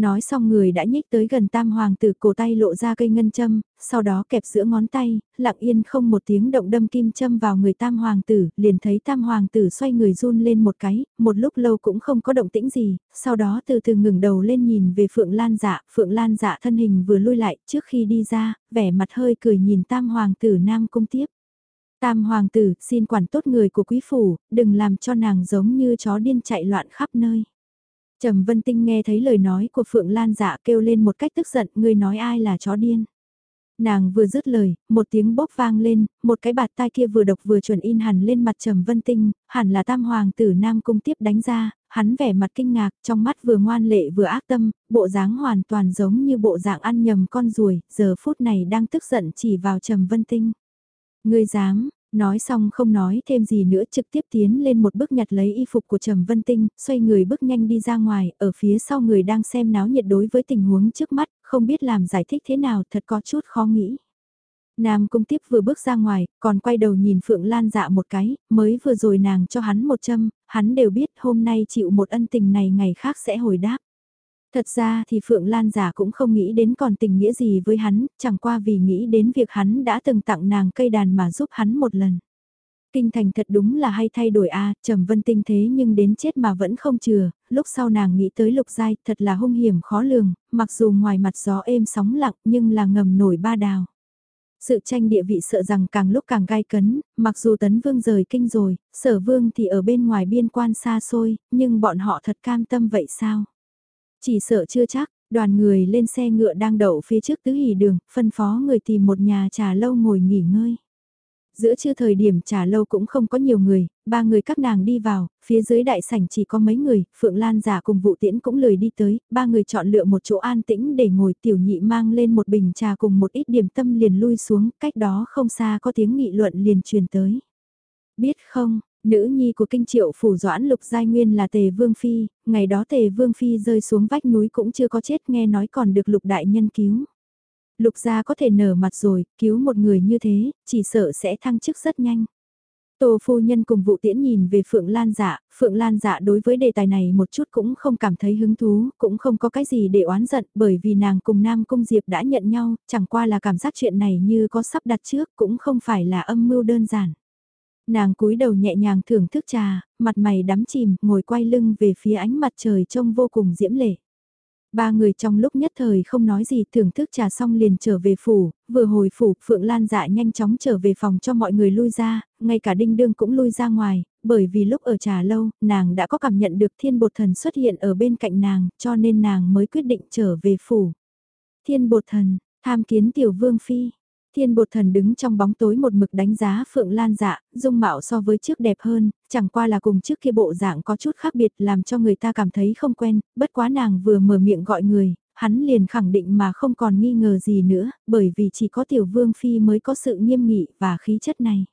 Nói xong người đã nhích tới gần tam hoàng tử cổ tay lộ ra cây ngân châm, sau đó kẹp giữa ngón tay, lặng yên không một tiếng động đâm kim châm vào người tam hoàng tử, liền thấy tam hoàng tử xoay người run lên một cái, một lúc lâu cũng không có động tĩnh gì, sau đó từ từ ngừng đầu lên nhìn về Phượng Lan dạ, Phượng Lan dạ thân hình vừa lui lại trước khi đi ra, vẻ mặt hơi cười nhìn tam hoàng tử nam cung tiếp. Tam hoàng tử, xin quản tốt người của quý phủ, đừng làm cho nàng giống như chó điên chạy loạn khắp nơi. Trầm Vân Tinh nghe thấy lời nói của Phượng Lan dạ kêu lên một cách tức giận, ngươi nói ai là chó điên. Nàng vừa dứt lời, một tiếng bốc vang lên, một cái bạt tai kia vừa độc vừa chuẩn in hẳn lên mặt Trầm Vân Tinh, hẳn là tam hoàng tử Nam Cung tiếp đánh ra, hắn vẻ mặt kinh ngạc, trong mắt vừa ngoan lệ vừa ác tâm, bộ dáng hoàn toàn giống như bộ dạng ăn nhầm con ruồi, giờ phút này đang tức giận chỉ vào Trầm Vân Tinh. Ngươi dám, Nói xong không nói thêm gì nữa trực tiếp tiến lên một bước nhặt lấy y phục của Trầm Vân Tinh, xoay người bước nhanh đi ra ngoài, ở phía sau người đang xem náo nhiệt đối với tình huống trước mắt, không biết làm giải thích thế nào thật có chút khó nghĩ. Nam Cung Tiếp vừa bước ra ngoài, còn quay đầu nhìn Phượng Lan dạ một cái, mới vừa rồi nàng cho hắn một châm, hắn đều biết hôm nay chịu một ân tình này ngày khác sẽ hồi đáp. Thật ra thì Phượng Lan giả cũng không nghĩ đến còn tình nghĩa gì với hắn, chẳng qua vì nghĩ đến việc hắn đã từng tặng nàng cây đàn mà giúp hắn một lần. Kinh thành thật đúng là hay thay đổi a trầm vân tinh thế nhưng đến chết mà vẫn không chừa, lúc sau nàng nghĩ tới lục giai thật là hung hiểm khó lường, mặc dù ngoài mặt gió êm sóng lặng nhưng là ngầm nổi ba đào. Sự tranh địa vị sợ rằng càng lúc càng gai cấn, mặc dù tấn vương rời kinh rồi, sở vương thì ở bên ngoài biên quan xa xôi, nhưng bọn họ thật cam tâm vậy sao? Chỉ sợ chưa chắc, đoàn người lên xe ngựa đang đậu phía trước tứ hỉ đường, phân phó người tìm một nhà trà lâu ngồi nghỉ ngơi. Giữa trưa thời điểm trà lâu cũng không có nhiều người, ba người các nàng đi vào, phía dưới đại sảnh chỉ có mấy người, Phượng Lan giả cùng vụ tiễn cũng lười đi tới, ba người chọn lựa một chỗ an tĩnh để ngồi tiểu nhị mang lên một bình trà cùng một ít điểm tâm liền lui xuống, cách đó không xa có tiếng nghị luận liền truyền tới. Biết không, nữ nhi của kinh triệu phủ doãn lục giai nguyên là tề vương phi, ngày đó tề vương phi rơi xuống vách núi cũng chưa có chết nghe nói còn được lục đại nhân cứu. Lục gia có thể nở mặt rồi, cứu một người như thế, chỉ sợ sẽ thăng chức rất nhanh. Tô phu nhân cùng vụ tiễn nhìn về Phượng Lan dạ, Phượng Lan dạ đối với đề tài này một chút cũng không cảm thấy hứng thú, cũng không có cái gì để oán giận bởi vì nàng cùng Nam Cung Diệp đã nhận nhau, chẳng qua là cảm giác chuyện này như có sắp đặt trước cũng không phải là âm mưu đơn giản. Nàng cúi đầu nhẹ nhàng thưởng thức trà, mặt mày đắm chìm, ngồi quay lưng về phía ánh mặt trời trông vô cùng diễm lệ. Ba người trong lúc nhất thời không nói gì thưởng thức trà xong liền trở về phủ, vừa hồi phủ Phượng Lan dạ nhanh chóng trở về phòng cho mọi người lui ra, ngay cả đinh đương cũng lui ra ngoài, bởi vì lúc ở trà lâu, nàng đã có cảm nhận được thiên bột thần xuất hiện ở bên cạnh nàng, cho nên nàng mới quyết định trở về phủ. Thiên bột thần, tham kiến tiểu vương phi, Thiên bột thần đứng trong bóng tối một mực đánh giá Phượng Lan dạ, dung mạo so với trước đẹp hơn, chẳng qua là cùng trước kia bộ dạng có chút khác biệt làm cho người ta cảm thấy không quen, bất quá nàng vừa mở miệng gọi người, hắn liền khẳng định mà không còn nghi ngờ gì nữa, bởi vì chỉ có tiểu vương phi mới có sự nghiêm nghị và khí chất này.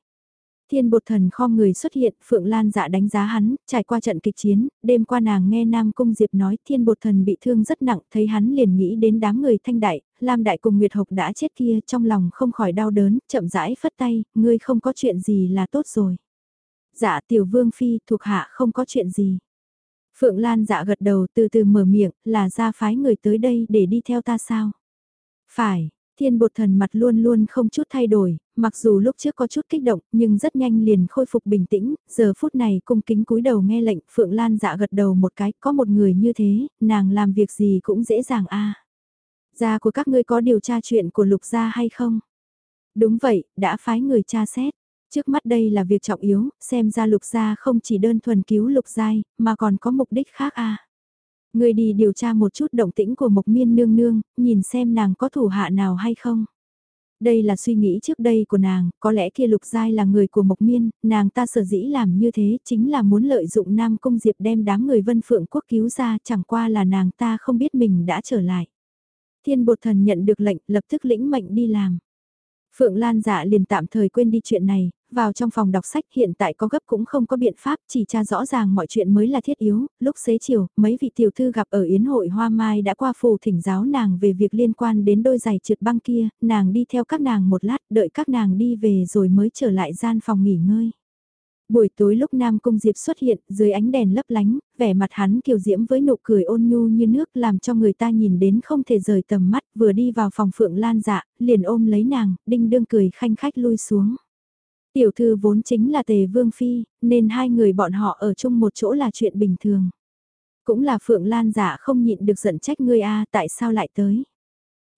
Thiên bột thần kho người xuất hiện, Phượng Lan dạ đánh giá hắn, trải qua trận kịch chiến, đêm qua nàng nghe Nam Cung Diệp nói thiên bột thần bị thương rất nặng, thấy hắn liền nghĩ đến đám người thanh đại, Lam đại cùng Nguyệt Hộc đã chết kia, trong lòng không khỏi đau đớn, chậm rãi phất tay, ngươi không có chuyện gì là tốt rồi. Dạ tiểu vương phi, thuộc hạ không có chuyện gì. Phượng Lan dạ gật đầu từ từ mở miệng, là ra phái người tới đây để đi theo ta sao? Phải, Thiên bột thần mặt luôn luôn không chút thay đổi, mặc dù lúc trước có chút kích động nhưng rất nhanh liền khôi phục bình tĩnh, giờ phút này cung kính cúi đầu nghe lệnh Phượng Lan dạ gật đầu một cái, có một người như thế, nàng làm việc gì cũng dễ dàng a. Gia của các ngươi có điều tra chuyện của lục gia hay không? Đúng vậy, đã phái người tra xét. Trước mắt đây là việc trọng yếu, xem ra lục gia không chỉ đơn thuần cứu lục giai, mà còn có mục đích khác a. Người đi điều tra một chút động tĩnh của Mộc Miên nương nương, nhìn xem nàng có thủ hạ nào hay không. Đây là suy nghĩ trước đây của nàng, có lẽ kia Lục Giai là người của Mộc Miên, nàng ta sở dĩ làm như thế chính là muốn lợi dụng Nam Cung Diệp đem đám người vân phượng quốc cứu ra chẳng qua là nàng ta không biết mình đã trở lại. Thiên bột thần nhận được lệnh lập tức lĩnh mệnh đi làm. Phượng Lan dạ liền tạm thời quên đi chuyện này, vào trong phòng đọc sách hiện tại có gấp cũng không có biện pháp, chỉ tra rõ ràng mọi chuyện mới là thiết yếu, lúc xế chiều, mấy vị tiểu thư gặp ở yến hội hoa mai đã qua phù thỉnh giáo nàng về việc liên quan đến đôi giày trượt băng kia, nàng đi theo các nàng một lát, đợi các nàng đi về rồi mới trở lại gian phòng nghỉ ngơi. Buổi tối lúc Nam Cung Diệp xuất hiện, dưới ánh đèn lấp lánh, vẻ mặt hắn kiều diễm với nụ cười ôn nhu như nước làm cho người ta nhìn đến không thể rời tầm mắt, vừa đi vào phòng Phượng Lan dạ, liền ôm lấy nàng, đinh đương cười khanh khách lui xuống. Tiểu thư vốn chính là tề vương phi, nên hai người bọn họ ở chung một chỗ là chuyện bình thường. Cũng là Phượng Lan giả không nhịn được giận trách ngươi a tại sao lại tới.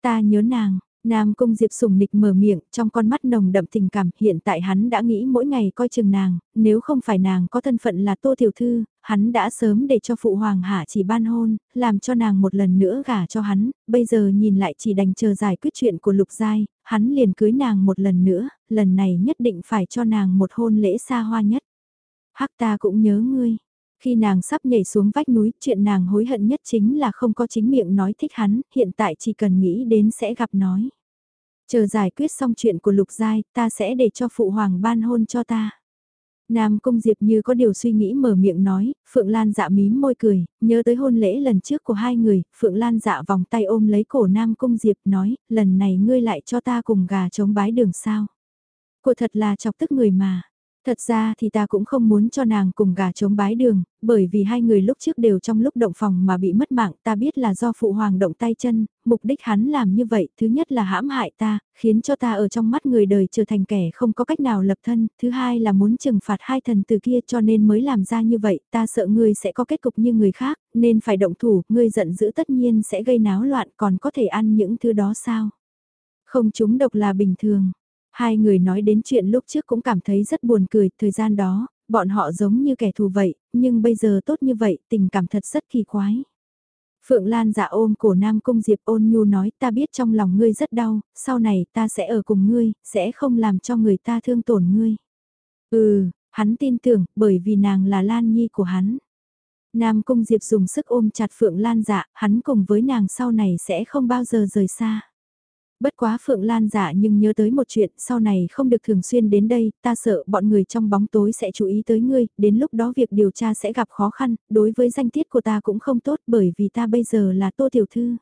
Ta nhớ nàng, Nam Cung Diệp sùng nịch mở miệng, trong con mắt nồng đậm tình cảm, hiện tại hắn đã nghĩ mỗi ngày coi chừng nàng, nếu không phải nàng có thân phận là Tô Tiểu Thư, hắn đã sớm để cho Phụ Hoàng Hạ chỉ ban hôn, làm cho nàng một lần nữa gả cho hắn, bây giờ nhìn lại chỉ đành chờ giải quyết chuyện của Lục Giai, hắn liền cưới nàng một lần nữa, lần này nhất định phải cho nàng một hôn lễ xa hoa nhất. Hắc ta cũng nhớ ngươi. Khi nàng sắp nhảy xuống vách núi, chuyện nàng hối hận nhất chính là không có chính miệng nói thích hắn, hiện tại chỉ cần nghĩ đến sẽ gặp nói. Chờ giải quyết xong chuyện của Lục Giai, ta sẽ để cho Phụ Hoàng ban hôn cho ta. Nam Cung Diệp như có điều suy nghĩ mở miệng nói, Phượng Lan dạ mím môi cười, nhớ tới hôn lễ lần trước của hai người, Phượng Lan dạ vòng tay ôm lấy cổ Nam Cung Diệp nói, lần này ngươi lại cho ta cùng gà chống bái đường sao. Cô thật là chọc tức người mà. Thật ra thì ta cũng không muốn cho nàng cùng gà chống bái đường, bởi vì hai người lúc trước đều trong lúc động phòng mà bị mất mạng ta biết là do phụ hoàng động tay chân, mục đích hắn làm như vậy thứ nhất là hãm hại ta, khiến cho ta ở trong mắt người đời trở thành kẻ không có cách nào lập thân, thứ hai là muốn trừng phạt hai thần từ kia cho nên mới làm ra như vậy, ta sợ ngươi sẽ có kết cục như người khác, nên phải động thủ, ngươi giận dữ tất nhiên sẽ gây náo loạn còn có thể ăn những thứ đó sao? Không chúng độc là bình thường. Hai người nói đến chuyện lúc trước cũng cảm thấy rất buồn cười, thời gian đó, bọn họ giống như kẻ thù vậy, nhưng bây giờ tốt như vậy, tình cảm thật rất kỳ quái. Phượng Lan dạ ôm cổ Nam Cung Diệp ôn nhu nói ta biết trong lòng ngươi rất đau, sau này ta sẽ ở cùng ngươi, sẽ không làm cho người ta thương tổn ngươi. Ừ, hắn tin tưởng, bởi vì nàng là Lan Nhi của hắn. Nam Cung Diệp dùng sức ôm chặt Phượng Lan dạ, hắn cùng với nàng sau này sẽ không bao giờ rời xa. Bất quá Phượng Lan dạ nhưng nhớ tới một chuyện sau này không được thường xuyên đến đây, ta sợ bọn người trong bóng tối sẽ chú ý tới ngươi, đến lúc đó việc điều tra sẽ gặp khó khăn, đối với danh tiết của ta cũng không tốt bởi vì ta bây giờ là Tô Tiểu Thư.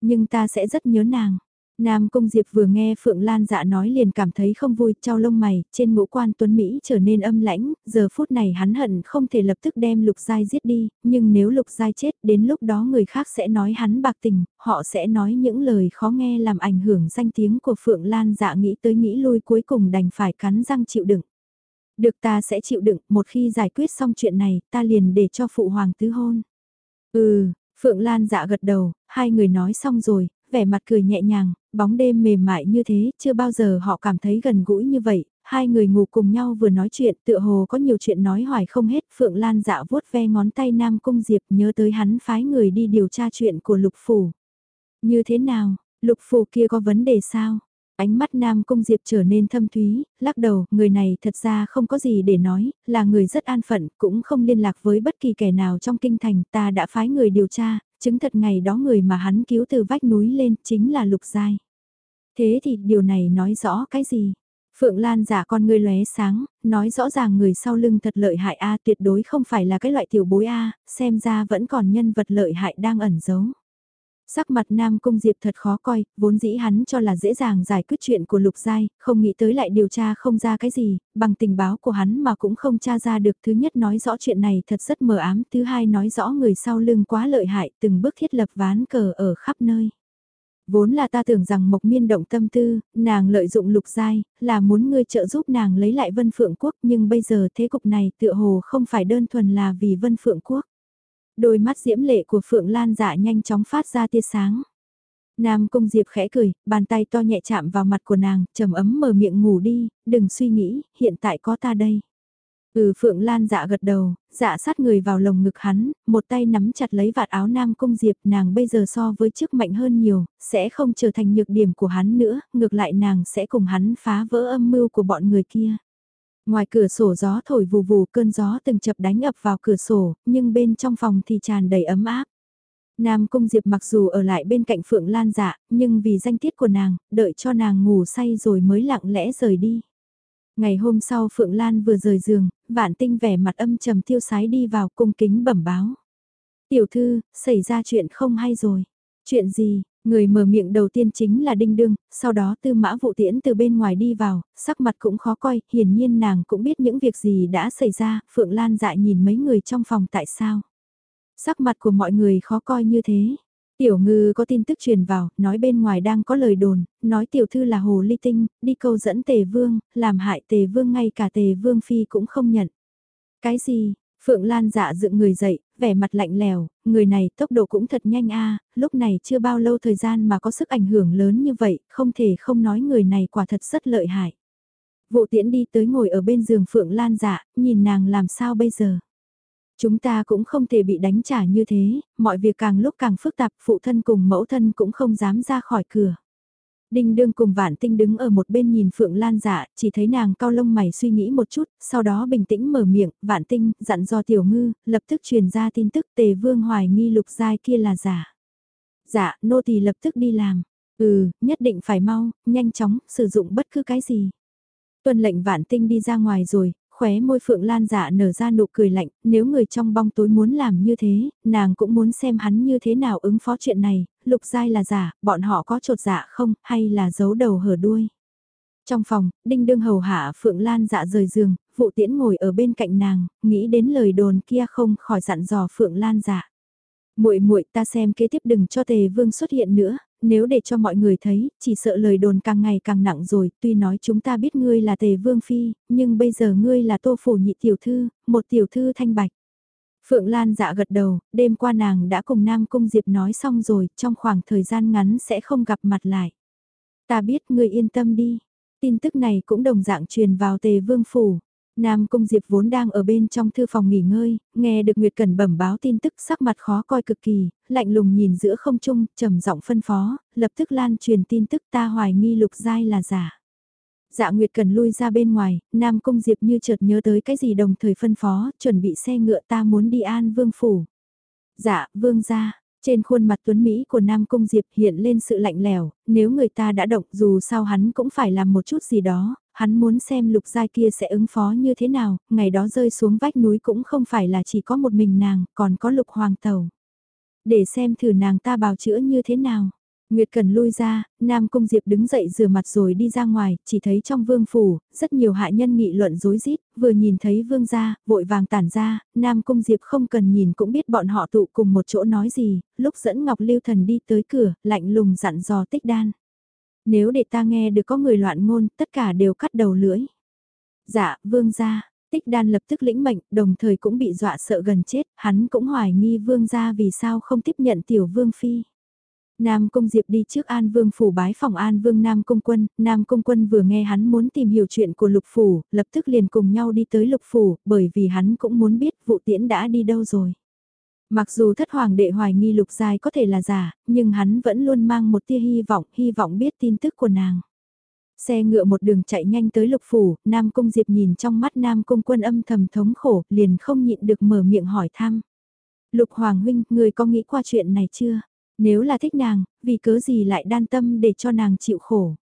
Nhưng ta sẽ rất nhớ nàng. Nam Cung Diệp vừa nghe Phượng Lan dạ nói liền cảm thấy không vui, trao lông mày, trên ngũ quan tuấn Mỹ trở nên âm lãnh, giờ phút này hắn hận không thể lập tức đem Lục Giai giết đi, nhưng nếu Lục Giai chết đến lúc đó người khác sẽ nói hắn bạc tình, họ sẽ nói những lời khó nghe làm ảnh hưởng danh tiếng của Phượng Lan dạ nghĩ tới nghĩ lui cuối cùng đành phải cắn răng chịu đựng. Được ta sẽ chịu đựng, một khi giải quyết xong chuyện này, ta liền để cho Phụ Hoàng tứ hôn. Ừ, Phượng Lan dạ gật đầu, hai người nói xong rồi, vẻ mặt cười nhẹ nhàng, bóng đêm mềm mại như thế, chưa bao giờ họ cảm thấy gần gũi như vậy, hai người ngủ cùng nhau vừa nói chuyện tựa hồ có nhiều chuyện nói hoài không hết, Phượng Lan dạ vuốt ve ngón tay Nam Cung Diệp nhớ tới hắn phái người đi điều tra chuyện của Lục Phủ. Như thế nào, Lục Phủ kia có vấn đề sao? Ánh mắt Nam Cung Diệp trở nên thâm thúy, lắc đầu, người này thật ra không có gì để nói, là người rất an phận, cũng không liên lạc với bất kỳ kẻ nào trong kinh thành, ta đã phái người điều tra, chứng thật ngày đó người mà hắn cứu từ vách núi lên chính là Lục Giai. Thế thì điều này nói rõ cái gì? Phượng Lan giả con người lóe sáng, nói rõ ràng người sau lưng thật lợi hại A tuyệt đối không phải là cái loại tiểu bối A, xem ra vẫn còn nhân vật lợi hại đang ẩn giấu. Sắc mặt Nam Cung Diệp thật khó coi, vốn dĩ hắn cho là dễ dàng giải quyết chuyện của Lục Giai, không nghĩ tới lại điều tra không ra cái gì, bằng tình báo của hắn mà cũng không tra ra được. Thứ nhất nói rõ chuyện này thật rất mờ ám, thứ hai nói rõ người sau lưng quá lợi hại, từng bước thiết lập ván cờ ở khắp nơi. Vốn là ta tưởng rằng Mộc Miên động tâm tư, nàng lợi dụng Lục Giai, là muốn ngươi trợ giúp nàng lấy lại Vân Phượng Quốc, nhưng bây giờ thế cục này tựa hồ không phải đơn thuần là vì Vân Phượng Quốc. Đôi mắt diễm lệ của Phượng Lan dạ nhanh chóng phát ra tia sáng. Nam Cung Diệp khẽ cười, bàn tay to nhẹ chạm vào mặt của nàng, trầm ấm mở miệng ngủ đi, đừng suy nghĩ, hiện tại có ta đây. Ừ Phượng Lan dạ gật đầu, dạ sát người vào lồng ngực hắn, một tay nắm chặt lấy vạt áo Nam Cung Diệp nàng bây giờ so với trước mạnh hơn nhiều, sẽ không trở thành nhược điểm của hắn nữa, ngược lại nàng sẽ cùng hắn phá vỡ âm mưu của bọn người kia. Ngoài cửa sổ gió thổi vù vù cơn gió từng chập đánh ập vào cửa sổ, nhưng bên trong phòng thì tràn đầy ấm áp. Nam Cung Diệp mặc dù ở lại bên cạnh Phượng Lan dạ, nhưng vì danh tiết của nàng, đợi cho nàng ngủ say rồi mới lặng lẽ rời đi. Ngày hôm sau Phượng Lan vừa rời giường, vạn tinh vẻ mặt âm trầm tiêu sái đi vào cung kính bẩm báo. Tiểu thư, xảy ra chuyện không hay rồi. Chuyện gì, Người mở miệng đầu tiên chính là Đinh Đương, sau đó tư mã vụ tiễn từ bên ngoài đi vào, sắc mặt cũng khó coi, hiển nhiên nàng cũng biết những việc gì đã xảy ra, Phượng Lan dại nhìn mấy người trong phòng tại sao. Sắc mặt của mọi người khó coi như thế. Tiểu ngư có tin tức truyền vào, nói bên ngoài đang có lời đồn, nói tiểu thư là hồ ly tinh, đi câu dẫn tề vương, làm hại tề vương ngay cả tề vương phi cũng không nhận. Cái gì, Phượng Lan dạ dựng người dậy, vẻ mặt lạnh lèo, người này tốc độ cũng thật nhanh a, lúc này chưa bao lâu thời gian mà có sức ảnh hưởng lớn như vậy, không thể không nói người này quả thật rất lợi hại. Vụ tiễn đi tới ngồi ở bên giường Phượng Lan dạ, nhìn nàng làm sao bây giờ. Chúng ta cũng không thể bị đánh trả như thế, mọi việc càng lúc càng phức tạp, phụ thân cùng mẫu thân cũng không dám ra khỏi cửa. Đinh đương cùng vạn tinh đứng ở một bên nhìn Phượng Lan dạ, chỉ thấy nàng cao lông mày suy nghĩ một chút, sau đó bình tĩnh mở miệng, vạn tinh, dặn do tiểu ngư, lập tức truyền ra tin tức tề vương hoài nghi lục giai kia là giả. Dạ, nô tỳ lập tức đi làm. Ừ, nhất định phải mau, nhanh chóng, sử dụng bất cứ cái gì. Tuần lệnh vạn tinh đi ra ngoài rồi, khóe môi Phượng Lan dạ nở ra nụ cười lạnh, nếu người trong bong tối muốn làm như thế, nàng cũng muốn xem hắn như thế nào ứng phó chuyện này, lục giai là giả, bọn họ có trột dạ không, hay là giấu đầu hở đuôi. Trong phòng, đinh đương hầu hạ Phượng Lan dạ rời giường, vụ tiễn ngồi ở bên cạnh nàng, nghĩ đến lời đồn kia không khỏi dặn dò Phượng Lan dạ. muội muội ta xem kế tiếp đừng cho tề vương xuất hiện nữa, nếu để cho mọi người thấy, chỉ sợ lời đồn càng ngày càng nặng rồi, tuy nói chúng ta biết ngươi là tề vương phi, nhưng bây giờ ngươi là tô phủ nhị tiểu thư, một tiểu thư thanh bạch. Phượng Lan dạ gật đầu, đêm qua nàng đã cùng Nam Cung Diệp nói xong rồi, trong khoảng thời gian ngắn sẽ không gặp mặt lại. Ta biết ngươi yên tâm đi. Tin tức này cũng đồng dạng truyền vào tề vương phủ. Nam Cung Diệp vốn đang ở bên trong thư phòng nghỉ ngơi, nghe được Nguyệt Cần bẩm báo tin tức sắc mặt khó coi cực kỳ, lạnh lùng nhìn giữa không trung, trầm giọng phân phó, lập tức lan truyền tin tức ta hoài nghi lục giai là giả. Dạ Nguyệt Cần lui ra bên ngoài, Nam Cung Diệp như chợt nhớ tới cái gì đồng thời phân phó, chuẩn bị xe ngựa ta muốn đi an vương phủ. Dạ, vương ra, trên khuôn mặt tuấn Mỹ của Nam Cung Diệp hiện lên sự lạnh lẽo, nếu người ta đã động dù sao hắn cũng phải làm một chút gì đó, hắn muốn xem lục giai kia sẽ ứng phó như thế nào, ngày đó rơi xuống vách núi cũng không phải là chỉ có một mình nàng, còn có lục hoàng tàu. Để xem thử nàng ta bào chữa như thế nào. Nguyệt Cần lui ra, Nam Cung Diệp đứng dậy rửa mặt rồi đi ra ngoài, chỉ thấy trong vương phủ, rất nhiều hạ nhân nghị luận rối rít, vừa nhìn thấy vương gia, vội vàng tản ra, Nam Cung Diệp không cần nhìn cũng biết bọn họ tụ cùng một chỗ nói gì, lúc dẫn Ngọc Lưu Thần đi tới cửa, lạnh lùng dặn dò tích đan. Nếu để ta nghe được có người loạn ngôn, tất cả đều cắt đầu lưỡi. Dạ, vương gia. Tích đan lập tức lĩnh mệnh, đồng thời cũng bị dọa sợ gần chết, hắn cũng hoài nghi vương gia vì sao không tiếp nhận tiểu vương phi. Nam Cung Diệp đi trước An Vương Phủ bái phòng An Vương Nam Cung Quân, Nam Cung Quân vừa nghe hắn muốn tìm hiểu chuyện của Lục Phủ, lập tức liền cùng nhau đi tới Lục Phủ, bởi vì hắn cũng muốn biết vụ tiễn đã đi đâu rồi. Mặc dù thất hoàng đệ hoài nghi Lục Giai có thể là giả, nhưng hắn vẫn luôn mang một tia hy vọng, hy vọng biết tin tức của nàng. Xe ngựa một đường chạy nhanh tới Lục Phủ, Nam Cung Diệp nhìn trong mắt Nam Cung Quân âm thầm thống khổ, liền không nhịn được mở miệng hỏi thăm. Lục Hoàng Huynh, người có nghĩ qua chuyện này chưa? Nếu là thích nàng, vì cớ gì lại đan tâm để cho nàng chịu khổ.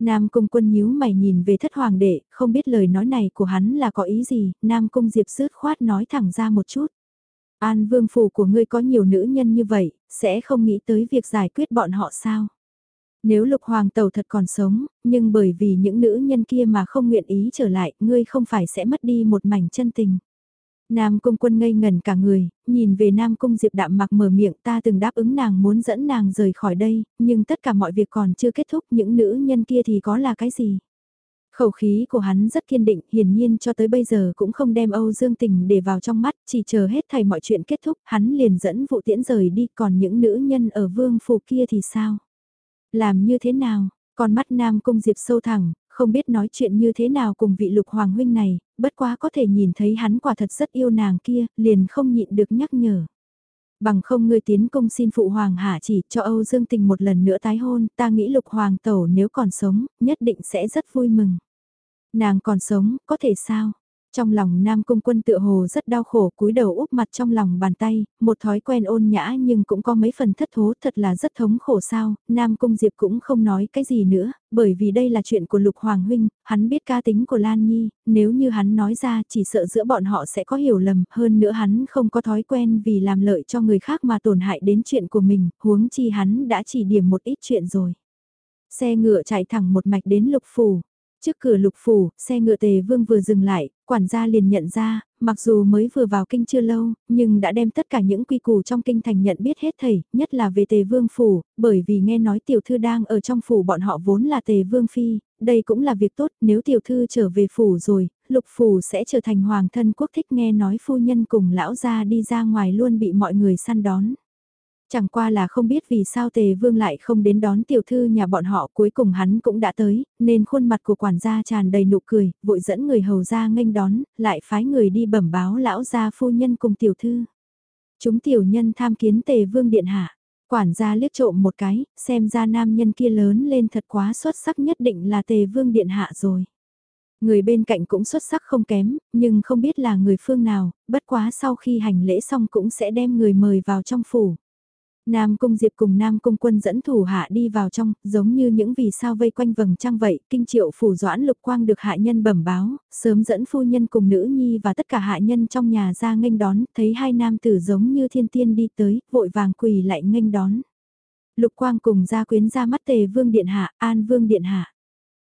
Nam Cung quân nhíu mày nhìn về thất hoàng đệ, không biết lời nói này của hắn là có ý gì, Nam Cung Diệp sứt khoát nói thẳng ra một chút. An vương phủ của ngươi có nhiều nữ nhân như vậy, sẽ không nghĩ tới việc giải quyết bọn họ sao? Nếu lục hoàng tàu thật còn sống, nhưng bởi vì những nữ nhân kia mà không nguyện ý trở lại, ngươi không phải sẽ mất đi một mảnh chân tình. Nam Cung Quân ngây ngần cả người, nhìn về Nam Cung Diệp đạm mặc mở miệng ta từng đáp ứng nàng muốn dẫn nàng rời khỏi đây, nhưng tất cả mọi việc còn chưa kết thúc những nữ nhân kia thì có là cái gì? Khẩu khí của hắn rất kiên định, hiển nhiên cho tới bây giờ cũng không đem Âu Dương Tình để vào trong mắt, chỉ chờ hết thầy mọi chuyện kết thúc, hắn liền dẫn vụ tiễn rời đi, còn những nữ nhân ở vương phủ kia thì sao? Làm như thế nào? Con mắt Nam Cung Diệp sâu thẳng, không biết nói chuyện như thế nào cùng vị lục hoàng huynh này, bất quá có thể nhìn thấy hắn quả thật rất yêu nàng kia, liền không nhịn được nhắc nhở. Bằng không ngươi tiến công xin phụ hoàng hạ chỉ cho Âu Dương Tình một lần nữa tái hôn, ta nghĩ lục hoàng tẩu nếu còn sống, nhất định sẽ rất vui mừng. Nàng còn sống, có thể sao? Trong lòng Nam Cung Quân tựa hồ rất đau khổ cúi đầu úp mặt trong lòng bàn tay, một thói quen ôn nhã nhưng cũng có mấy phần thất thố thật là rất thống khổ sao, Nam Cung Diệp cũng không nói cái gì nữa, bởi vì đây là chuyện của Lục Hoàng Huynh, hắn biết ca tính của Lan Nhi, nếu như hắn nói ra chỉ sợ giữa bọn họ sẽ có hiểu lầm, hơn nữa hắn không có thói quen vì làm lợi cho người khác mà tổn hại đến chuyện của mình, huống chi hắn đã chỉ điểm một ít chuyện rồi. Xe ngựa chạy thẳng một mạch đến Lục Phủ. Trước cửa lục phủ, xe ngựa tề vương vừa dừng lại, quản gia liền nhận ra, mặc dù mới vừa vào kinh chưa lâu, nhưng đã đem tất cả những quy củ trong kinh thành nhận biết hết thầy, nhất là về tề vương phủ, bởi vì nghe nói tiểu thư đang ở trong phủ bọn họ vốn là tề vương phi, đây cũng là việc tốt, nếu tiểu thư trở về phủ rồi, lục phủ sẽ trở thành hoàng thân quốc thích nghe nói phu nhân cùng lão gia đi ra ngoài luôn bị mọi người săn đón. Chẳng qua là không biết vì sao tề vương lại không đến đón tiểu thư nhà bọn họ cuối cùng hắn cũng đã tới, nên khuôn mặt của quản gia tràn đầy nụ cười, vội dẫn người hầu ra nghênh đón, lại phái người đi bẩm báo lão gia phu nhân cùng tiểu thư. Chúng tiểu nhân tham kiến tề vương điện hạ, quản gia liếc trộm một cái, xem ra nam nhân kia lớn lên thật quá xuất sắc nhất định là tề vương điện hạ rồi. Người bên cạnh cũng xuất sắc không kém, nhưng không biết là người phương nào, bất quá sau khi hành lễ xong cũng sẽ đem người mời vào trong phủ. Nam Cung Diệp cùng Nam Cung quân dẫn thủ hạ đi vào trong, giống như những vì sao vây quanh vầng trăng vậy, kinh triệu phủ doãn lục quang được hạ nhân bẩm báo, sớm dẫn phu nhân cùng nữ nhi và tất cả hạ nhân trong nhà ra nghênh đón, thấy hai nam tử giống như thiên tiên đi tới, vội vàng quỳ lại nghênh đón. Lục quang cùng gia quyến ra mắt tề vương điện hạ, an vương điện hạ.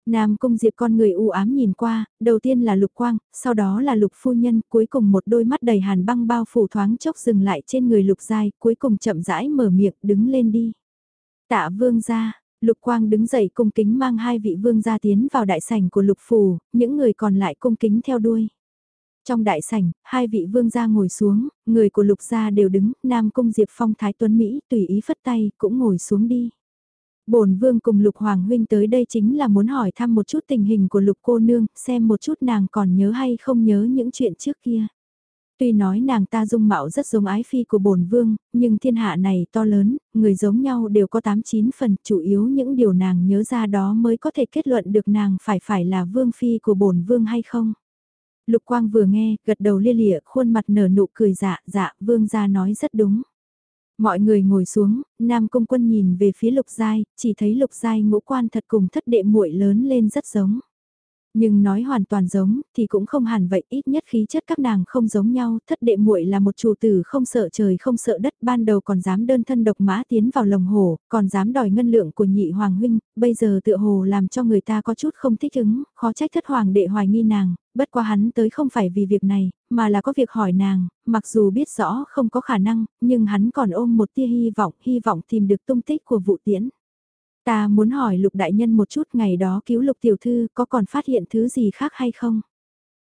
Nam Cung Diệp con người u ám nhìn qua, đầu tiên là Lục Quang, sau đó là Lục Phu Nhân, cuối cùng một đôi mắt đầy hàn băng bao phủ thoáng chốc dừng lại trên người Lục Giai, cuối cùng chậm rãi mở miệng đứng lên đi. Tạ Vương gia, Lục Quang đứng dậy cung kính mang hai vị vương gia tiến vào đại sảnh của Lục Phủ, những người còn lại cung kính theo đuôi. Trong đại sảnh, hai vị vương gia ngồi xuống, người của Lục gia đều đứng, Nam Cung Diệp Phong Thái Tuấn Mỹ tùy ý phất tay cũng ngồi xuống đi bổn vương cùng lục hoàng huynh tới đây chính là muốn hỏi thăm một chút tình hình của lục cô nương, xem một chút nàng còn nhớ hay không nhớ những chuyện trước kia. Tuy nói nàng ta dung mạo rất giống ái phi của bổn vương, nhưng thiên hạ này to lớn, người giống nhau đều có 8-9 phần, chủ yếu những điều nàng nhớ ra đó mới có thể kết luận được nàng phải phải là vương phi của bổn vương hay không. Lục Quang vừa nghe, gật đầu lia lịa, khuôn mặt nở nụ cười dạ, dạ, vương gia nói rất đúng. Mọi người ngồi xuống, Nam Công Quân nhìn về phía Lục Giai, chỉ thấy Lục Giai ngũ quan thật cùng thất đệ muội lớn lên rất giống. Nhưng nói hoàn toàn giống, thì cũng không hẳn vậy, ít nhất khí chất các nàng không giống nhau, thất đệ muội là một chủ tử không sợ trời không sợ đất, ban đầu còn dám đơn thân độc mã tiến vào lồng hồ còn dám đòi ngân lượng của nhị hoàng huynh, bây giờ tựa hồ làm cho người ta có chút không thích ứng, khó trách thất hoàng đệ hoài nghi nàng, bất quá hắn tới không phải vì việc này, mà là có việc hỏi nàng, mặc dù biết rõ không có khả năng, nhưng hắn còn ôm một tia hy vọng, hy vọng tìm được tung tích của vụ tiễn. Ta muốn hỏi lục đại nhân một chút ngày đó cứu lục tiểu thư có còn phát hiện thứ gì khác hay không?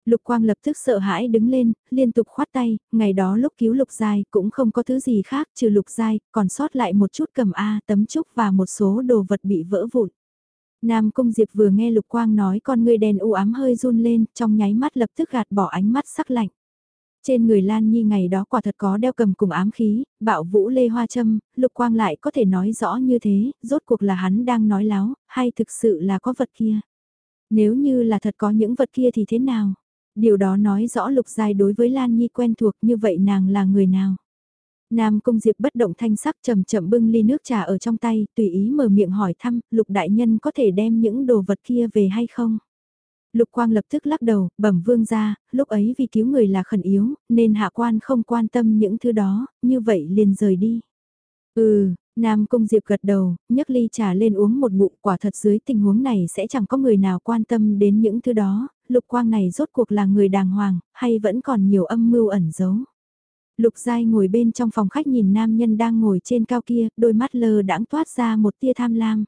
Lục Quang lập tức sợ hãi đứng lên, liên tục khoát tay, ngày đó lúc cứu Lục Giai cũng không có thứ gì khác trừ Lục Giai, còn sót lại một chút cầm A tấm trúc và một số đồ vật bị vỡ vụn. Nam Cung Diệp vừa nghe Lục Quang nói con người đèn u ám hơi run lên, trong nháy mắt lập tức gạt bỏ ánh mắt sắc lạnh. Trên người Lan Nhi ngày đó quả thật có đeo cầm cùng ám khí, bạo vũ lê hoa châm, lục quang lại có thể nói rõ như thế, rốt cuộc là hắn đang nói láo, hay thực sự là có vật kia. Nếu như là thật có những vật kia thì thế nào? Điều đó nói rõ lục dài đối với Lan Nhi quen thuộc như vậy nàng là người nào? Nam Cung Diệp bất động thanh sắc chậm chậm bưng ly nước trà ở trong tay, tùy ý mở miệng hỏi thăm, lục đại nhân có thể đem những đồ vật kia về hay không? Lục Quang lập tức lắc đầu, bẩm vương ra, lúc ấy vì cứu người là khẩn yếu, nên hạ quan không quan tâm những thứ đó, như vậy liền rời đi. Ừ, Nam Cung Diệp gật đầu, nhấc ly trà lên uống một ngụm quả thật dưới tình huống này sẽ chẳng có người nào quan tâm đến những thứ đó, Lục Quang này rốt cuộc là người đàng hoàng, hay vẫn còn nhiều âm mưu ẩn giấu. Lục Giai ngồi bên trong phòng khách nhìn nam nhân đang ngồi trên cao kia, đôi mắt lờ đãng toát ra một tia tham lam.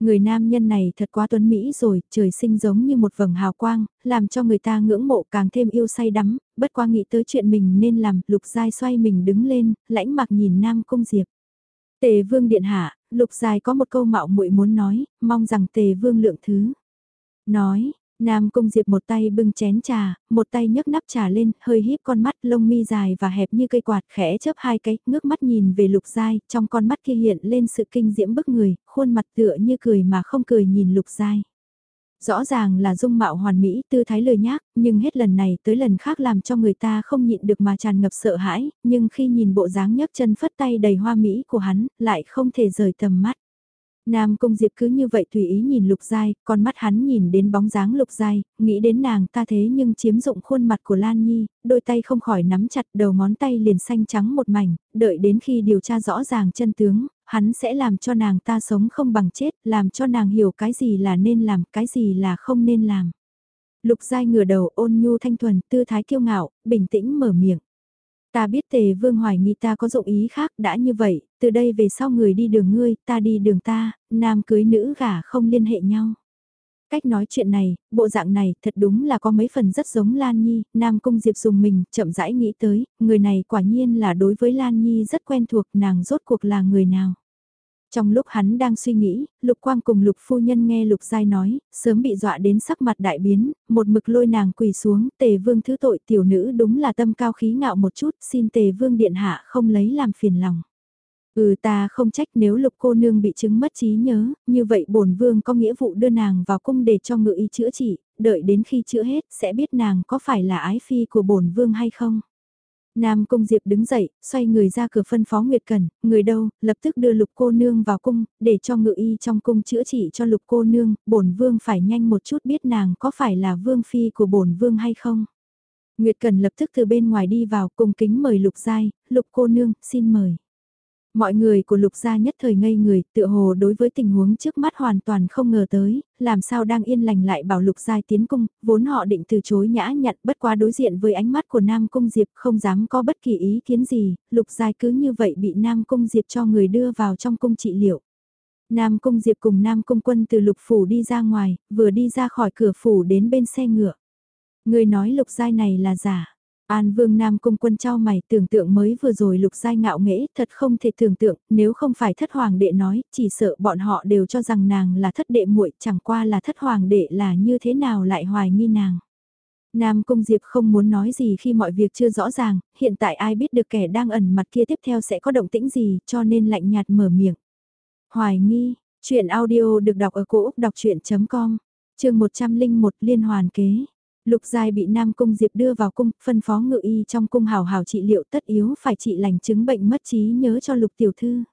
Người nam nhân này thật quá tuấn Mỹ rồi, trời sinh giống như một vầng hào quang, làm cho người ta ngưỡng mộ càng thêm yêu say đắm, bất qua nghĩ tới chuyện mình nên làm, lục giai xoay mình đứng lên, lãnh mặc nhìn nam cung diệp. Tề vương điện hạ, lục giai có một câu mạo muội muốn nói, mong rằng tề vương lượng thứ. Nói, Nam Cung Diệp một tay bưng chén trà, một tay nhấc nắp trà lên, hơi híp con mắt lông mi dài và hẹp như cây quạt khẽ chớp hai cái, ngước mắt nhìn về lục giai, trong con mắt kia hiện lên sự kinh diễm bức người, khuôn mặt tựa như cười mà không cười nhìn lục giai. Rõ ràng là dung mạo hoàn mỹ, tư thái lời nhác, nhưng hết lần này tới lần khác làm cho người ta không nhịn được mà tràn ngập sợ hãi, nhưng khi nhìn bộ dáng nhấc chân phất tay đầy hoa mỹ của hắn, lại không thể rời tầm mắt. Nam Cung Diệp cứ như vậy tùy ý nhìn Lục Giai, con mắt hắn nhìn đến bóng dáng Lục Giai, nghĩ đến nàng ta thế nhưng chiếm dụng khuôn mặt của Lan Nhi, đôi tay không khỏi nắm chặt đầu ngón tay liền xanh trắng một mảnh, đợi đến khi điều tra rõ ràng chân tướng, hắn sẽ làm cho nàng ta sống không bằng chết, làm cho nàng hiểu cái gì là nên làm, cái gì là không nên làm. Lục Giai ngửa đầu ôn nhu thanh thuần, tư thái kiêu ngạo, bình tĩnh mở miệng. Ta biết tề vương hoài nghi ta có dụng ý khác đã như vậy, từ đây về sau người đi đường ngươi, ta đi đường ta, nam cưới nữ gả không liên hệ nhau. Cách nói chuyện này, bộ dạng này thật đúng là có mấy phần rất giống Lan Nhi, Nam Cung Diệp dùng mình, chậm rãi nghĩ tới, người này quả nhiên là đối với Lan Nhi rất quen thuộc nàng rốt cuộc là người nào. Trong lúc hắn đang suy nghĩ, Lục Quang cùng Lục Phu Nhân nghe Lục Giai nói, sớm bị dọa đến sắc mặt đại biến, một mực lôi nàng quỳ xuống, tề vương thứ tội tiểu nữ đúng là tâm cao khí ngạo một chút, xin tề vương điện hạ không lấy làm phiền lòng. Ừ ta không trách nếu lục cô nương bị chứng mất trí nhớ, như vậy bổn vương có nghĩa vụ đưa nàng vào cung để cho ngự y chữa trị, đợi đến khi chữa hết sẽ biết nàng có phải là ái phi của bổn vương hay không. Nam Cung Diệp đứng dậy, xoay người ra cửa phân phó Nguyệt Cần, người đâu, lập tức đưa lục cô nương vào cung, để cho ngự y trong cung chữa trị cho lục cô nương, bổn vương phải nhanh một chút biết nàng có phải là vương phi của bổn vương hay không. Nguyệt Cần lập tức từ bên ngoài đi vào cung kính mời lục giai, lục cô nương, xin mời. Mọi người của lục gia nhất thời ngây người, tựa hồ đối với tình huống trước mắt hoàn toàn không ngờ tới, làm sao đang yên lành lại bảo lục gia tiến cung, vốn họ định từ chối nhã nhặn bất quá đối diện với ánh mắt của Nam Cung Diệp không dám có bất kỳ ý kiến gì, lục gia cứ như vậy bị Nam Cung Diệp cho người đưa vào trong cung trị liệu. Nam Cung Diệp cùng Nam Cung Quân từ lục phủ đi ra ngoài, vừa đi ra khỏi cửa phủ đến bên xe ngựa. Người nói lục giai này là giả. An Vương Nam Cung quân trao mày tưởng tượng mới vừa rồi lục giai ngạo nghễ thật không thể tưởng tượng nếu không phải thất hoàng đệ nói chỉ sợ bọn họ đều cho rằng nàng là thất đệ muội chẳng qua là thất hoàng đệ là như thế nào lại hoài nghi nàng. Nam Cung Diệp không muốn nói gì khi mọi việc chưa rõ ràng, hiện tại ai biết được kẻ đang ẩn mặt kia tiếp theo sẽ có động tĩnh gì cho nên lạnh nhạt mở miệng. Hoài nghi, chuyện audio được đọc ở cổ Úc đọc chuyện.com, trường 101 liên hoàn kế. Lục Giai bị Nam Cung Diệp đưa vào cung, phân phó ngự y trong cung hào hào trị liệu tất yếu phải trị lành chứng bệnh mất trí nhớ cho Lục Tiểu Thư.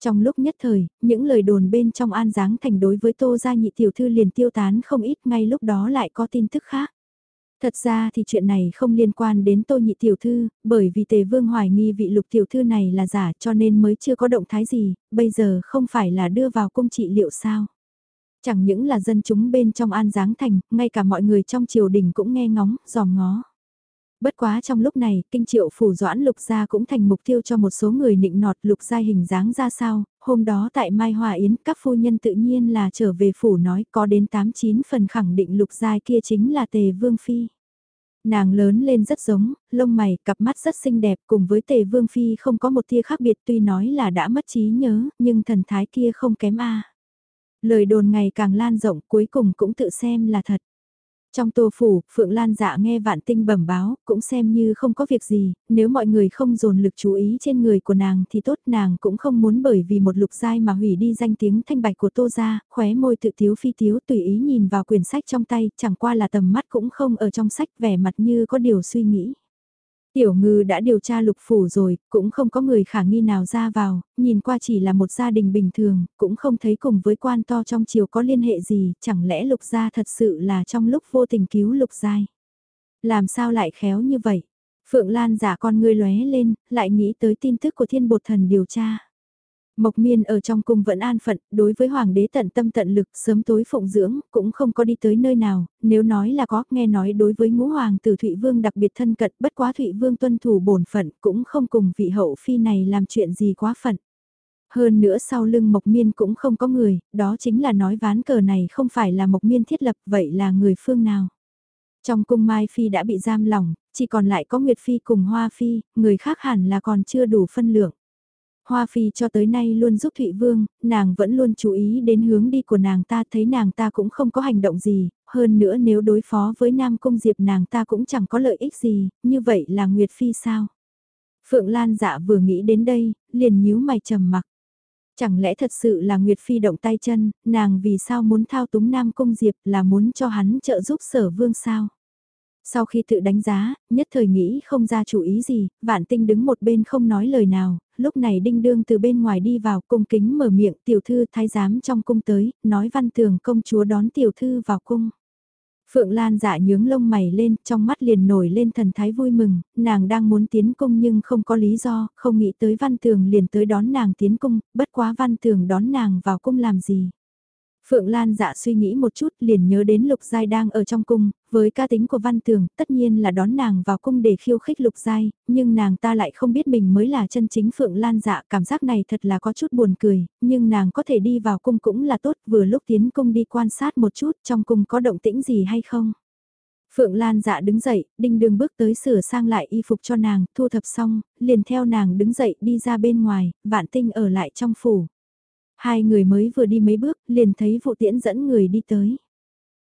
Trong lúc nhất thời, những lời đồn bên trong an giáng thành đối với Tô Gia Nhị Tiểu Thư liền tiêu tán không ít ngay lúc đó lại có tin tức khác. Thật ra thì chuyện này không liên quan đến Tô Nhị Tiểu Thư, bởi vì Tề Vương hoài nghi vị Lục Tiểu Thư này là giả cho nên mới chưa có động thái gì, bây giờ không phải là đưa vào cung trị liệu sao. Chẳng những là dân chúng bên trong An Giáng Thành, ngay cả mọi người trong triều đình cũng nghe ngóng, giòm ngó. Bất quá trong lúc này, kinh triệu phủ doãn lục gia cũng thành mục tiêu cho một số người nịnh nọt lục gia hình dáng ra sao, hôm đó tại Mai Hòa Yến các phu nhân tự nhiên là trở về phủ nói có đến 89 phần khẳng định lục gia kia chính là tề vương phi. Nàng lớn lên rất giống, lông mày, cặp mắt rất xinh đẹp cùng với tề vương phi không có một tia khác biệt tuy nói là đã mất trí nhớ, nhưng thần thái kia không kém a Lời đồn ngày càng lan rộng cuối cùng cũng tự xem là thật. Trong tô phủ, Phượng Lan dạ nghe vạn tinh bẩm báo, cũng xem như không có việc gì, nếu mọi người không dồn lực chú ý trên người của nàng thì tốt nàng cũng không muốn bởi vì một lục giai mà hủy đi danh tiếng thanh bạch của tô gia, khóe môi tự tiếu phi tiếu tùy ý nhìn vào quyển sách trong tay, chẳng qua là tầm mắt cũng không ở trong sách vẻ mặt như có điều suy nghĩ. Tiểu ngư đã điều tra lục phủ rồi, cũng không có người khả nghi nào ra vào, nhìn qua chỉ là một gia đình bình thường, cũng không thấy cùng với quan to trong chiều có liên hệ gì, chẳng lẽ lục gia thật sự là trong lúc vô tình cứu lục giai. Làm sao lại khéo như vậy? Phượng Lan giả con ngươi lóe lên, lại nghĩ tới tin tức của thiên bột thần điều tra. Mộc miên ở trong cung vẫn an phận, đối với hoàng đế tận tâm tận lực sớm tối phụng dưỡng, cũng không có đi tới nơi nào, nếu nói là có, nghe nói đối với ngũ hoàng tử Thụy Vương đặc biệt thân cận, bất quá Thụy Vương tuân thủ bổn phận, cũng không cùng vị hậu phi này làm chuyện gì quá phận. Hơn nữa sau lưng Mộc Miên cũng không có người, đó chính là nói ván cờ này không phải là Mộc Miên thiết lập, vậy là người phương nào. Trong cung Mai Phi đã bị giam lỏng, chỉ còn lại có Nguyệt Phi cùng Hoa Phi, người khác hẳn là còn chưa đủ phân lượng. Hoa Phi cho tới nay luôn giúp Thụy Vương, nàng vẫn luôn chú ý đến hướng đi của nàng ta thấy nàng ta cũng không có hành động gì, hơn nữa nếu đối phó với Nam Cung Diệp nàng ta cũng chẳng có lợi ích gì, như vậy là Nguyệt Phi sao? Phượng Lan dạ vừa nghĩ đến đây, liền nhíu mày trầm mặc. Chẳng lẽ thật sự là Nguyệt Phi động tay chân, nàng vì sao muốn thao túng Nam Cung Diệp là muốn cho hắn trợ giúp sở vương sao? Sau khi tự đánh giá, nhất thời nghĩ không ra chủ ý gì, vạn tinh đứng một bên không nói lời nào, lúc này đinh đương từ bên ngoài đi vào cung kính mở miệng tiểu thư thái giám trong cung tới, nói văn tường công chúa đón tiểu thư vào cung. Phượng Lan dạ nhướng lông mày lên, trong mắt liền nổi lên thần thái vui mừng, nàng đang muốn tiến cung nhưng không có lý do, không nghĩ tới văn tường liền tới đón nàng tiến cung, bất quá văn tường đón nàng vào cung làm gì. Phượng Lan dạ suy nghĩ một chút liền nhớ đến Lục Giai đang ở trong cung, với ca tính của Văn Tường tất nhiên là đón nàng vào cung để khiêu khích Lục Giai, nhưng nàng ta lại không biết mình mới là chân chính Phượng Lan dạ cảm giác này thật là có chút buồn cười, nhưng nàng có thể đi vào cung cũng là tốt vừa lúc tiến cung đi quan sát một chút trong cung có động tĩnh gì hay không. Phượng Lan dạ đứng dậy, đinh đường bước tới sửa sang lại y phục cho nàng, thu thập xong, liền theo nàng đứng dậy đi ra bên ngoài, vạn tinh ở lại trong phủ. Hai người mới vừa đi mấy bước, liền thấy vụ tiễn dẫn người đi tới.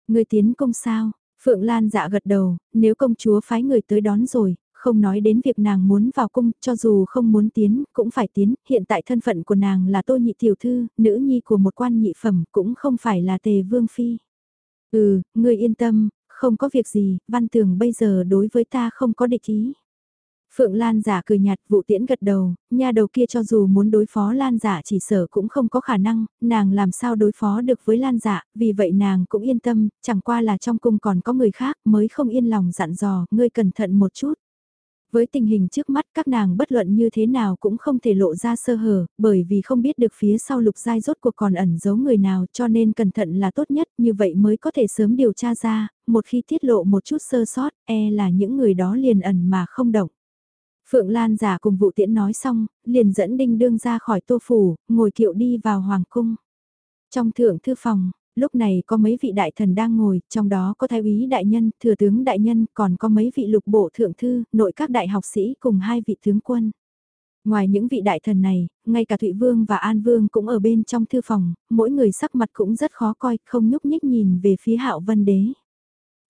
Người tiến công sao? Phượng Lan dạ gật đầu, nếu công chúa phái người tới đón rồi, không nói đến việc nàng muốn vào cung, cho dù không muốn tiến, cũng phải tiến, hiện tại thân phận của nàng là tô nhị tiểu thư, nữ nhi của một quan nhị phẩm, cũng không phải là tề vương phi. Ừ, người yên tâm, không có việc gì, văn tường bây giờ đối với ta không có địch ý. Phượng Lan giả cười nhạt vụ tiễn gật đầu, Nha đầu kia cho dù muốn đối phó Lan giả chỉ sở cũng không có khả năng, nàng làm sao đối phó được với Lan giả, vì vậy nàng cũng yên tâm, chẳng qua là trong cung còn có người khác mới không yên lòng dặn dò, ngươi cẩn thận một chút. Với tình hình trước mắt các nàng bất luận như thế nào cũng không thể lộ ra sơ hở, bởi vì không biết được phía sau lục giai rốt cuộc còn ẩn giấu người nào cho nên cẩn thận là tốt nhất, như vậy mới có thể sớm điều tra ra, một khi tiết lộ một chút sơ sót, e là những người đó liền ẩn mà không động. Phượng Lan giả cùng vụ tiễn nói xong, liền dẫn đinh đương ra khỏi tô phủ, ngồi kiệu đi vào hoàng cung. Trong thượng thư phòng, Lúc này có mấy vị đại thần đang ngồi, trong đó có thái úy đại nhân, thừa tướng đại nhân, còn có mấy vị lục bộ thượng thư, nội các đại học sĩ cùng hai vị tướng quân. Ngoài những vị đại thần này, ngay cả Thụy Vương và An Vương cũng ở bên trong thư phòng, mỗi người sắc mặt cũng rất khó coi, không nhúc nhích nhìn về phía Hạo Vân Đế.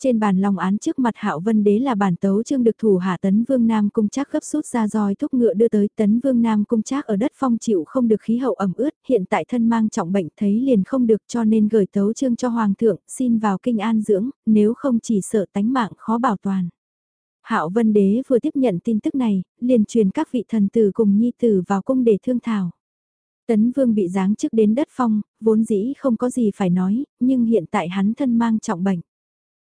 Trên bàn long án trước mặt Hạo Vân Đế là bản tấu chương được thủ hạ Tấn Vương Nam cung trác gấp rút ra roi thúc ngựa đưa tới Tấn Vương Nam cung trác ở đất phong chịu không được khí hậu ẩm ướt, hiện tại thân mang trọng bệnh thấy liền không được cho nên gửi tấu chương cho Hoàng thượng, xin vào kinh an dưỡng, nếu không chỉ sợ tánh mạng khó bảo toàn. Hạo Vân Đế vừa tiếp nhận tin tức này, liền truyền các vị thần tử cùng nhi tử vào cung để thương thảo. Tấn Vương bị giáng chức đến đất phong, vốn dĩ không có gì phải nói, nhưng hiện tại hắn thân mang trọng bệnh.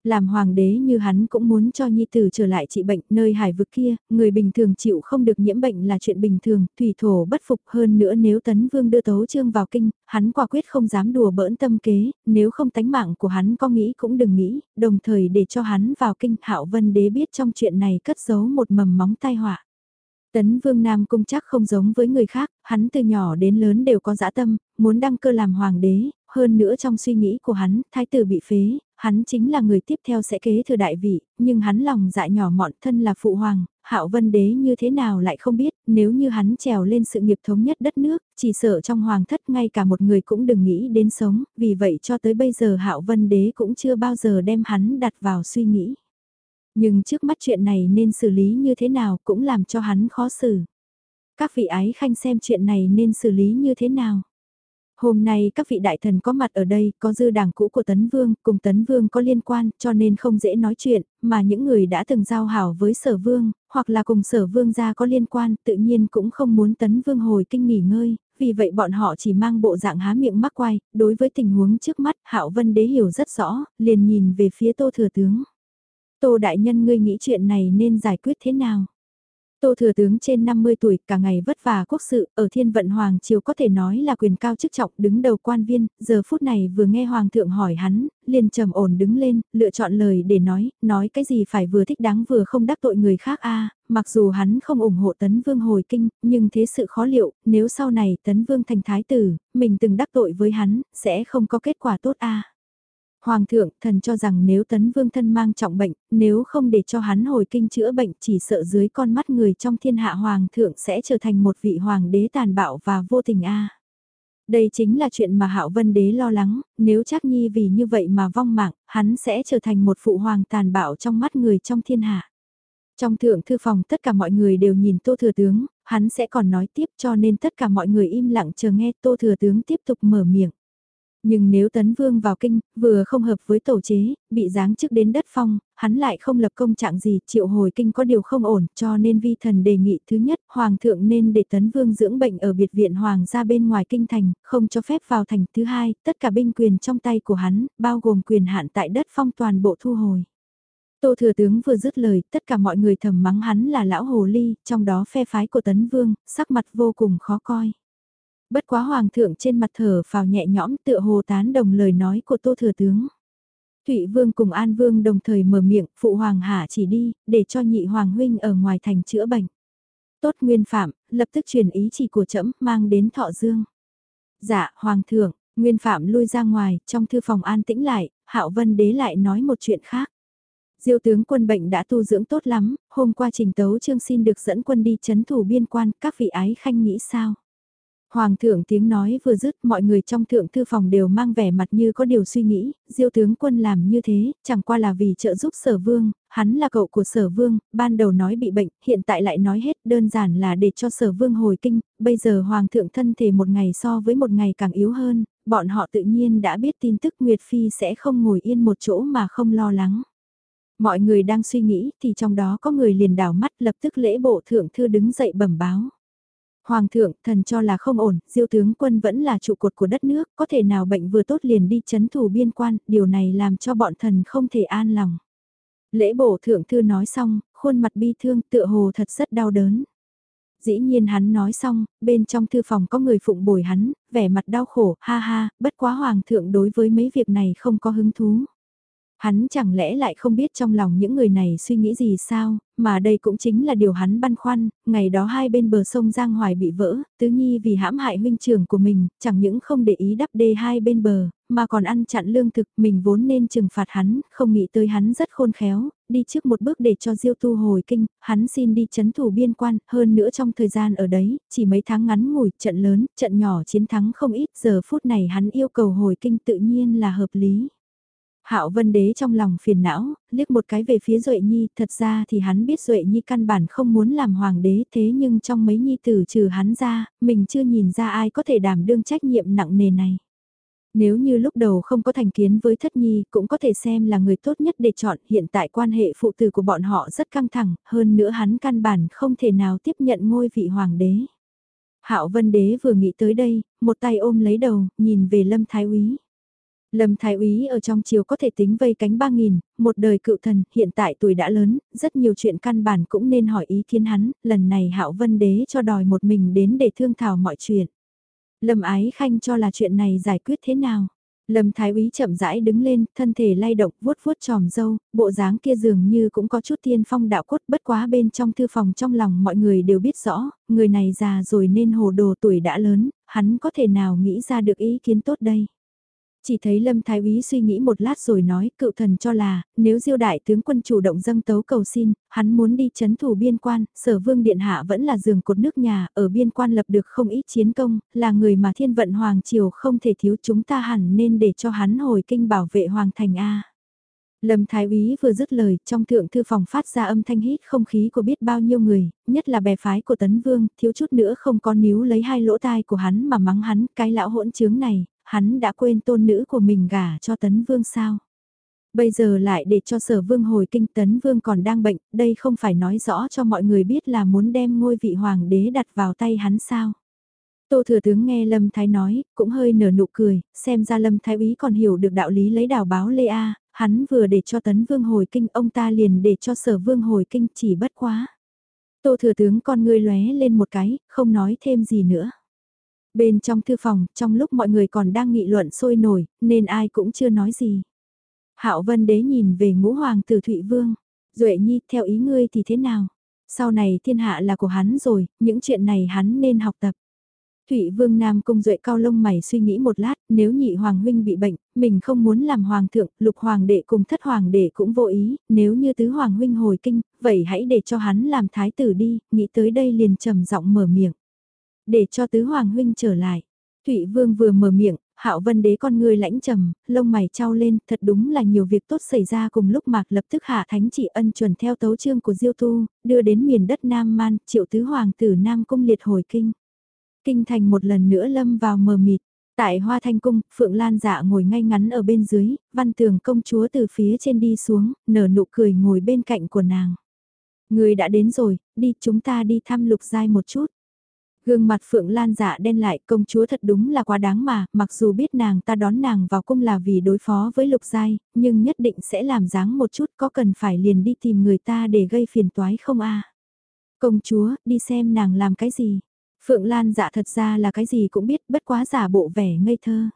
Làm hoàng đế như hắn cũng muốn cho nhi tử trở lại trị bệnh nơi hải vực kia, người bình thường chịu không được nhiễm bệnh là chuyện bình thường, thủy thổ bất phục hơn nữa nếu tấn vương đưa tấu trương vào kinh, hắn quả quyết không dám đùa bỡn tâm kế, nếu không tánh mạng của hắn có nghĩ cũng đừng nghĩ, đồng thời để cho hắn vào kinh hạo vân đế biết trong chuyện này cất giấu một mầm móng tai họa. Tấn Vương Nam Cung chắc không giống với người khác, hắn từ nhỏ đến lớn đều có dã tâm, muốn đăng cơ làm hoàng đế, hơn nữa trong suy nghĩ của hắn, thái tử bị phế, hắn chính là người tiếp theo sẽ kế thừa đại vị, nhưng hắn lòng dạ nhỏ mọn thân là phụ hoàng, hạo vân đế như thế nào lại không biết, nếu như hắn trèo lên sự nghiệp thống nhất đất nước, chỉ sợ trong hoàng thất ngay cả một người cũng đừng nghĩ đến sống, vì vậy cho tới bây giờ hạo vân đế cũng chưa bao giờ đem hắn đặt vào suy nghĩ. Nhưng trước mắt chuyện này nên xử lý như thế nào cũng làm cho hắn khó xử. Các vị ái khanh xem chuyện này nên xử lý như thế nào. Hôm nay các vị đại thần có mặt ở đây, có dư đảng cũ của Tấn Vương, cùng Tấn Vương có liên quan, cho nên không dễ nói chuyện, mà những người đã từng giao hảo với Sở Vương, hoặc là cùng Sở Vương gia có liên quan, tự nhiên cũng không muốn Tấn Vương hồi kinh nghỉ ngơi, vì vậy bọn họ chỉ mang bộ dạng há miệng mắc quay, đối với tình huống trước mắt, Hạo Vân Đế hiểu rất rõ, liền nhìn về phía Tô Thừa Tướng. Tô Đại Nhân ngươi nghĩ chuyện này nên giải quyết thế nào? Tô Thừa Tướng trên 50 tuổi, cả ngày vất vả quốc sự, ở thiên vận Hoàng Triều có thể nói là quyền cao chức trọng đứng đầu quan viên, giờ phút này vừa nghe Hoàng thượng hỏi hắn, liền trầm ổn đứng lên, lựa chọn lời để nói, nói cái gì phải vừa thích đáng vừa không đắc tội người khác a à, mặc dù hắn không ủng hộ Tấn Vương hồi kinh, nhưng thế sự khó liệu, nếu sau này Tấn Vương thành thái tử, mình từng đắc tội với hắn, sẽ không có kết quả tốt a. Hoàng thượng, thần cho rằng nếu tấn vương thân mang trọng bệnh, nếu không để cho hắn hồi kinh chữa bệnh chỉ sợ dưới con mắt người trong thiên hạ hoàng thượng sẽ trở thành một vị hoàng đế tàn bạo và vô tình a. Đây chính là chuyện mà Hạo Vân Đế lo lắng, nếu chắc nhi vì như vậy mà vong mạng, hắn sẽ trở thành một phụ hoàng tàn bạo trong mắt người trong thiên hạ. Trong thượng thư phòng tất cả mọi người đều nhìn Tô Thừa Tướng, hắn sẽ còn nói tiếp cho nên tất cả mọi người im lặng chờ nghe Tô Thừa Tướng tiếp tục mở miệng. Nhưng nếu Tấn Vương vào kinh, vừa không hợp với tổ chế, bị giáng chức đến đất phong, hắn lại không lập công trạng gì, triệu hồi kinh có điều không ổn, cho nên vi thần đề nghị thứ nhất, Hoàng thượng nên để Tấn Vương dưỡng bệnh ở biệt viện Hoàng ra bên ngoài kinh thành, không cho phép vào thành. Thứ hai, tất cả binh quyền trong tay của hắn, bao gồm quyền hạn tại đất phong toàn bộ thu hồi. Tô Thừa Tướng vừa dứt lời, tất cả mọi người thầm mắng hắn là lão hồ ly, trong đó phe phái của Tấn Vương, sắc mặt vô cùng khó coi. Bất quá hoàng thượng trên mặt thở phào nhẹ nhõm tựa hồ tán đồng lời nói của tô thừa tướng. Thụy Vương cùng An Vương đồng thời mở miệng, phụ hoàng hạ chỉ đi, để cho nhị hoàng huynh ở ngoài thành chữa bệnh. Tốt nguyên phạm, lập tức truyền ý chỉ của trẫm mang đến thọ dương. Dạ, hoàng thượng, nguyên phạm lui ra ngoài, trong thư phòng an tĩnh lại, hạo vân đế lại nói một chuyện khác. Diêu tướng quân bệnh đã tu dưỡng tốt lắm, hôm qua trình tấu trương xin được dẫn quân đi chấn thủ biên quan, các vị ái khanh nghĩ sao? Hoàng thượng tiếng nói vừa dứt mọi người trong thượng thư phòng đều mang vẻ mặt như có điều suy nghĩ, diêu tướng quân làm như thế, chẳng qua là vì trợ giúp sở vương, hắn là cậu của sở vương, ban đầu nói bị bệnh, hiện tại lại nói hết đơn giản là để cho sở vương hồi kinh, bây giờ hoàng thượng thân thể một ngày so với một ngày càng yếu hơn, bọn họ tự nhiên đã biết tin tức Nguyệt Phi sẽ không ngồi yên một chỗ mà không lo lắng. Mọi người đang suy nghĩ thì trong đó có người liền đảo mắt lập tức lễ bộ thượng thư đứng dậy bẩm báo. Hoàng thượng, thần cho là không ổn, diêu tướng quân vẫn là trụ cột của đất nước, có thể nào bệnh vừa tốt liền đi chấn thủ biên quan, điều này làm cho bọn thần không thể an lòng. Lễ bổ thượng thư nói xong, khuôn mặt bi thương tựa hồ thật rất đau đớn. Dĩ nhiên hắn nói xong, bên trong thư phòng có người phụng bồi hắn, vẻ mặt đau khổ, ha ha, bất quá hoàng thượng đối với mấy việc này không có hứng thú. Hắn chẳng lẽ lại không biết trong lòng những người này suy nghĩ gì sao, mà đây cũng chính là điều hắn băn khoăn, ngày đó hai bên bờ sông Giang Hoài bị vỡ, tứ nhi vì hãm hại huynh trưởng của mình, chẳng những không để ý đắp đê hai bên bờ, mà còn ăn chặn lương thực, mình vốn nên trừng phạt hắn, không nghĩ tới hắn rất khôn khéo, đi trước một bước để cho Diêu Tu hồi kinh, hắn xin đi chấn thủ biên quan, hơn nữa trong thời gian ở đấy, chỉ mấy tháng ngắn ngủi, trận lớn, trận nhỏ chiến thắng không ít, giờ phút này hắn yêu cầu hồi kinh tự nhiên là hợp lý. Hạo Vân Đế trong lòng phiền não, liếc một cái về phía Duệ Nhi, thật ra thì hắn biết Duệ Nhi căn bản không muốn làm hoàng đế thế nhưng trong mấy nhi tử trừ hắn ra, mình chưa nhìn ra ai có thể đảm đương trách nhiệm nặng nề này. Nếu như lúc đầu không có thành kiến với thất nhi cũng có thể xem là người tốt nhất để chọn hiện tại quan hệ phụ tử của bọn họ rất căng thẳng, hơn nữa hắn căn bản không thể nào tiếp nhận ngôi vị hoàng đế. Hạo Vân Đế vừa nghĩ tới đây, một tay ôm lấy đầu, nhìn về Lâm Thái Úy. Lâm Thái Úy ở trong chiều có thể tính vây cánh ba nghìn, một đời cựu thần, hiện tại tuổi đã lớn, rất nhiều chuyện căn bản cũng nên hỏi ý kiến hắn, lần này Hạo Vân Đế cho đòi một mình đến để thương thảo mọi chuyện. Lâm Ái Khanh cho là chuyện này giải quyết thế nào? Lâm Thái Úy chậm rãi đứng lên, thân thể lay động, vuốt vuốt tròm dâu, bộ dáng kia dường như cũng có chút tiên phong đạo cốt bất quá bên trong thư phòng trong lòng mọi người đều biết rõ, người này già rồi nên hồ đồ tuổi đã lớn, hắn có thể nào nghĩ ra được ý kiến tốt đây. Chỉ thấy Lâm Thái Úy suy nghĩ một lát rồi nói, cựu thần cho là, nếu diêu đại tướng quân chủ động dâng tấu cầu xin, hắn muốn đi chấn thủ biên quan, sở vương điện hạ vẫn là giường cột nước nhà, ở biên quan lập được không ít chiến công, là người mà thiên vận hoàng triều không thể thiếu chúng ta hẳn nên để cho hắn hồi kinh bảo vệ hoàng thành A. Lâm Thái Úy vừa dứt lời, trong thượng thư phòng phát ra âm thanh hít không khí của biết bao nhiêu người, nhất là bè phái của Tấn Vương, thiếu chút nữa không có níu lấy hai lỗ tai của hắn mà mắng hắn, cái lão hỗn trướng này, hắn đã quên tôn nữ của mình gả cho Tấn Vương sao? Bây giờ lại để cho sở vương hồi kinh Tấn Vương còn đang bệnh, đây không phải nói rõ cho mọi người biết là muốn đem ngôi vị hoàng đế đặt vào tay hắn sao? Tô Thừa Tướng nghe Lâm Thái nói, cũng hơi nở nụ cười, xem ra Lâm Thái úy còn hiểu được đạo lý lấy đảo báo Lê A, hắn vừa để cho Tấn Vương hồi kinh, ông ta liền để cho Sở Vương hồi kinh chỉ bất quá. Tô Thừa Tướng con ngươi lóe lên một cái, không nói thêm gì nữa. Bên trong thư phòng, trong lúc mọi người còn đang nghị luận sôi nổi, nên ai cũng chưa nói gì. Hạo Vân Đế nhìn về ngũ hoàng tử Thụy Vương. Duệ Nhi, theo ý ngươi thì thế nào? Sau này thiên hạ là của hắn rồi, những chuyện này hắn nên học tập. Thụy Vương Nam Cung Duệ cao lông mày suy nghĩ một lát, nếu nhị hoàng huynh bị bệnh, mình không muốn làm hoàng thượng, lục hoàng đệ cùng thất hoàng đệ cũng vô ý, nếu như tứ hoàng huynh hồi kinh, vậy hãy để cho hắn làm thái tử đi, nghĩ tới đây liền trầm giọng mở miệng để cho tứ hoàng huynh trở lại. Thụy Vương vừa mở miệng, Hạo Vân Đế con người lãnh trầm, lông mày trao lên, thật đúng là nhiều việc tốt xảy ra cùng lúc Mạc lập tức hạ thánh chỉ ân chuẩn theo tấu chương của Diêu Tu, đưa đến miền đất Nam Man, triệu tứ hoàng tử Nam cung liệt hồi kinh. Kinh thành một lần nữa lâm vào mờ mịt. Tại Hoa Thanh Cung, Phượng Lan dạ ngồi ngay ngắn ở bên dưới, văn tường công chúa từ phía trên đi xuống, nở nụ cười ngồi bên cạnh của nàng. Người đã đến rồi, đi chúng ta đi thăm lục giai một chút. Gương mặt Phượng Lan dạ đen lại công chúa thật đúng là quá đáng mà, mặc dù biết nàng ta đón nàng vào cung là vì đối phó với lục giai, nhưng nhất định sẽ làm dáng một chút có cần phải liền đi tìm người ta để gây phiền toái không a Công chúa, đi xem nàng làm cái gì. Phượng Lan dạ thật ra là cái gì cũng biết bất quá giả bộ vẻ ngây thơ.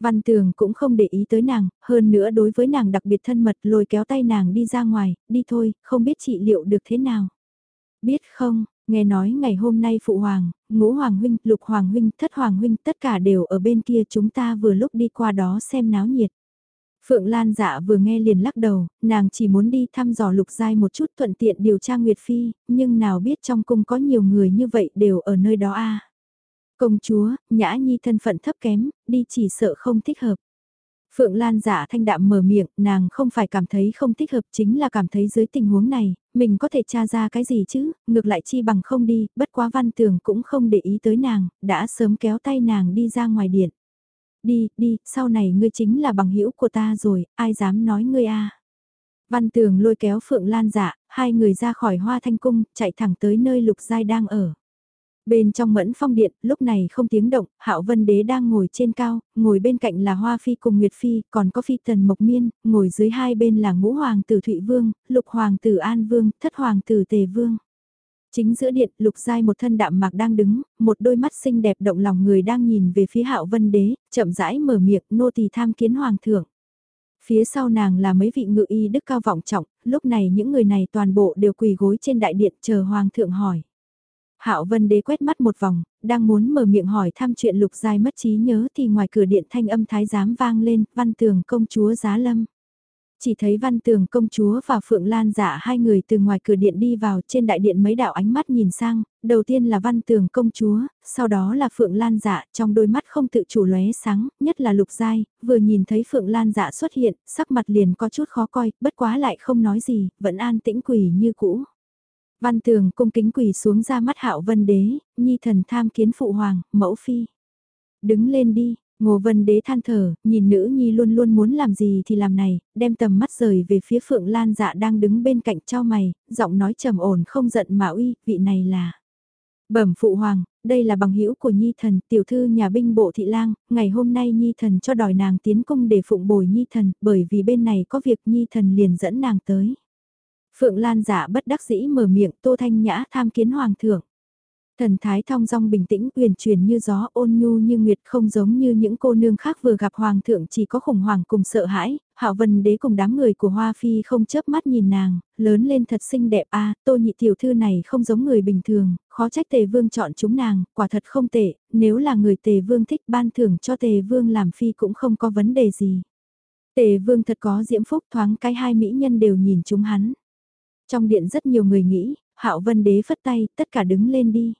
Văn Tường cũng không để ý tới nàng, hơn nữa đối với nàng đặc biệt thân mật lôi kéo tay nàng đi ra ngoài, đi thôi, không biết trị liệu được thế nào. Biết không, Nghe nói ngày hôm nay phụ hoàng, ngũ hoàng huynh, lục hoàng huynh, thất hoàng huynh tất cả đều ở bên kia chúng ta vừa lúc đi qua đó xem náo nhiệt. Phượng Lan dạ vừa nghe liền lắc đầu, nàng chỉ muốn đi thăm dò lục giai một chút thuận tiện điều tra Nguyệt Phi, nhưng nào biết trong cung có nhiều người như vậy đều ở nơi đó a Công chúa, Nhã Nhi thân phận thấp kém, đi chỉ sợ không thích hợp. Phượng Lan giả thanh đạm mở miệng, nàng không phải cảm thấy không thích hợp chính là cảm thấy dưới tình huống này, mình có thể tra ra cái gì chứ, ngược lại chi bằng không đi, bất quá văn tường cũng không để ý tới nàng, đã sớm kéo tay nàng đi ra ngoài điện. Đi, đi, sau này ngươi chính là bằng hữu của ta rồi, ai dám nói ngươi a Văn tường lôi kéo Phượng Lan dạ, hai người ra khỏi hoa thanh cung, chạy thẳng tới nơi lục giai đang ở. Bên trong mẫn phong điện, lúc này không tiếng động, hạo vân đế đang ngồi trên cao, ngồi bên cạnh là Hoa Phi cùng Nguyệt Phi, còn có Phi Tần Mộc Miên, ngồi dưới hai bên là ngũ hoàng tử Thụy Vương, lục hoàng tử An Vương, thất hoàng tử Tề Vương. Chính giữa điện, lục giai một thân đạm mạc đang đứng, một đôi mắt xinh đẹp động lòng người đang nhìn về phía hạo vân đế, chậm rãi mở miệng nô tỳ tham kiến hoàng thượng. Phía sau nàng là mấy vị ngự y đức cao vọng trọng, lúc này những người này toàn bộ đều quỳ gối trên đại điện chờ hoàng thượng hỏi. Hạo Vân Đế quét mắt một vòng, đang muốn mở miệng hỏi thăm chuyện Lục Giai mất trí nhớ thì ngoài cửa điện thanh âm thái giám vang lên, văn tường công chúa giá lâm. Chỉ thấy văn tường công chúa và Phượng Lan dạ hai người từ ngoài cửa điện đi vào trên đại điện mấy đạo ánh mắt nhìn sang, đầu tiên là văn tường công chúa, sau đó là Phượng Lan dạ trong đôi mắt không tự chủ lóe sáng, nhất là lục giai, vừa nhìn thấy Phượng Lan dạ xuất hiện, sắc mặt liền có chút khó coi, bất quá lại không nói gì, vẫn an tĩnh quỷ như cũ. Văn tường cung kính quỳ xuống ra mắt hạo vân đế, nhi thần tham kiến phụ hoàng, mẫu phi. Đứng lên đi, Ngô Vân Đế than thở, nhìn nữ nhi luôn luôn muốn làm gì thì làm này, đem tầm mắt rời về phía Phượng Lan dạ đang đứng bên cạnh cho mày, giọng nói trầm ổn không giận mà uy, vị này là. Bẩm phụ hoàng, đây là bằng hữu của Nhi thần, tiểu thư nhà binh bộ thị lang, ngày hôm nay Nhi thần cho đòi nàng tiến cung để phụng bồi Nhi thần, bởi vì bên này có việc Nhi thần liền dẫn nàng tới. Phượng Lan giả bất đắc dĩ mở miệng Tô Thanh Nhã tham kiến hoàng thượng. Thần thái thong dong bình tĩnh uyển chuyển như gió ôn nhu như nguyệt không giống như những cô nương khác vừa gặp hoàng thượng chỉ có khủng hoảng cùng sợ hãi, hạo vân đế cùng đám người của Hoa Phi không chớp mắt nhìn nàng, lớn lên thật xinh đẹp a tô nhị tiểu thư này không giống người bình thường, khó trách tề vương chọn chúng nàng, quả thật không tệ, nếu là người tề vương thích ban thưởng cho tề vương làm phi cũng không có vấn đề gì. Tề vương thật có diễm phúc thoáng cái hai mỹ nhân đều nhìn chúng hắn. Trong điện rất nhiều người nghĩ, hạo vân đế phất tay, tất cả đứng lên đi.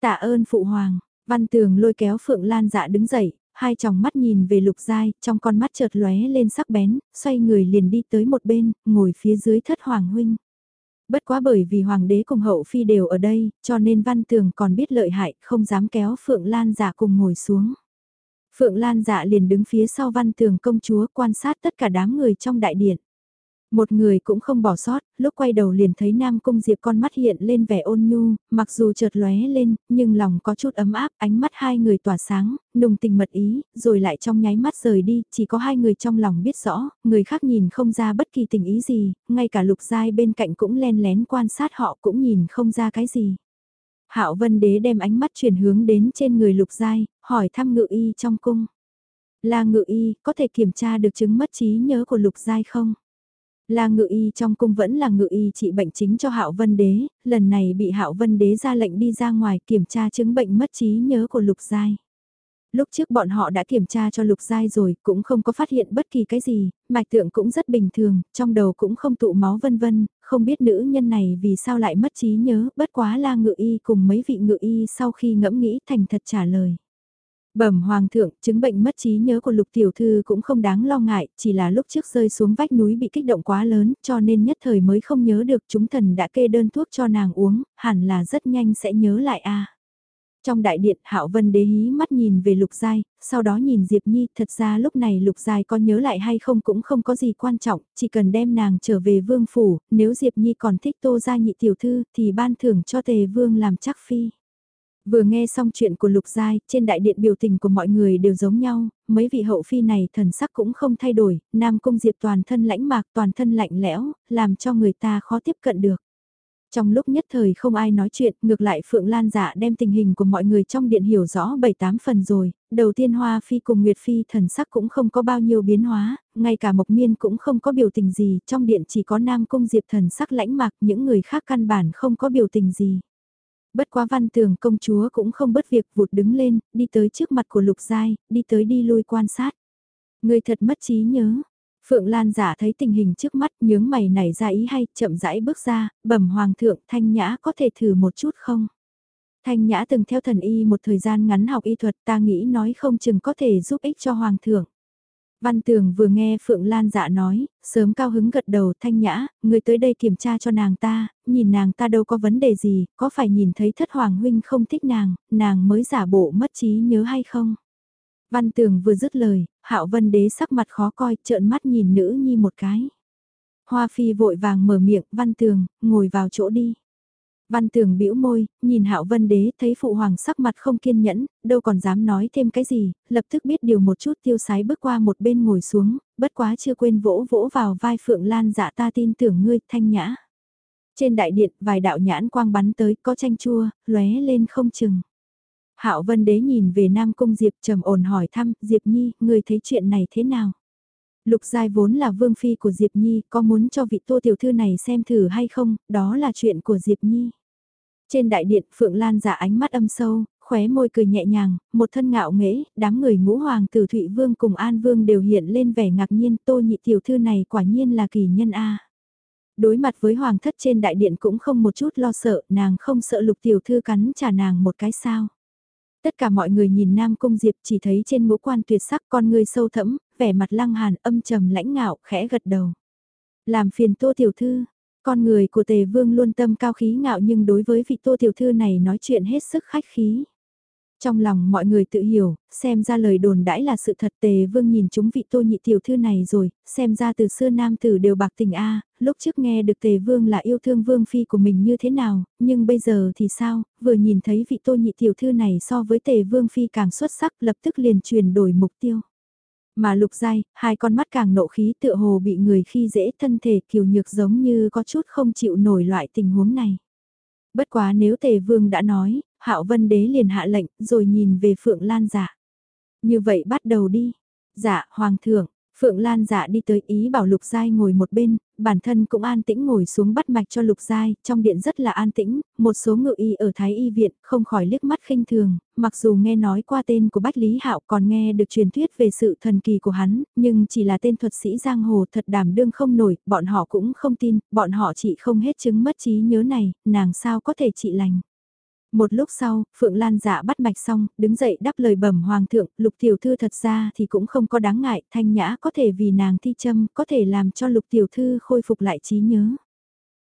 Tạ ơn phụ hoàng, văn tường lôi kéo Phượng Lan dạ đứng dậy, hai tròng mắt nhìn về lục giai, trong con mắt chợt lóe lên sắc bén, xoay người liền đi tới một bên, ngồi phía dưới thất hoàng huynh. Bất quá bởi vì hoàng đế cùng hậu phi đều ở đây, cho nên văn tường còn biết lợi hại, không dám kéo Phượng Lan dạ cùng ngồi xuống. Phượng Lan dạ liền đứng phía sau văn tường công chúa quan sát tất cả đám người trong đại điện. Một người cũng không bỏ sót, lúc quay đầu liền thấy Nam Cung Diệp con mắt hiện lên vẻ ôn nhu, mặc dù chợt lóe lên, nhưng lòng có chút ấm áp, ánh mắt hai người tỏa sáng, nùng tình mật ý, rồi lại trong nháy mắt rời đi, chỉ có hai người trong lòng biết rõ, người khác nhìn không ra bất kỳ tình ý gì, ngay cả lục giai bên cạnh cũng len lén quan sát họ cũng nhìn không ra cái gì. Hạo Vân Đế đem ánh mắt chuyển hướng đến trên người lục giai, hỏi thăm ngự y trong cung. Là ngự y, có thể kiểm tra được chứng mất trí nhớ của lục giai không? Là ngự y trong cung vẫn là ngự y trị bệnh chính cho Hạo Vân Đế, lần này bị Hạo Vân Đế ra lệnh đi ra ngoài kiểm tra chứng bệnh mất trí nhớ của Lục Giai. Lúc trước bọn họ đã kiểm tra cho Lục Giai rồi, cũng không có phát hiện bất kỳ cái gì, mạch tượng cũng rất bình thường, trong đầu cũng không tụ máu vân vân, không biết nữ nhân này vì sao lại mất trí nhớ, bất quá là ngự y cùng mấy vị ngự y sau khi ngẫm nghĩ thành thật trả lời. Bẩm hoàng thượng, chứng bệnh mất trí nhớ của lục tiểu thư cũng không đáng lo ngại, chỉ là lúc trước rơi xuống vách núi bị kích động quá lớn, cho nên nhất thời mới không nhớ được chúng thần đã kê đơn thuốc cho nàng uống, hẳn là rất nhanh sẽ nhớ lại a. Trong đại điện Hạo Vân đế hí mắt nhìn về Lục Giai, sau đó nhìn Diệp Nhi, thật ra lúc này Lục Giai có nhớ lại hay không cũng không có gì quan trọng, chỉ cần đem nàng trở về vương phủ, nếu Diệp Nhi còn thích tô gia nhị tiểu thư thì ban thưởng cho tề vương làm chắc phi. Vừa nghe xong chuyện của Lục Giai, trên đại điện biểu tình của mọi người đều giống nhau, mấy vị hậu phi này thần sắc cũng không thay đổi, Nam Cung Diệp toàn thân lãnh mạc toàn thân lạnh lẽo, làm cho người ta khó tiếp cận được. Trong lúc nhất thời không ai nói chuyện, ngược lại Phượng Lan giả đem tình hình của mọi người trong điện hiểu rõ 7-8 phần rồi, đầu tiên Hoa Phi cùng Nguyệt Phi thần sắc cũng không có bao nhiêu biến hóa, ngay cả Mộc Miên cũng không có biểu tình gì, trong điện chỉ có Nam Cung Diệp thần sắc lãnh mạc, những người khác căn bản không có biểu tình gì. Bất quá văn tường công chúa cũng không bất việc vụt đứng lên, đi tới trước mặt của lục giai, đi tới đi lui quan sát. Người thật mất trí nhớ. Phượng Lan giả thấy tình hình trước mắt nhướng mày nảy ra ý hay chậm rãi bước ra, bẩm hoàng thượng thanh nhã có thể thử một chút không? Thanh nhã từng theo thần y một thời gian ngắn học y thuật ta nghĩ nói không chừng có thể giúp ích cho hoàng thượng. Văn Tường vừa nghe Phượng Lan dạ nói, sớm cao hứng gật đầu thanh nhã, người tới đây kiểm tra cho nàng ta, nhìn nàng ta đâu có vấn đề gì, có phải nhìn thấy thất hoàng huynh không thích nàng, nàng mới giả bộ mất trí nhớ hay không? Văn Tường vừa dứt lời, Hạo Vân Đế sắc mặt khó coi, trợn mắt nhìn nữ nhi một cái. Hoa Phi vội vàng mở miệng, Văn Tường, ngồi vào chỗ đi. Văn tường bĩu môi, nhìn hạo vân đế thấy phụ hoàng sắc mặt không kiên nhẫn, đâu còn dám nói thêm cái gì, lập tức biết điều một chút tiêu sái bước qua một bên ngồi xuống, bất quá chưa quên vỗ vỗ vào vai phượng lan dạ ta tin tưởng ngươi, thanh nhã. Trên đại điện, vài đạo nhãn quang bắn tới, có tranh chua, lóe lên không chừng. Hạo Vân Đế nhìn về Nam Cung Diệp trầm ổn hỏi thăm, Diệp Nhi, ngươi thấy chuyện này thế nào? Lục Giai vốn là vương phi của Diệp Nhi, có muốn cho vị tô tiểu thư này xem thử hay không, đó là chuyện của Diệp Nhi. Trên đại điện Phượng Lan giả ánh mắt âm sâu, khóe môi cười nhẹ nhàng, một thân ngạo nghễ, đám người ngũ hoàng tử Thụy Vương cùng An Vương đều hiện lên vẻ ngạc nhiên tô nhị tiểu thư này quả nhiên là kỳ nhân A. Đối mặt với hoàng thất trên đại điện cũng không một chút lo sợ, nàng không sợ lục tiểu thư cắn trả nàng một cái sao. Tất cả mọi người nhìn Nam Cung Diệp chỉ thấy trên ngũ quan tuyệt sắc con người sâu thẫm, vẻ mặt lăng hàn âm trầm lãnh ngạo, khẽ gật đầu. Làm phiền tô tiểu thư, con người của tề vương luôn tâm cao khí ngạo nhưng đối với vị tô tiểu thư này nói chuyện hết sức khách khí. Trong lòng mọi người tự hiểu, xem ra lời đồn đãi là sự thật tề vương nhìn chúng vị tô nhị tiểu thư này rồi, xem ra từ xưa nam tử đều bạc tình a lúc trước nghe được tề vương là yêu thương vương phi của mình như thế nào, nhưng bây giờ thì sao, vừa nhìn thấy vị tô nhị tiểu thư này so với tề vương phi càng xuất sắc lập tức liền chuyển đổi mục tiêu. Mà lục dai, hai con mắt càng nộ khí tựa hồ bị người khi dễ thân thể kiều nhược giống như có chút không chịu nổi loại tình huống này. Bất quá nếu tề vương đã nói, hạo vân đế liền hạ lệnh rồi nhìn về phượng lan giả. Như vậy bắt đầu đi. Dạ, hoàng thượng, Phượng Lan dạ đi tới ý bảo Lục Giai ngồi một bên, bản thân cũng an tĩnh ngồi xuống bắt mạch cho Lục Giai, trong điện rất là an tĩnh, một số ngự y ở Thái Y Viện không khỏi liếc mắt khinh thường, mặc dù nghe nói qua tên của Bách Lý Hạo còn nghe được truyền thuyết về sự thần kỳ của hắn, nhưng chỉ là tên thuật sĩ giang hồ thật đảm đương không nổi, bọn họ cũng không tin, bọn họ chỉ không hết chứng mất trí nhớ này, nàng sao có thể trị lành. Một lúc sau, Phượng Lan dạ bắt mạch xong, đứng dậy đáp lời bẩm hoàng thượng, lục tiểu thư thật ra thì cũng không có đáng ngại, thanh nhã có thể vì nàng thi châm, có thể làm cho lục tiểu thư khôi phục lại trí nhớ.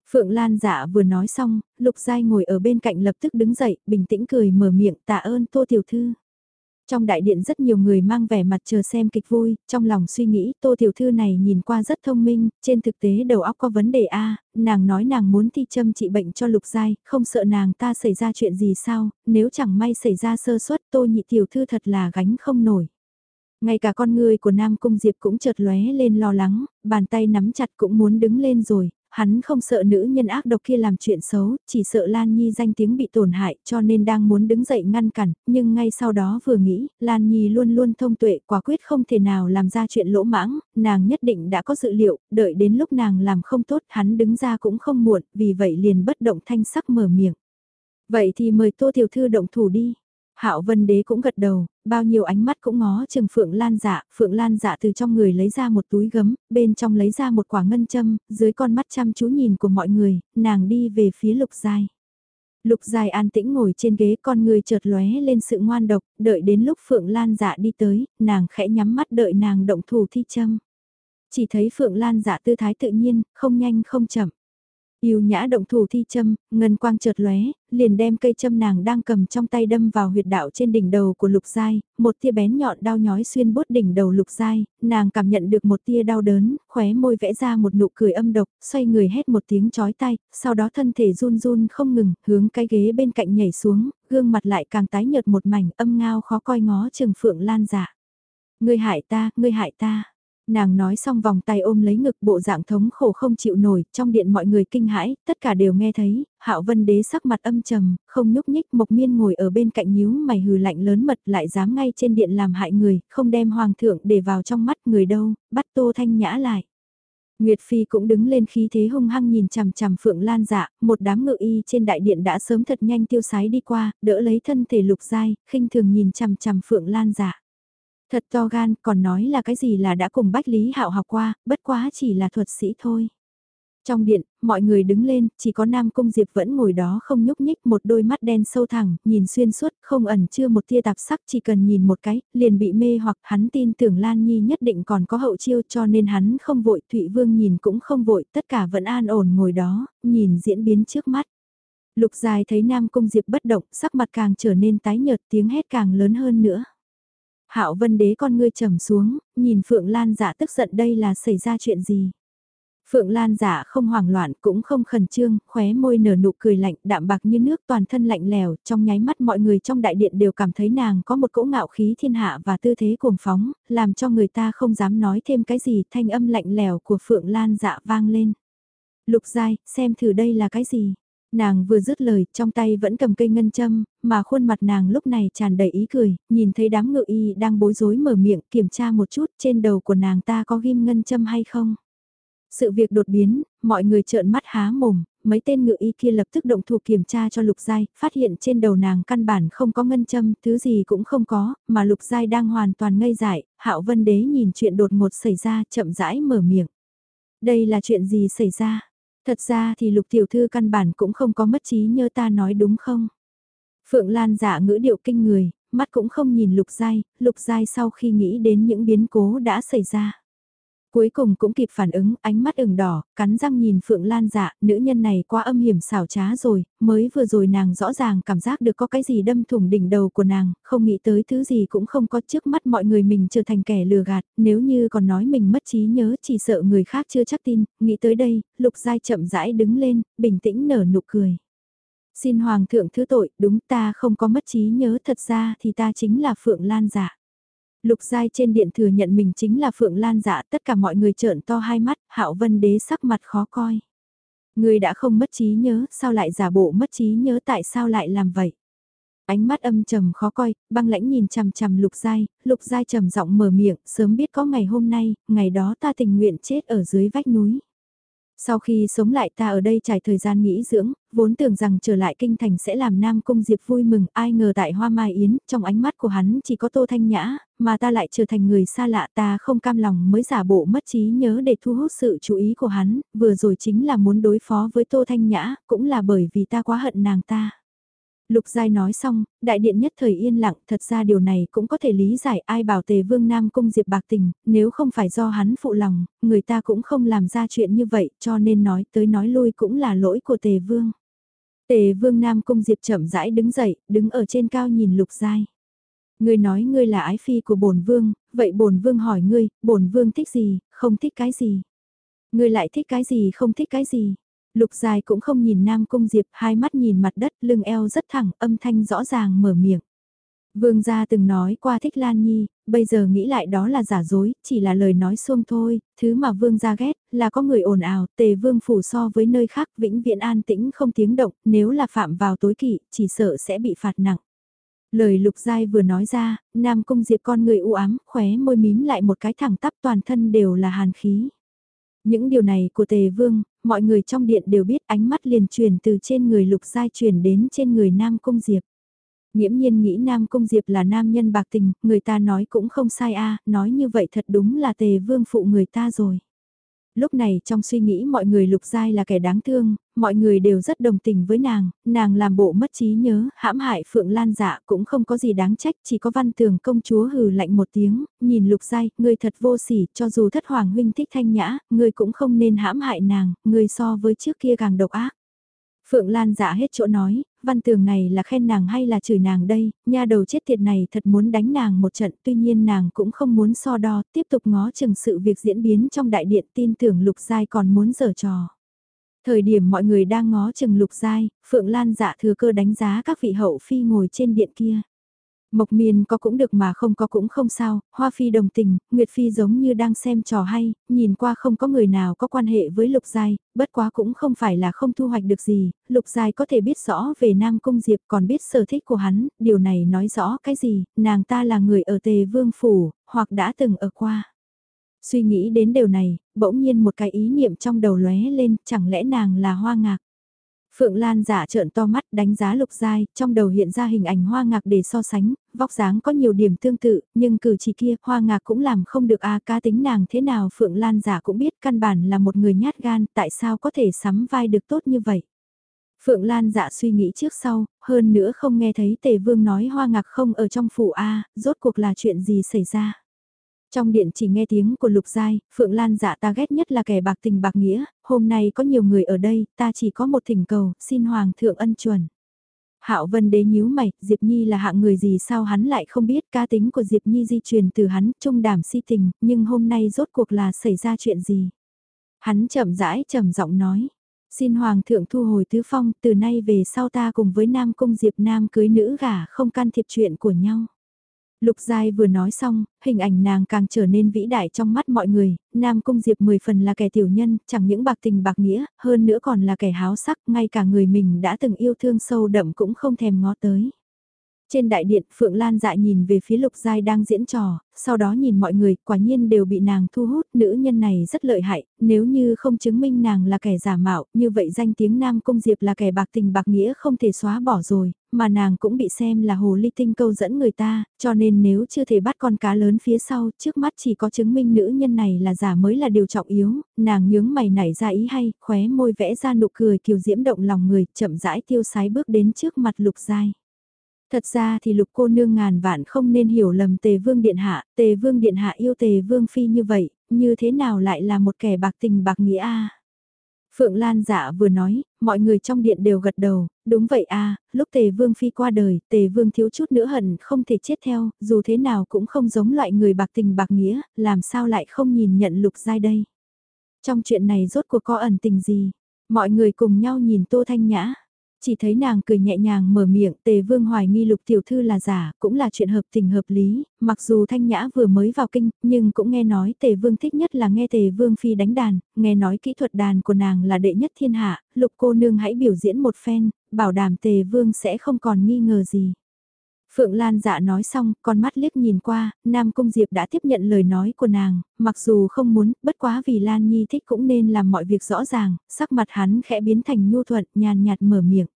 Phượng Lan dạ vừa nói xong, lục giai ngồi ở bên cạnh lập tức đứng dậy, bình tĩnh cười mở miệng tạ ơn tô tiểu thư. Trong đại điện rất nhiều người mang vẻ mặt chờ xem kịch vui, trong lòng suy nghĩ tô tiểu thư này nhìn qua rất thông minh, trên thực tế đầu óc có vấn đề A, nàng nói nàng muốn thi châm trị bệnh cho lục giai, không sợ nàng ta xảy ra chuyện gì sao, nếu chẳng may xảy ra sơ suất tô nhị tiểu thư thật là gánh không nổi. Ngay cả con người của Nam Cung Diệp cũng chợt lóe lên lo lắng, bàn tay nắm chặt cũng muốn đứng lên rồi, hắn không sợ nữ nhân ác độc kia làm chuyện xấu, chỉ sợ Lan Nhi danh tiếng bị tổn hại cho nên đang muốn đứng dậy ngăn cản, nhưng ngay sau đó vừa nghĩ, Lan Nhi luôn luôn thông tuệ quả quyết không thể nào làm ra chuyện lỗ mãng, nàng nhất định đã có dự liệu, đợi đến lúc nàng làm không tốt hắn đứng ra cũng không muộn, vì vậy liền bất động thanh sắc mở miệng. Vậy thì mời Tô Tiểu Thư động thủ đi. Hạo Vân Đế cũng gật đầu, bao nhiêu ánh mắt cũng ngó chừng Phượng Lan dạ, Phượng Lan dạ từ trong người lấy ra một túi gấm, bên trong lấy ra một quả ngân châm, dưới con mắt chăm chú nhìn của mọi người, nàng đi về phía Lục Giai. Lục Giai an tĩnh ngồi trên ghế con người chợt lóe lên sự ngoan độc, đợi đến lúc Phượng Lan dạ đi tới, nàng khẽ nhắm mắt đợi nàng động thủ thi châm. Chỉ thấy Phượng Lan dạ tư thái tự nhiên, không nhanh không chậm. Yêu nhã động thủ thi châm, ngân quang chợt lóe, liền đem cây châm nàng đang cầm trong tay đâm vào huyệt đạo trên đỉnh đầu của lục giai, một tia bén nhọn đau nhói xuyên bốt đỉnh đầu lục giai, nàng cảm nhận được một tia đau đớn, khóe môi vẽ ra một nụ cười âm độc, xoay người hét một tiếng chói tay, sau đó thân thể run run không ngừng, hướng cái ghế bên cạnh nhảy xuống, gương mặt lại càng tái nhợt một mảnh âm ngao khó coi ngó trừng phượng lan dạ. Ngươi hại ta, ngươi hại ta. Nàng nói xong vòng tay ôm lấy ngực bộ dạng thống khổ không chịu nổi, trong điện mọi người kinh hãi, tất cả đều nghe thấy, hạo vân đế sắc mặt âm trầm, không nhúc nhích, mộc miên ngồi ở bên cạnh nhíu mày hừ lạnh lớn mật lại dám ngay trên điện làm hại người, không đem hoàng thượng để vào trong mắt người đâu, bắt tô thanh nhã lại. Nguyệt Phi cũng đứng lên khí thế hung hăng nhìn chằm chằm Phượng Lan dạ, một đám ngự y trên đại điện đã sớm thật nhanh tiêu sái đi qua, đỡ lấy thân thể lục dai, khinh thường nhìn chằm chằm Phượng Lan dạ. Thật to gan, còn nói là cái gì là đã cùng Bách Lý Hạo học qua, bất quá chỉ là thuật sĩ thôi. Trong điện, mọi người đứng lên, chỉ có Nam Cung Diệp vẫn ngồi đó không nhúc nhích một đôi mắt đen sâu thẳng, nhìn xuyên suốt, không ẩn chưa một tia tạp sắc chỉ cần nhìn một cái, liền bị mê hoặc hắn tin tưởng Lan Nhi nhất định còn có hậu chiêu cho nên hắn không vội, Thụy Vương nhìn cũng không vội, tất cả vẫn an ổn ngồi đó, nhìn diễn biến trước mắt. Lục dài thấy Nam Cung Diệp bất động, sắc mặt càng trở nên tái nhợt tiếng hét càng lớn hơn nữa. Hạo Vân Đế con ngươi trầm xuống, nhìn Phượng Lan Dạ tức giận đây là xảy ra chuyện gì. Phượng Lan Dạ không hoảng loạn cũng không khẩn trương, khóe môi nở nụ cười lạnh, đạm bạc như nước toàn thân lạnh lèo, trong nháy mắt mọi người trong đại điện đều cảm thấy nàng có một cỗ ngạo khí thiên hạ và tư thế cuồng phóng, làm cho người ta không dám nói thêm cái gì, thanh âm lạnh lèo của Phượng Lan Dạ vang lên. Lục Giai, xem thử đây là cái gì? Nàng vừa dứt lời, trong tay vẫn cầm cây ngân châm, mà khuôn mặt nàng lúc này tràn đầy ý cười, nhìn thấy đám ngự y đang bối rối mở miệng kiểm tra một chút trên đầu của nàng ta có ghim ngân châm hay không. Sự việc đột biến, mọi người trợn mắt há mồm, mấy tên ngự y kia lập tức động thủ kiểm tra cho Lục Giai, phát hiện trên đầu nàng căn bản không có ngân châm, thứ gì cũng không có, mà Lục Giai đang hoàn toàn ngây dại, Hạo Vân Đế nhìn chuyện đột ngột xảy ra, chậm rãi mở miệng. Đây là chuyện gì xảy ra? Thật ra thì Lục Tiểu Thư căn bản cũng không có mất trí như ta nói đúng không? Phượng Lan giả ngữ điệu kinh người, mắt cũng không nhìn Lục Giai, Lục Giai sau khi nghĩ đến những biến cố đã xảy ra. Cuối cùng cũng kịp phản ứng, ánh mắt ửng đỏ, cắn răng nhìn Phượng Lan dạ, nữ nhân này quá âm hiểm xảo trá rồi, mới vừa rồi nàng rõ ràng cảm giác được có cái gì đâm thủng đỉnh đầu của nàng, không nghĩ tới thứ gì cũng không có trước mắt mọi người mình trở thành kẻ lừa gạt, nếu như còn nói mình mất trí nhớ chỉ sợ người khác chưa chắc tin, nghĩ tới đây, lục giai chậm rãi đứng lên, bình tĩnh nở nụ cười. Xin Hoàng thượng thứ tội, đúng ta không có mất trí nhớ thật ra thì ta chính là Phượng Lan dạ. Lục Giai trên điện thừa nhận mình chính là Phượng Lan dạ tất cả mọi người trợn to hai mắt, Hạo Vân Đế sắc mặt khó coi. Người đã không mất trí nhớ, sao lại giả bộ mất trí nhớ tại sao lại làm vậy? Ánh mắt âm trầm khó coi, băng lãnh nhìn chằm chằm Lục Giai, Lục Giai trầm giọng mở miệng, sớm biết có ngày hôm nay, ngày đó ta tình nguyện chết ở dưới vách núi. Sau khi sống lại ta ở đây trải thời gian nghỉ dưỡng, vốn tưởng rằng trở lại kinh thành sẽ làm Nam Cung Diệp vui mừng, ai ngờ tại Hoa Mai Yến, trong ánh mắt của hắn chỉ có Tô Thanh Nhã, mà ta lại trở thành người xa lạ ta không cam lòng mới giả bộ mất trí nhớ để thu hút sự chú ý của hắn, vừa rồi chính là muốn đối phó với Tô Thanh Nhã, cũng là bởi vì ta quá hận nàng ta. Lục Giai nói xong, đại điện nhất thời yên lặng, thật ra điều này cũng có thể lý giải ai bảo tề vương Nam Cung Diệp bạc tình, nếu không phải do hắn phụ lòng, người ta cũng không làm ra chuyện như vậy, cho nên nói tới nói lui cũng là lỗi của tề vương. Tề vương Nam Cung Diệp chậm rãi đứng dậy, đứng ở trên cao nhìn Lục Giai. Ngươi nói ngươi là ái phi của bổn vương, vậy bổn vương hỏi ngươi, bổn vương thích gì, không thích cái gì? Ngươi lại thích cái gì không thích cái gì? Lục dài cũng không nhìn Nam Cung Diệp, hai mắt nhìn mặt đất, lưng eo rất thẳng, âm thanh rõ ràng mở miệng. Vương gia từng nói qua thích Lan Nhi, bây giờ nghĩ lại đó là giả dối, chỉ là lời nói xuông thôi, thứ mà vương gia ghét, là có người ồn ào, tề vương phủ so với nơi khác vĩnh viễn an tĩnh không tiếng động, nếu là phạm vào tối kỵ, chỉ sợ sẽ bị phạt nặng. Lời lục giai vừa nói ra, Nam Cung Diệp con người u ám, khóe môi mím lại một cái thẳng tắp toàn thân đều là hàn khí. Những điều này của tề vương, mọi người trong điện đều biết ánh mắt liền truyền từ trên người lục giai truyền đến trên người Nam Cung Diệp. Nhiễm nhiên nghĩ Nam Cung Diệp là nam nhân bạc tình, người ta nói cũng không sai a nói như vậy thật đúng là tề vương phụ người ta rồi lúc này trong suy nghĩ mọi người lục giai là kẻ đáng thương, mọi người đều rất đồng tình với nàng, nàng làm bộ mất trí nhớ, hãm hại Phượng Lan dạ cũng không có gì đáng trách, chỉ có văn tường công chúa hừ lạnh một tiếng, nhìn lục giai, người thật vô sỉ, cho dù thất hoàng huynh thích thanh nhã, người cũng không nên hãm hại nàng, người so với trước kia càng độc ác. Phượng Lan dạ hết chỗ nói, văn tường này là khen nàng hay là chửi nàng đây, nha đầu chết tiệt này thật muốn đánh nàng một trận, tuy nhiên nàng cũng không muốn so đo, tiếp tục ngó chừng sự việc diễn biến trong đại điện tin tưởng Lục Giai còn muốn giở trò. Thời điểm mọi người đang ngó chừng Lục Giai, Phượng Lan dạ thừa cơ đánh giá các vị hậu phi ngồi trên điện kia. Mộc miên có cũng được mà không có cũng không sao, Hoa Phi đồng tình, Nguyệt Phi giống như đang xem trò hay, nhìn qua không có người nào có quan hệ với Lục Giai, bất quá cũng không phải là không thu hoạch được gì, Lục Giai có thể biết rõ về Nam Cung Diệp còn biết sở thích của hắn, điều này nói rõ cái gì, nàng ta là người ở Tề Vương Phủ, hoặc đã từng ở qua. Suy nghĩ đến điều này, bỗng nhiên một cái ý niệm trong đầu lóe lên, chẳng lẽ nàng là hoa ngạc. Phượng Lan giả trợn to mắt đánh giá lục giai, trong đầu hiện ra hình ảnh hoa ngạc để so sánh, vóc dáng có nhiều điểm tương tự, nhưng cử chỉ kia, hoa ngạc cũng làm không được a à, tính nàng thế nào Phượng Lan giả cũng biết căn bản là một người nhát gan, tại sao có thể sắm vai được tốt như vậy. Phượng Lan dạ suy nghĩ trước sau, hơn nữa không nghe thấy tề vương nói hoa ngạc không ở trong phủ A, rốt cuộc là chuyện gì xảy ra. Trong điện chỉ nghe tiếng của Lục Giai, Phượng Lan dạ ta ghét nhất là kẻ bạc tình bạc nghĩa, hôm nay có nhiều người ở đây, ta chỉ có một thỉnh cầu, xin Hoàng thượng ân chuẩn. Hạo Vân Đế nhíu mày, Diệp Nhi là hạng người gì sao hắn lại không biết cá tính của Diệp Nhi di truyền từ hắn, trung đảm si tình, nhưng hôm nay rốt cuộc là xảy ra chuyện gì? Hắn chậm rãi trầm giọng nói, xin Hoàng thượng thu hồi tứ phong, từ nay về sau ta cùng với Nam Cung Diệp Nam cưới nữ gả không can thiệp chuyện của nhau. Lục Giai vừa nói xong, hình ảnh nàng càng trở nên vĩ đại trong mắt mọi người, Nam Cung Diệp mười phần là kẻ tiểu nhân, chẳng những bạc tình bạc nghĩa, hơn nữa còn là kẻ háo sắc, ngay cả người mình đã từng yêu thương sâu đậm cũng không thèm ngó tới. Trên đại điện, Phượng Lan dại nhìn về phía Lục Giai đang diễn trò, sau đó nhìn mọi người, quả nhiên đều bị nàng thu hút, nữ nhân này rất lợi hại, nếu như không chứng minh nàng là kẻ giả mạo, như vậy danh tiếng Nam công Diệp là kẻ bạc tình bạc nghĩa không thể xóa bỏ rồi, mà nàng cũng bị xem là hồ ly tinh câu dẫn người ta, cho nên nếu chưa thể bắt con cá lớn phía sau, trước mắt chỉ có chứng minh nữ nhân này là giả mới là điều trọng yếu, nàng nhướng mày nảy ra ý hay, khóe môi vẽ ra nụ cười kiều diễm động lòng người, chậm rãi tiêu sái bước đến trước mặt Lục Giai. Thật ra thì lục cô nương ngàn vạn không nên hiểu lầm tề vương điện hạ, tề vương điện hạ yêu tề vương phi như vậy, như thế nào lại là một kẻ bạc tình bạc nghĩa a? Phượng Lan dạ vừa nói, mọi người trong điện đều gật đầu, đúng vậy a lúc tề vương phi qua đời, tề vương thiếu chút nữa hận không thể chết theo, dù thế nào cũng không giống loại người bạc tình bạc nghĩa, làm sao lại không nhìn nhận lục giai đây. Trong chuyện này rốt cuộc có ẩn tình gì, mọi người cùng nhau nhìn tô thanh nhã chỉ thấy nàng cười nhẹ nhàng mở miệng tề vương hoài nghi lục tiểu thư là giả, cũng là chuyện hợp tình hợp lý, mặc dù thanh nhã vừa mới vào kinh, nhưng cũng nghe nói tề vương thích nhất là nghe tề vương phi đánh đàn, nghe nói kỹ thuật đàn của nàng là đệ nhất thiên hạ, lục cô nương hãy biểu diễn một phen, bảo đảm tề vương sẽ không còn nghi ngờ gì. Phượng Lan dạ nói xong, con mắt liếc nhìn qua, Nam Cung Diệp đã tiếp nhận lời nói của nàng, mặc dù không muốn, bất quá vì Lan Nhi thích cũng nên làm mọi việc rõ ràng, sắc mặt hắn khẽ biến thành nhu thuận, nhàn nhạt mở miệng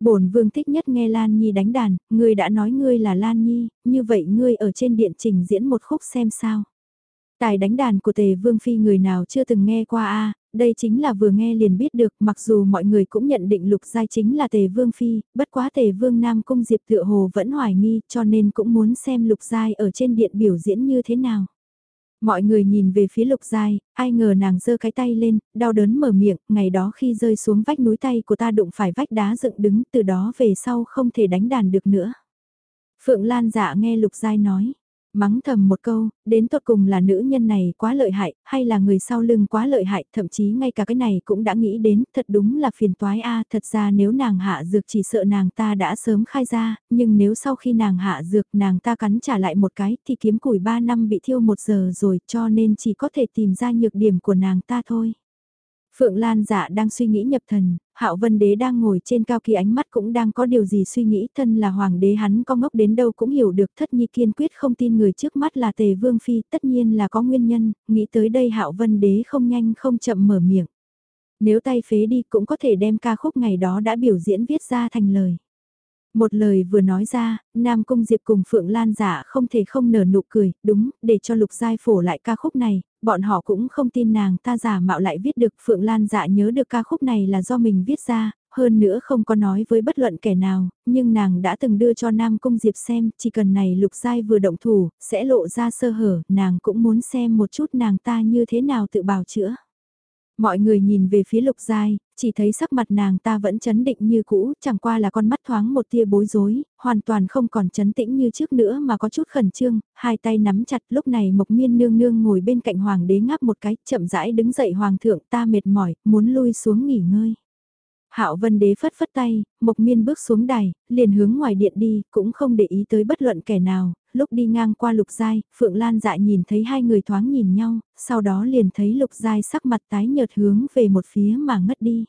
bổn vương thích nhất nghe Lan Nhi đánh đàn, ngươi đã nói ngươi là Lan Nhi, như vậy ngươi ở trên điện trình diễn một khúc xem sao. Tài đánh đàn của tề vương phi người nào chưa từng nghe qua a đây chính là vừa nghe liền biết được mặc dù mọi người cũng nhận định lục giai chính là tề vương phi, bất quá tề vương nam cung diệp tựa hồ vẫn hoài nghi cho nên cũng muốn xem lục giai ở trên điện biểu diễn như thế nào. Mọi người nhìn về phía lục giai, ai ngờ nàng giơ cái tay lên, đau đớn mở miệng, ngày đó khi rơi xuống vách núi tay của ta đụng phải vách đá dựng đứng từ đó về sau không thể đánh đàn được nữa. Phượng Lan dạ nghe lục giai nói, mắng thầm một câu, đến tột cùng là nữ nhân này quá lợi hại, hay là người sau lưng quá lợi hại, thậm chí ngay cả cái này cũng đã nghĩ đến, thật đúng là phiền toái a thật ra nếu nàng hạ dược chỉ sợ nàng ta đã sớm khai ra, nhưng nếu sau khi nàng hạ dược nàng ta cắn trả lại một cái thì kiếm củi 3 năm bị thiêu một giờ rồi cho nên chỉ có thể tìm ra nhược điểm của nàng ta thôi. Phượng Lan dạ đang suy nghĩ nhập thần, Hạo Vân Đế đang ngồi trên cao kỳ ánh mắt cũng đang có điều gì suy nghĩ thân là hoàng đế hắn có ngốc đến đâu cũng hiểu được thất nhi kiên quyết không tin người trước mắt là tề vương phi tất nhiên là có nguyên nhân, nghĩ tới đây Hạo Vân Đế không nhanh không chậm mở miệng. Nếu tay phế đi cũng có thể đem ca khúc ngày đó đã biểu diễn viết ra thành lời. Một lời vừa nói ra, Nam Cung Diệp cùng Phượng Lan giả không thể không nở nụ cười, đúng, để cho Lục Giai phổ lại ca khúc này, bọn họ cũng không tin nàng ta giả mạo lại viết được Phượng Lan dạ nhớ được ca khúc này là do mình viết ra, hơn nữa không có nói với bất luận kẻ nào, nhưng nàng đã từng đưa cho Nam Cung Diệp xem, chỉ cần này Lục Giai vừa động thủ, sẽ lộ ra sơ hở, nàng cũng muốn xem một chút nàng ta như thế nào tự bào chữa. Mọi người nhìn về phía lục giai, chỉ thấy sắc mặt nàng ta vẫn chấn định như cũ, chẳng qua là con mắt thoáng một tia bối rối, hoàn toàn không còn chấn tĩnh như trước nữa mà có chút khẩn trương, hai tay nắm chặt lúc này mộc miên nương nương ngồi bên cạnh hoàng đế ngáp một cái, chậm rãi đứng dậy hoàng thượng ta mệt mỏi, muốn lui xuống nghỉ ngơi. Hạo Vân Đế phất phất tay, Mộc Miên bước xuống đài, liền hướng ngoài điện đi, cũng không để ý tới bất luận kẻ nào, lúc đi ngang qua Lục Giai, Phượng Lan dại nhìn thấy hai người thoáng nhìn nhau, sau đó liền thấy Lục Giai sắc mặt tái nhợt hướng về một phía mà ngất đi.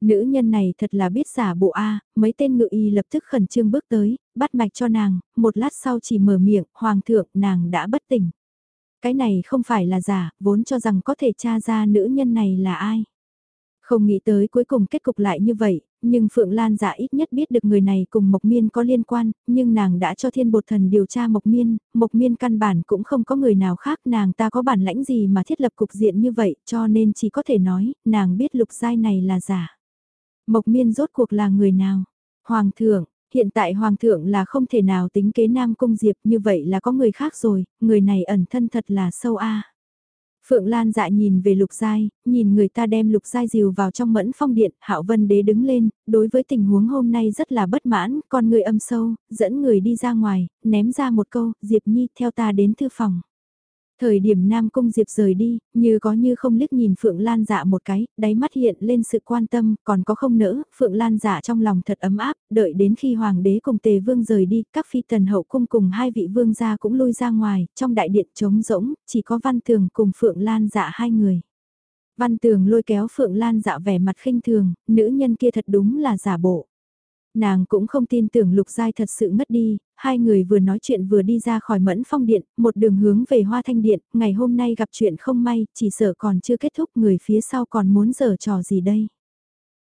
Nữ nhân này thật là biết giả bộ A, mấy tên ngự y lập tức khẩn trương bước tới, bắt mạch cho nàng, một lát sau chỉ mở miệng, Hoàng thượng, nàng đã bất tỉnh. Cái này không phải là giả, vốn cho rằng có thể tra ra nữ nhân này là ai. Không nghĩ tới cuối cùng kết cục lại như vậy, nhưng Phượng Lan giả ít nhất biết được người này cùng Mộc Miên có liên quan, nhưng nàng đã cho thiên bột thần điều tra Mộc Miên, Mộc Miên căn bản cũng không có người nào khác nàng ta có bản lãnh gì mà thiết lập cục diện như vậy cho nên chỉ có thể nói, nàng biết lục giai này là giả. Mộc Miên rốt cuộc là người nào? Hoàng thượng, hiện tại Hoàng thượng là không thể nào tính kế Nam Cung Diệp như vậy là có người khác rồi, người này ẩn thân thật là sâu a. Phượng Lan dạ nhìn về Lục Giai, nhìn người ta đem Lục Giai dìu vào trong mẫn phong điện, Hạo Vân Đế đứng lên, đối với tình huống hôm nay rất là bất mãn, con người âm sâu, dẫn người đi ra ngoài, ném ra một câu, Diệp Nhi theo ta đến thư phòng. Thời điểm Nam Cung Diệp rời đi, như có như không liếc nhìn Phượng Lan dạ một cái, đáy mắt hiện lên sự quan tâm, còn có không nỡ, Phượng Lan dạ trong lòng thật ấm áp, đợi đến khi Hoàng đế cùng Tề Vương rời đi, các phi tần hậu cung cùng hai vị vương gia cũng lui ra ngoài, trong đại điện trống rỗng, chỉ có Văn Tường cùng Phượng Lan dạ hai người. Văn Tường lôi kéo Phượng Lan dạ vẻ mặt khinh thường, nữ nhân kia thật đúng là giả bộ. Nàng cũng không tin tưởng Lục Giai thật sự ngất đi, hai người vừa nói chuyện vừa đi ra khỏi mẫn phong điện, một đường hướng về hoa thanh điện, ngày hôm nay gặp chuyện không may, chỉ sợ còn chưa kết thúc người phía sau còn muốn giở trò gì đây.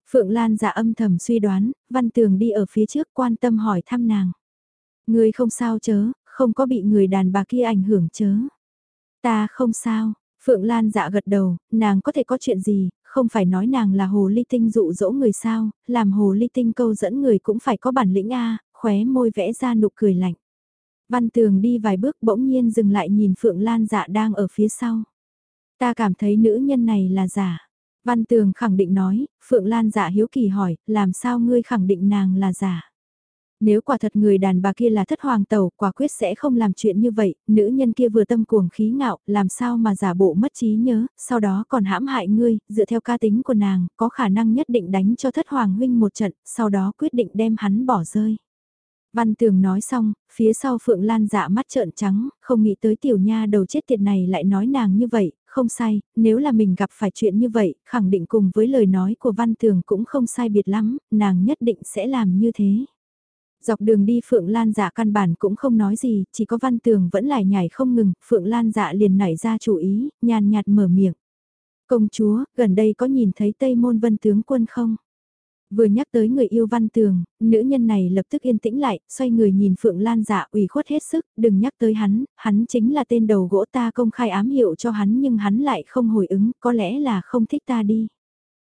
Phượng Lan dạ âm thầm suy đoán, Văn Tường đi ở phía trước quan tâm hỏi thăm nàng. Người không sao chớ, không có bị người đàn bà kia ảnh hưởng chớ. Ta không sao, Phượng Lan dạ gật đầu, nàng có thể có chuyện gì, không phải nói nàng là hồ ly tinh dụ dỗ người sao, làm hồ ly tinh câu dẫn người cũng phải có bản lĩnh a khóe môi vẽ ra nụ cười lạnh. Văn Tường đi vài bước bỗng nhiên dừng lại nhìn Phượng Lan dạ đang ở phía sau. Ta cảm thấy nữ nhân này là giả. Văn Tường khẳng định nói, Phượng Lan dạ hiếu kỳ hỏi, làm sao ngươi khẳng định nàng là giả. Nếu quả thật người đàn bà kia là thất hoàng tẩu, quả quyết sẽ không làm chuyện như vậy, nữ nhân kia vừa tâm cuồng khí ngạo, làm sao mà giả bộ mất trí nhớ, sau đó còn hãm hại ngươi, dựa theo ca tính của nàng, có khả năng nhất định đánh cho thất hoàng huynh một trận, sau đó quyết định đem hắn bỏ rơi. Văn Tường nói xong, phía sau Phượng Lan dạ mắt trợn trắng, không nghĩ tới tiểu nha đầu chết tiệt này lại nói nàng như vậy, không sai, nếu là mình gặp phải chuyện như vậy, khẳng định cùng với lời nói của Văn Tường cũng không sai biệt lắm, nàng nhất định sẽ làm như thế. Dọc đường đi Phượng Lan dạ căn bản cũng không nói gì, chỉ có Văn Tường vẫn lại nhảy không ngừng, Phượng Lan dạ liền nảy ra chủ ý, nhàn nhạt mở miệng. Công chúa, gần đây có nhìn thấy Tây Môn Vân Tướng quân không? Vừa nhắc tới người yêu văn tường, nữ nhân này lập tức yên tĩnh lại, xoay người nhìn Phượng Lan dạ ủy khuất hết sức, đừng nhắc tới hắn, hắn chính là tên đầu gỗ ta công khai ám hiệu cho hắn nhưng hắn lại không hồi ứng, có lẽ là không thích ta đi.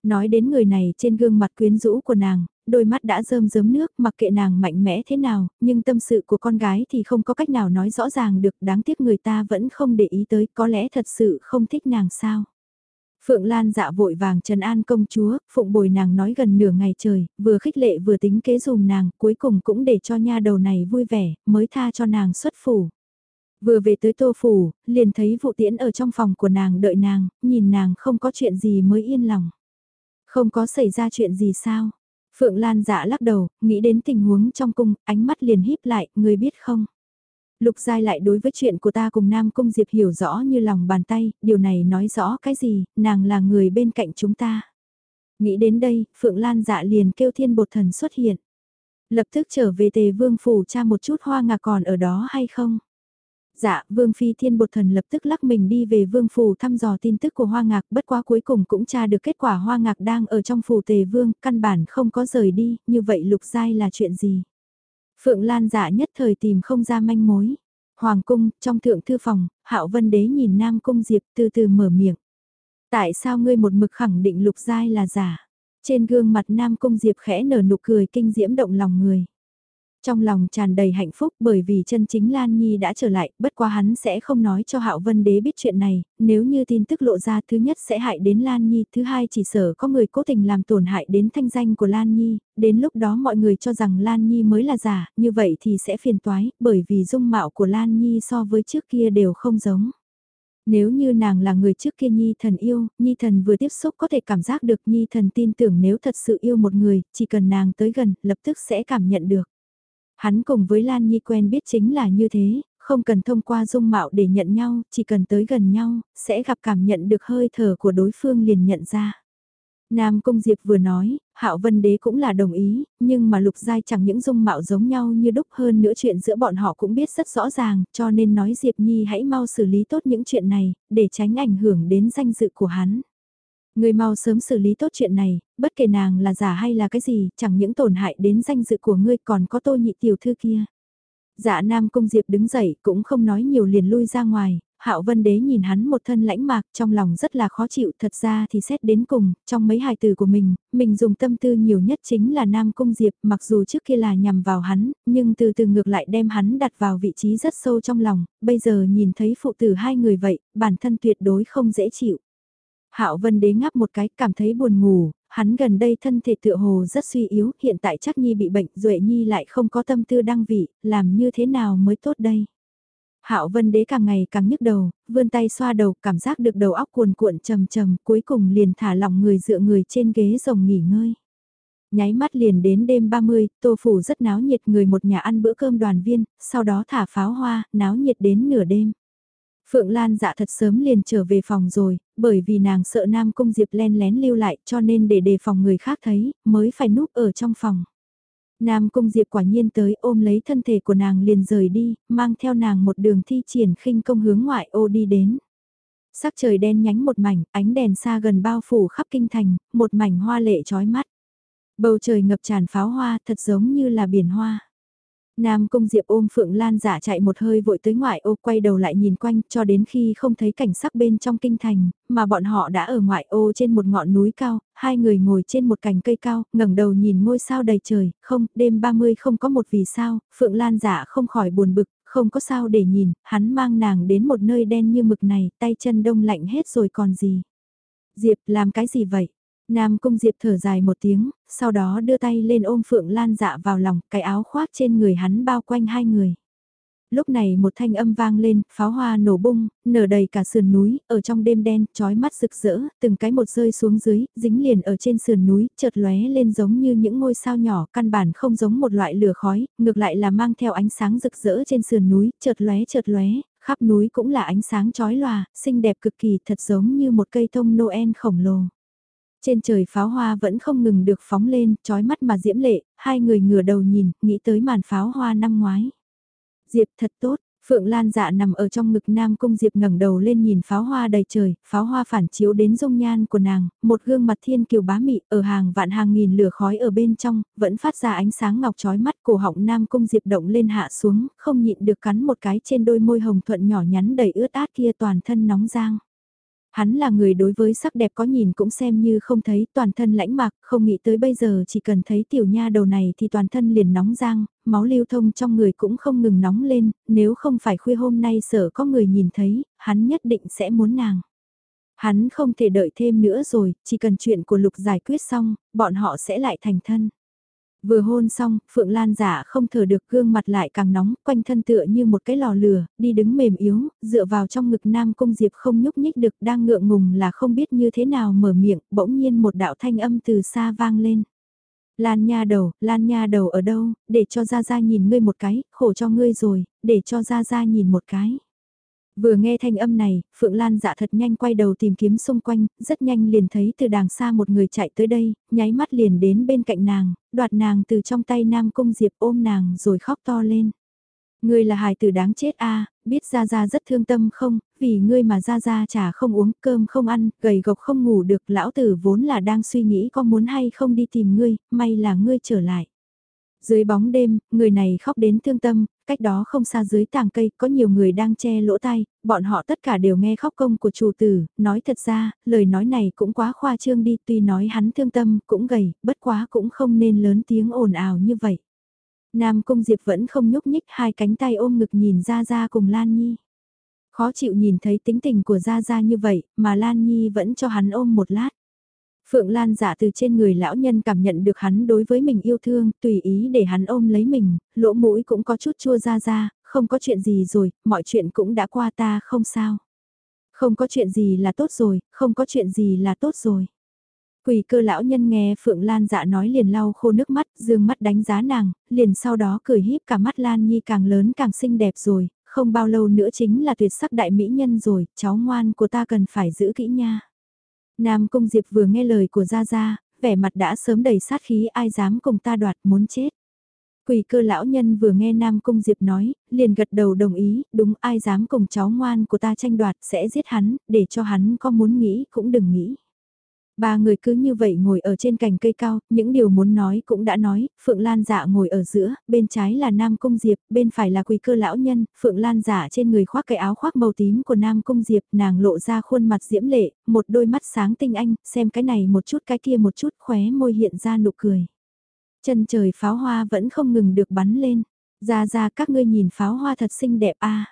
Nói đến người này trên gương mặt quyến rũ của nàng, đôi mắt đã rơm rớm nước mặc kệ nàng mạnh mẽ thế nào, nhưng tâm sự của con gái thì không có cách nào nói rõ ràng được, đáng tiếc người ta vẫn không để ý tới, có lẽ thật sự không thích nàng sao. Phượng Lan dạ vội vàng trần an công chúa, phụng bồi nàng nói gần nửa ngày trời, vừa khích lệ vừa tính kế dùm nàng, cuối cùng cũng để cho nha đầu này vui vẻ, mới tha cho nàng xuất phủ. Vừa về tới tô phủ, liền thấy vụ tiễn ở trong phòng của nàng đợi nàng, nhìn nàng không có chuyện gì mới yên lòng. Không có xảy ra chuyện gì sao? Phượng Lan dạ lắc đầu, nghĩ đến tình huống trong cung, ánh mắt liền híp lại, người biết không? Lục Giai lại đối với chuyện của ta cùng Nam Cung Diệp hiểu rõ như lòng bàn tay, điều này nói rõ cái gì, nàng là người bên cạnh chúng ta. Nghĩ đến đây, Phượng Lan dạ liền kêu thiên bột thần xuất hiện. Lập tức trở về tề vương phủ cha một chút hoa ngạc còn ở đó hay không? Dạ, Vương Phi Thiên Bột Thần lập tức lắc mình đi về Vương Phủ thăm dò tin tức của Hoa Ngạc, bất quá cuối cùng cũng tra được kết quả Hoa Ngạc đang ở trong Phủ Tề Vương, căn bản không có rời đi, như vậy lục giai là chuyện gì? Phượng Lan dạ nhất thời tìm không ra manh mối. Hoàng cung, trong thượng thư phòng, Hạo Vân Đế nhìn Nam Cung Diệp từ từ mở miệng. Tại sao ngươi một mực khẳng định lục giai là giả? Trên gương mặt Nam Cung Diệp khẽ nở nụ cười kinh diễm động lòng người. Trong lòng tràn đầy hạnh phúc bởi vì chân chính Lan Nhi đã trở lại, bất quá hắn sẽ không nói cho Hạo Vân Đế biết chuyện này, nếu như tin tức lộ ra thứ nhất sẽ hại đến Lan Nhi, thứ hai chỉ sợ có người cố tình làm tổn hại đến thanh danh của Lan Nhi, đến lúc đó mọi người cho rằng Lan Nhi mới là giả, như vậy thì sẽ phiền toái, bởi vì dung mạo của Lan Nhi so với trước kia đều không giống. Nếu như nàng là người trước kia Nhi thần yêu, Nhi thần vừa tiếp xúc có thể cảm giác được Nhi thần tin tưởng nếu thật sự yêu một người, chỉ cần nàng tới gần, lập tức sẽ cảm nhận được. Hắn cùng với Lan Nhi quen biết chính là như thế, không cần thông qua dung mạo để nhận nhau, chỉ cần tới gần nhau, sẽ gặp cảm nhận được hơi thở của đối phương liền nhận ra. Nam Cung Diệp vừa nói, Hạo Vân Đế cũng là đồng ý, nhưng mà Lục Giai chẳng những dung mạo giống nhau như đúc hơn nữa chuyện giữa bọn họ cũng biết rất rõ ràng, cho nên nói Diệp Nhi hãy mau xử lý tốt những chuyện này, để tránh ảnh hưởng đến danh dự của hắn. Người mau sớm xử lý tốt chuyện này, bất kể nàng là giả hay là cái gì, chẳng những tổn hại đến danh dự của ngươi còn có tô nhị tiểu thư kia. Dạ Nam Cung Diệp đứng dậy cũng không nói nhiều liền lui ra ngoài, Hạo Vân Đế nhìn hắn một thân lãnh mạc trong lòng rất là khó chịu thật ra thì xét đến cùng, trong mấy hài từ của mình, mình dùng tâm tư nhiều nhất chính là Nam Cung Diệp mặc dù trước kia là nhằm vào hắn, nhưng từ từ ngược lại đem hắn đặt vào vị trí rất sâu trong lòng, bây giờ nhìn thấy phụ tử hai người vậy, bản thân tuyệt đối không dễ chịu. Hạo Vân Đế ngáp một cái, cảm thấy buồn ngủ, hắn gần đây thân thể tựa hồ rất suy yếu, hiện tại chắc Nhi bị bệnh, Duệ Nhi lại không có tâm tư đăng vị, làm như thế nào mới tốt đây? Hạo Vân Đế càng ngày càng nhức đầu, vươn tay xoa đầu, cảm giác được đầu óc cuồn cuộn trầm trầm, cuối cùng liền thả lỏng người dựa người trên ghế rồng nghỉ ngơi. Nháy mắt liền đến đêm 30, Tô phủ rất náo nhiệt người một nhà ăn bữa cơm đoàn viên, sau đó thả pháo hoa, náo nhiệt đến nửa đêm. Phượng Lan dạ thật sớm liền trở về phòng rồi, bởi vì nàng sợ Nam Cung Diệp len lén lưu lại cho nên để đề phòng người khác thấy, mới phải núp ở trong phòng. Nam Cung Diệp quả nhiên tới ôm lấy thân thể của nàng liền rời đi, mang theo nàng một đường thi triển khinh công hướng ngoại ô đi đến. Sắc trời đen nhánh một mảnh, ánh đèn xa gần bao phủ khắp kinh thành, một mảnh hoa lệ trói mắt. Bầu trời ngập tràn pháo hoa thật giống như là biển hoa. Nam Cung Diệp ôm Phượng Lan giả chạy một hơi vội tới ngoại ô quay đầu lại nhìn quanh cho đến khi không thấy cảnh sắc bên trong kinh thành, mà bọn họ đã ở ngoại ô trên một ngọn núi cao, hai người ngồi trên một cành cây cao, ngẩng đầu nhìn ngôi sao đầy trời, không, đêm 30 không có một vì sao, Phượng Lan giả không khỏi buồn bực, không có sao để nhìn, hắn mang nàng đến một nơi đen như mực này, tay chân đông lạnh hết rồi còn gì. Diệp làm cái gì vậy? Nam Cung Diệp thở dài một tiếng, sau đó đưa tay lên ôm Phượng Lan dạ vào lòng, cái áo khoác trên người hắn bao quanh hai người. Lúc này một thanh âm vang lên, pháo hoa nổ bung, nở đầy cả sườn núi, ở trong đêm đen, trói mắt rực rỡ, từng cái một rơi xuống dưới, dính liền ở trên sườn núi, chợt lóe lên giống như những ngôi sao nhỏ, căn bản không giống một loại lửa khói, ngược lại là mang theo ánh sáng rực rỡ trên sườn núi, chợt lóe chợt lóe, khắp núi cũng là ánh sáng chói lòa, xinh đẹp cực kỳ, thật giống như một cây thông Noel khổng lồ. Trên trời pháo hoa vẫn không ngừng được phóng lên, trói mắt mà diễm lệ, hai người ngửa đầu nhìn, nghĩ tới màn pháo hoa năm ngoái. Diệp thật tốt, Phượng Lan dạ nằm ở trong ngực Nam Cung Diệp ngẩng đầu lên nhìn pháo hoa đầy trời, pháo hoa phản chiếu đến dung nhan của nàng, một gương mặt thiên kiều bá mị ở hàng vạn hàng nghìn lửa khói ở bên trong, vẫn phát ra ánh sáng ngọc trói mắt cổ họng Nam Cung Diệp động lên hạ xuống, không nhịn được cắn một cái trên đôi môi hồng thuận nhỏ nhắn đầy ướt át kia toàn thân nóng giang. Hắn là người đối với sắc đẹp có nhìn cũng xem như không thấy toàn thân lãnh mạc, không nghĩ tới bây giờ chỉ cần thấy tiểu nha đầu này thì toàn thân liền nóng giang, máu lưu thông trong người cũng không ngừng nóng lên, nếu không phải khuya hôm nay sợ có người nhìn thấy, hắn nhất định sẽ muốn nàng. Hắn không thể đợi thêm nữa rồi, chỉ cần chuyện của Lục giải quyết xong, bọn họ sẽ lại thành thân. Vừa hôn xong, Phượng Lan giả không thở được gương mặt lại càng nóng, quanh thân tựa như một cái lò lửa, đi đứng mềm yếu, dựa vào trong ngực Nam Cung Diệp không nhúc nhích được đang ngượng ngùng là không biết như thế nào mở miệng, bỗng nhiên một đạo thanh âm từ xa vang lên. Lan nha đầu, Lan nha đầu ở đâu, để cho Gia Gia nhìn ngươi một cái, khổ cho ngươi rồi, để cho Gia Gia nhìn một cái. Vừa nghe thanh âm này, Phượng Lan dạ thật nhanh quay đầu tìm kiếm xung quanh, rất nhanh liền thấy từ đàng xa một người chạy tới đây, nháy mắt liền đến bên cạnh nàng, đoạt nàng từ trong tay Nam Cung Diệp ôm nàng rồi khóc to lên. Ngươi là hài tử đáng chết a biết Gia Gia rất thương tâm không, vì ngươi mà Gia Gia chả không uống cơm không ăn, gầy gộc không ngủ được, lão tử vốn là đang suy nghĩ có muốn hay không đi tìm ngươi, may là ngươi trở lại. Dưới bóng đêm, người này khóc đến thương tâm, cách đó không xa dưới tàng cây có nhiều người đang che lỗ tai, bọn họ tất cả đều nghe khóc công của chủ tử, nói thật ra, lời nói này cũng quá khoa trương đi, tuy nói hắn thương tâm, cũng gầy, bất quá cũng không nên lớn tiếng ồn ào như vậy. Nam Cung Diệp vẫn không nhúc nhích hai cánh tay ôm ngực nhìn ra ra cùng Lan Nhi. Khó chịu nhìn thấy tính tình của Gia Gia như vậy, mà Lan Nhi vẫn cho hắn ôm một lát. Phượng Lan giả từ trên người lão nhân cảm nhận được hắn đối với mình yêu thương, tùy ý để hắn ôm lấy mình, lỗ mũi cũng có chút chua ra ra, không có chuyện gì rồi, mọi chuyện cũng đã qua ta không sao. Không có chuyện gì là tốt rồi, không có chuyện gì là tốt rồi. Quỳ cơ lão nhân nghe Phượng Lan dạ nói liền lau khô nước mắt, dương mắt đánh giá nàng, liền sau đó cười híp cả mắt Lan Nhi càng lớn càng xinh đẹp rồi, không bao lâu nữa chính là tuyệt sắc đại mỹ nhân rồi, cháu ngoan của ta cần phải giữ kỹ nha. Nam Cung Diệp vừa nghe lời của Gia Gia, vẻ mặt đã sớm đầy sát khí ai dám cùng ta đoạt muốn chết. Quỳ cơ lão nhân vừa nghe Nam Cung Diệp nói, liền gật đầu đồng ý, đúng ai dám cùng cháu ngoan của ta tranh đoạt sẽ giết hắn, để cho hắn có muốn nghĩ cũng đừng nghĩ. Ba người cứ như vậy ngồi ở trên cành cây cao, những điều muốn nói cũng đã nói, Phượng Lan dạ ngồi ở giữa, bên trái là Nam Cung Diệp, bên phải là quỳ cơ lão nhân, Phượng Lan dạ trên người khoác cái áo khoác màu tím của Nam Cung Diệp, nàng lộ ra khuôn mặt diễm lệ, một đôi mắt sáng tinh anh, xem cái này một chút cái kia một chút khóe môi hiện ra nụ cười. Chân trời pháo hoa vẫn không ngừng được bắn lên, ra ra các ngươi nhìn pháo hoa thật xinh đẹp a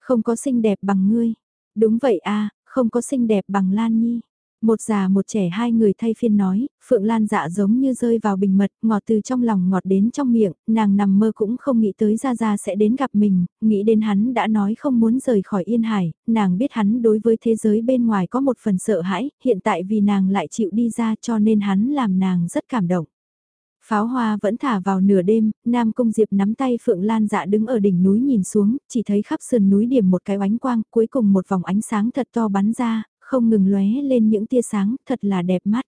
Không có xinh đẹp bằng ngươi, đúng vậy a không có xinh đẹp bằng Lan Nhi. Một già một trẻ hai người thay phiên nói, Phượng Lan dạ giống như rơi vào bình mật, ngọt từ trong lòng ngọt đến trong miệng, nàng nằm mơ cũng không nghĩ tới Gia Gia sẽ đến gặp mình, nghĩ đến hắn đã nói không muốn rời khỏi Yên Hải, nàng biết hắn đối với thế giới bên ngoài có một phần sợ hãi, hiện tại vì nàng lại chịu đi ra cho nên hắn làm nàng rất cảm động. Pháo hoa vẫn thả vào nửa đêm, Nam Cung Diệp nắm tay Phượng Lan dạ đứng ở đỉnh núi nhìn xuống, chỉ thấy khắp sườn núi điểm một cái oánh quang, cuối cùng một vòng ánh sáng thật to bắn ra, không ngừng lóe lên những tia sáng, thật là đẹp mắt.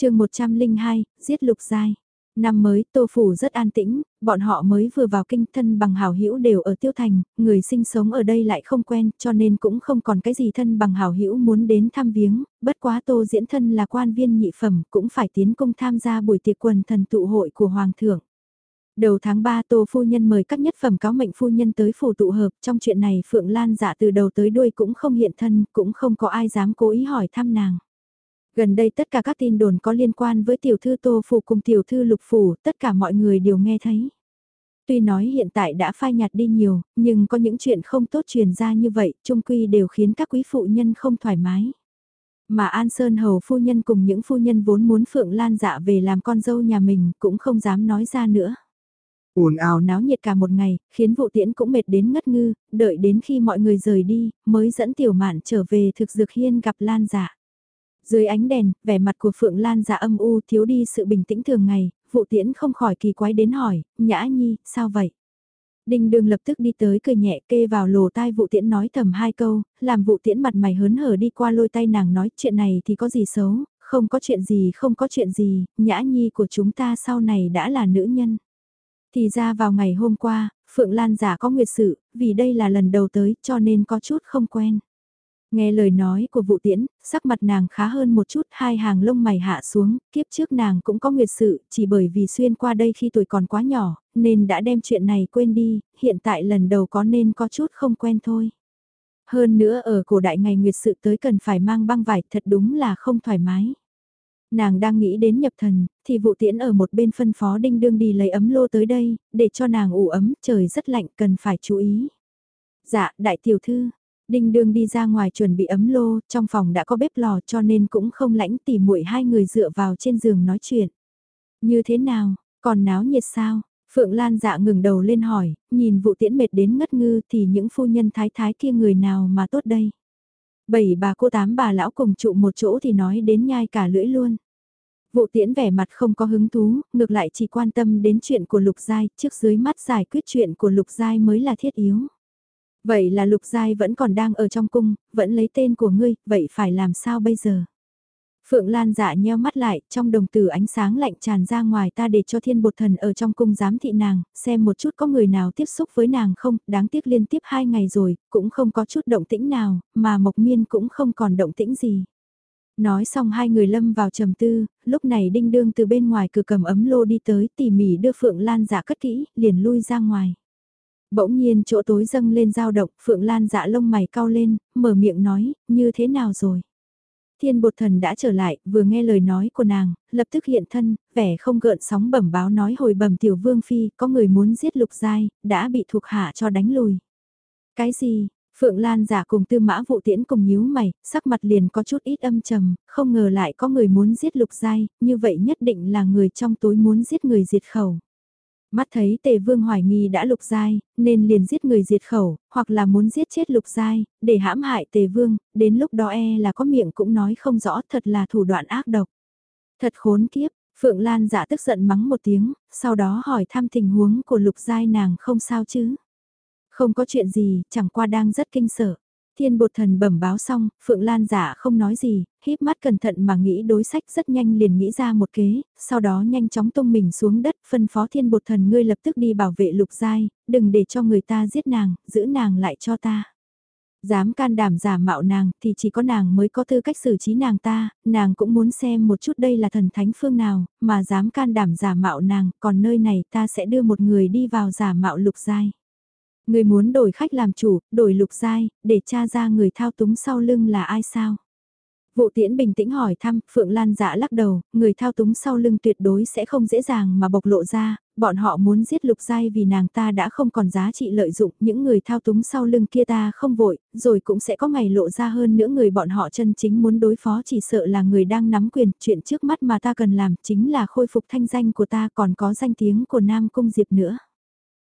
chương 102, giết lục giai. Năm mới, Tô Phủ rất an tĩnh, bọn họ mới vừa vào kinh thân bằng hảo hữu đều ở Tiêu Thành, người sinh sống ở đây lại không quen, cho nên cũng không còn cái gì thân bằng hảo hữu muốn đến thăm viếng, bất quá Tô Diễn Thân là quan viên nhị phẩm, cũng phải tiến công tham gia buổi tiệc quần thần tụ hội của Hoàng thượng. Đầu tháng 3 Tô Phu Nhân mời các nhất phẩm cáo mệnh Phu Nhân tới phủ tụ hợp, trong chuyện này Phượng Lan dạ từ đầu tới đuôi cũng không hiện thân, cũng không có ai dám cố ý hỏi thăm nàng. Gần đây tất cả các tin đồn có liên quan với tiểu thư Tô Phủ cùng tiểu thư Lục Phủ, tất cả mọi người đều nghe thấy. Tuy nói hiện tại đã phai nhạt đi nhiều, nhưng có những chuyện không tốt truyền ra như vậy, trung quy đều khiến các quý phụ nhân không thoải mái. Mà An Sơn Hầu phu nhân cùng những phu nhân vốn muốn Phượng Lan dạ về làm con dâu nhà mình cũng không dám nói ra nữa ồn ào náo nhiệt cả một ngày, khiến vụ tiễn cũng mệt đến ngất ngư, đợi đến khi mọi người rời đi, mới dẫn tiểu mạn trở về thực dược hiên gặp Lan dạ. Dưới ánh đèn, vẻ mặt của Phượng Lan dạ âm u thiếu đi sự bình tĩnh thường ngày, vụ tiễn không khỏi kỳ quái đến hỏi, nhã nhi, sao vậy? Đinh đường lập tức đi tới cười nhẹ kê vào lồ tai vụ tiễn nói thầm hai câu, làm vụ tiễn mặt mày hớn hở đi qua lôi tay nàng nói chuyện này thì có gì xấu, không có chuyện gì không có chuyện gì, nhã nhi của chúng ta sau này đã là nữ nhân. Thì ra vào ngày hôm qua, Phượng Lan giả có nguyệt sự, vì đây là lần đầu tới cho nên có chút không quen. Nghe lời nói của vụ tiễn, sắc mặt nàng khá hơn một chút, hai hàng lông mày hạ xuống, kiếp trước nàng cũng có nguyệt sự, chỉ bởi vì xuyên qua đây khi tuổi còn quá nhỏ, nên đã đem chuyện này quên đi, hiện tại lần đầu có nên có chút không quen thôi. Hơn nữa ở cổ đại ngày nguyệt sự tới cần phải mang băng vải thật đúng là không thoải mái. Nàng đang nghĩ đến nhập thần, thì vụ tiễn ở một bên phân phó đinh đương đi lấy ấm lô tới đây, để cho nàng ủ ấm, trời rất lạnh cần phải chú ý. Dạ, đại tiểu thư, Đinh đương đi ra ngoài chuẩn bị ấm lô, trong phòng đã có bếp lò cho nên cũng không lãnh tỉ muội hai người dựa vào trên giường nói chuyện. Như thế nào, còn náo nhiệt sao? Phượng Lan dạ ngừng đầu lên hỏi, nhìn vụ tiễn mệt đến ngất ngư thì những phu nhân thái thái kia người nào mà tốt đây? Bảy bà cô tám bà lão cùng trụ một chỗ thì nói đến nhai cả lưỡi luôn. Vụ tiễn vẻ mặt không có hứng thú, ngược lại chỉ quan tâm đến chuyện của Lục Giai, trước dưới mắt giải quyết chuyện của Lục Giai mới là thiết yếu. Vậy là lục giai vẫn còn đang ở trong cung, vẫn lấy tên của ngươi, vậy phải làm sao bây giờ? Phượng Lan dạ nheo mắt lại, trong đồng tử ánh sáng lạnh tràn ra ngoài ta để cho thiên bột thần ở trong cung giám thị nàng, xem một chút có người nào tiếp xúc với nàng không, đáng tiếc liên tiếp hai ngày rồi, cũng không có chút động tĩnh nào, mà Mộc Miên cũng không còn động tĩnh gì. Nói xong hai người lâm vào trầm tư, lúc này đinh đương từ bên ngoài cửa cầm ấm lô đi tới tỉ mỉ đưa Phượng Lan dạ cất kỹ, liền lui ra ngoài. Bỗng nhiên chỗ tối dâng lên dao động, Phượng Lan dạ lông mày cao lên, mở miệng nói, như thế nào rồi? Thiên bột thần đã trở lại, vừa nghe lời nói của nàng, lập tức hiện thân, vẻ không gợn sóng bẩm báo nói hồi bẩm tiểu vương phi, có người muốn giết lục giai, đã bị thuộc hạ cho đánh lùi. Cái gì? Phượng Lan giả cùng tư mã vụ tiễn cùng nhíu mày, sắc mặt liền có chút ít âm trầm, không ngờ lại có người muốn giết lục giai, như vậy nhất định là người trong tối muốn giết người diệt khẩu. Mắt thấy tề vương hoài nghi đã lục giai, nên liền giết người diệt khẩu, hoặc là muốn giết chết lục giai, để hãm hại tề vương, đến lúc đó e là có miệng cũng nói không rõ thật là thủ đoạn ác độc. Thật khốn kiếp, Phượng Lan giả tức giận mắng một tiếng, sau đó hỏi thăm tình huống của lục giai nàng không sao chứ. Không có chuyện gì, chẳng qua đang rất kinh sợ. Thiên bột thần bẩm báo xong, Phượng Lan giả không nói gì, híp mắt cẩn thận mà nghĩ đối sách rất nhanh liền nghĩ ra một kế, sau đó nhanh chóng tung mình xuống đất, phân phó thiên bột thần ngươi lập tức đi bảo vệ lục giai, đừng để cho người ta giết nàng, giữ nàng lại cho ta. Dám can đảm giả mạo nàng thì chỉ có nàng mới có tư cách xử trí nàng ta, nàng cũng muốn xem một chút đây là thần thánh phương nào, mà dám can đảm giả mạo nàng, còn nơi này ta sẽ đưa một người đi vào giả mạo lục giai. Người muốn đổi khách làm chủ, đổi lục giai, để tra ra người thao túng sau lưng là ai sao? Vụ tiễn bình tĩnh hỏi thăm, Phượng Lan dạ lắc đầu, người thao túng sau lưng tuyệt đối sẽ không dễ dàng mà bộc lộ ra, bọn họ muốn giết lục giai vì nàng ta đã không còn giá trị lợi dụng, những người thao túng sau lưng kia ta không vội, rồi cũng sẽ có ngày lộ ra hơn nữa người bọn họ chân chính muốn đối phó chỉ sợ là người đang nắm quyền, chuyện trước mắt mà ta cần làm chính là khôi phục thanh danh của ta còn có danh tiếng của Nam Cung Diệp nữa.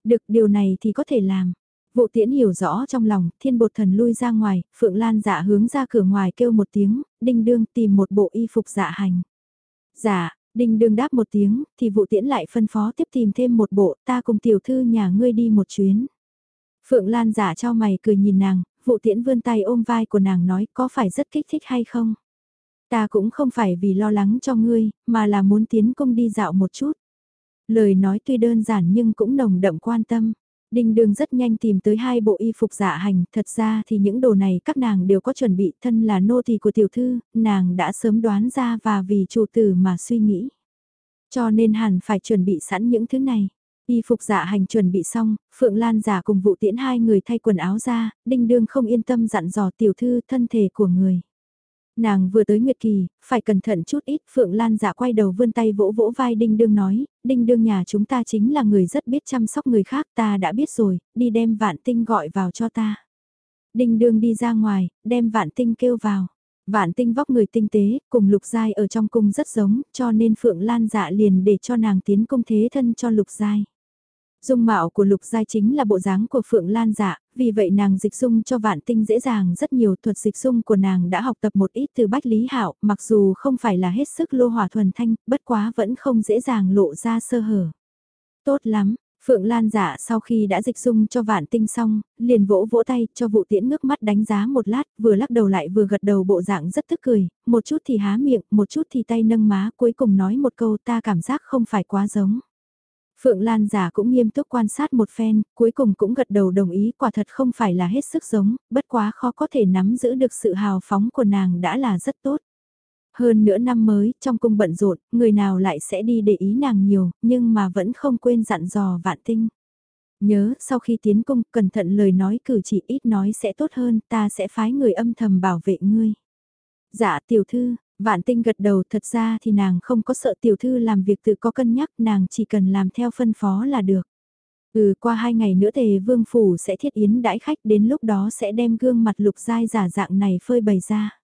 Được điều này thì có thể làm. Vụ tiễn hiểu rõ trong lòng, thiên bột thần lui ra ngoài, Phượng Lan dạ hướng ra cửa ngoài kêu một tiếng, đinh đương tìm một bộ y phục dạ hành. Dạ, đinh đương đáp một tiếng, thì vụ tiễn lại phân phó tiếp tìm thêm một bộ, ta cùng tiểu thư nhà ngươi đi một chuyến. Phượng Lan giả dạ cho mày cười nhìn nàng, vụ tiễn vươn tay ôm vai của nàng nói có phải rất kích thích hay không? Ta cũng không phải vì lo lắng cho ngươi, mà là muốn tiến công đi dạo một chút. Lời nói tuy đơn giản nhưng cũng nồng đậm quan tâm. Đinh đường rất nhanh tìm tới hai bộ y phục dạ hành, thật ra thì những đồ này các nàng đều có chuẩn bị thân là nô tỳ của tiểu thư, nàng đã sớm đoán ra và vì chủ tử mà suy nghĩ. Cho nên hẳn phải chuẩn bị sẵn những thứ này. Y phục dạ hành chuẩn bị xong, Phượng Lan giả cùng vụ tiễn hai người thay quần áo ra, đinh đương không yên tâm dặn dò tiểu thư thân thể của người. Nàng vừa tới Nguyệt Kỳ, phải cẩn thận chút ít, Phượng Lan giả quay đầu vươn tay vỗ vỗ vai Đinh Đương nói, Đinh Đương nhà chúng ta chính là người rất biết chăm sóc người khác, ta đã biết rồi, đi đem vạn tinh gọi vào cho ta. Đinh Đương đi ra ngoài, đem vạn tinh kêu vào. Vạn tinh vóc người tinh tế, cùng lục giai ở trong cung rất giống, cho nên Phượng Lan dạ liền để cho nàng tiến công thế thân cho lục giai. Dung mạo của lục giai chính là bộ dáng của Phượng Lan dạ, vì vậy nàng dịch dung cho vạn tinh dễ dàng rất nhiều thuật dịch dung của nàng đã học tập một ít từ Bách Lý Hạo, mặc dù không phải là hết sức lô hỏa thuần thanh, bất quá vẫn không dễ dàng lộ ra sơ hở. Tốt lắm, Phượng Lan dạ sau khi đã dịch dung cho vạn tinh xong, liền vỗ vỗ tay cho vụ tiễn ngước mắt đánh giá một lát, vừa lắc đầu lại vừa gật đầu bộ dạng rất tức cười, một chút thì há miệng, một chút thì tay nâng má, cuối cùng nói một câu ta cảm giác không phải quá giống. Phượng Lan giả cũng nghiêm túc quan sát một phen, cuối cùng cũng gật đầu đồng ý quả thật không phải là hết sức giống, bất quá khó có thể nắm giữ được sự hào phóng của nàng đã là rất tốt. Hơn nữa năm mới, trong cung bận rộn, người nào lại sẽ đi để ý nàng nhiều, nhưng mà vẫn không quên dặn dò vạn tinh. Nhớ, sau khi tiến cung, cẩn thận lời nói cử chỉ ít nói sẽ tốt hơn, ta sẽ phái người âm thầm bảo vệ ngươi. Dạ tiểu thư, Vạn tinh gật đầu thật ra thì nàng không có sợ tiểu thư làm việc tự có cân nhắc nàng chỉ cần làm theo phân phó là được. Ừ qua hai ngày nữa tề vương phủ sẽ thiết yến đãi khách đến lúc đó sẽ đem gương mặt lục dai giả dạng này phơi bày ra.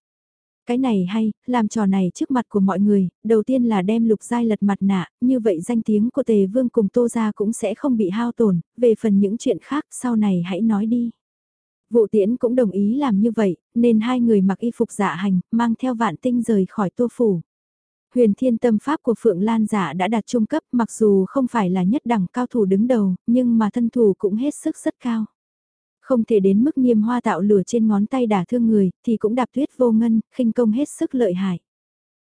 Cái này hay, làm trò này trước mặt của mọi người, đầu tiên là đem lục dai lật mặt nạ, như vậy danh tiếng của tề vương cùng tô gia cũng sẽ không bị hao tổn, về phần những chuyện khác sau này hãy nói đi. Vụ tiễn cũng đồng ý làm như vậy, nên hai người mặc y phục dạ hành, mang theo vạn tinh rời khỏi tô phủ. Huyền thiên tâm pháp của Phượng Lan giả đã đạt trung cấp mặc dù không phải là nhất đẳng cao thủ đứng đầu, nhưng mà thân thủ cũng hết sức rất cao. Không thể đến mức niêm hoa tạo lửa trên ngón tay đả thương người, thì cũng đạp tuyết vô ngân, khinh công hết sức lợi hại.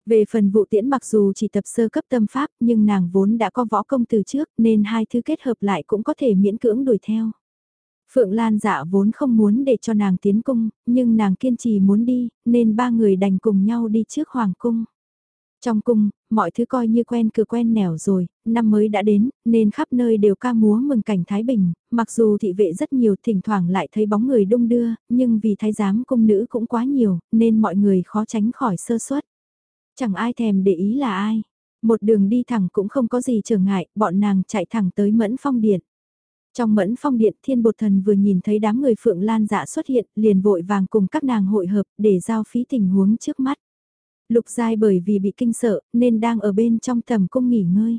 Về phần vụ tiễn mặc dù chỉ tập sơ cấp tâm pháp nhưng nàng vốn đã có võ công từ trước nên hai thứ kết hợp lại cũng có thể miễn cưỡng đuổi theo. Phượng Lan dạ vốn không muốn để cho nàng tiến cung, nhưng nàng kiên trì muốn đi, nên ba người đành cùng nhau đi trước Hoàng cung. Trong cung, mọi thứ coi như quen cửa quen nẻo rồi, năm mới đã đến, nên khắp nơi đều ca múa mừng cảnh Thái Bình, mặc dù thị vệ rất nhiều thỉnh thoảng lại thấy bóng người đông đưa, nhưng vì thái giám cung nữ cũng quá nhiều, nên mọi người khó tránh khỏi sơ suất. Chẳng ai thèm để ý là ai. Một đường đi thẳng cũng không có gì trở ngại, bọn nàng chạy thẳng tới mẫn phong điện. Trong mẫn phong điện thiên bột thần vừa nhìn thấy đám người phượng lan dạ xuất hiện liền vội vàng cùng các nàng hội hợp để giao phí tình huống trước mắt. Lục giai bởi vì bị kinh sợ nên đang ở bên trong tầm cung nghỉ ngơi.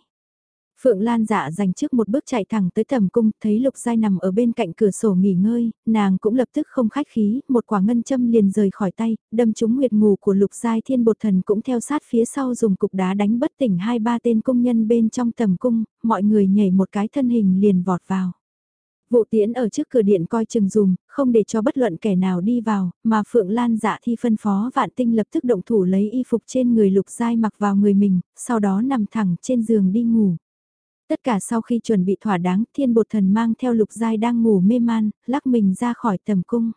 Phượng Lan dạ dành trước một bước chạy thẳng tới tầm cung, thấy Lục Giai nằm ở bên cạnh cửa sổ nghỉ ngơi, nàng cũng lập tức không khách khí, một quả ngân châm liền rời khỏi tay, đâm trúng nguyệt ngủ của Lục Giai thiên bột thần cũng theo sát phía sau dùng cục đá đánh bất tỉnh hai ba tên công nhân bên trong tầm cung, mọi người nhảy một cái thân hình liền vọt vào. Vụ tiễn ở trước cửa điện coi chừng dùm, không để cho bất luận kẻ nào đi vào, mà Phượng Lan dạ thi phân phó vạn tinh lập tức động thủ lấy y phục trên người lục dai mặc vào người mình, sau đó nằm thẳng trên giường đi ngủ. Tất cả sau khi chuẩn bị thỏa đáng, thiên bột thần mang theo lục dai đang ngủ mê man, lắc mình ra khỏi tầm cung.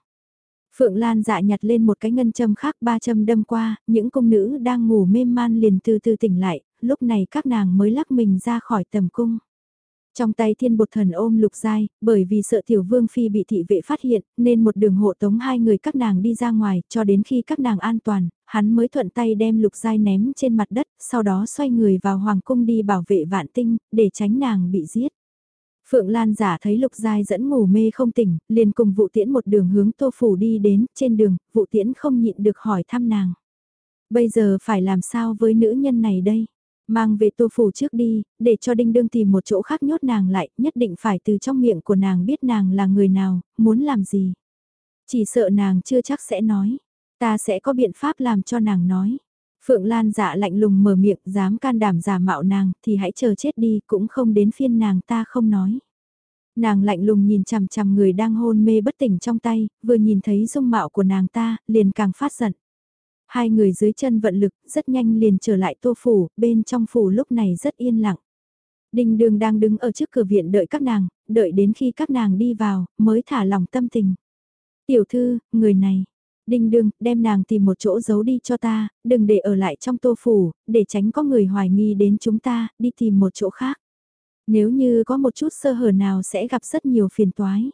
Phượng Lan dạ nhặt lên một cái ngân châm khác ba châm đâm qua, những cung nữ đang ngủ mê man liền từ từ tỉnh lại, lúc này các nàng mới lắc mình ra khỏi tầm cung. Trong tay thiên bột thần ôm lục giai, bởi vì sợ tiểu vương phi bị thị vệ phát hiện, nên một đường hộ tống hai người các nàng đi ra ngoài, cho đến khi các nàng an toàn, hắn mới thuận tay đem lục giai ném trên mặt đất, sau đó xoay người vào hoàng cung đi bảo vệ vạn tinh, để tránh nàng bị giết. Phượng Lan giả thấy Lục Giai dẫn ngủ mê không tỉnh, liền cùng vụ tiễn một đường hướng tô phủ đi đến, trên đường, vụ tiễn không nhịn được hỏi thăm nàng. Bây giờ phải làm sao với nữ nhân này đây? Mang về tô phủ trước đi, để cho đinh đương tìm một chỗ khác nhốt nàng lại, nhất định phải từ trong miệng của nàng biết nàng là người nào, muốn làm gì. Chỉ sợ nàng chưa chắc sẽ nói, ta sẽ có biện pháp làm cho nàng nói. Phượng Lan dạ lạnh lùng mở miệng, dám can đảm giả mạo nàng, thì hãy chờ chết đi, cũng không đến phiên nàng ta không nói. Nàng lạnh lùng nhìn chằm chằm người đang hôn mê bất tỉnh trong tay, vừa nhìn thấy dung mạo của nàng ta, liền càng phát giận. Hai người dưới chân vận lực, rất nhanh liền trở lại tô phủ, bên trong phủ lúc này rất yên lặng. đình đường đang đứng ở trước cửa viện đợi các nàng, đợi đến khi các nàng đi vào, mới thả lòng tâm tình. Tiểu thư, người này. đình đường, đem nàng tìm một chỗ giấu đi cho ta, đừng để ở lại trong tô phủ, để tránh có người hoài nghi đến chúng ta, đi tìm một chỗ khác. Nếu như có một chút sơ hở nào sẽ gặp rất nhiều phiền toái.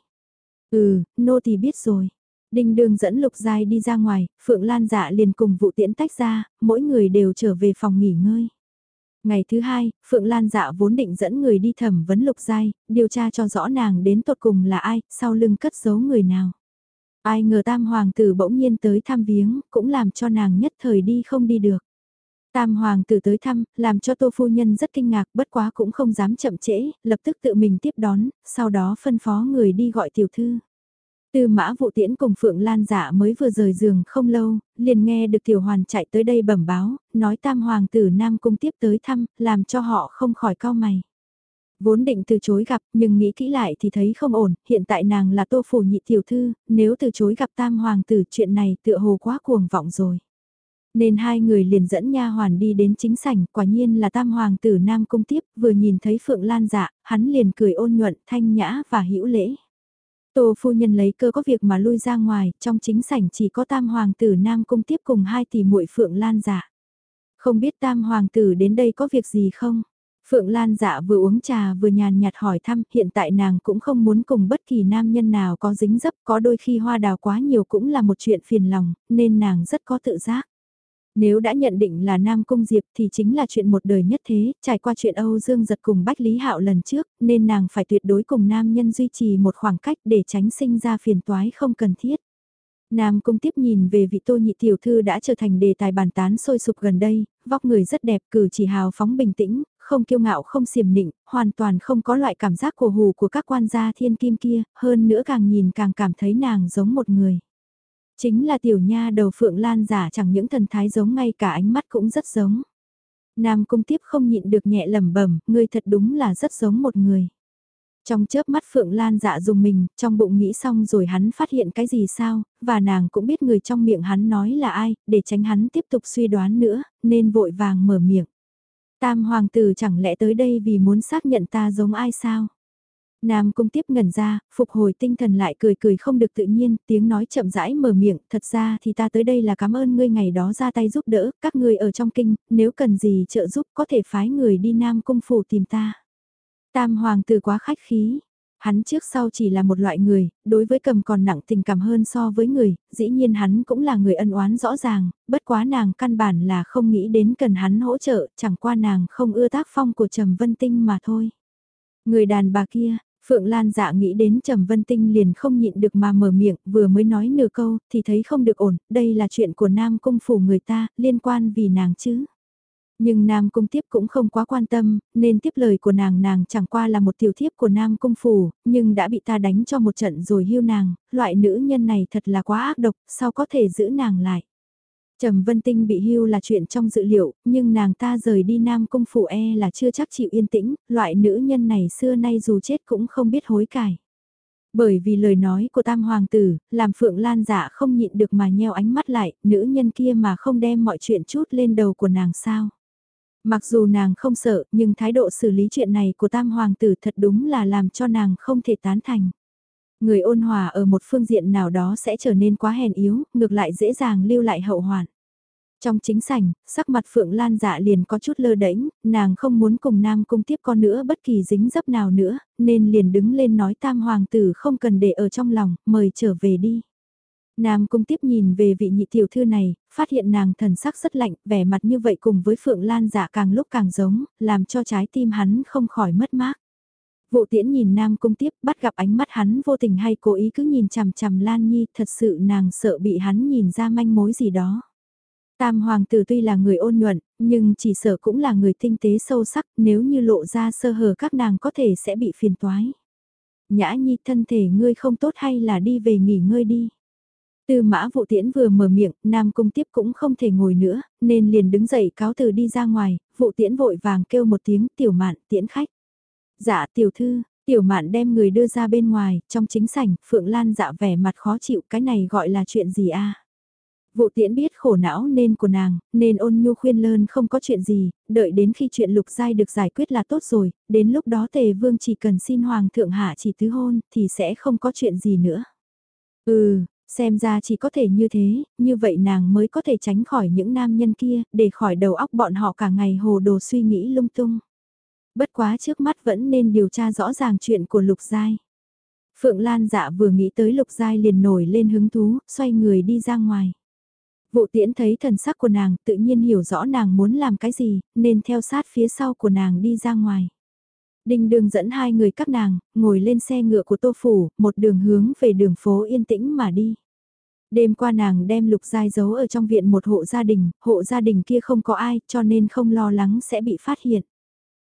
Ừ, nô thì biết rồi. Đinh đường dẫn Lục Giai đi ra ngoài, Phượng Lan dạ liền cùng vụ tiễn tách ra, mỗi người đều trở về phòng nghỉ ngơi. Ngày thứ hai, Phượng Lan dạ vốn định dẫn người đi thẩm vấn Lục Giai, điều tra cho rõ nàng đến tột cùng là ai, sau lưng cất giấu người nào. Ai ngờ tam hoàng tử bỗng nhiên tới thăm viếng, cũng làm cho nàng nhất thời đi không đi được. Tam hoàng tử tới thăm, làm cho tô phu nhân rất kinh ngạc bất quá cũng không dám chậm trễ, lập tức tự mình tiếp đón, sau đó phân phó người đi gọi tiểu thư. Tư mã vụ tiễn cùng Phượng Lan dạ mới vừa rời giường không lâu, liền nghe được tiểu hoàn chạy tới đây bẩm báo, nói tam hoàng tử Nam Cung tiếp tới thăm, làm cho họ không khỏi cao mày. Vốn định từ chối gặp nhưng nghĩ kỹ lại thì thấy không ổn, hiện tại nàng là tô phủ nhị tiểu thư, nếu từ chối gặp tam hoàng tử chuyện này tựa hồ quá cuồng vọng rồi. Nên hai người liền dẫn nha hoàn đi đến chính sảnh, quả nhiên là tam hoàng tử Nam Cung tiếp, vừa nhìn thấy Phượng Lan dạ, hắn liền cười ôn nhuận, thanh nhã và hữu lễ. Tô phu nhân lấy cơ có việc mà lui ra ngoài, trong chính sảnh chỉ có tam hoàng tử Nam Cung tiếp cùng hai tỷ muội Phượng Lan giả. Không biết tam hoàng tử đến đây có việc gì không? Phượng Lan dạ vừa uống trà vừa nhàn nhạt hỏi thăm, hiện tại nàng cũng không muốn cùng bất kỳ nam nhân nào có dính dấp, có đôi khi hoa đào quá nhiều cũng là một chuyện phiền lòng, nên nàng rất có tự giác. Nếu đã nhận định là Nam Cung Diệp thì chính là chuyện một đời nhất thế, trải qua chuyện Âu Dương giật cùng Bách Lý Hạo lần trước, nên nàng phải tuyệt đối cùng nam nhân duy trì một khoảng cách để tránh sinh ra phiền toái không cần thiết. Nam Cung tiếp nhìn về vị tô nhị tiểu thư đã trở thành đề tài bàn tán sôi sục gần đây, vóc người rất đẹp cử chỉ hào phóng bình tĩnh, không kiêu ngạo không xiềm nịnh, hoàn toàn không có loại cảm giác cổ hù của các quan gia thiên kim kia, hơn nữa càng nhìn càng cảm thấy nàng giống một người. Chính là tiểu nha đầu phượng lan giả chẳng những thần thái giống ngay cả ánh mắt cũng rất giống. Nam cung tiếp không nhịn được nhẹ lẩm bẩm, ngươi thật đúng là rất giống một người. Trong chớp mắt Phượng Lan dạ dùng mình, trong bụng nghĩ xong rồi hắn phát hiện cái gì sao, và nàng cũng biết người trong miệng hắn nói là ai, để tránh hắn tiếp tục suy đoán nữa, nên vội vàng mở miệng. Tam hoàng tử chẳng lẽ tới đây vì muốn xác nhận ta giống ai sao? Nam cung tiếp ngẩn ra, phục hồi tinh thần lại cười cười không được tự nhiên, tiếng nói chậm rãi mở miệng, thật ra thì ta tới đây là cảm ơn ngươi ngày đó ra tay giúp đỡ, các ngươi ở trong kinh, nếu cần gì trợ giúp có thể phái người đi Nam cung phủ tìm ta. Tam hoàng tử quá khách khí, hắn trước sau chỉ là một loại người, đối với cầm còn nặng tình cảm hơn so với người, dĩ nhiên hắn cũng là người ân oán rõ ràng, bất quá nàng căn bản là không nghĩ đến cần hắn hỗ trợ, chẳng qua nàng không ưa tác phong của Trầm Vân Tinh mà thôi. Người đàn bà kia, Phượng Lan dạ nghĩ đến Trầm Vân Tinh liền không nhịn được mà mở miệng, vừa mới nói nửa câu, thì thấy không được ổn, đây là chuyện của Nam Cung phủ người ta, liên quan vì nàng chứ. Nhưng Nam Cung Tiếp cũng không quá quan tâm, nên tiếp lời của nàng nàng chẳng qua là một tiểu thiếp của Nam Cung Phủ, nhưng đã bị ta đánh cho một trận rồi hưu nàng, loại nữ nhân này thật là quá ác độc, sao có thể giữ nàng lại. Trầm Vân Tinh bị hưu là chuyện trong dự liệu, nhưng nàng ta rời đi Nam Cung Phủ e là chưa chắc chịu yên tĩnh, loại nữ nhân này xưa nay dù chết cũng không biết hối cải. Bởi vì lời nói của tam hoàng tử, làm Phượng Lan dạ không nhịn được mà nheo ánh mắt lại, nữ nhân kia mà không đem mọi chuyện chút lên đầu của nàng sao. Mặc dù nàng không sợ, nhưng thái độ xử lý chuyện này của tam hoàng tử thật đúng là làm cho nàng không thể tán thành. Người ôn hòa ở một phương diện nào đó sẽ trở nên quá hèn yếu, ngược lại dễ dàng lưu lại hậu hoạn. Trong chính sảnh, sắc mặt Phượng Lan dạ liền có chút lơ đễnh, nàng không muốn cùng Nam Cung tiếp con nữa bất kỳ dính dấp nào nữa, nên liền đứng lên nói tam hoàng tử không cần để ở trong lòng, mời trở về đi. Nam Cung tiếp nhìn về vị nhị tiểu thư này, phát hiện nàng thần sắc rất lạnh, vẻ mặt như vậy cùng với Phượng Lan dạ càng lúc càng giống, làm cho trái tim hắn không khỏi mất mát. Vụ tiễn nhìn Nam Cung tiếp bắt gặp ánh mắt hắn vô tình hay cố ý cứ nhìn chằm chằm Lan Nhi, thật sự nàng sợ bị hắn nhìn ra manh mối gì đó. Tam hoàng tử tuy là người ôn nhuận, nhưng chỉ sợ cũng là người tinh tế sâu sắc, nếu như lộ ra sơ hở các nàng có thể sẽ bị phiền toái. Nhã Nhi thân thể ngươi không tốt hay là đi về nghỉ ngơi đi. Tư mã vụ tiễn vừa mở miệng, Nam Cung tiếp cũng không thể ngồi nữa, nên liền đứng dậy cáo từ đi ra ngoài, vụ tiễn vội vàng kêu một tiếng tiểu mạn tiễn khách. Dạ tiểu thư, tiểu mạn đem người đưa ra bên ngoài, trong chính sảnh, Phượng Lan dạ vẻ mặt khó chịu, cái này gọi là chuyện gì a Vụ tiễn biết khổ não nên của nàng, nên ôn nhu khuyên lơn không có chuyện gì, đợi đến khi chuyện lục giai được giải quyết là tốt rồi, đến lúc đó tề vương chỉ cần xin hoàng thượng hạ chỉ tứ hôn thì sẽ không có chuyện gì nữa. Ừ, xem ra chỉ có thể như thế, như vậy nàng mới có thể tránh khỏi những nam nhân kia, để khỏi đầu óc bọn họ cả ngày hồ đồ suy nghĩ lung tung. Bất quá trước mắt vẫn nên điều tra rõ ràng chuyện của lục giai. Phượng Lan dạ vừa nghĩ tới lục giai liền nổi lên hứng thú, xoay người đi ra ngoài. Vụ tiễn thấy thần sắc của nàng tự nhiên hiểu rõ nàng muốn làm cái gì, nên theo sát phía sau của nàng đi ra ngoài. Đinh đường dẫn hai người các nàng, ngồi lên xe ngựa của tô phủ, một đường hướng về đường phố yên tĩnh mà đi. Đêm qua nàng đem lục giai giấu ở trong viện một hộ gia đình, hộ gia đình kia không có ai cho nên không lo lắng sẽ bị phát hiện.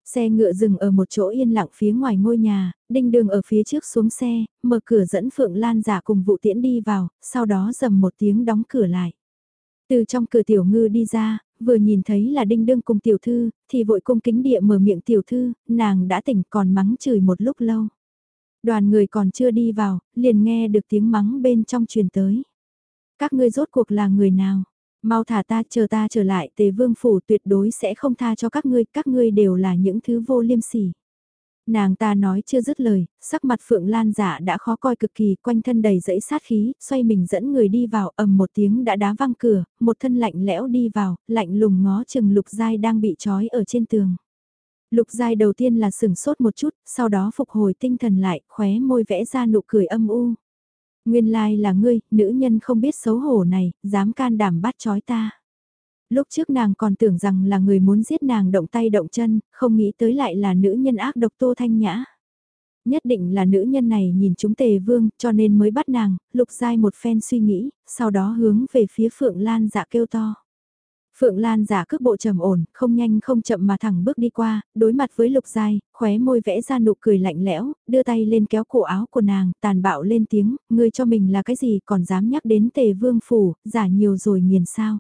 Xe ngựa dừng ở một chỗ yên lặng phía ngoài ngôi nhà, đinh đường ở phía trước xuống xe, mở cửa dẫn Phượng Lan giả cùng vụ tiễn đi vào, sau đó dầm một tiếng đóng cửa lại. Từ trong cửa tiểu ngư đi ra, vừa nhìn thấy là đinh đương cùng tiểu thư, thì vội cung kính địa mở miệng tiểu thư, nàng đã tỉnh còn mắng chửi một lúc lâu. Đoàn người còn chưa đi vào, liền nghe được tiếng mắng bên trong truyền tới. Các ngươi rốt cuộc là người nào? Mau thả ta chờ ta trở lại tề vương phủ tuyệt đối sẽ không tha cho các ngươi, các ngươi đều là những thứ vô liêm sỉ. Nàng ta nói chưa dứt lời, sắc mặt Phượng Lan giả đã khó coi cực kỳ, quanh thân đầy dẫy sát khí, xoay mình dẫn người đi vào, ầm một tiếng đã đá văng cửa, một thân lạnh lẽo đi vào, lạnh lùng ngó chừng Lục Giai đang bị trói ở trên tường. Lục Giai đầu tiên là sừng sốt một chút, sau đó phục hồi tinh thần lại, khóe môi vẽ ra nụ cười âm u. Nguyên lai là ngươi, nữ nhân không biết xấu hổ này, dám can đảm bắt trói ta. Lúc trước nàng còn tưởng rằng là người muốn giết nàng động tay động chân, không nghĩ tới lại là nữ nhân ác độc Tô Thanh Nhã. Nhất định là nữ nhân này nhìn chúng tề vương cho nên mới bắt nàng, lục dai một phen suy nghĩ, sau đó hướng về phía Phượng Lan dạ kêu to. Phượng Lan giả cước bộ trầm ổn, không nhanh không chậm mà thẳng bước đi qua, đối mặt với Lục Giai, khóe môi vẽ ra nụ cười lạnh lẽo, đưa tay lên kéo cổ áo của nàng, tàn bạo lên tiếng, ngươi cho mình là cái gì còn dám nhắc đến tề vương phủ, giả nhiều rồi nghiền sao.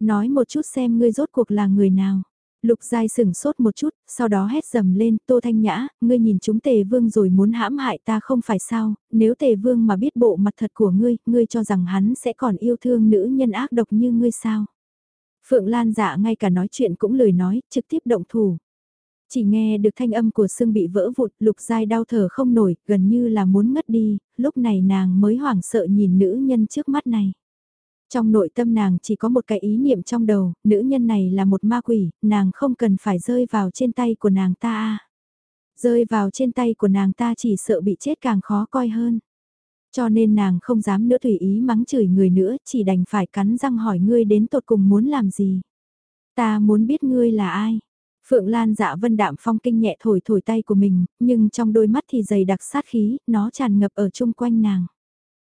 Nói một chút xem ngươi rốt cuộc là người nào. Lục Giai sừng sốt một chút, sau đó hét dầm lên, Tô Thanh Nhã, ngươi nhìn chúng tề vương rồi muốn hãm hại ta không phải sao, nếu tề vương mà biết bộ mặt thật của ngươi, ngươi cho rằng hắn sẽ còn yêu thương nữ nhân ác độc như ngươi sao. Phượng Lan dạ ngay cả nói chuyện cũng lười nói, trực tiếp động thủ. Chỉ nghe được thanh âm của xương bị vỡ vụt, lục dai đau thở không nổi, gần như là muốn ngất đi, lúc này nàng mới hoảng sợ nhìn nữ nhân trước mắt này. Trong nội tâm nàng chỉ có một cái ý niệm trong đầu, nữ nhân này là một ma quỷ, nàng không cần phải rơi vào trên tay của nàng ta. Rơi vào trên tay của nàng ta chỉ sợ bị chết càng khó coi hơn. Cho nên nàng không dám nữa tùy ý mắng chửi người nữa, chỉ đành phải cắn răng hỏi ngươi đến tột cùng muốn làm gì. Ta muốn biết ngươi là ai. Phượng Lan dạ vân đạm phong kinh nhẹ thổi thổi tay của mình, nhưng trong đôi mắt thì dày đặc sát khí, nó tràn ngập ở chung quanh nàng.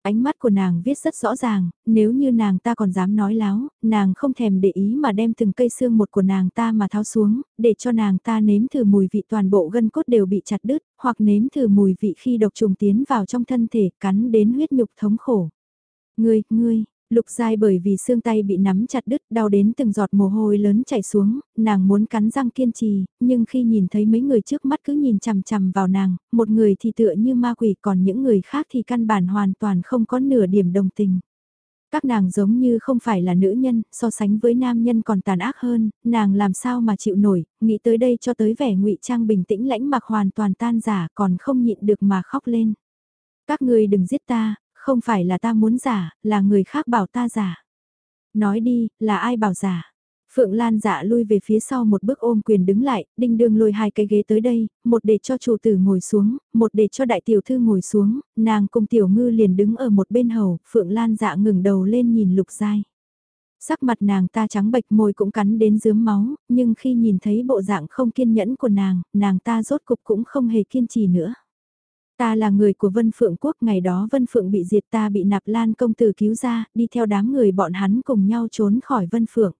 Ánh mắt của nàng viết rất rõ ràng, nếu như nàng ta còn dám nói láo, nàng không thèm để ý mà đem từng cây xương một của nàng ta mà tháo xuống, để cho nàng ta nếm thử mùi vị toàn bộ gân cốt đều bị chặt đứt, hoặc nếm thử mùi vị khi độc trùng tiến vào trong thân thể cắn đến huyết nhục thống khổ. Ngươi, ngươi, Lục dai bởi vì xương tay bị nắm chặt đứt đau đến từng giọt mồ hôi lớn chảy xuống, nàng muốn cắn răng kiên trì, nhưng khi nhìn thấy mấy người trước mắt cứ nhìn chằm chằm vào nàng, một người thì tựa như ma quỷ còn những người khác thì căn bản hoàn toàn không có nửa điểm đồng tình. Các nàng giống như không phải là nữ nhân, so sánh với nam nhân còn tàn ác hơn, nàng làm sao mà chịu nổi, nghĩ tới đây cho tới vẻ ngụy trang bình tĩnh lãnh mặc hoàn toàn tan giả còn không nhịn được mà khóc lên. Các người đừng giết ta, không phải là ta muốn giả, là người khác bảo ta giả. Nói đi, là ai bảo giả? Phượng Lan dạ lui về phía sau một bước ôm quyền đứng lại, đinh đương lôi hai cái ghế tới đây, một để cho chủ tử ngồi xuống, một để cho đại tiểu thư ngồi xuống, nàng cùng tiểu ngư liền đứng ở một bên hầu, Phượng Lan dạ ngừng đầu lên nhìn lục dai. Sắc mặt nàng ta trắng bệch môi cũng cắn đến dướm máu, nhưng khi nhìn thấy bộ dạng không kiên nhẫn của nàng, nàng ta rốt cục cũng không hề kiên trì nữa. Ta là người của Vân Phượng Quốc, ngày đó Vân Phượng bị diệt ta bị nạp lan công tử cứu ra, đi theo đám người bọn hắn cùng nhau trốn khỏi Vân Phượng.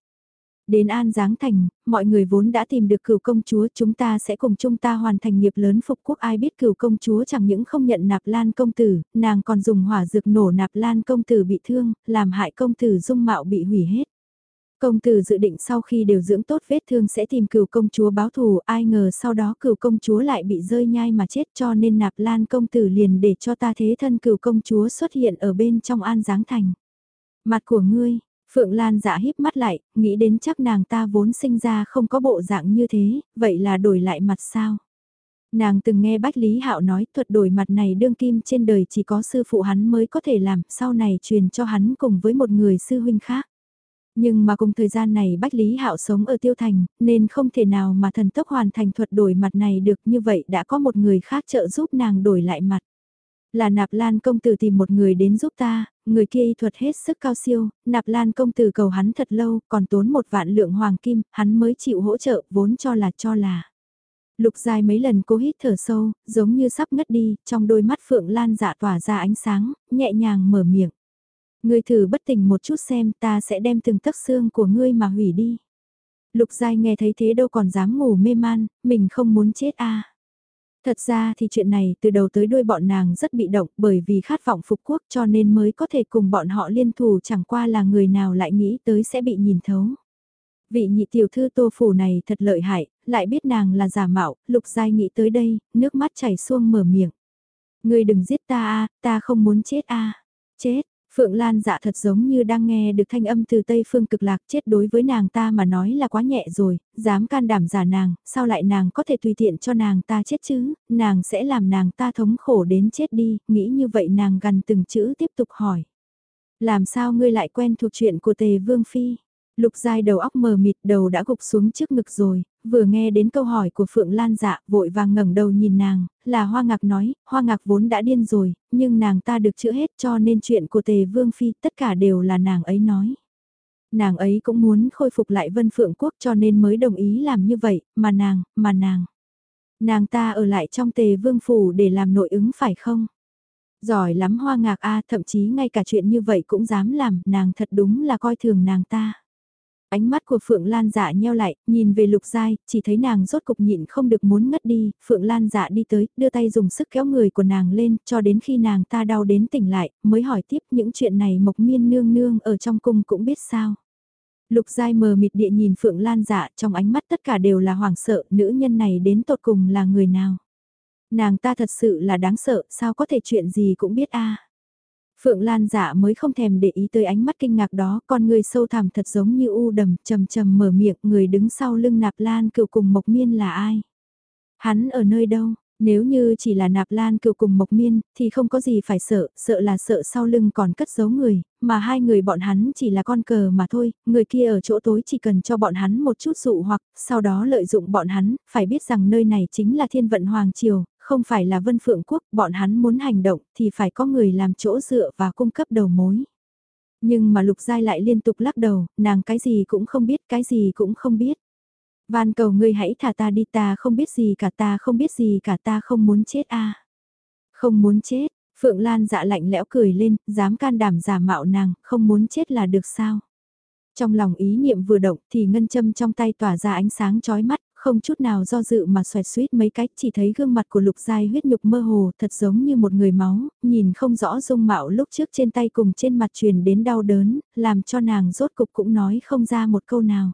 Đến An Giáng Thành, mọi người vốn đã tìm được cửu công chúa chúng ta sẽ cùng chung ta hoàn thành nghiệp lớn phục quốc ai biết cửu công chúa chẳng những không nhận nạp lan công tử, nàng còn dùng hỏa dược nổ nạp lan công tử bị thương, làm hại công tử dung mạo bị hủy hết. Công tử dự định sau khi đều dưỡng tốt vết thương sẽ tìm cửu công chúa báo thù, ai ngờ sau đó cửu công chúa lại bị rơi nhai mà chết cho nên nạp lan công tử liền để cho ta thế thân cửu công chúa xuất hiện ở bên trong an giáng thành. Mặt của ngươi, Phượng Lan dạ híp mắt lại, nghĩ đến chắc nàng ta vốn sinh ra không có bộ dạng như thế, vậy là đổi lại mặt sao? Nàng từng nghe Bách Lý Hạo nói thuật đổi mặt này đương kim trên đời chỉ có sư phụ hắn mới có thể làm, sau này truyền cho hắn cùng với một người sư huynh khác. Nhưng mà cùng thời gian này Bách Lý Hạo sống ở Tiêu Thành, nên không thể nào mà thần tốc hoàn thành thuật đổi mặt này được như vậy đã có một người khác trợ giúp nàng đổi lại mặt. Là Nạp Lan công tử tìm một người đến giúp ta, người kia y thuật hết sức cao siêu, Nạp Lan công tử cầu hắn thật lâu, còn tốn một vạn lượng hoàng kim, hắn mới chịu hỗ trợ, vốn cho là cho là. Lục dài mấy lần cố hít thở sâu, giống như sắp ngất đi, trong đôi mắt Phượng Lan dạ tỏa ra ánh sáng, nhẹ nhàng mở miệng. Ngươi thử bất tỉnh một chút xem ta sẽ đem từng tấc xương của ngươi mà hủy đi. Lục Giai nghe thấy thế đâu còn dám ngủ mê man, mình không muốn chết a. Thật ra thì chuyện này từ đầu tới đuôi bọn nàng rất bị động bởi vì khát vọng phục quốc cho nên mới có thể cùng bọn họ liên thủ chẳng qua là người nào lại nghĩ tới sẽ bị nhìn thấu. Vị nhị tiểu thư tô phủ này thật lợi hại, lại biết nàng là giả mạo, lục giai nghĩ tới đây, nước mắt chảy xuông mở miệng. Ngươi đừng giết ta a, ta không muốn chết a. Chết, Phượng Lan dạ thật giống như đang nghe được thanh âm từ Tây Phương cực lạc chết đối với nàng ta mà nói là quá nhẹ rồi, dám can đảm giả nàng, sao lại nàng có thể tùy tiện cho nàng ta chết chứ, nàng sẽ làm nàng ta thống khổ đến chết đi, nghĩ như vậy nàng gần từng chữ tiếp tục hỏi. Làm sao ngươi lại quen thuộc chuyện của Tề Vương Phi? Lục Giai đầu óc mờ mịt đầu đã gục xuống trước ngực rồi, vừa nghe đến câu hỏi của Phượng Lan dạ vội vàng ngẩng đầu nhìn nàng, là Hoa Ngạc nói, Hoa Ngạc vốn đã điên rồi, nhưng nàng ta được chữa hết cho nên chuyện của Tề Vương Phi tất cả đều là nàng ấy nói. Nàng ấy cũng muốn khôi phục lại Vân Phượng Quốc cho nên mới đồng ý làm như vậy, mà nàng, mà nàng. Nàng ta ở lại trong Tề Vương Phủ để làm nội ứng phải không? Giỏi lắm Hoa Ngạc a thậm chí ngay cả chuyện như vậy cũng dám làm, nàng thật đúng là coi thường nàng ta. Ánh mắt của Phượng Lan dạ nheo lại, nhìn về lục giai, chỉ thấy nàng rốt cục nhịn không được muốn ngất đi, Phượng Lan dạ đi tới, đưa tay dùng sức kéo người của nàng lên, cho đến khi nàng ta đau đến tỉnh lại, mới hỏi tiếp những chuyện này mộc miên nương nương ở trong cung cũng biết sao. Lục giai mờ mịt địa nhìn Phượng Lan dạ, trong ánh mắt tất cả đều là hoảng sợ, nữ nhân này đến tột cùng là người nào. Nàng ta thật sự là đáng sợ, sao có thể chuyện gì cũng biết a Phượng Lan dạ mới không thèm để ý tới ánh mắt kinh ngạc đó, con người sâu thẳm thật giống như u đầm, trầm trầm mở miệng, người đứng sau lưng nạp lan cựu cùng Mộc Miên là ai? Hắn ở nơi đâu? Nếu như chỉ là nạp lan cựu cùng Mộc Miên, thì không có gì phải sợ, sợ là sợ sau lưng còn cất giấu người, mà hai người bọn hắn chỉ là con cờ mà thôi, người kia ở chỗ tối chỉ cần cho bọn hắn một chút dụ hoặc, sau đó lợi dụng bọn hắn, phải biết rằng nơi này chính là thiên vận Hoàng Triều, không phải là Vân Phượng Quốc, bọn hắn muốn hành động thì phải có người làm chỗ dựa và cung cấp đầu mối. Nhưng mà Lục Giai lại liên tục lắc đầu, nàng cái gì cũng không biết, cái gì cũng không biết. Van cầu ngươi hãy thả ta đi ta không biết gì cả ta không biết gì cả ta không muốn chết a Không muốn chết, Phượng Lan dạ lạnh lẽo cười lên, dám can đảm giả mạo nàng, không muốn chết là được sao. Trong lòng ý niệm vừa động thì ngân châm trong tay tỏa ra ánh sáng chói mắt không chút nào do dự mà xoẹt suýt mấy cách chỉ thấy gương mặt của lục giai huyết nhục mơ hồ thật giống như một người máu, nhìn không rõ dung mạo lúc trước trên tay cùng trên mặt truyền đến đau đớn, làm cho nàng rốt cục cũng nói không ra một câu nào.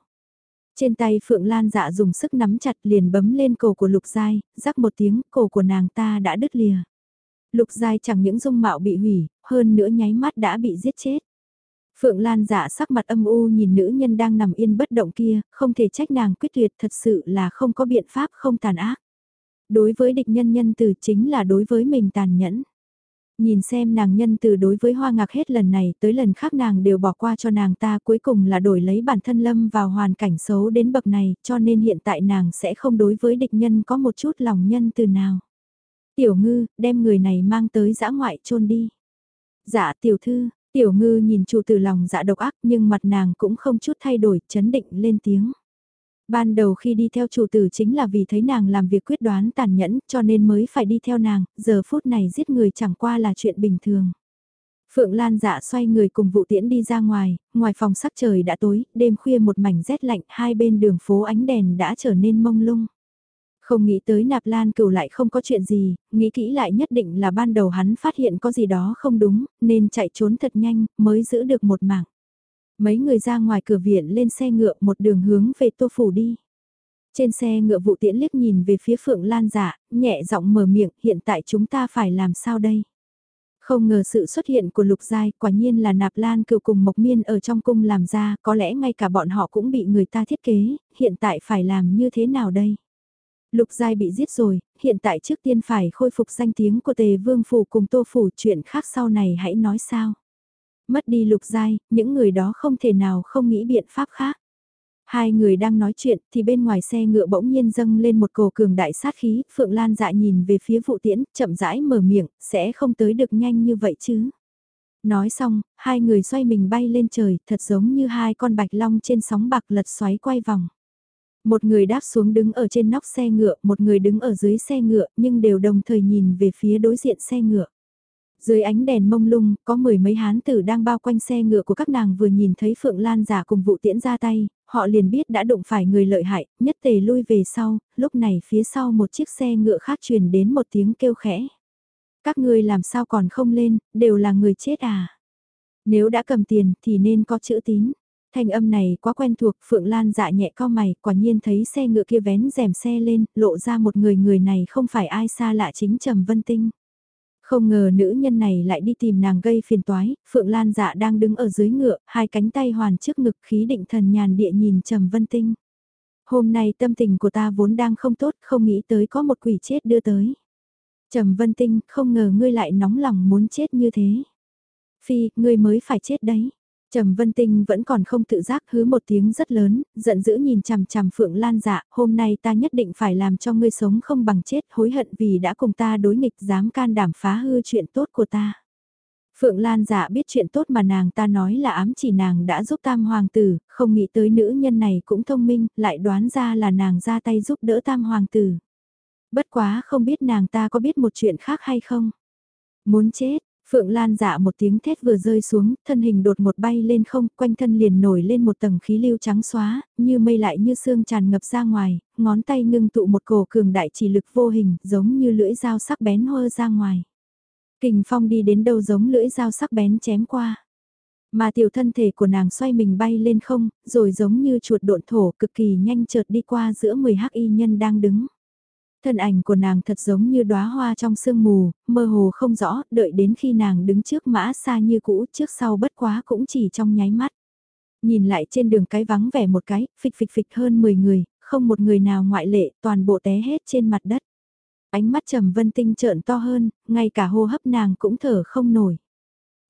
Trên tay Phượng Lan dạ dùng sức nắm chặt liền bấm lên cổ của lục giai, rắc một tiếng cổ của nàng ta đã đứt lìa. Lục giai chẳng những dung mạo bị hủy, hơn nữa nháy mắt đã bị giết chết. Phượng Lan dạ sắc mặt âm u nhìn nữ nhân đang nằm yên bất động kia, không thể trách nàng quyết tuyệt thật sự là không có biện pháp không tàn ác. Đối với địch nhân nhân từ chính là đối với mình tàn nhẫn. Nhìn xem nàng nhân từ đối với hoa ngạc hết lần này tới lần khác nàng đều bỏ qua cho nàng ta cuối cùng là đổi lấy bản thân lâm vào hoàn cảnh xấu đến bậc này cho nên hiện tại nàng sẽ không đối với địch nhân có một chút lòng nhân từ nào. Tiểu ngư, đem người này mang tới giã ngoại chôn đi. Dạ tiểu thư, Tiểu ngư nhìn chủ từ lòng dạ độc ác nhưng mặt nàng cũng không chút thay đổi, chấn định lên tiếng. Ban đầu khi đi theo chủ tử chính là vì thấy nàng làm việc quyết đoán tàn nhẫn cho nên mới phải đi theo nàng, giờ phút này giết người chẳng qua là chuyện bình thường. Phượng Lan dạ xoay người cùng vụ tiễn đi ra ngoài, ngoài phòng sắc trời đã tối, đêm khuya một mảnh rét lạnh, hai bên đường phố ánh đèn đã trở nên mông lung. Không nghĩ tới nạp lan cửu lại không có chuyện gì, nghĩ kỹ lại nhất định là ban đầu hắn phát hiện có gì đó không đúng, nên chạy trốn thật nhanh, mới giữ được một mạng. Mấy người ra ngoài cửa viện lên xe ngựa một đường hướng về tô phủ đi. Trên xe ngựa vụ tiễn liếc nhìn về phía phượng lan giả, nhẹ giọng mở miệng, hiện tại chúng ta phải làm sao đây? Không ngờ sự xuất hiện của Lục Giai quả nhiên là nạp lan cựu cùng Mộc Miên ở trong cung làm ra, có lẽ ngay cả bọn họ cũng bị người ta thiết kế, hiện tại phải làm như thế nào đây? Lục Giai bị giết rồi, hiện tại trước tiên phải khôi phục danh tiếng của Tề Vương Phủ cùng Tô Phủ chuyện khác sau này hãy nói sao. Mất đi Lục Giai, những người đó không thể nào không nghĩ biện pháp khác. Hai người đang nói chuyện thì bên ngoài xe ngựa bỗng nhiên dâng lên một cổ cường đại sát khí, Phượng Lan dạ nhìn về phía vụ tiễn, chậm rãi mở miệng, sẽ không tới được nhanh như vậy chứ. Nói xong, hai người xoay mình bay lên trời, thật giống như hai con bạch long trên sóng bạc lật xoáy quay vòng. Một người đáp xuống đứng ở trên nóc xe ngựa, một người đứng ở dưới xe ngựa, nhưng đều đồng thời nhìn về phía đối diện xe ngựa. Dưới ánh đèn mông lung, có mười mấy hán tử đang bao quanh xe ngựa của các nàng vừa nhìn thấy Phượng Lan giả cùng vụ tiễn ra tay, họ liền biết đã đụng phải người lợi hại, nhất tề lui về sau, lúc này phía sau một chiếc xe ngựa khác truyền đến một tiếng kêu khẽ. Các ngươi làm sao còn không lên, đều là người chết à? Nếu đã cầm tiền thì nên có chữ tín. Thanh âm này quá quen thuộc, Phượng Lan dạ nhẹ co mày, quả nhiên thấy xe ngựa kia vén rèm xe lên, lộ ra một người người này không phải ai xa lạ chính Trầm Vân Tinh. Không ngờ nữ nhân này lại đi tìm nàng gây phiền toái, Phượng Lan dạ đang đứng ở dưới ngựa, hai cánh tay hoàn trước ngực khí định thần nhàn địa nhìn Trầm Vân Tinh. Hôm nay tâm tình của ta vốn đang không tốt, không nghĩ tới có một quỷ chết đưa tới. Trầm Vân Tinh, không ngờ ngươi lại nóng lòng muốn chết như thế. Phi, ngươi mới phải chết đấy. Trầm Vân Tinh vẫn còn không tự giác hứ một tiếng rất lớn, giận dữ nhìn chằm chằm Phượng Lan dạ, hôm nay ta nhất định phải làm cho ngươi sống không bằng chết hối hận vì đã cùng ta đối nghịch dám can đảm phá hư chuyện tốt của ta. Phượng Lan dạ biết chuyện tốt mà nàng ta nói là ám chỉ nàng đã giúp tam hoàng tử, không nghĩ tới nữ nhân này cũng thông minh, lại đoán ra là nàng ra tay giúp đỡ tam hoàng tử. Bất quá không biết nàng ta có biết một chuyện khác hay không? Muốn chết, Phượng Lan dạ một tiếng thét vừa rơi xuống, thân hình đột một bay lên không, quanh thân liền nổi lên một tầng khí lưu trắng xóa, như mây lại như xương tràn ngập ra ngoài, ngón tay ngưng tụ một cổ cường đại chỉ lực vô hình, giống như lưỡi dao sắc bén hơ ra ngoài. Kình phong đi đến đâu giống lưỡi dao sắc bén chém qua. Mà tiểu thân thể của nàng xoay mình bay lên không, rồi giống như chuột độn thổ cực kỳ nhanh chợt đi qua giữa 10 hắc y nhân đang đứng. Thân ảnh của nàng thật giống như đóa hoa trong sương mù, mơ hồ không rõ, đợi đến khi nàng đứng trước mã xa như cũ trước sau bất quá cũng chỉ trong nháy mắt. Nhìn lại trên đường cái vắng vẻ một cái, phịch phịch phịch hơn 10 người, không một người nào ngoại lệ, toàn bộ té hết trên mặt đất. Ánh mắt trầm vân tinh trợn to hơn, ngay cả hô hấp nàng cũng thở không nổi.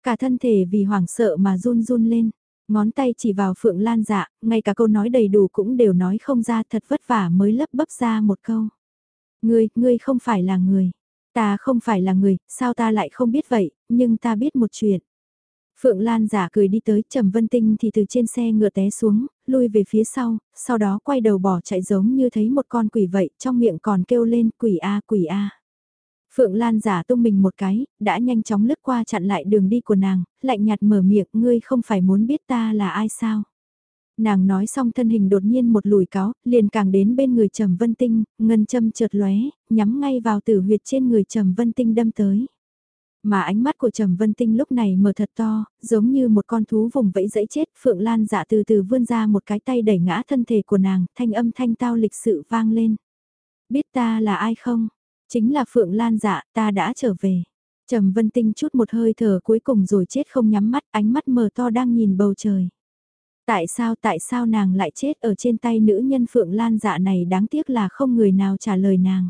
Cả thân thể vì hoảng sợ mà run run lên ngón tay chỉ vào Phượng Lan dạ, ngay cả câu nói đầy đủ cũng đều nói không ra thật vất vả mới lấp bấp ra một câu. Ngươi, ngươi không phải là người. Ta không phải là người, sao ta lại không biết vậy, nhưng ta biết một chuyện. Phượng Lan giả cười đi tới, Trầm Vân Tinh thì từ trên xe ngựa té xuống, lui về phía sau, sau đó quay đầu bỏ chạy giống như thấy một con quỷ vậy, trong miệng còn kêu lên quỷ a quỷ a. Phượng Lan giả tung mình một cái, đã nhanh chóng lướt qua chặn lại đường đi của nàng, lạnh nhạt mở miệng, ngươi không phải muốn biết ta là ai sao? Nàng nói xong thân hình đột nhiên một lùi cáo, liền càng đến bên người Trầm Vân Tinh, ngân châm chợt lóe, nhắm ngay vào tử huyệt trên người Trầm Vân Tinh đâm tới. Mà ánh mắt của Trầm Vân Tinh lúc này mở thật to, giống như một con thú vùng vẫy dẫy chết, Phượng Lan dạ từ từ vươn ra một cái tay đẩy ngã thân thể của nàng, thanh âm thanh tao lịch sự vang lên. Biết ta là ai không? Chính là Phượng Lan dạ, ta đã trở về. Trầm Vân Tinh chút một hơi thở cuối cùng rồi chết không nhắm mắt, ánh mắt mờ to đang nhìn bầu trời. Tại sao tại sao nàng lại chết ở trên tay nữ nhân Phượng Lan dạ này đáng tiếc là không người nào trả lời nàng.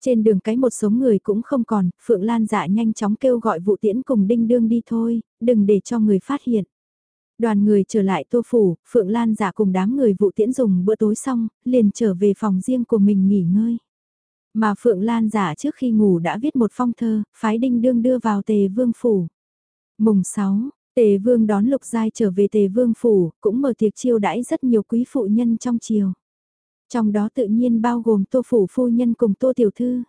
Trên đường cái một số người cũng không còn, Phượng Lan dạ nhanh chóng kêu gọi vụ tiễn cùng đinh đương đi thôi, đừng để cho người phát hiện. Đoàn người trở lại tô phủ, Phượng Lan dạ cùng đám người vụ tiễn dùng bữa tối xong, liền trở về phòng riêng của mình nghỉ ngơi. Mà Phượng Lan giả dạ trước khi ngủ đã viết một phong thơ, phái đinh đương đưa vào tề vương phủ. Mùng 6, Tề vương đón lục giai trở về tề vương phủ, cũng mở tiệc chiêu đãi rất nhiều quý phụ nhân trong triều. Trong đó tự nhiên bao gồm tô phủ phu nhân cùng tô tiểu thư.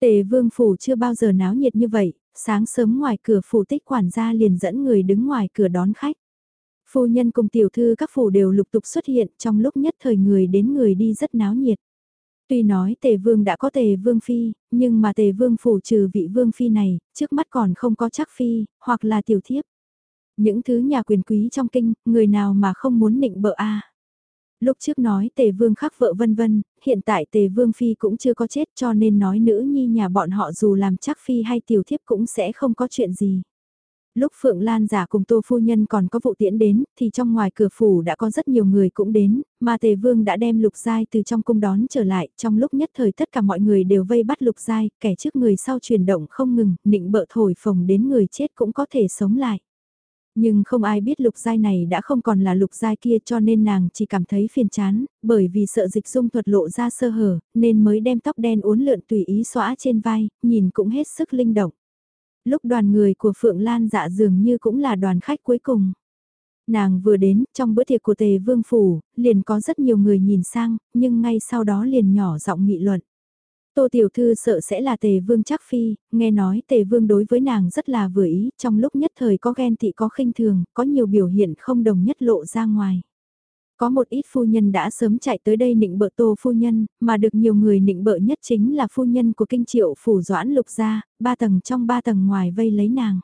Tề vương phủ chưa bao giờ náo nhiệt như vậy, sáng sớm ngoài cửa phủ tích quản gia liền dẫn người đứng ngoài cửa đón khách. Phu nhân cùng tiểu thư các phủ đều lục tục xuất hiện trong lúc nhất thời người đến người đi rất náo nhiệt. Tuy nói tề vương đã có tề vương phi, nhưng mà tề vương phủ trừ vị vương phi này, trước mắt còn không có chắc phi, hoặc là tiểu thiếp. Những thứ nhà quyền quý trong kinh, người nào mà không muốn nịnh bợ a Lúc trước nói tề vương khắc vợ vân vân, hiện tại tề vương phi cũng chưa có chết cho nên nói nữ nhi nhà bọn họ dù làm chắc phi hay tiểu thiếp cũng sẽ không có chuyện gì. Lúc Phượng Lan giả cùng Tô Phu Nhân còn có vụ tiễn đến, thì trong ngoài cửa phủ đã có rất nhiều người cũng đến, mà Tề Vương đã đem Lục Giai từ trong cung đón trở lại, trong lúc nhất thời tất cả mọi người đều vây bắt Lục Giai, kẻ trước người sau chuyển động không ngừng, nịnh bợ thổi phồng đến người chết cũng có thể sống lại. Nhưng không ai biết lục giai này đã không còn là lục giai kia cho nên nàng chỉ cảm thấy phiền chán, bởi vì sợ dịch dung thuật lộ ra sơ hở, nên mới đem tóc đen uốn lượn tùy ý xóa trên vai, nhìn cũng hết sức linh động. Lúc đoàn người của Phượng Lan dạ dường như cũng là đoàn khách cuối cùng. Nàng vừa đến, trong bữa tiệc của tề vương phủ, liền có rất nhiều người nhìn sang, nhưng ngay sau đó liền nhỏ giọng nghị luận. Tô Tiểu Thư sợ sẽ là tề vương chắc phi, nghe nói tề vương đối với nàng rất là vừa ý, trong lúc nhất thời có ghen tị có khinh thường, có nhiều biểu hiện không đồng nhất lộ ra ngoài. Có một ít phu nhân đã sớm chạy tới đây nịnh bợ tô phu nhân, mà được nhiều người nịnh bợ nhất chính là phu nhân của kinh triệu phủ doãn lục gia, ba tầng trong ba tầng ngoài vây lấy nàng.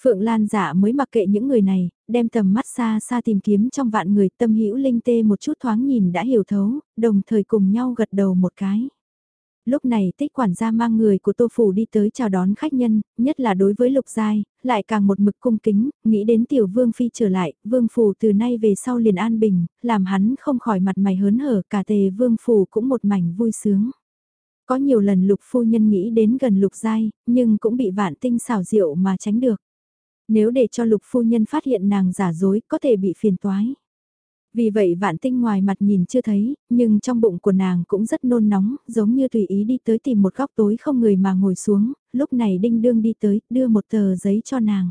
Phượng Lan giả mới mặc kệ những người này, đem tầm mắt xa xa tìm kiếm trong vạn người tâm hữu linh tê một chút thoáng nhìn đã hiểu thấu, đồng thời cùng nhau gật đầu một cái lúc này tích quản gia mang người của Tô Phủ đi tới chào đón khách nhân, nhất là đối với Lục Giai, lại càng một mực cung kính, nghĩ đến tiểu Vương Phi trở lại, Vương Phủ từ nay về sau liền an bình, làm hắn không khỏi mặt mày hớn hở, cả tề Vương Phủ cũng một mảnh vui sướng. Có nhiều lần Lục Phu Nhân nghĩ đến gần Lục Giai, nhưng cũng bị vạn tinh xảo diệu mà tránh được. Nếu để cho Lục Phu Nhân phát hiện nàng giả dối, có thể bị phiền toái. Vì vậy vạn tinh ngoài mặt nhìn chưa thấy, nhưng trong bụng của nàng cũng rất nôn nóng, giống như tùy ý đi tới tìm một góc tối không người mà ngồi xuống, lúc này đinh đương đi tới, đưa một tờ giấy cho nàng.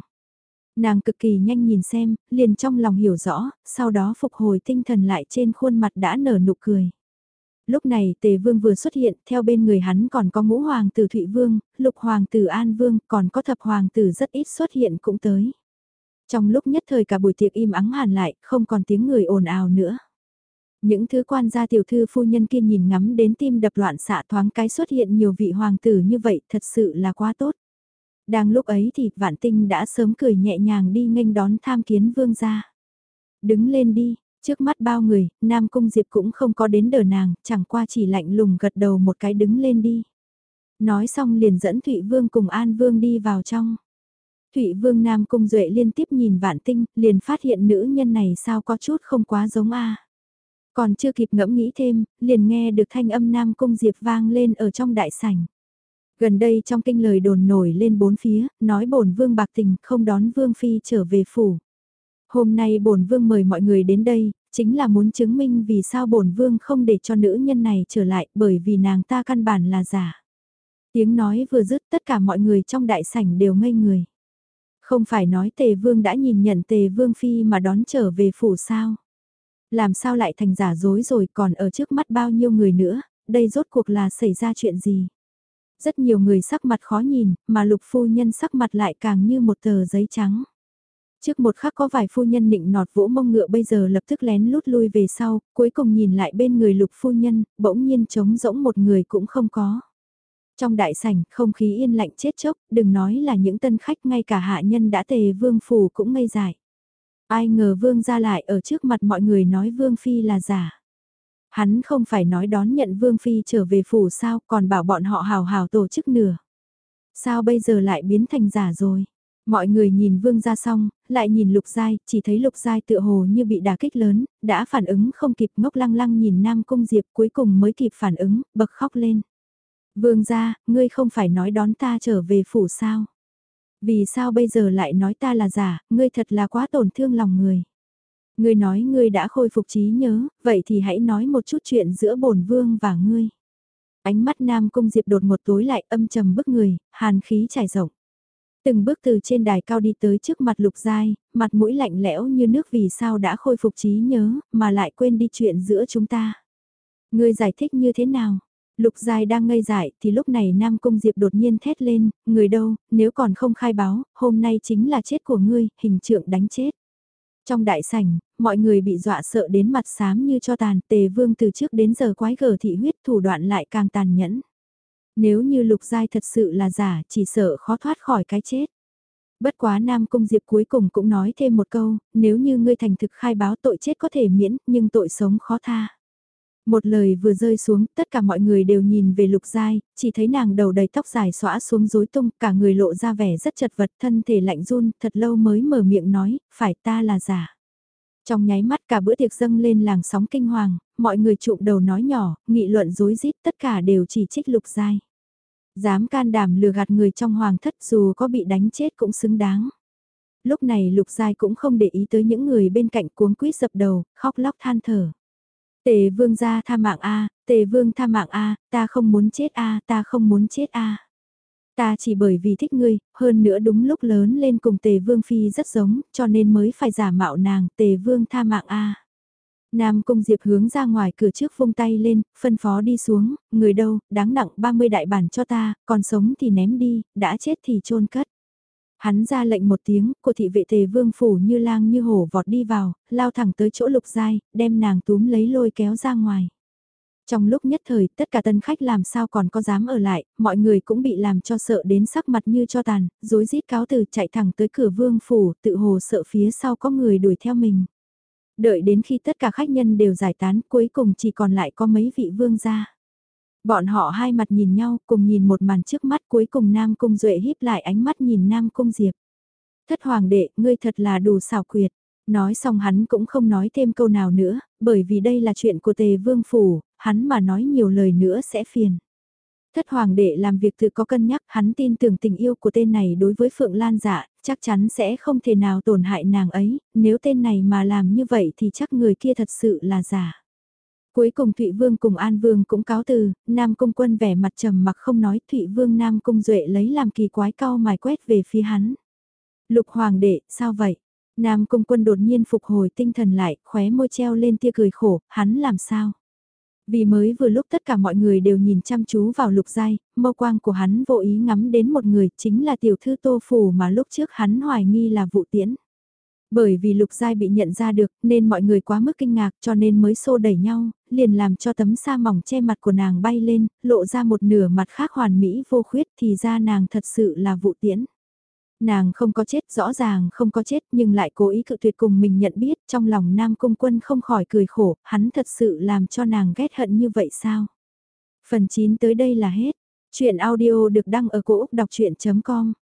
Nàng cực kỳ nhanh nhìn xem, liền trong lòng hiểu rõ, sau đó phục hồi tinh thần lại trên khuôn mặt đã nở nụ cười. Lúc này tề vương vừa xuất hiện, theo bên người hắn còn có ngũ hoàng tử Thụy Vương, lục hoàng tử An Vương, còn có thập hoàng tử rất ít xuất hiện cũng tới. Trong lúc nhất thời cả buổi tiệc im ắng hàn lại, không còn tiếng người ồn ào nữa. Những thứ quan gia tiểu thư phu nhân kia nhìn ngắm đến tim đập loạn xạ thoáng cái xuất hiện nhiều vị hoàng tử như vậy thật sự là quá tốt. Đang lúc ấy thì vạn tinh đã sớm cười nhẹ nhàng đi nghênh đón tham kiến vương gia. Đứng lên đi, trước mắt bao người, Nam Cung Diệp cũng không có đến đờ nàng, chẳng qua chỉ lạnh lùng gật đầu một cái đứng lên đi. Nói xong liền dẫn Thụy Vương cùng An Vương đi vào trong. Thụy Vương Nam Cung Duệ liên tiếp nhìn vạn tinh, liền phát hiện nữ nhân này sao có chút không quá giống a. Còn chưa kịp ngẫm nghĩ thêm, liền nghe được thanh âm Nam Cung Diệp vang lên ở trong đại sảnh. Gần đây trong kinh lời đồn nổi lên bốn phía, nói bổn vương bạc tình không đón vương phi trở về phủ. Hôm nay bổn vương mời mọi người đến đây, chính là muốn chứng minh vì sao bổn vương không để cho nữ nhân này trở lại bởi vì nàng ta căn bản là giả. Tiếng nói vừa dứt tất cả mọi người trong đại sảnh đều ngây người. Không phải nói tề vương đã nhìn nhận tề vương phi mà đón trở về phủ sao? Làm sao lại thành giả dối rồi còn ở trước mắt bao nhiêu người nữa, đây rốt cuộc là xảy ra chuyện gì? Rất nhiều người sắc mặt khó nhìn, mà lục phu nhân sắc mặt lại càng như một tờ giấy trắng. Trước một khắc có vài phu nhân nịnh nọt vỗ mông ngựa bây giờ lập tức lén lút lui về sau, cuối cùng nhìn lại bên người lục phu nhân, bỗng nhiên trống rỗng một người cũng không có. Trong đại sảnh, không khí yên lạnh chết chốc, đừng nói là những tân khách ngay cả hạ nhân đã tề vương phủ cũng ngây dại. Ai ngờ vương ra lại ở trước mặt mọi người nói vương phi là giả. Hắn không phải nói đón nhận vương phi trở về phủ sao còn bảo bọn họ hào hào tổ chức nửa. Sao bây giờ lại biến thành giả rồi? Mọi người nhìn vương ra xong, lại nhìn lục giai, chỉ thấy lục giai tựa hồ như bị đả kích lớn, đã phản ứng không kịp ngốc lăng lăng nhìn nam cung diệp cuối cùng mới kịp phản ứng, bật khóc lên. Vương gia, ngươi không phải nói đón ta trở về phủ sao? Vì sao bây giờ lại nói ta là giả, ngươi thật là quá tổn thương lòng người. Ngươi nói ngươi đã khôi phục trí nhớ, vậy thì hãy nói một chút chuyện giữa bổn vương và ngươi. Ánh mắt Nam Cung Diệp đột một tối lại âm trầm bức người, hàn khí trải rộng. Từng bước từ trên đài cao đi tới trước mặt lục giai, mặt mũi lạnh lẽo như nước vì sao đã khôi phục trí nhớ, mà lại quên đi chuyện giữa chúng ta. Ngươi giải thích như thế nào? Lục Giai đang ngây dại thì lúc này Nam Cung Diệp đột nhiên thét lên, người đâu, nếu còn không khai báo, hôm nay chính là chết của ngươi, hình trượng đánh chết. Trong đại sảnh, mọi người bị dọa sợ đến mặt xám như cho tàn, tề vương từ trước đến giờ quái gở thị huyết thủ đoạn lại càng tàn nhẫn. Nếu như lục giai thật sự là giả, chỉ sợ khó thoát khỏi cái chết. Bất quá Nam Cung Diệp cuối cùng cũng nói thêm một câu, nếu như ngươi thành thực khai báo tội chết có thể miễn, nhưng tội sống khó tha. Một lời vừa rơi xuống, tất cả mọi người đều nhìn về lục giai, chỉ thấy nàng đầu đầy tóc dài xõa xuống rối tung, cả người lộ ra vẻ rất chật vật, thân thể lạnh run, thật lâu mới mở miệng nói, phải ta là giả. Trong nháy mắt cả bữa tiệc dâng lên làng sóng kinh hoàng, mọi người chụm đầu nói nhỏ, nghị luận dối rít tất cả đều chỉ trích lục giai. Dám can đảm lừa gạt người trong hoàng thất dù có bị đánh chết cũng xứng đáng. Lúc này lục giai cũng không để ý tới những người bên cạnh cuống quýt dập đầu, khóc lóc than thở. Tề vương ra tha mạng a, tề vương tha mạng a, ta không muốn chết a, ta không muốn chết a. Ta chỉ bởi vì thích ngươi, hơn nữa đúng lúc lớn lên cùng tề vương phi rất giống, cho nên mới phải giả mạo nàng, tề vương tha mạng a. Nam Cung Diệp hướng ra ngoài cửa trước vung tay lên, phân phó đi xuống, người đâu, đáng nặng 30 đại bản cho ta, còn sống thì ném đi, đã chết thì chôn cất. Hắn ra lệnh một tiếng, cô thị vệ tề vương phủ như lang như hổ vọt đi vào, lao thẳng tới chỗ lục giai, đem nàng túm lấy lôi kéo ra ngoài. Trong lúc nhất thời, tất cả tân khách làm sao còn có dám ở lại, mọi người cũng bị làm cho sợ đến sắc mặt như cho tàn, dối rít cáo từ chạy thẳng tới cửa vương phủ, tự hồ sợ phía sau có người đuổi theo mình. Đợi đến khi tất cả khách nhân đều giải tán, cuối cùng chỉ còn lại có mấy vị vương gia. Bọn họ hai mặt nhìn nhau, cùng nhìn một màn trước mắt cuối cùng Nam Cung Duệ híp lại ánh mắt nhìn Nam Cung Diệp. Thất hoàng đệ, ngươi thật là đủ xảo quyệt. Nói xong hắn cũng không nói thêm câu nào nữa, bởi vì đây là chuyện của tề vương phủ, hắn mà nói nhiều lời nữa sẽ phiền. Thất hoàng đệ làm việc tự có cân nhắc, hắn tin tưởng tình yêu của tên này đối với Phượng Lan dạ, chắc chắn sẽ không thể nào tổn hại nàng ấy, nếu tên này mà làm như vậy thì chắc người kia thật sự là giả. Cuối cùng Thụy Vương cùng An Vương cũng cáo từ, Nam Cung Quân vẻ mặt trầm mặc không nói, Thụy Vương Nam Cung Duệ lấy làm kỳ quái cao mài quét về phía hắn. Lục Hoàng đệ, sao vậy? Nam Cung Quân đột nhiên phục hồi tinh thần lại, khóe môi treo lên tia cười khổ, hắn làm sao? Vì mới vừa lúc tất cả mọi người đều nhìn chăm chú vào lục giai, mâu quang của hắn vô ý ngắm đến một người chính là tiểu thư tô phủ mà lúc trước hắn hoài nghi là vụ tiễn. Bởi vì lục giai bị nhận ra được nên mọi người quá mức kinh ngạc cho nên mới xô đẩy nhau, liền làm cho tấm sa mỏng che mặt của nàng bay lên, lộ ra một nửa mặt khác hoàn mỹ vô khuyết thì ra nàng thật sự là vụ tiễn. Nàng không có chết, rõ ràng không có chết nhưng lại cố ý cự tuyệt cùng mình nhận biết trong lòng Nam Cung Quân không khỏi cười khổ, hắn thật sự làm cho nàng ghét hận như vậy sao? Phần 9 tới đây là hết. Chuyện audio được đăng ở cổ Úc đọc chuyện.com